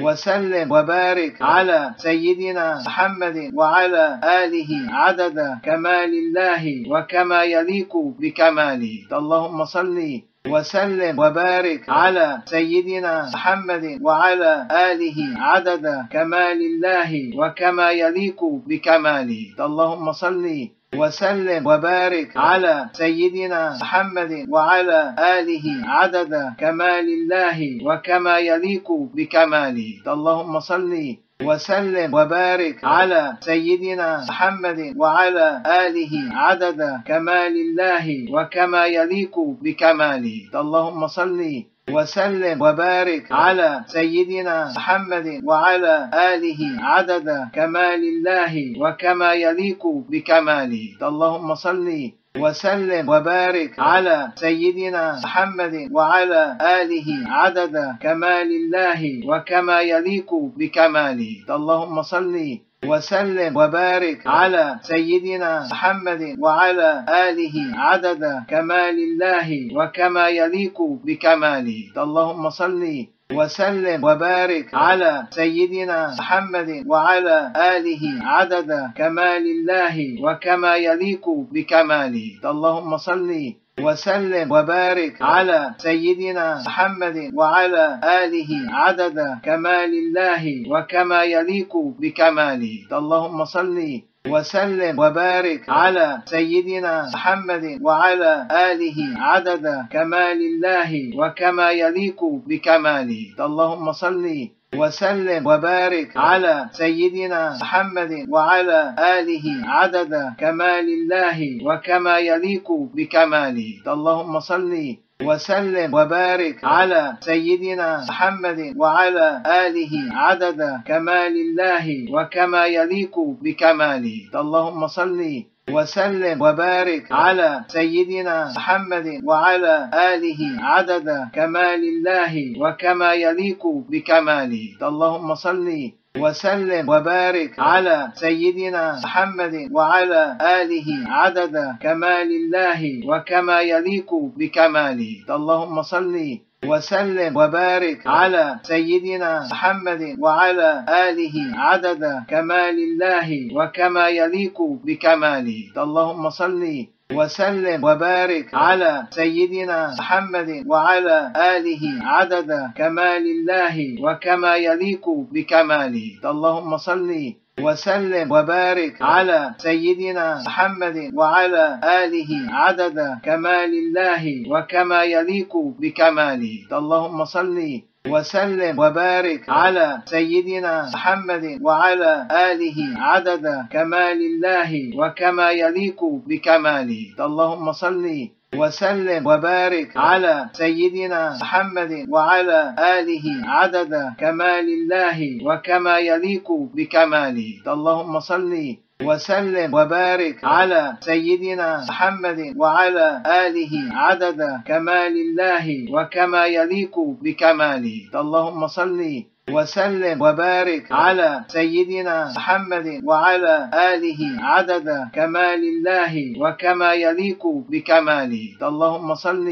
وسلم وبارك على سيدنا محمد وعلى آله عدد كمال الله وكما يليق بكماله. اللهم صل وسلم وبارك على سيدنا محمد وعلى آله عدد كمال الله وكما يليق بكماله. اللهم صل وسلم وبارك على سيدنا محمد وعلى آله عدد كمال الله وكما يليق بكماله. اللهم صل وسلم وبارك على سيدنا محمد وعلى آله عدد كمال الله وكما يليق بكماله. اللهم صل وسلم وبارك على سيدنا محمد وعلى آله عدد كمال الله وكما يليق بكماله. اللهم صل وسلم وبارك على سيدنا محمد وعلى آله عدد كمال الله وكما يليق بكماله. اللهم صل وسلم وبارك على سيدنا محمد وعلى آله عدد كمال الله وكما يليق بكماله. اللهم صل وسلم وبارك على سيدنا محمد وعلى آله عدد كمال الله وكما يليق بكماله. اللهم صل وسلم وبارك على سيدنا محمد وعلى آله عدد كمال الله وكما يليق بكماله. اللهم صل وسلم وبارك على سيدنا محمد وعلى آله عدد كمال الله وكما يليق بكماله. اللهم صل وسلم وبارك على سيدنا محمد وعلى آله عدد كمال الله وكما يليق بكماله. اللهم صل وسلم وبارك على سيدنا محمد وعلى آله عدد كمال الله وكما يليق بكماله. اللهم صل وسلم وبارك على سيدنا محمد وعلى آله عدد كمال الله وكما يليق بكماله. اللهم صل وسلم وبارك على سيدنا محمد وعلى آله عدد كمال الله وكما يليق بكماله. اللهم صل وسلم وبارك على سيدنا محمد وعلى آله عدد كمال الله وكما يليق بكماله. اللهم صل وسلم وبارك على سيدنا محمد وعلى آله عدد كمال الله وكما يليق بكماله. اللهم صل وسلم وبارك على سيدنا محمد وعلى آله عدد كمال الله وكما يليق بكماله. اللهم صل وسلم وبارك على سيدنا محمد وعلى آله عدد كمال الله وكما يليق بكماله. اللهم صل وسلم وبارك على سيدنا محمد وعلى آله عدد كمال الله وكما يليق بكماله. اللهم صل وسلم وبارك على سيدنا محمد وعلى آله عدد كمال الله وكما يليق بكماله. اللهم صل وسلم وبارك على سيدنا محمد وعلى آله عدد كمال الله وكما يليق بكماله. اللهم صل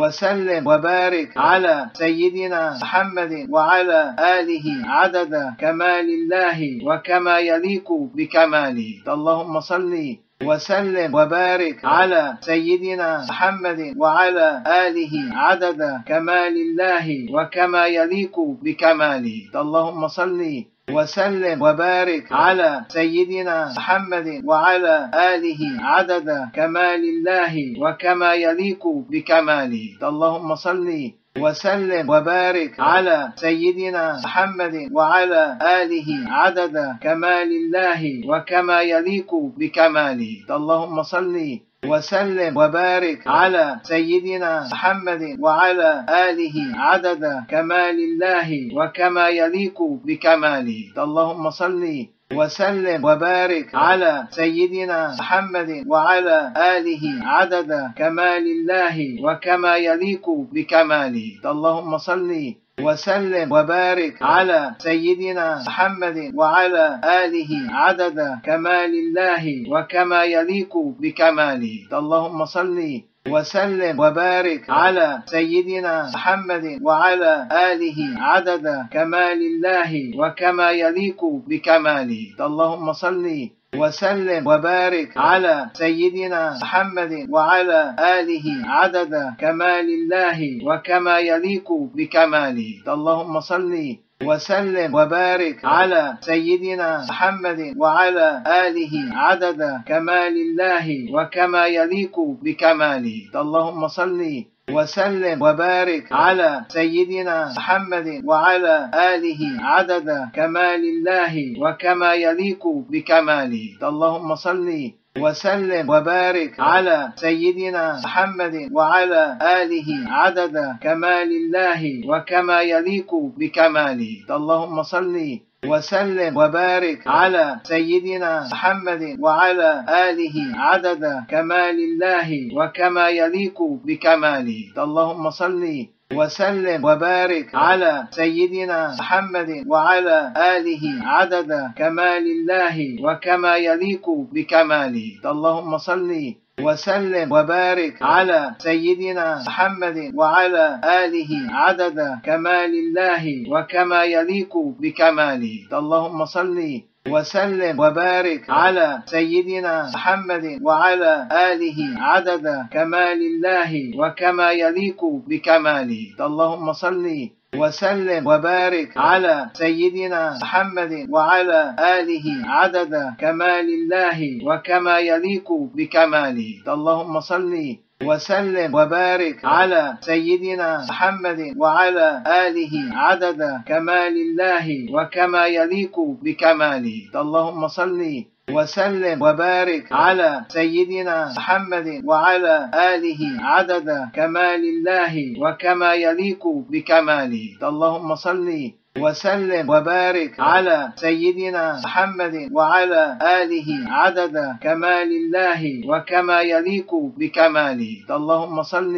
وسلم وبارك على سيدنا محمد وعلى آله عدد كمال الله وكما يليق بكماله. اللهم صل وسلم وبارك على سيدنا محمد وعلى آله عدد كمال الله وكما يليق بكماله. اللهم صل وسلم وبارك على سيدنا محمد وعلى آله عدد كمال الله وكما يليق بكماله. اللهم صل وسلم وبارك على سيدنا محمد وعلى آله عدد كمال الله وكما يليق بكماله. اللهم صل وسلم وبارك على سيدنا محمد وعلى آله عدد كمال الله وكما يليق بكماله. اللهم صل وسلم وبارك على سيدنا محمد وعلى آله عدد كمال الله وكما يليق بكماله. اللهم صل وسلم وبارك على سيدنا محمد وعلى آله عدد كمال الله وكما يليق بكماله. اللهم صل وسلم وبارك على سيدنا محمد وعلى آله عدد كمال الله وكما يليق بكماله. اللهم صل وسلم وبارك على سيدنا محمد وعلى آله عدد كمال الله وكما يليق بكماله. اللهم صل وسلم وبارك على سيدنا محمد وعلى آله عدد كمال الله وكما يليق بكماله. اللهم صل وسلم وبارك على سيدنا محمد وعلى آله عدد كمال الله وكما يليق بكماله. اللهم صل وسلم وبارك على سيدنا محمد وعلى آله عدد كمال الله وكما يليق بكماله. اللهم صل وسلم وبارك على سيدنا محمد وعلى آله عدد كمال الله وكما يليق بكماله. اللهم صل وسلم وبارك على سيدنا محمد وعلى آله عدد كمال الله وكما يليق بكماله. اللهم صل وسلم وبارك على سيدنا محمد وعلى آله عدد كمال الله وكما يليق بكماله. اللهم صل وسلم وبارك على سيدنا محمد وعلى آله عدد كمال الله وكما يليق بكماله. اللهم صل وسلم وبارك على سيدنا محمد وعلى آله عدد كمال الله وكما يليق بكماله. اللهم صل وسلم وبارك على سيدنا محمد وعلى آله عدد كمال الله وكما يليق بكماله. اللهم صل وسلم وبارك على سيدنا محمد وعلى آله عدد كمال الله وكما يليق بكماله. اللهم صل وسلم وبارك على سيدنا محمد وعلى آله عدد كمال الله وكما يليق بكماله. اللهم صل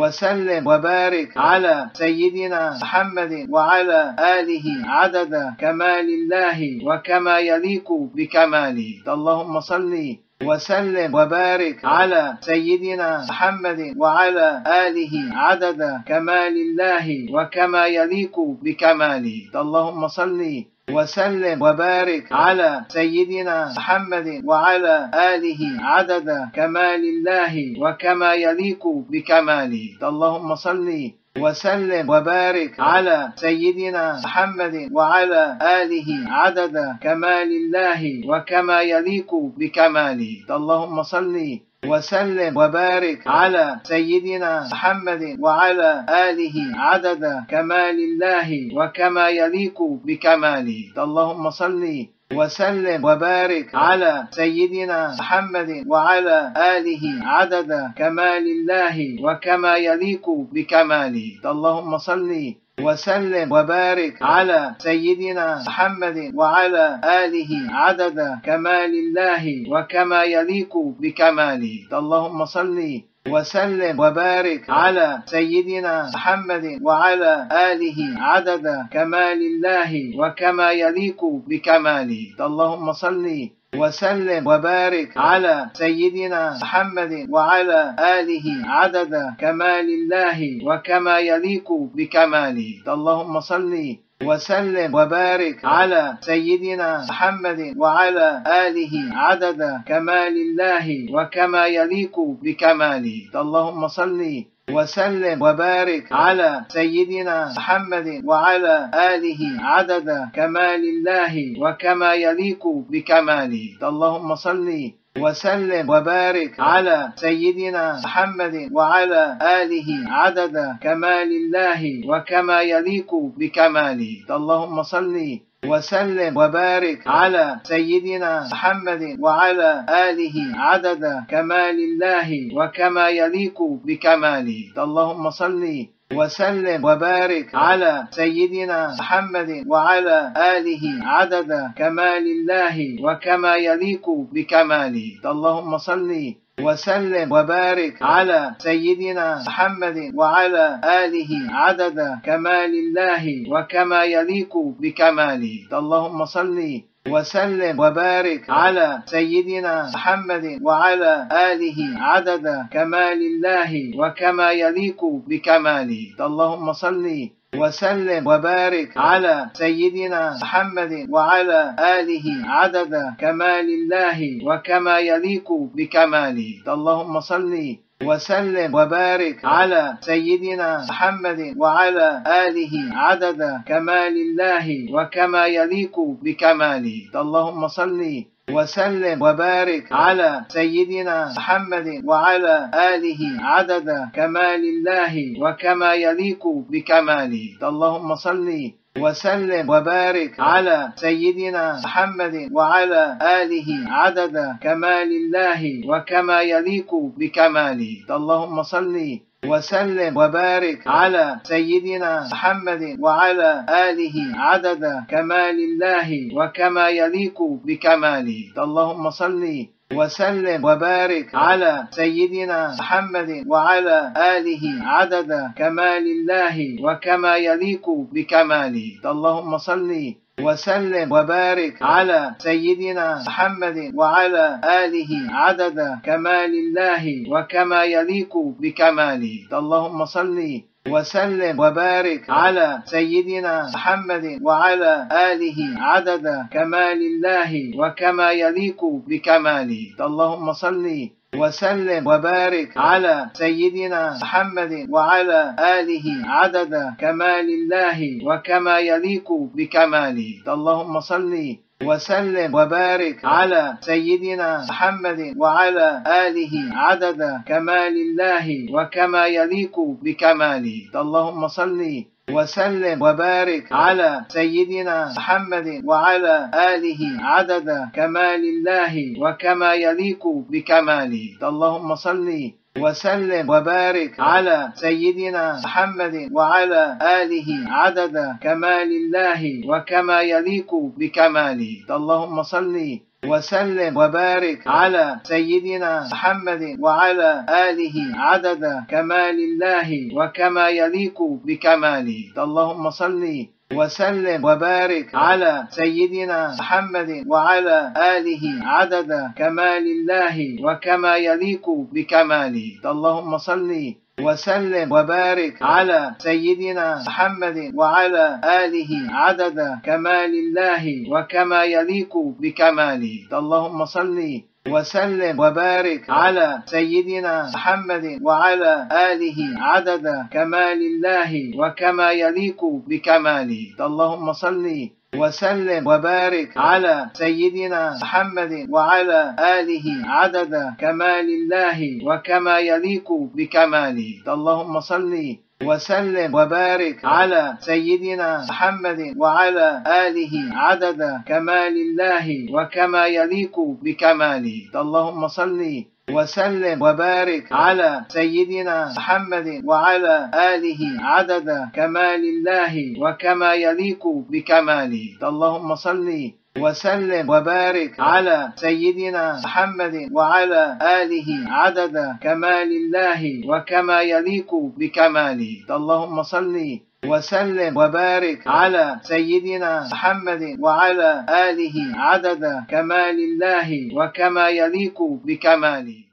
وسلم وبارك على سيدنا محمد وعلى آله عدد كمال الله وكما يليق بكماله. اللهم صل وسلم وبارك على سيدنا محمد وعلى آله عدد كمال الله وكما يليق بكماله. اللهم صل وسلم وبارك على سيدنا محمد وعلى آله عدد كمال الله وكما يليق بكماله. اللهم صل وسلم وبارك على سيدنا محمد وعلى آله عدد كمال الله وكما يليق بكماله. اللهم صل وسلم وبارك على سيدنا محمد وعلى آله عدد كمال الله وكما يليق بكماله. اللهم صل وسلم وبارك على سيدنا محمد وعلى آله عدد كمال الله وكما يليق بكماله. اللهم صل وسلم وبارك على سيدنا محمد وعلى آله عدد كمال الله وكما يليق بكماله. اللهم صل وسلم وبارك على سيدنا محمد وعلى آله عدد كمال الله وكما يليق بكماله. اللهم صل وسلم وبارك على سيدنا محمد وعلى آله عدد كمال الله وكما يليق بكماله. اللهم صل وسلم وبارك على سيدنا محمد وعلى آله عدد كمال الله وكما يليق بكماله. اللهم صل وسلم وبارك على سيدنا محمد وعلى آله عدد كمال الله وكما يليق بكماله. اللهم صل وسلم وبارك على سيدنا محمد وعلى آله عدد كمال الله وكما يليق بكماله. اللهم صل وسلم وبارك على سيدنا محمد وعلى آله عدد كمال الله وكما يليق بكماله. اللهم صل وسلم وبارك على سيدنا محمد وعلى آله عدد كمال الله وكما يليق بكماله. اللهم صل وسلم وبارك على سيدنا محمد وعلى آله عدد كمال الله وكما يليق بكماله. اللهم صل وسلم وبارك على سيدنا محمد وعلى آله عدد كمال الله وكما يليق بكماله. اللهم صل وسلم وبارك على سيدنا محمد وعلى آله عدد كمال الله وكما يليق بكماله. اللهم صل وسلم وبارك على سيدنا محمد وعلى آله عدد كمال الله وكما يليق بكماله. اللهم صل وسلم وبارك على سيدنا محمد وعلى آله عدد كمال الله وكما يليق بكماله. اللهم صل وسلم وبارك على سيدنا محمد وعلى آله عدد كمال الله وكما يليق بكماله. اللهم صل وسلم وبارك على سيدنا محمد وعلى آله عدد كمال الله وكما يليق بكماله. اللهم صل وسلم وبارك على سيدنا محمد وعلى آله عدد كمال الله وكما يليق بكماله. اللهم صل وسلم وبارك على سيدنا محمد وعلى آله عدد كمال الله وكما يليق بكماله. اللهم صل وسلم وبارك على سيدنا محمد وعلى آله عدد كمال الله وكما يليق بكماله. اللهم صل وسلم وبارك على سيدنا محمد وعلى آله عدد كمال الله وكما يليق بكماله. اللهم صل وسلم وبارك على سيدنا محمد وعلى آله عدد كمال الله وكما يليق بكماله. اللهم صل وسلم وبارك على سيدنا محمد وعلى آله عدد كمال الله وكما يليق بكماله. اللهم صل وسلم وبارك على سيدنا محمد وعلى آله عدد كمال الله وكما يليق بكماله. اللهم صل وسلم وبارك على سيدنا محمد وعلى آله عدد كمال الله وكما يليق بكماله. اللهم صل وسلم وبارك على سيدنا محمد وعلى آله عدد كمال الله وكما يليق بكماله. اللهم صل وسلم وبارك على سيدنا محمد وعلى آله عدد كمال الله وكما يليق بكماله. اللهم صل وسلم وبارك على سيدنا محمد وعلى آله عدد كمال الله وكما يليق بكماله. اللهم صل وسلم وبارك على سيدنا محمد وعلى آله عدد كمال الله وكما يليق بكماله. اللهم صل وسلم وبارك على سيدنا محمد وعلى آله عدد كمال الله وكما يليق بكماله. اللهم صل وسلم وبارك على سيدنا محمد وعلى آله عدد كمال الله وكما يليق بكماله. اللهم صل وسلم وبارك على سيدنا محمد وعلى آله عدد كمال الله وكما يليق بكماله. اللهم صل وسلم وبارك على سيدنا محمد وعلى آله عدد كمال الله وكما يليق بكماله.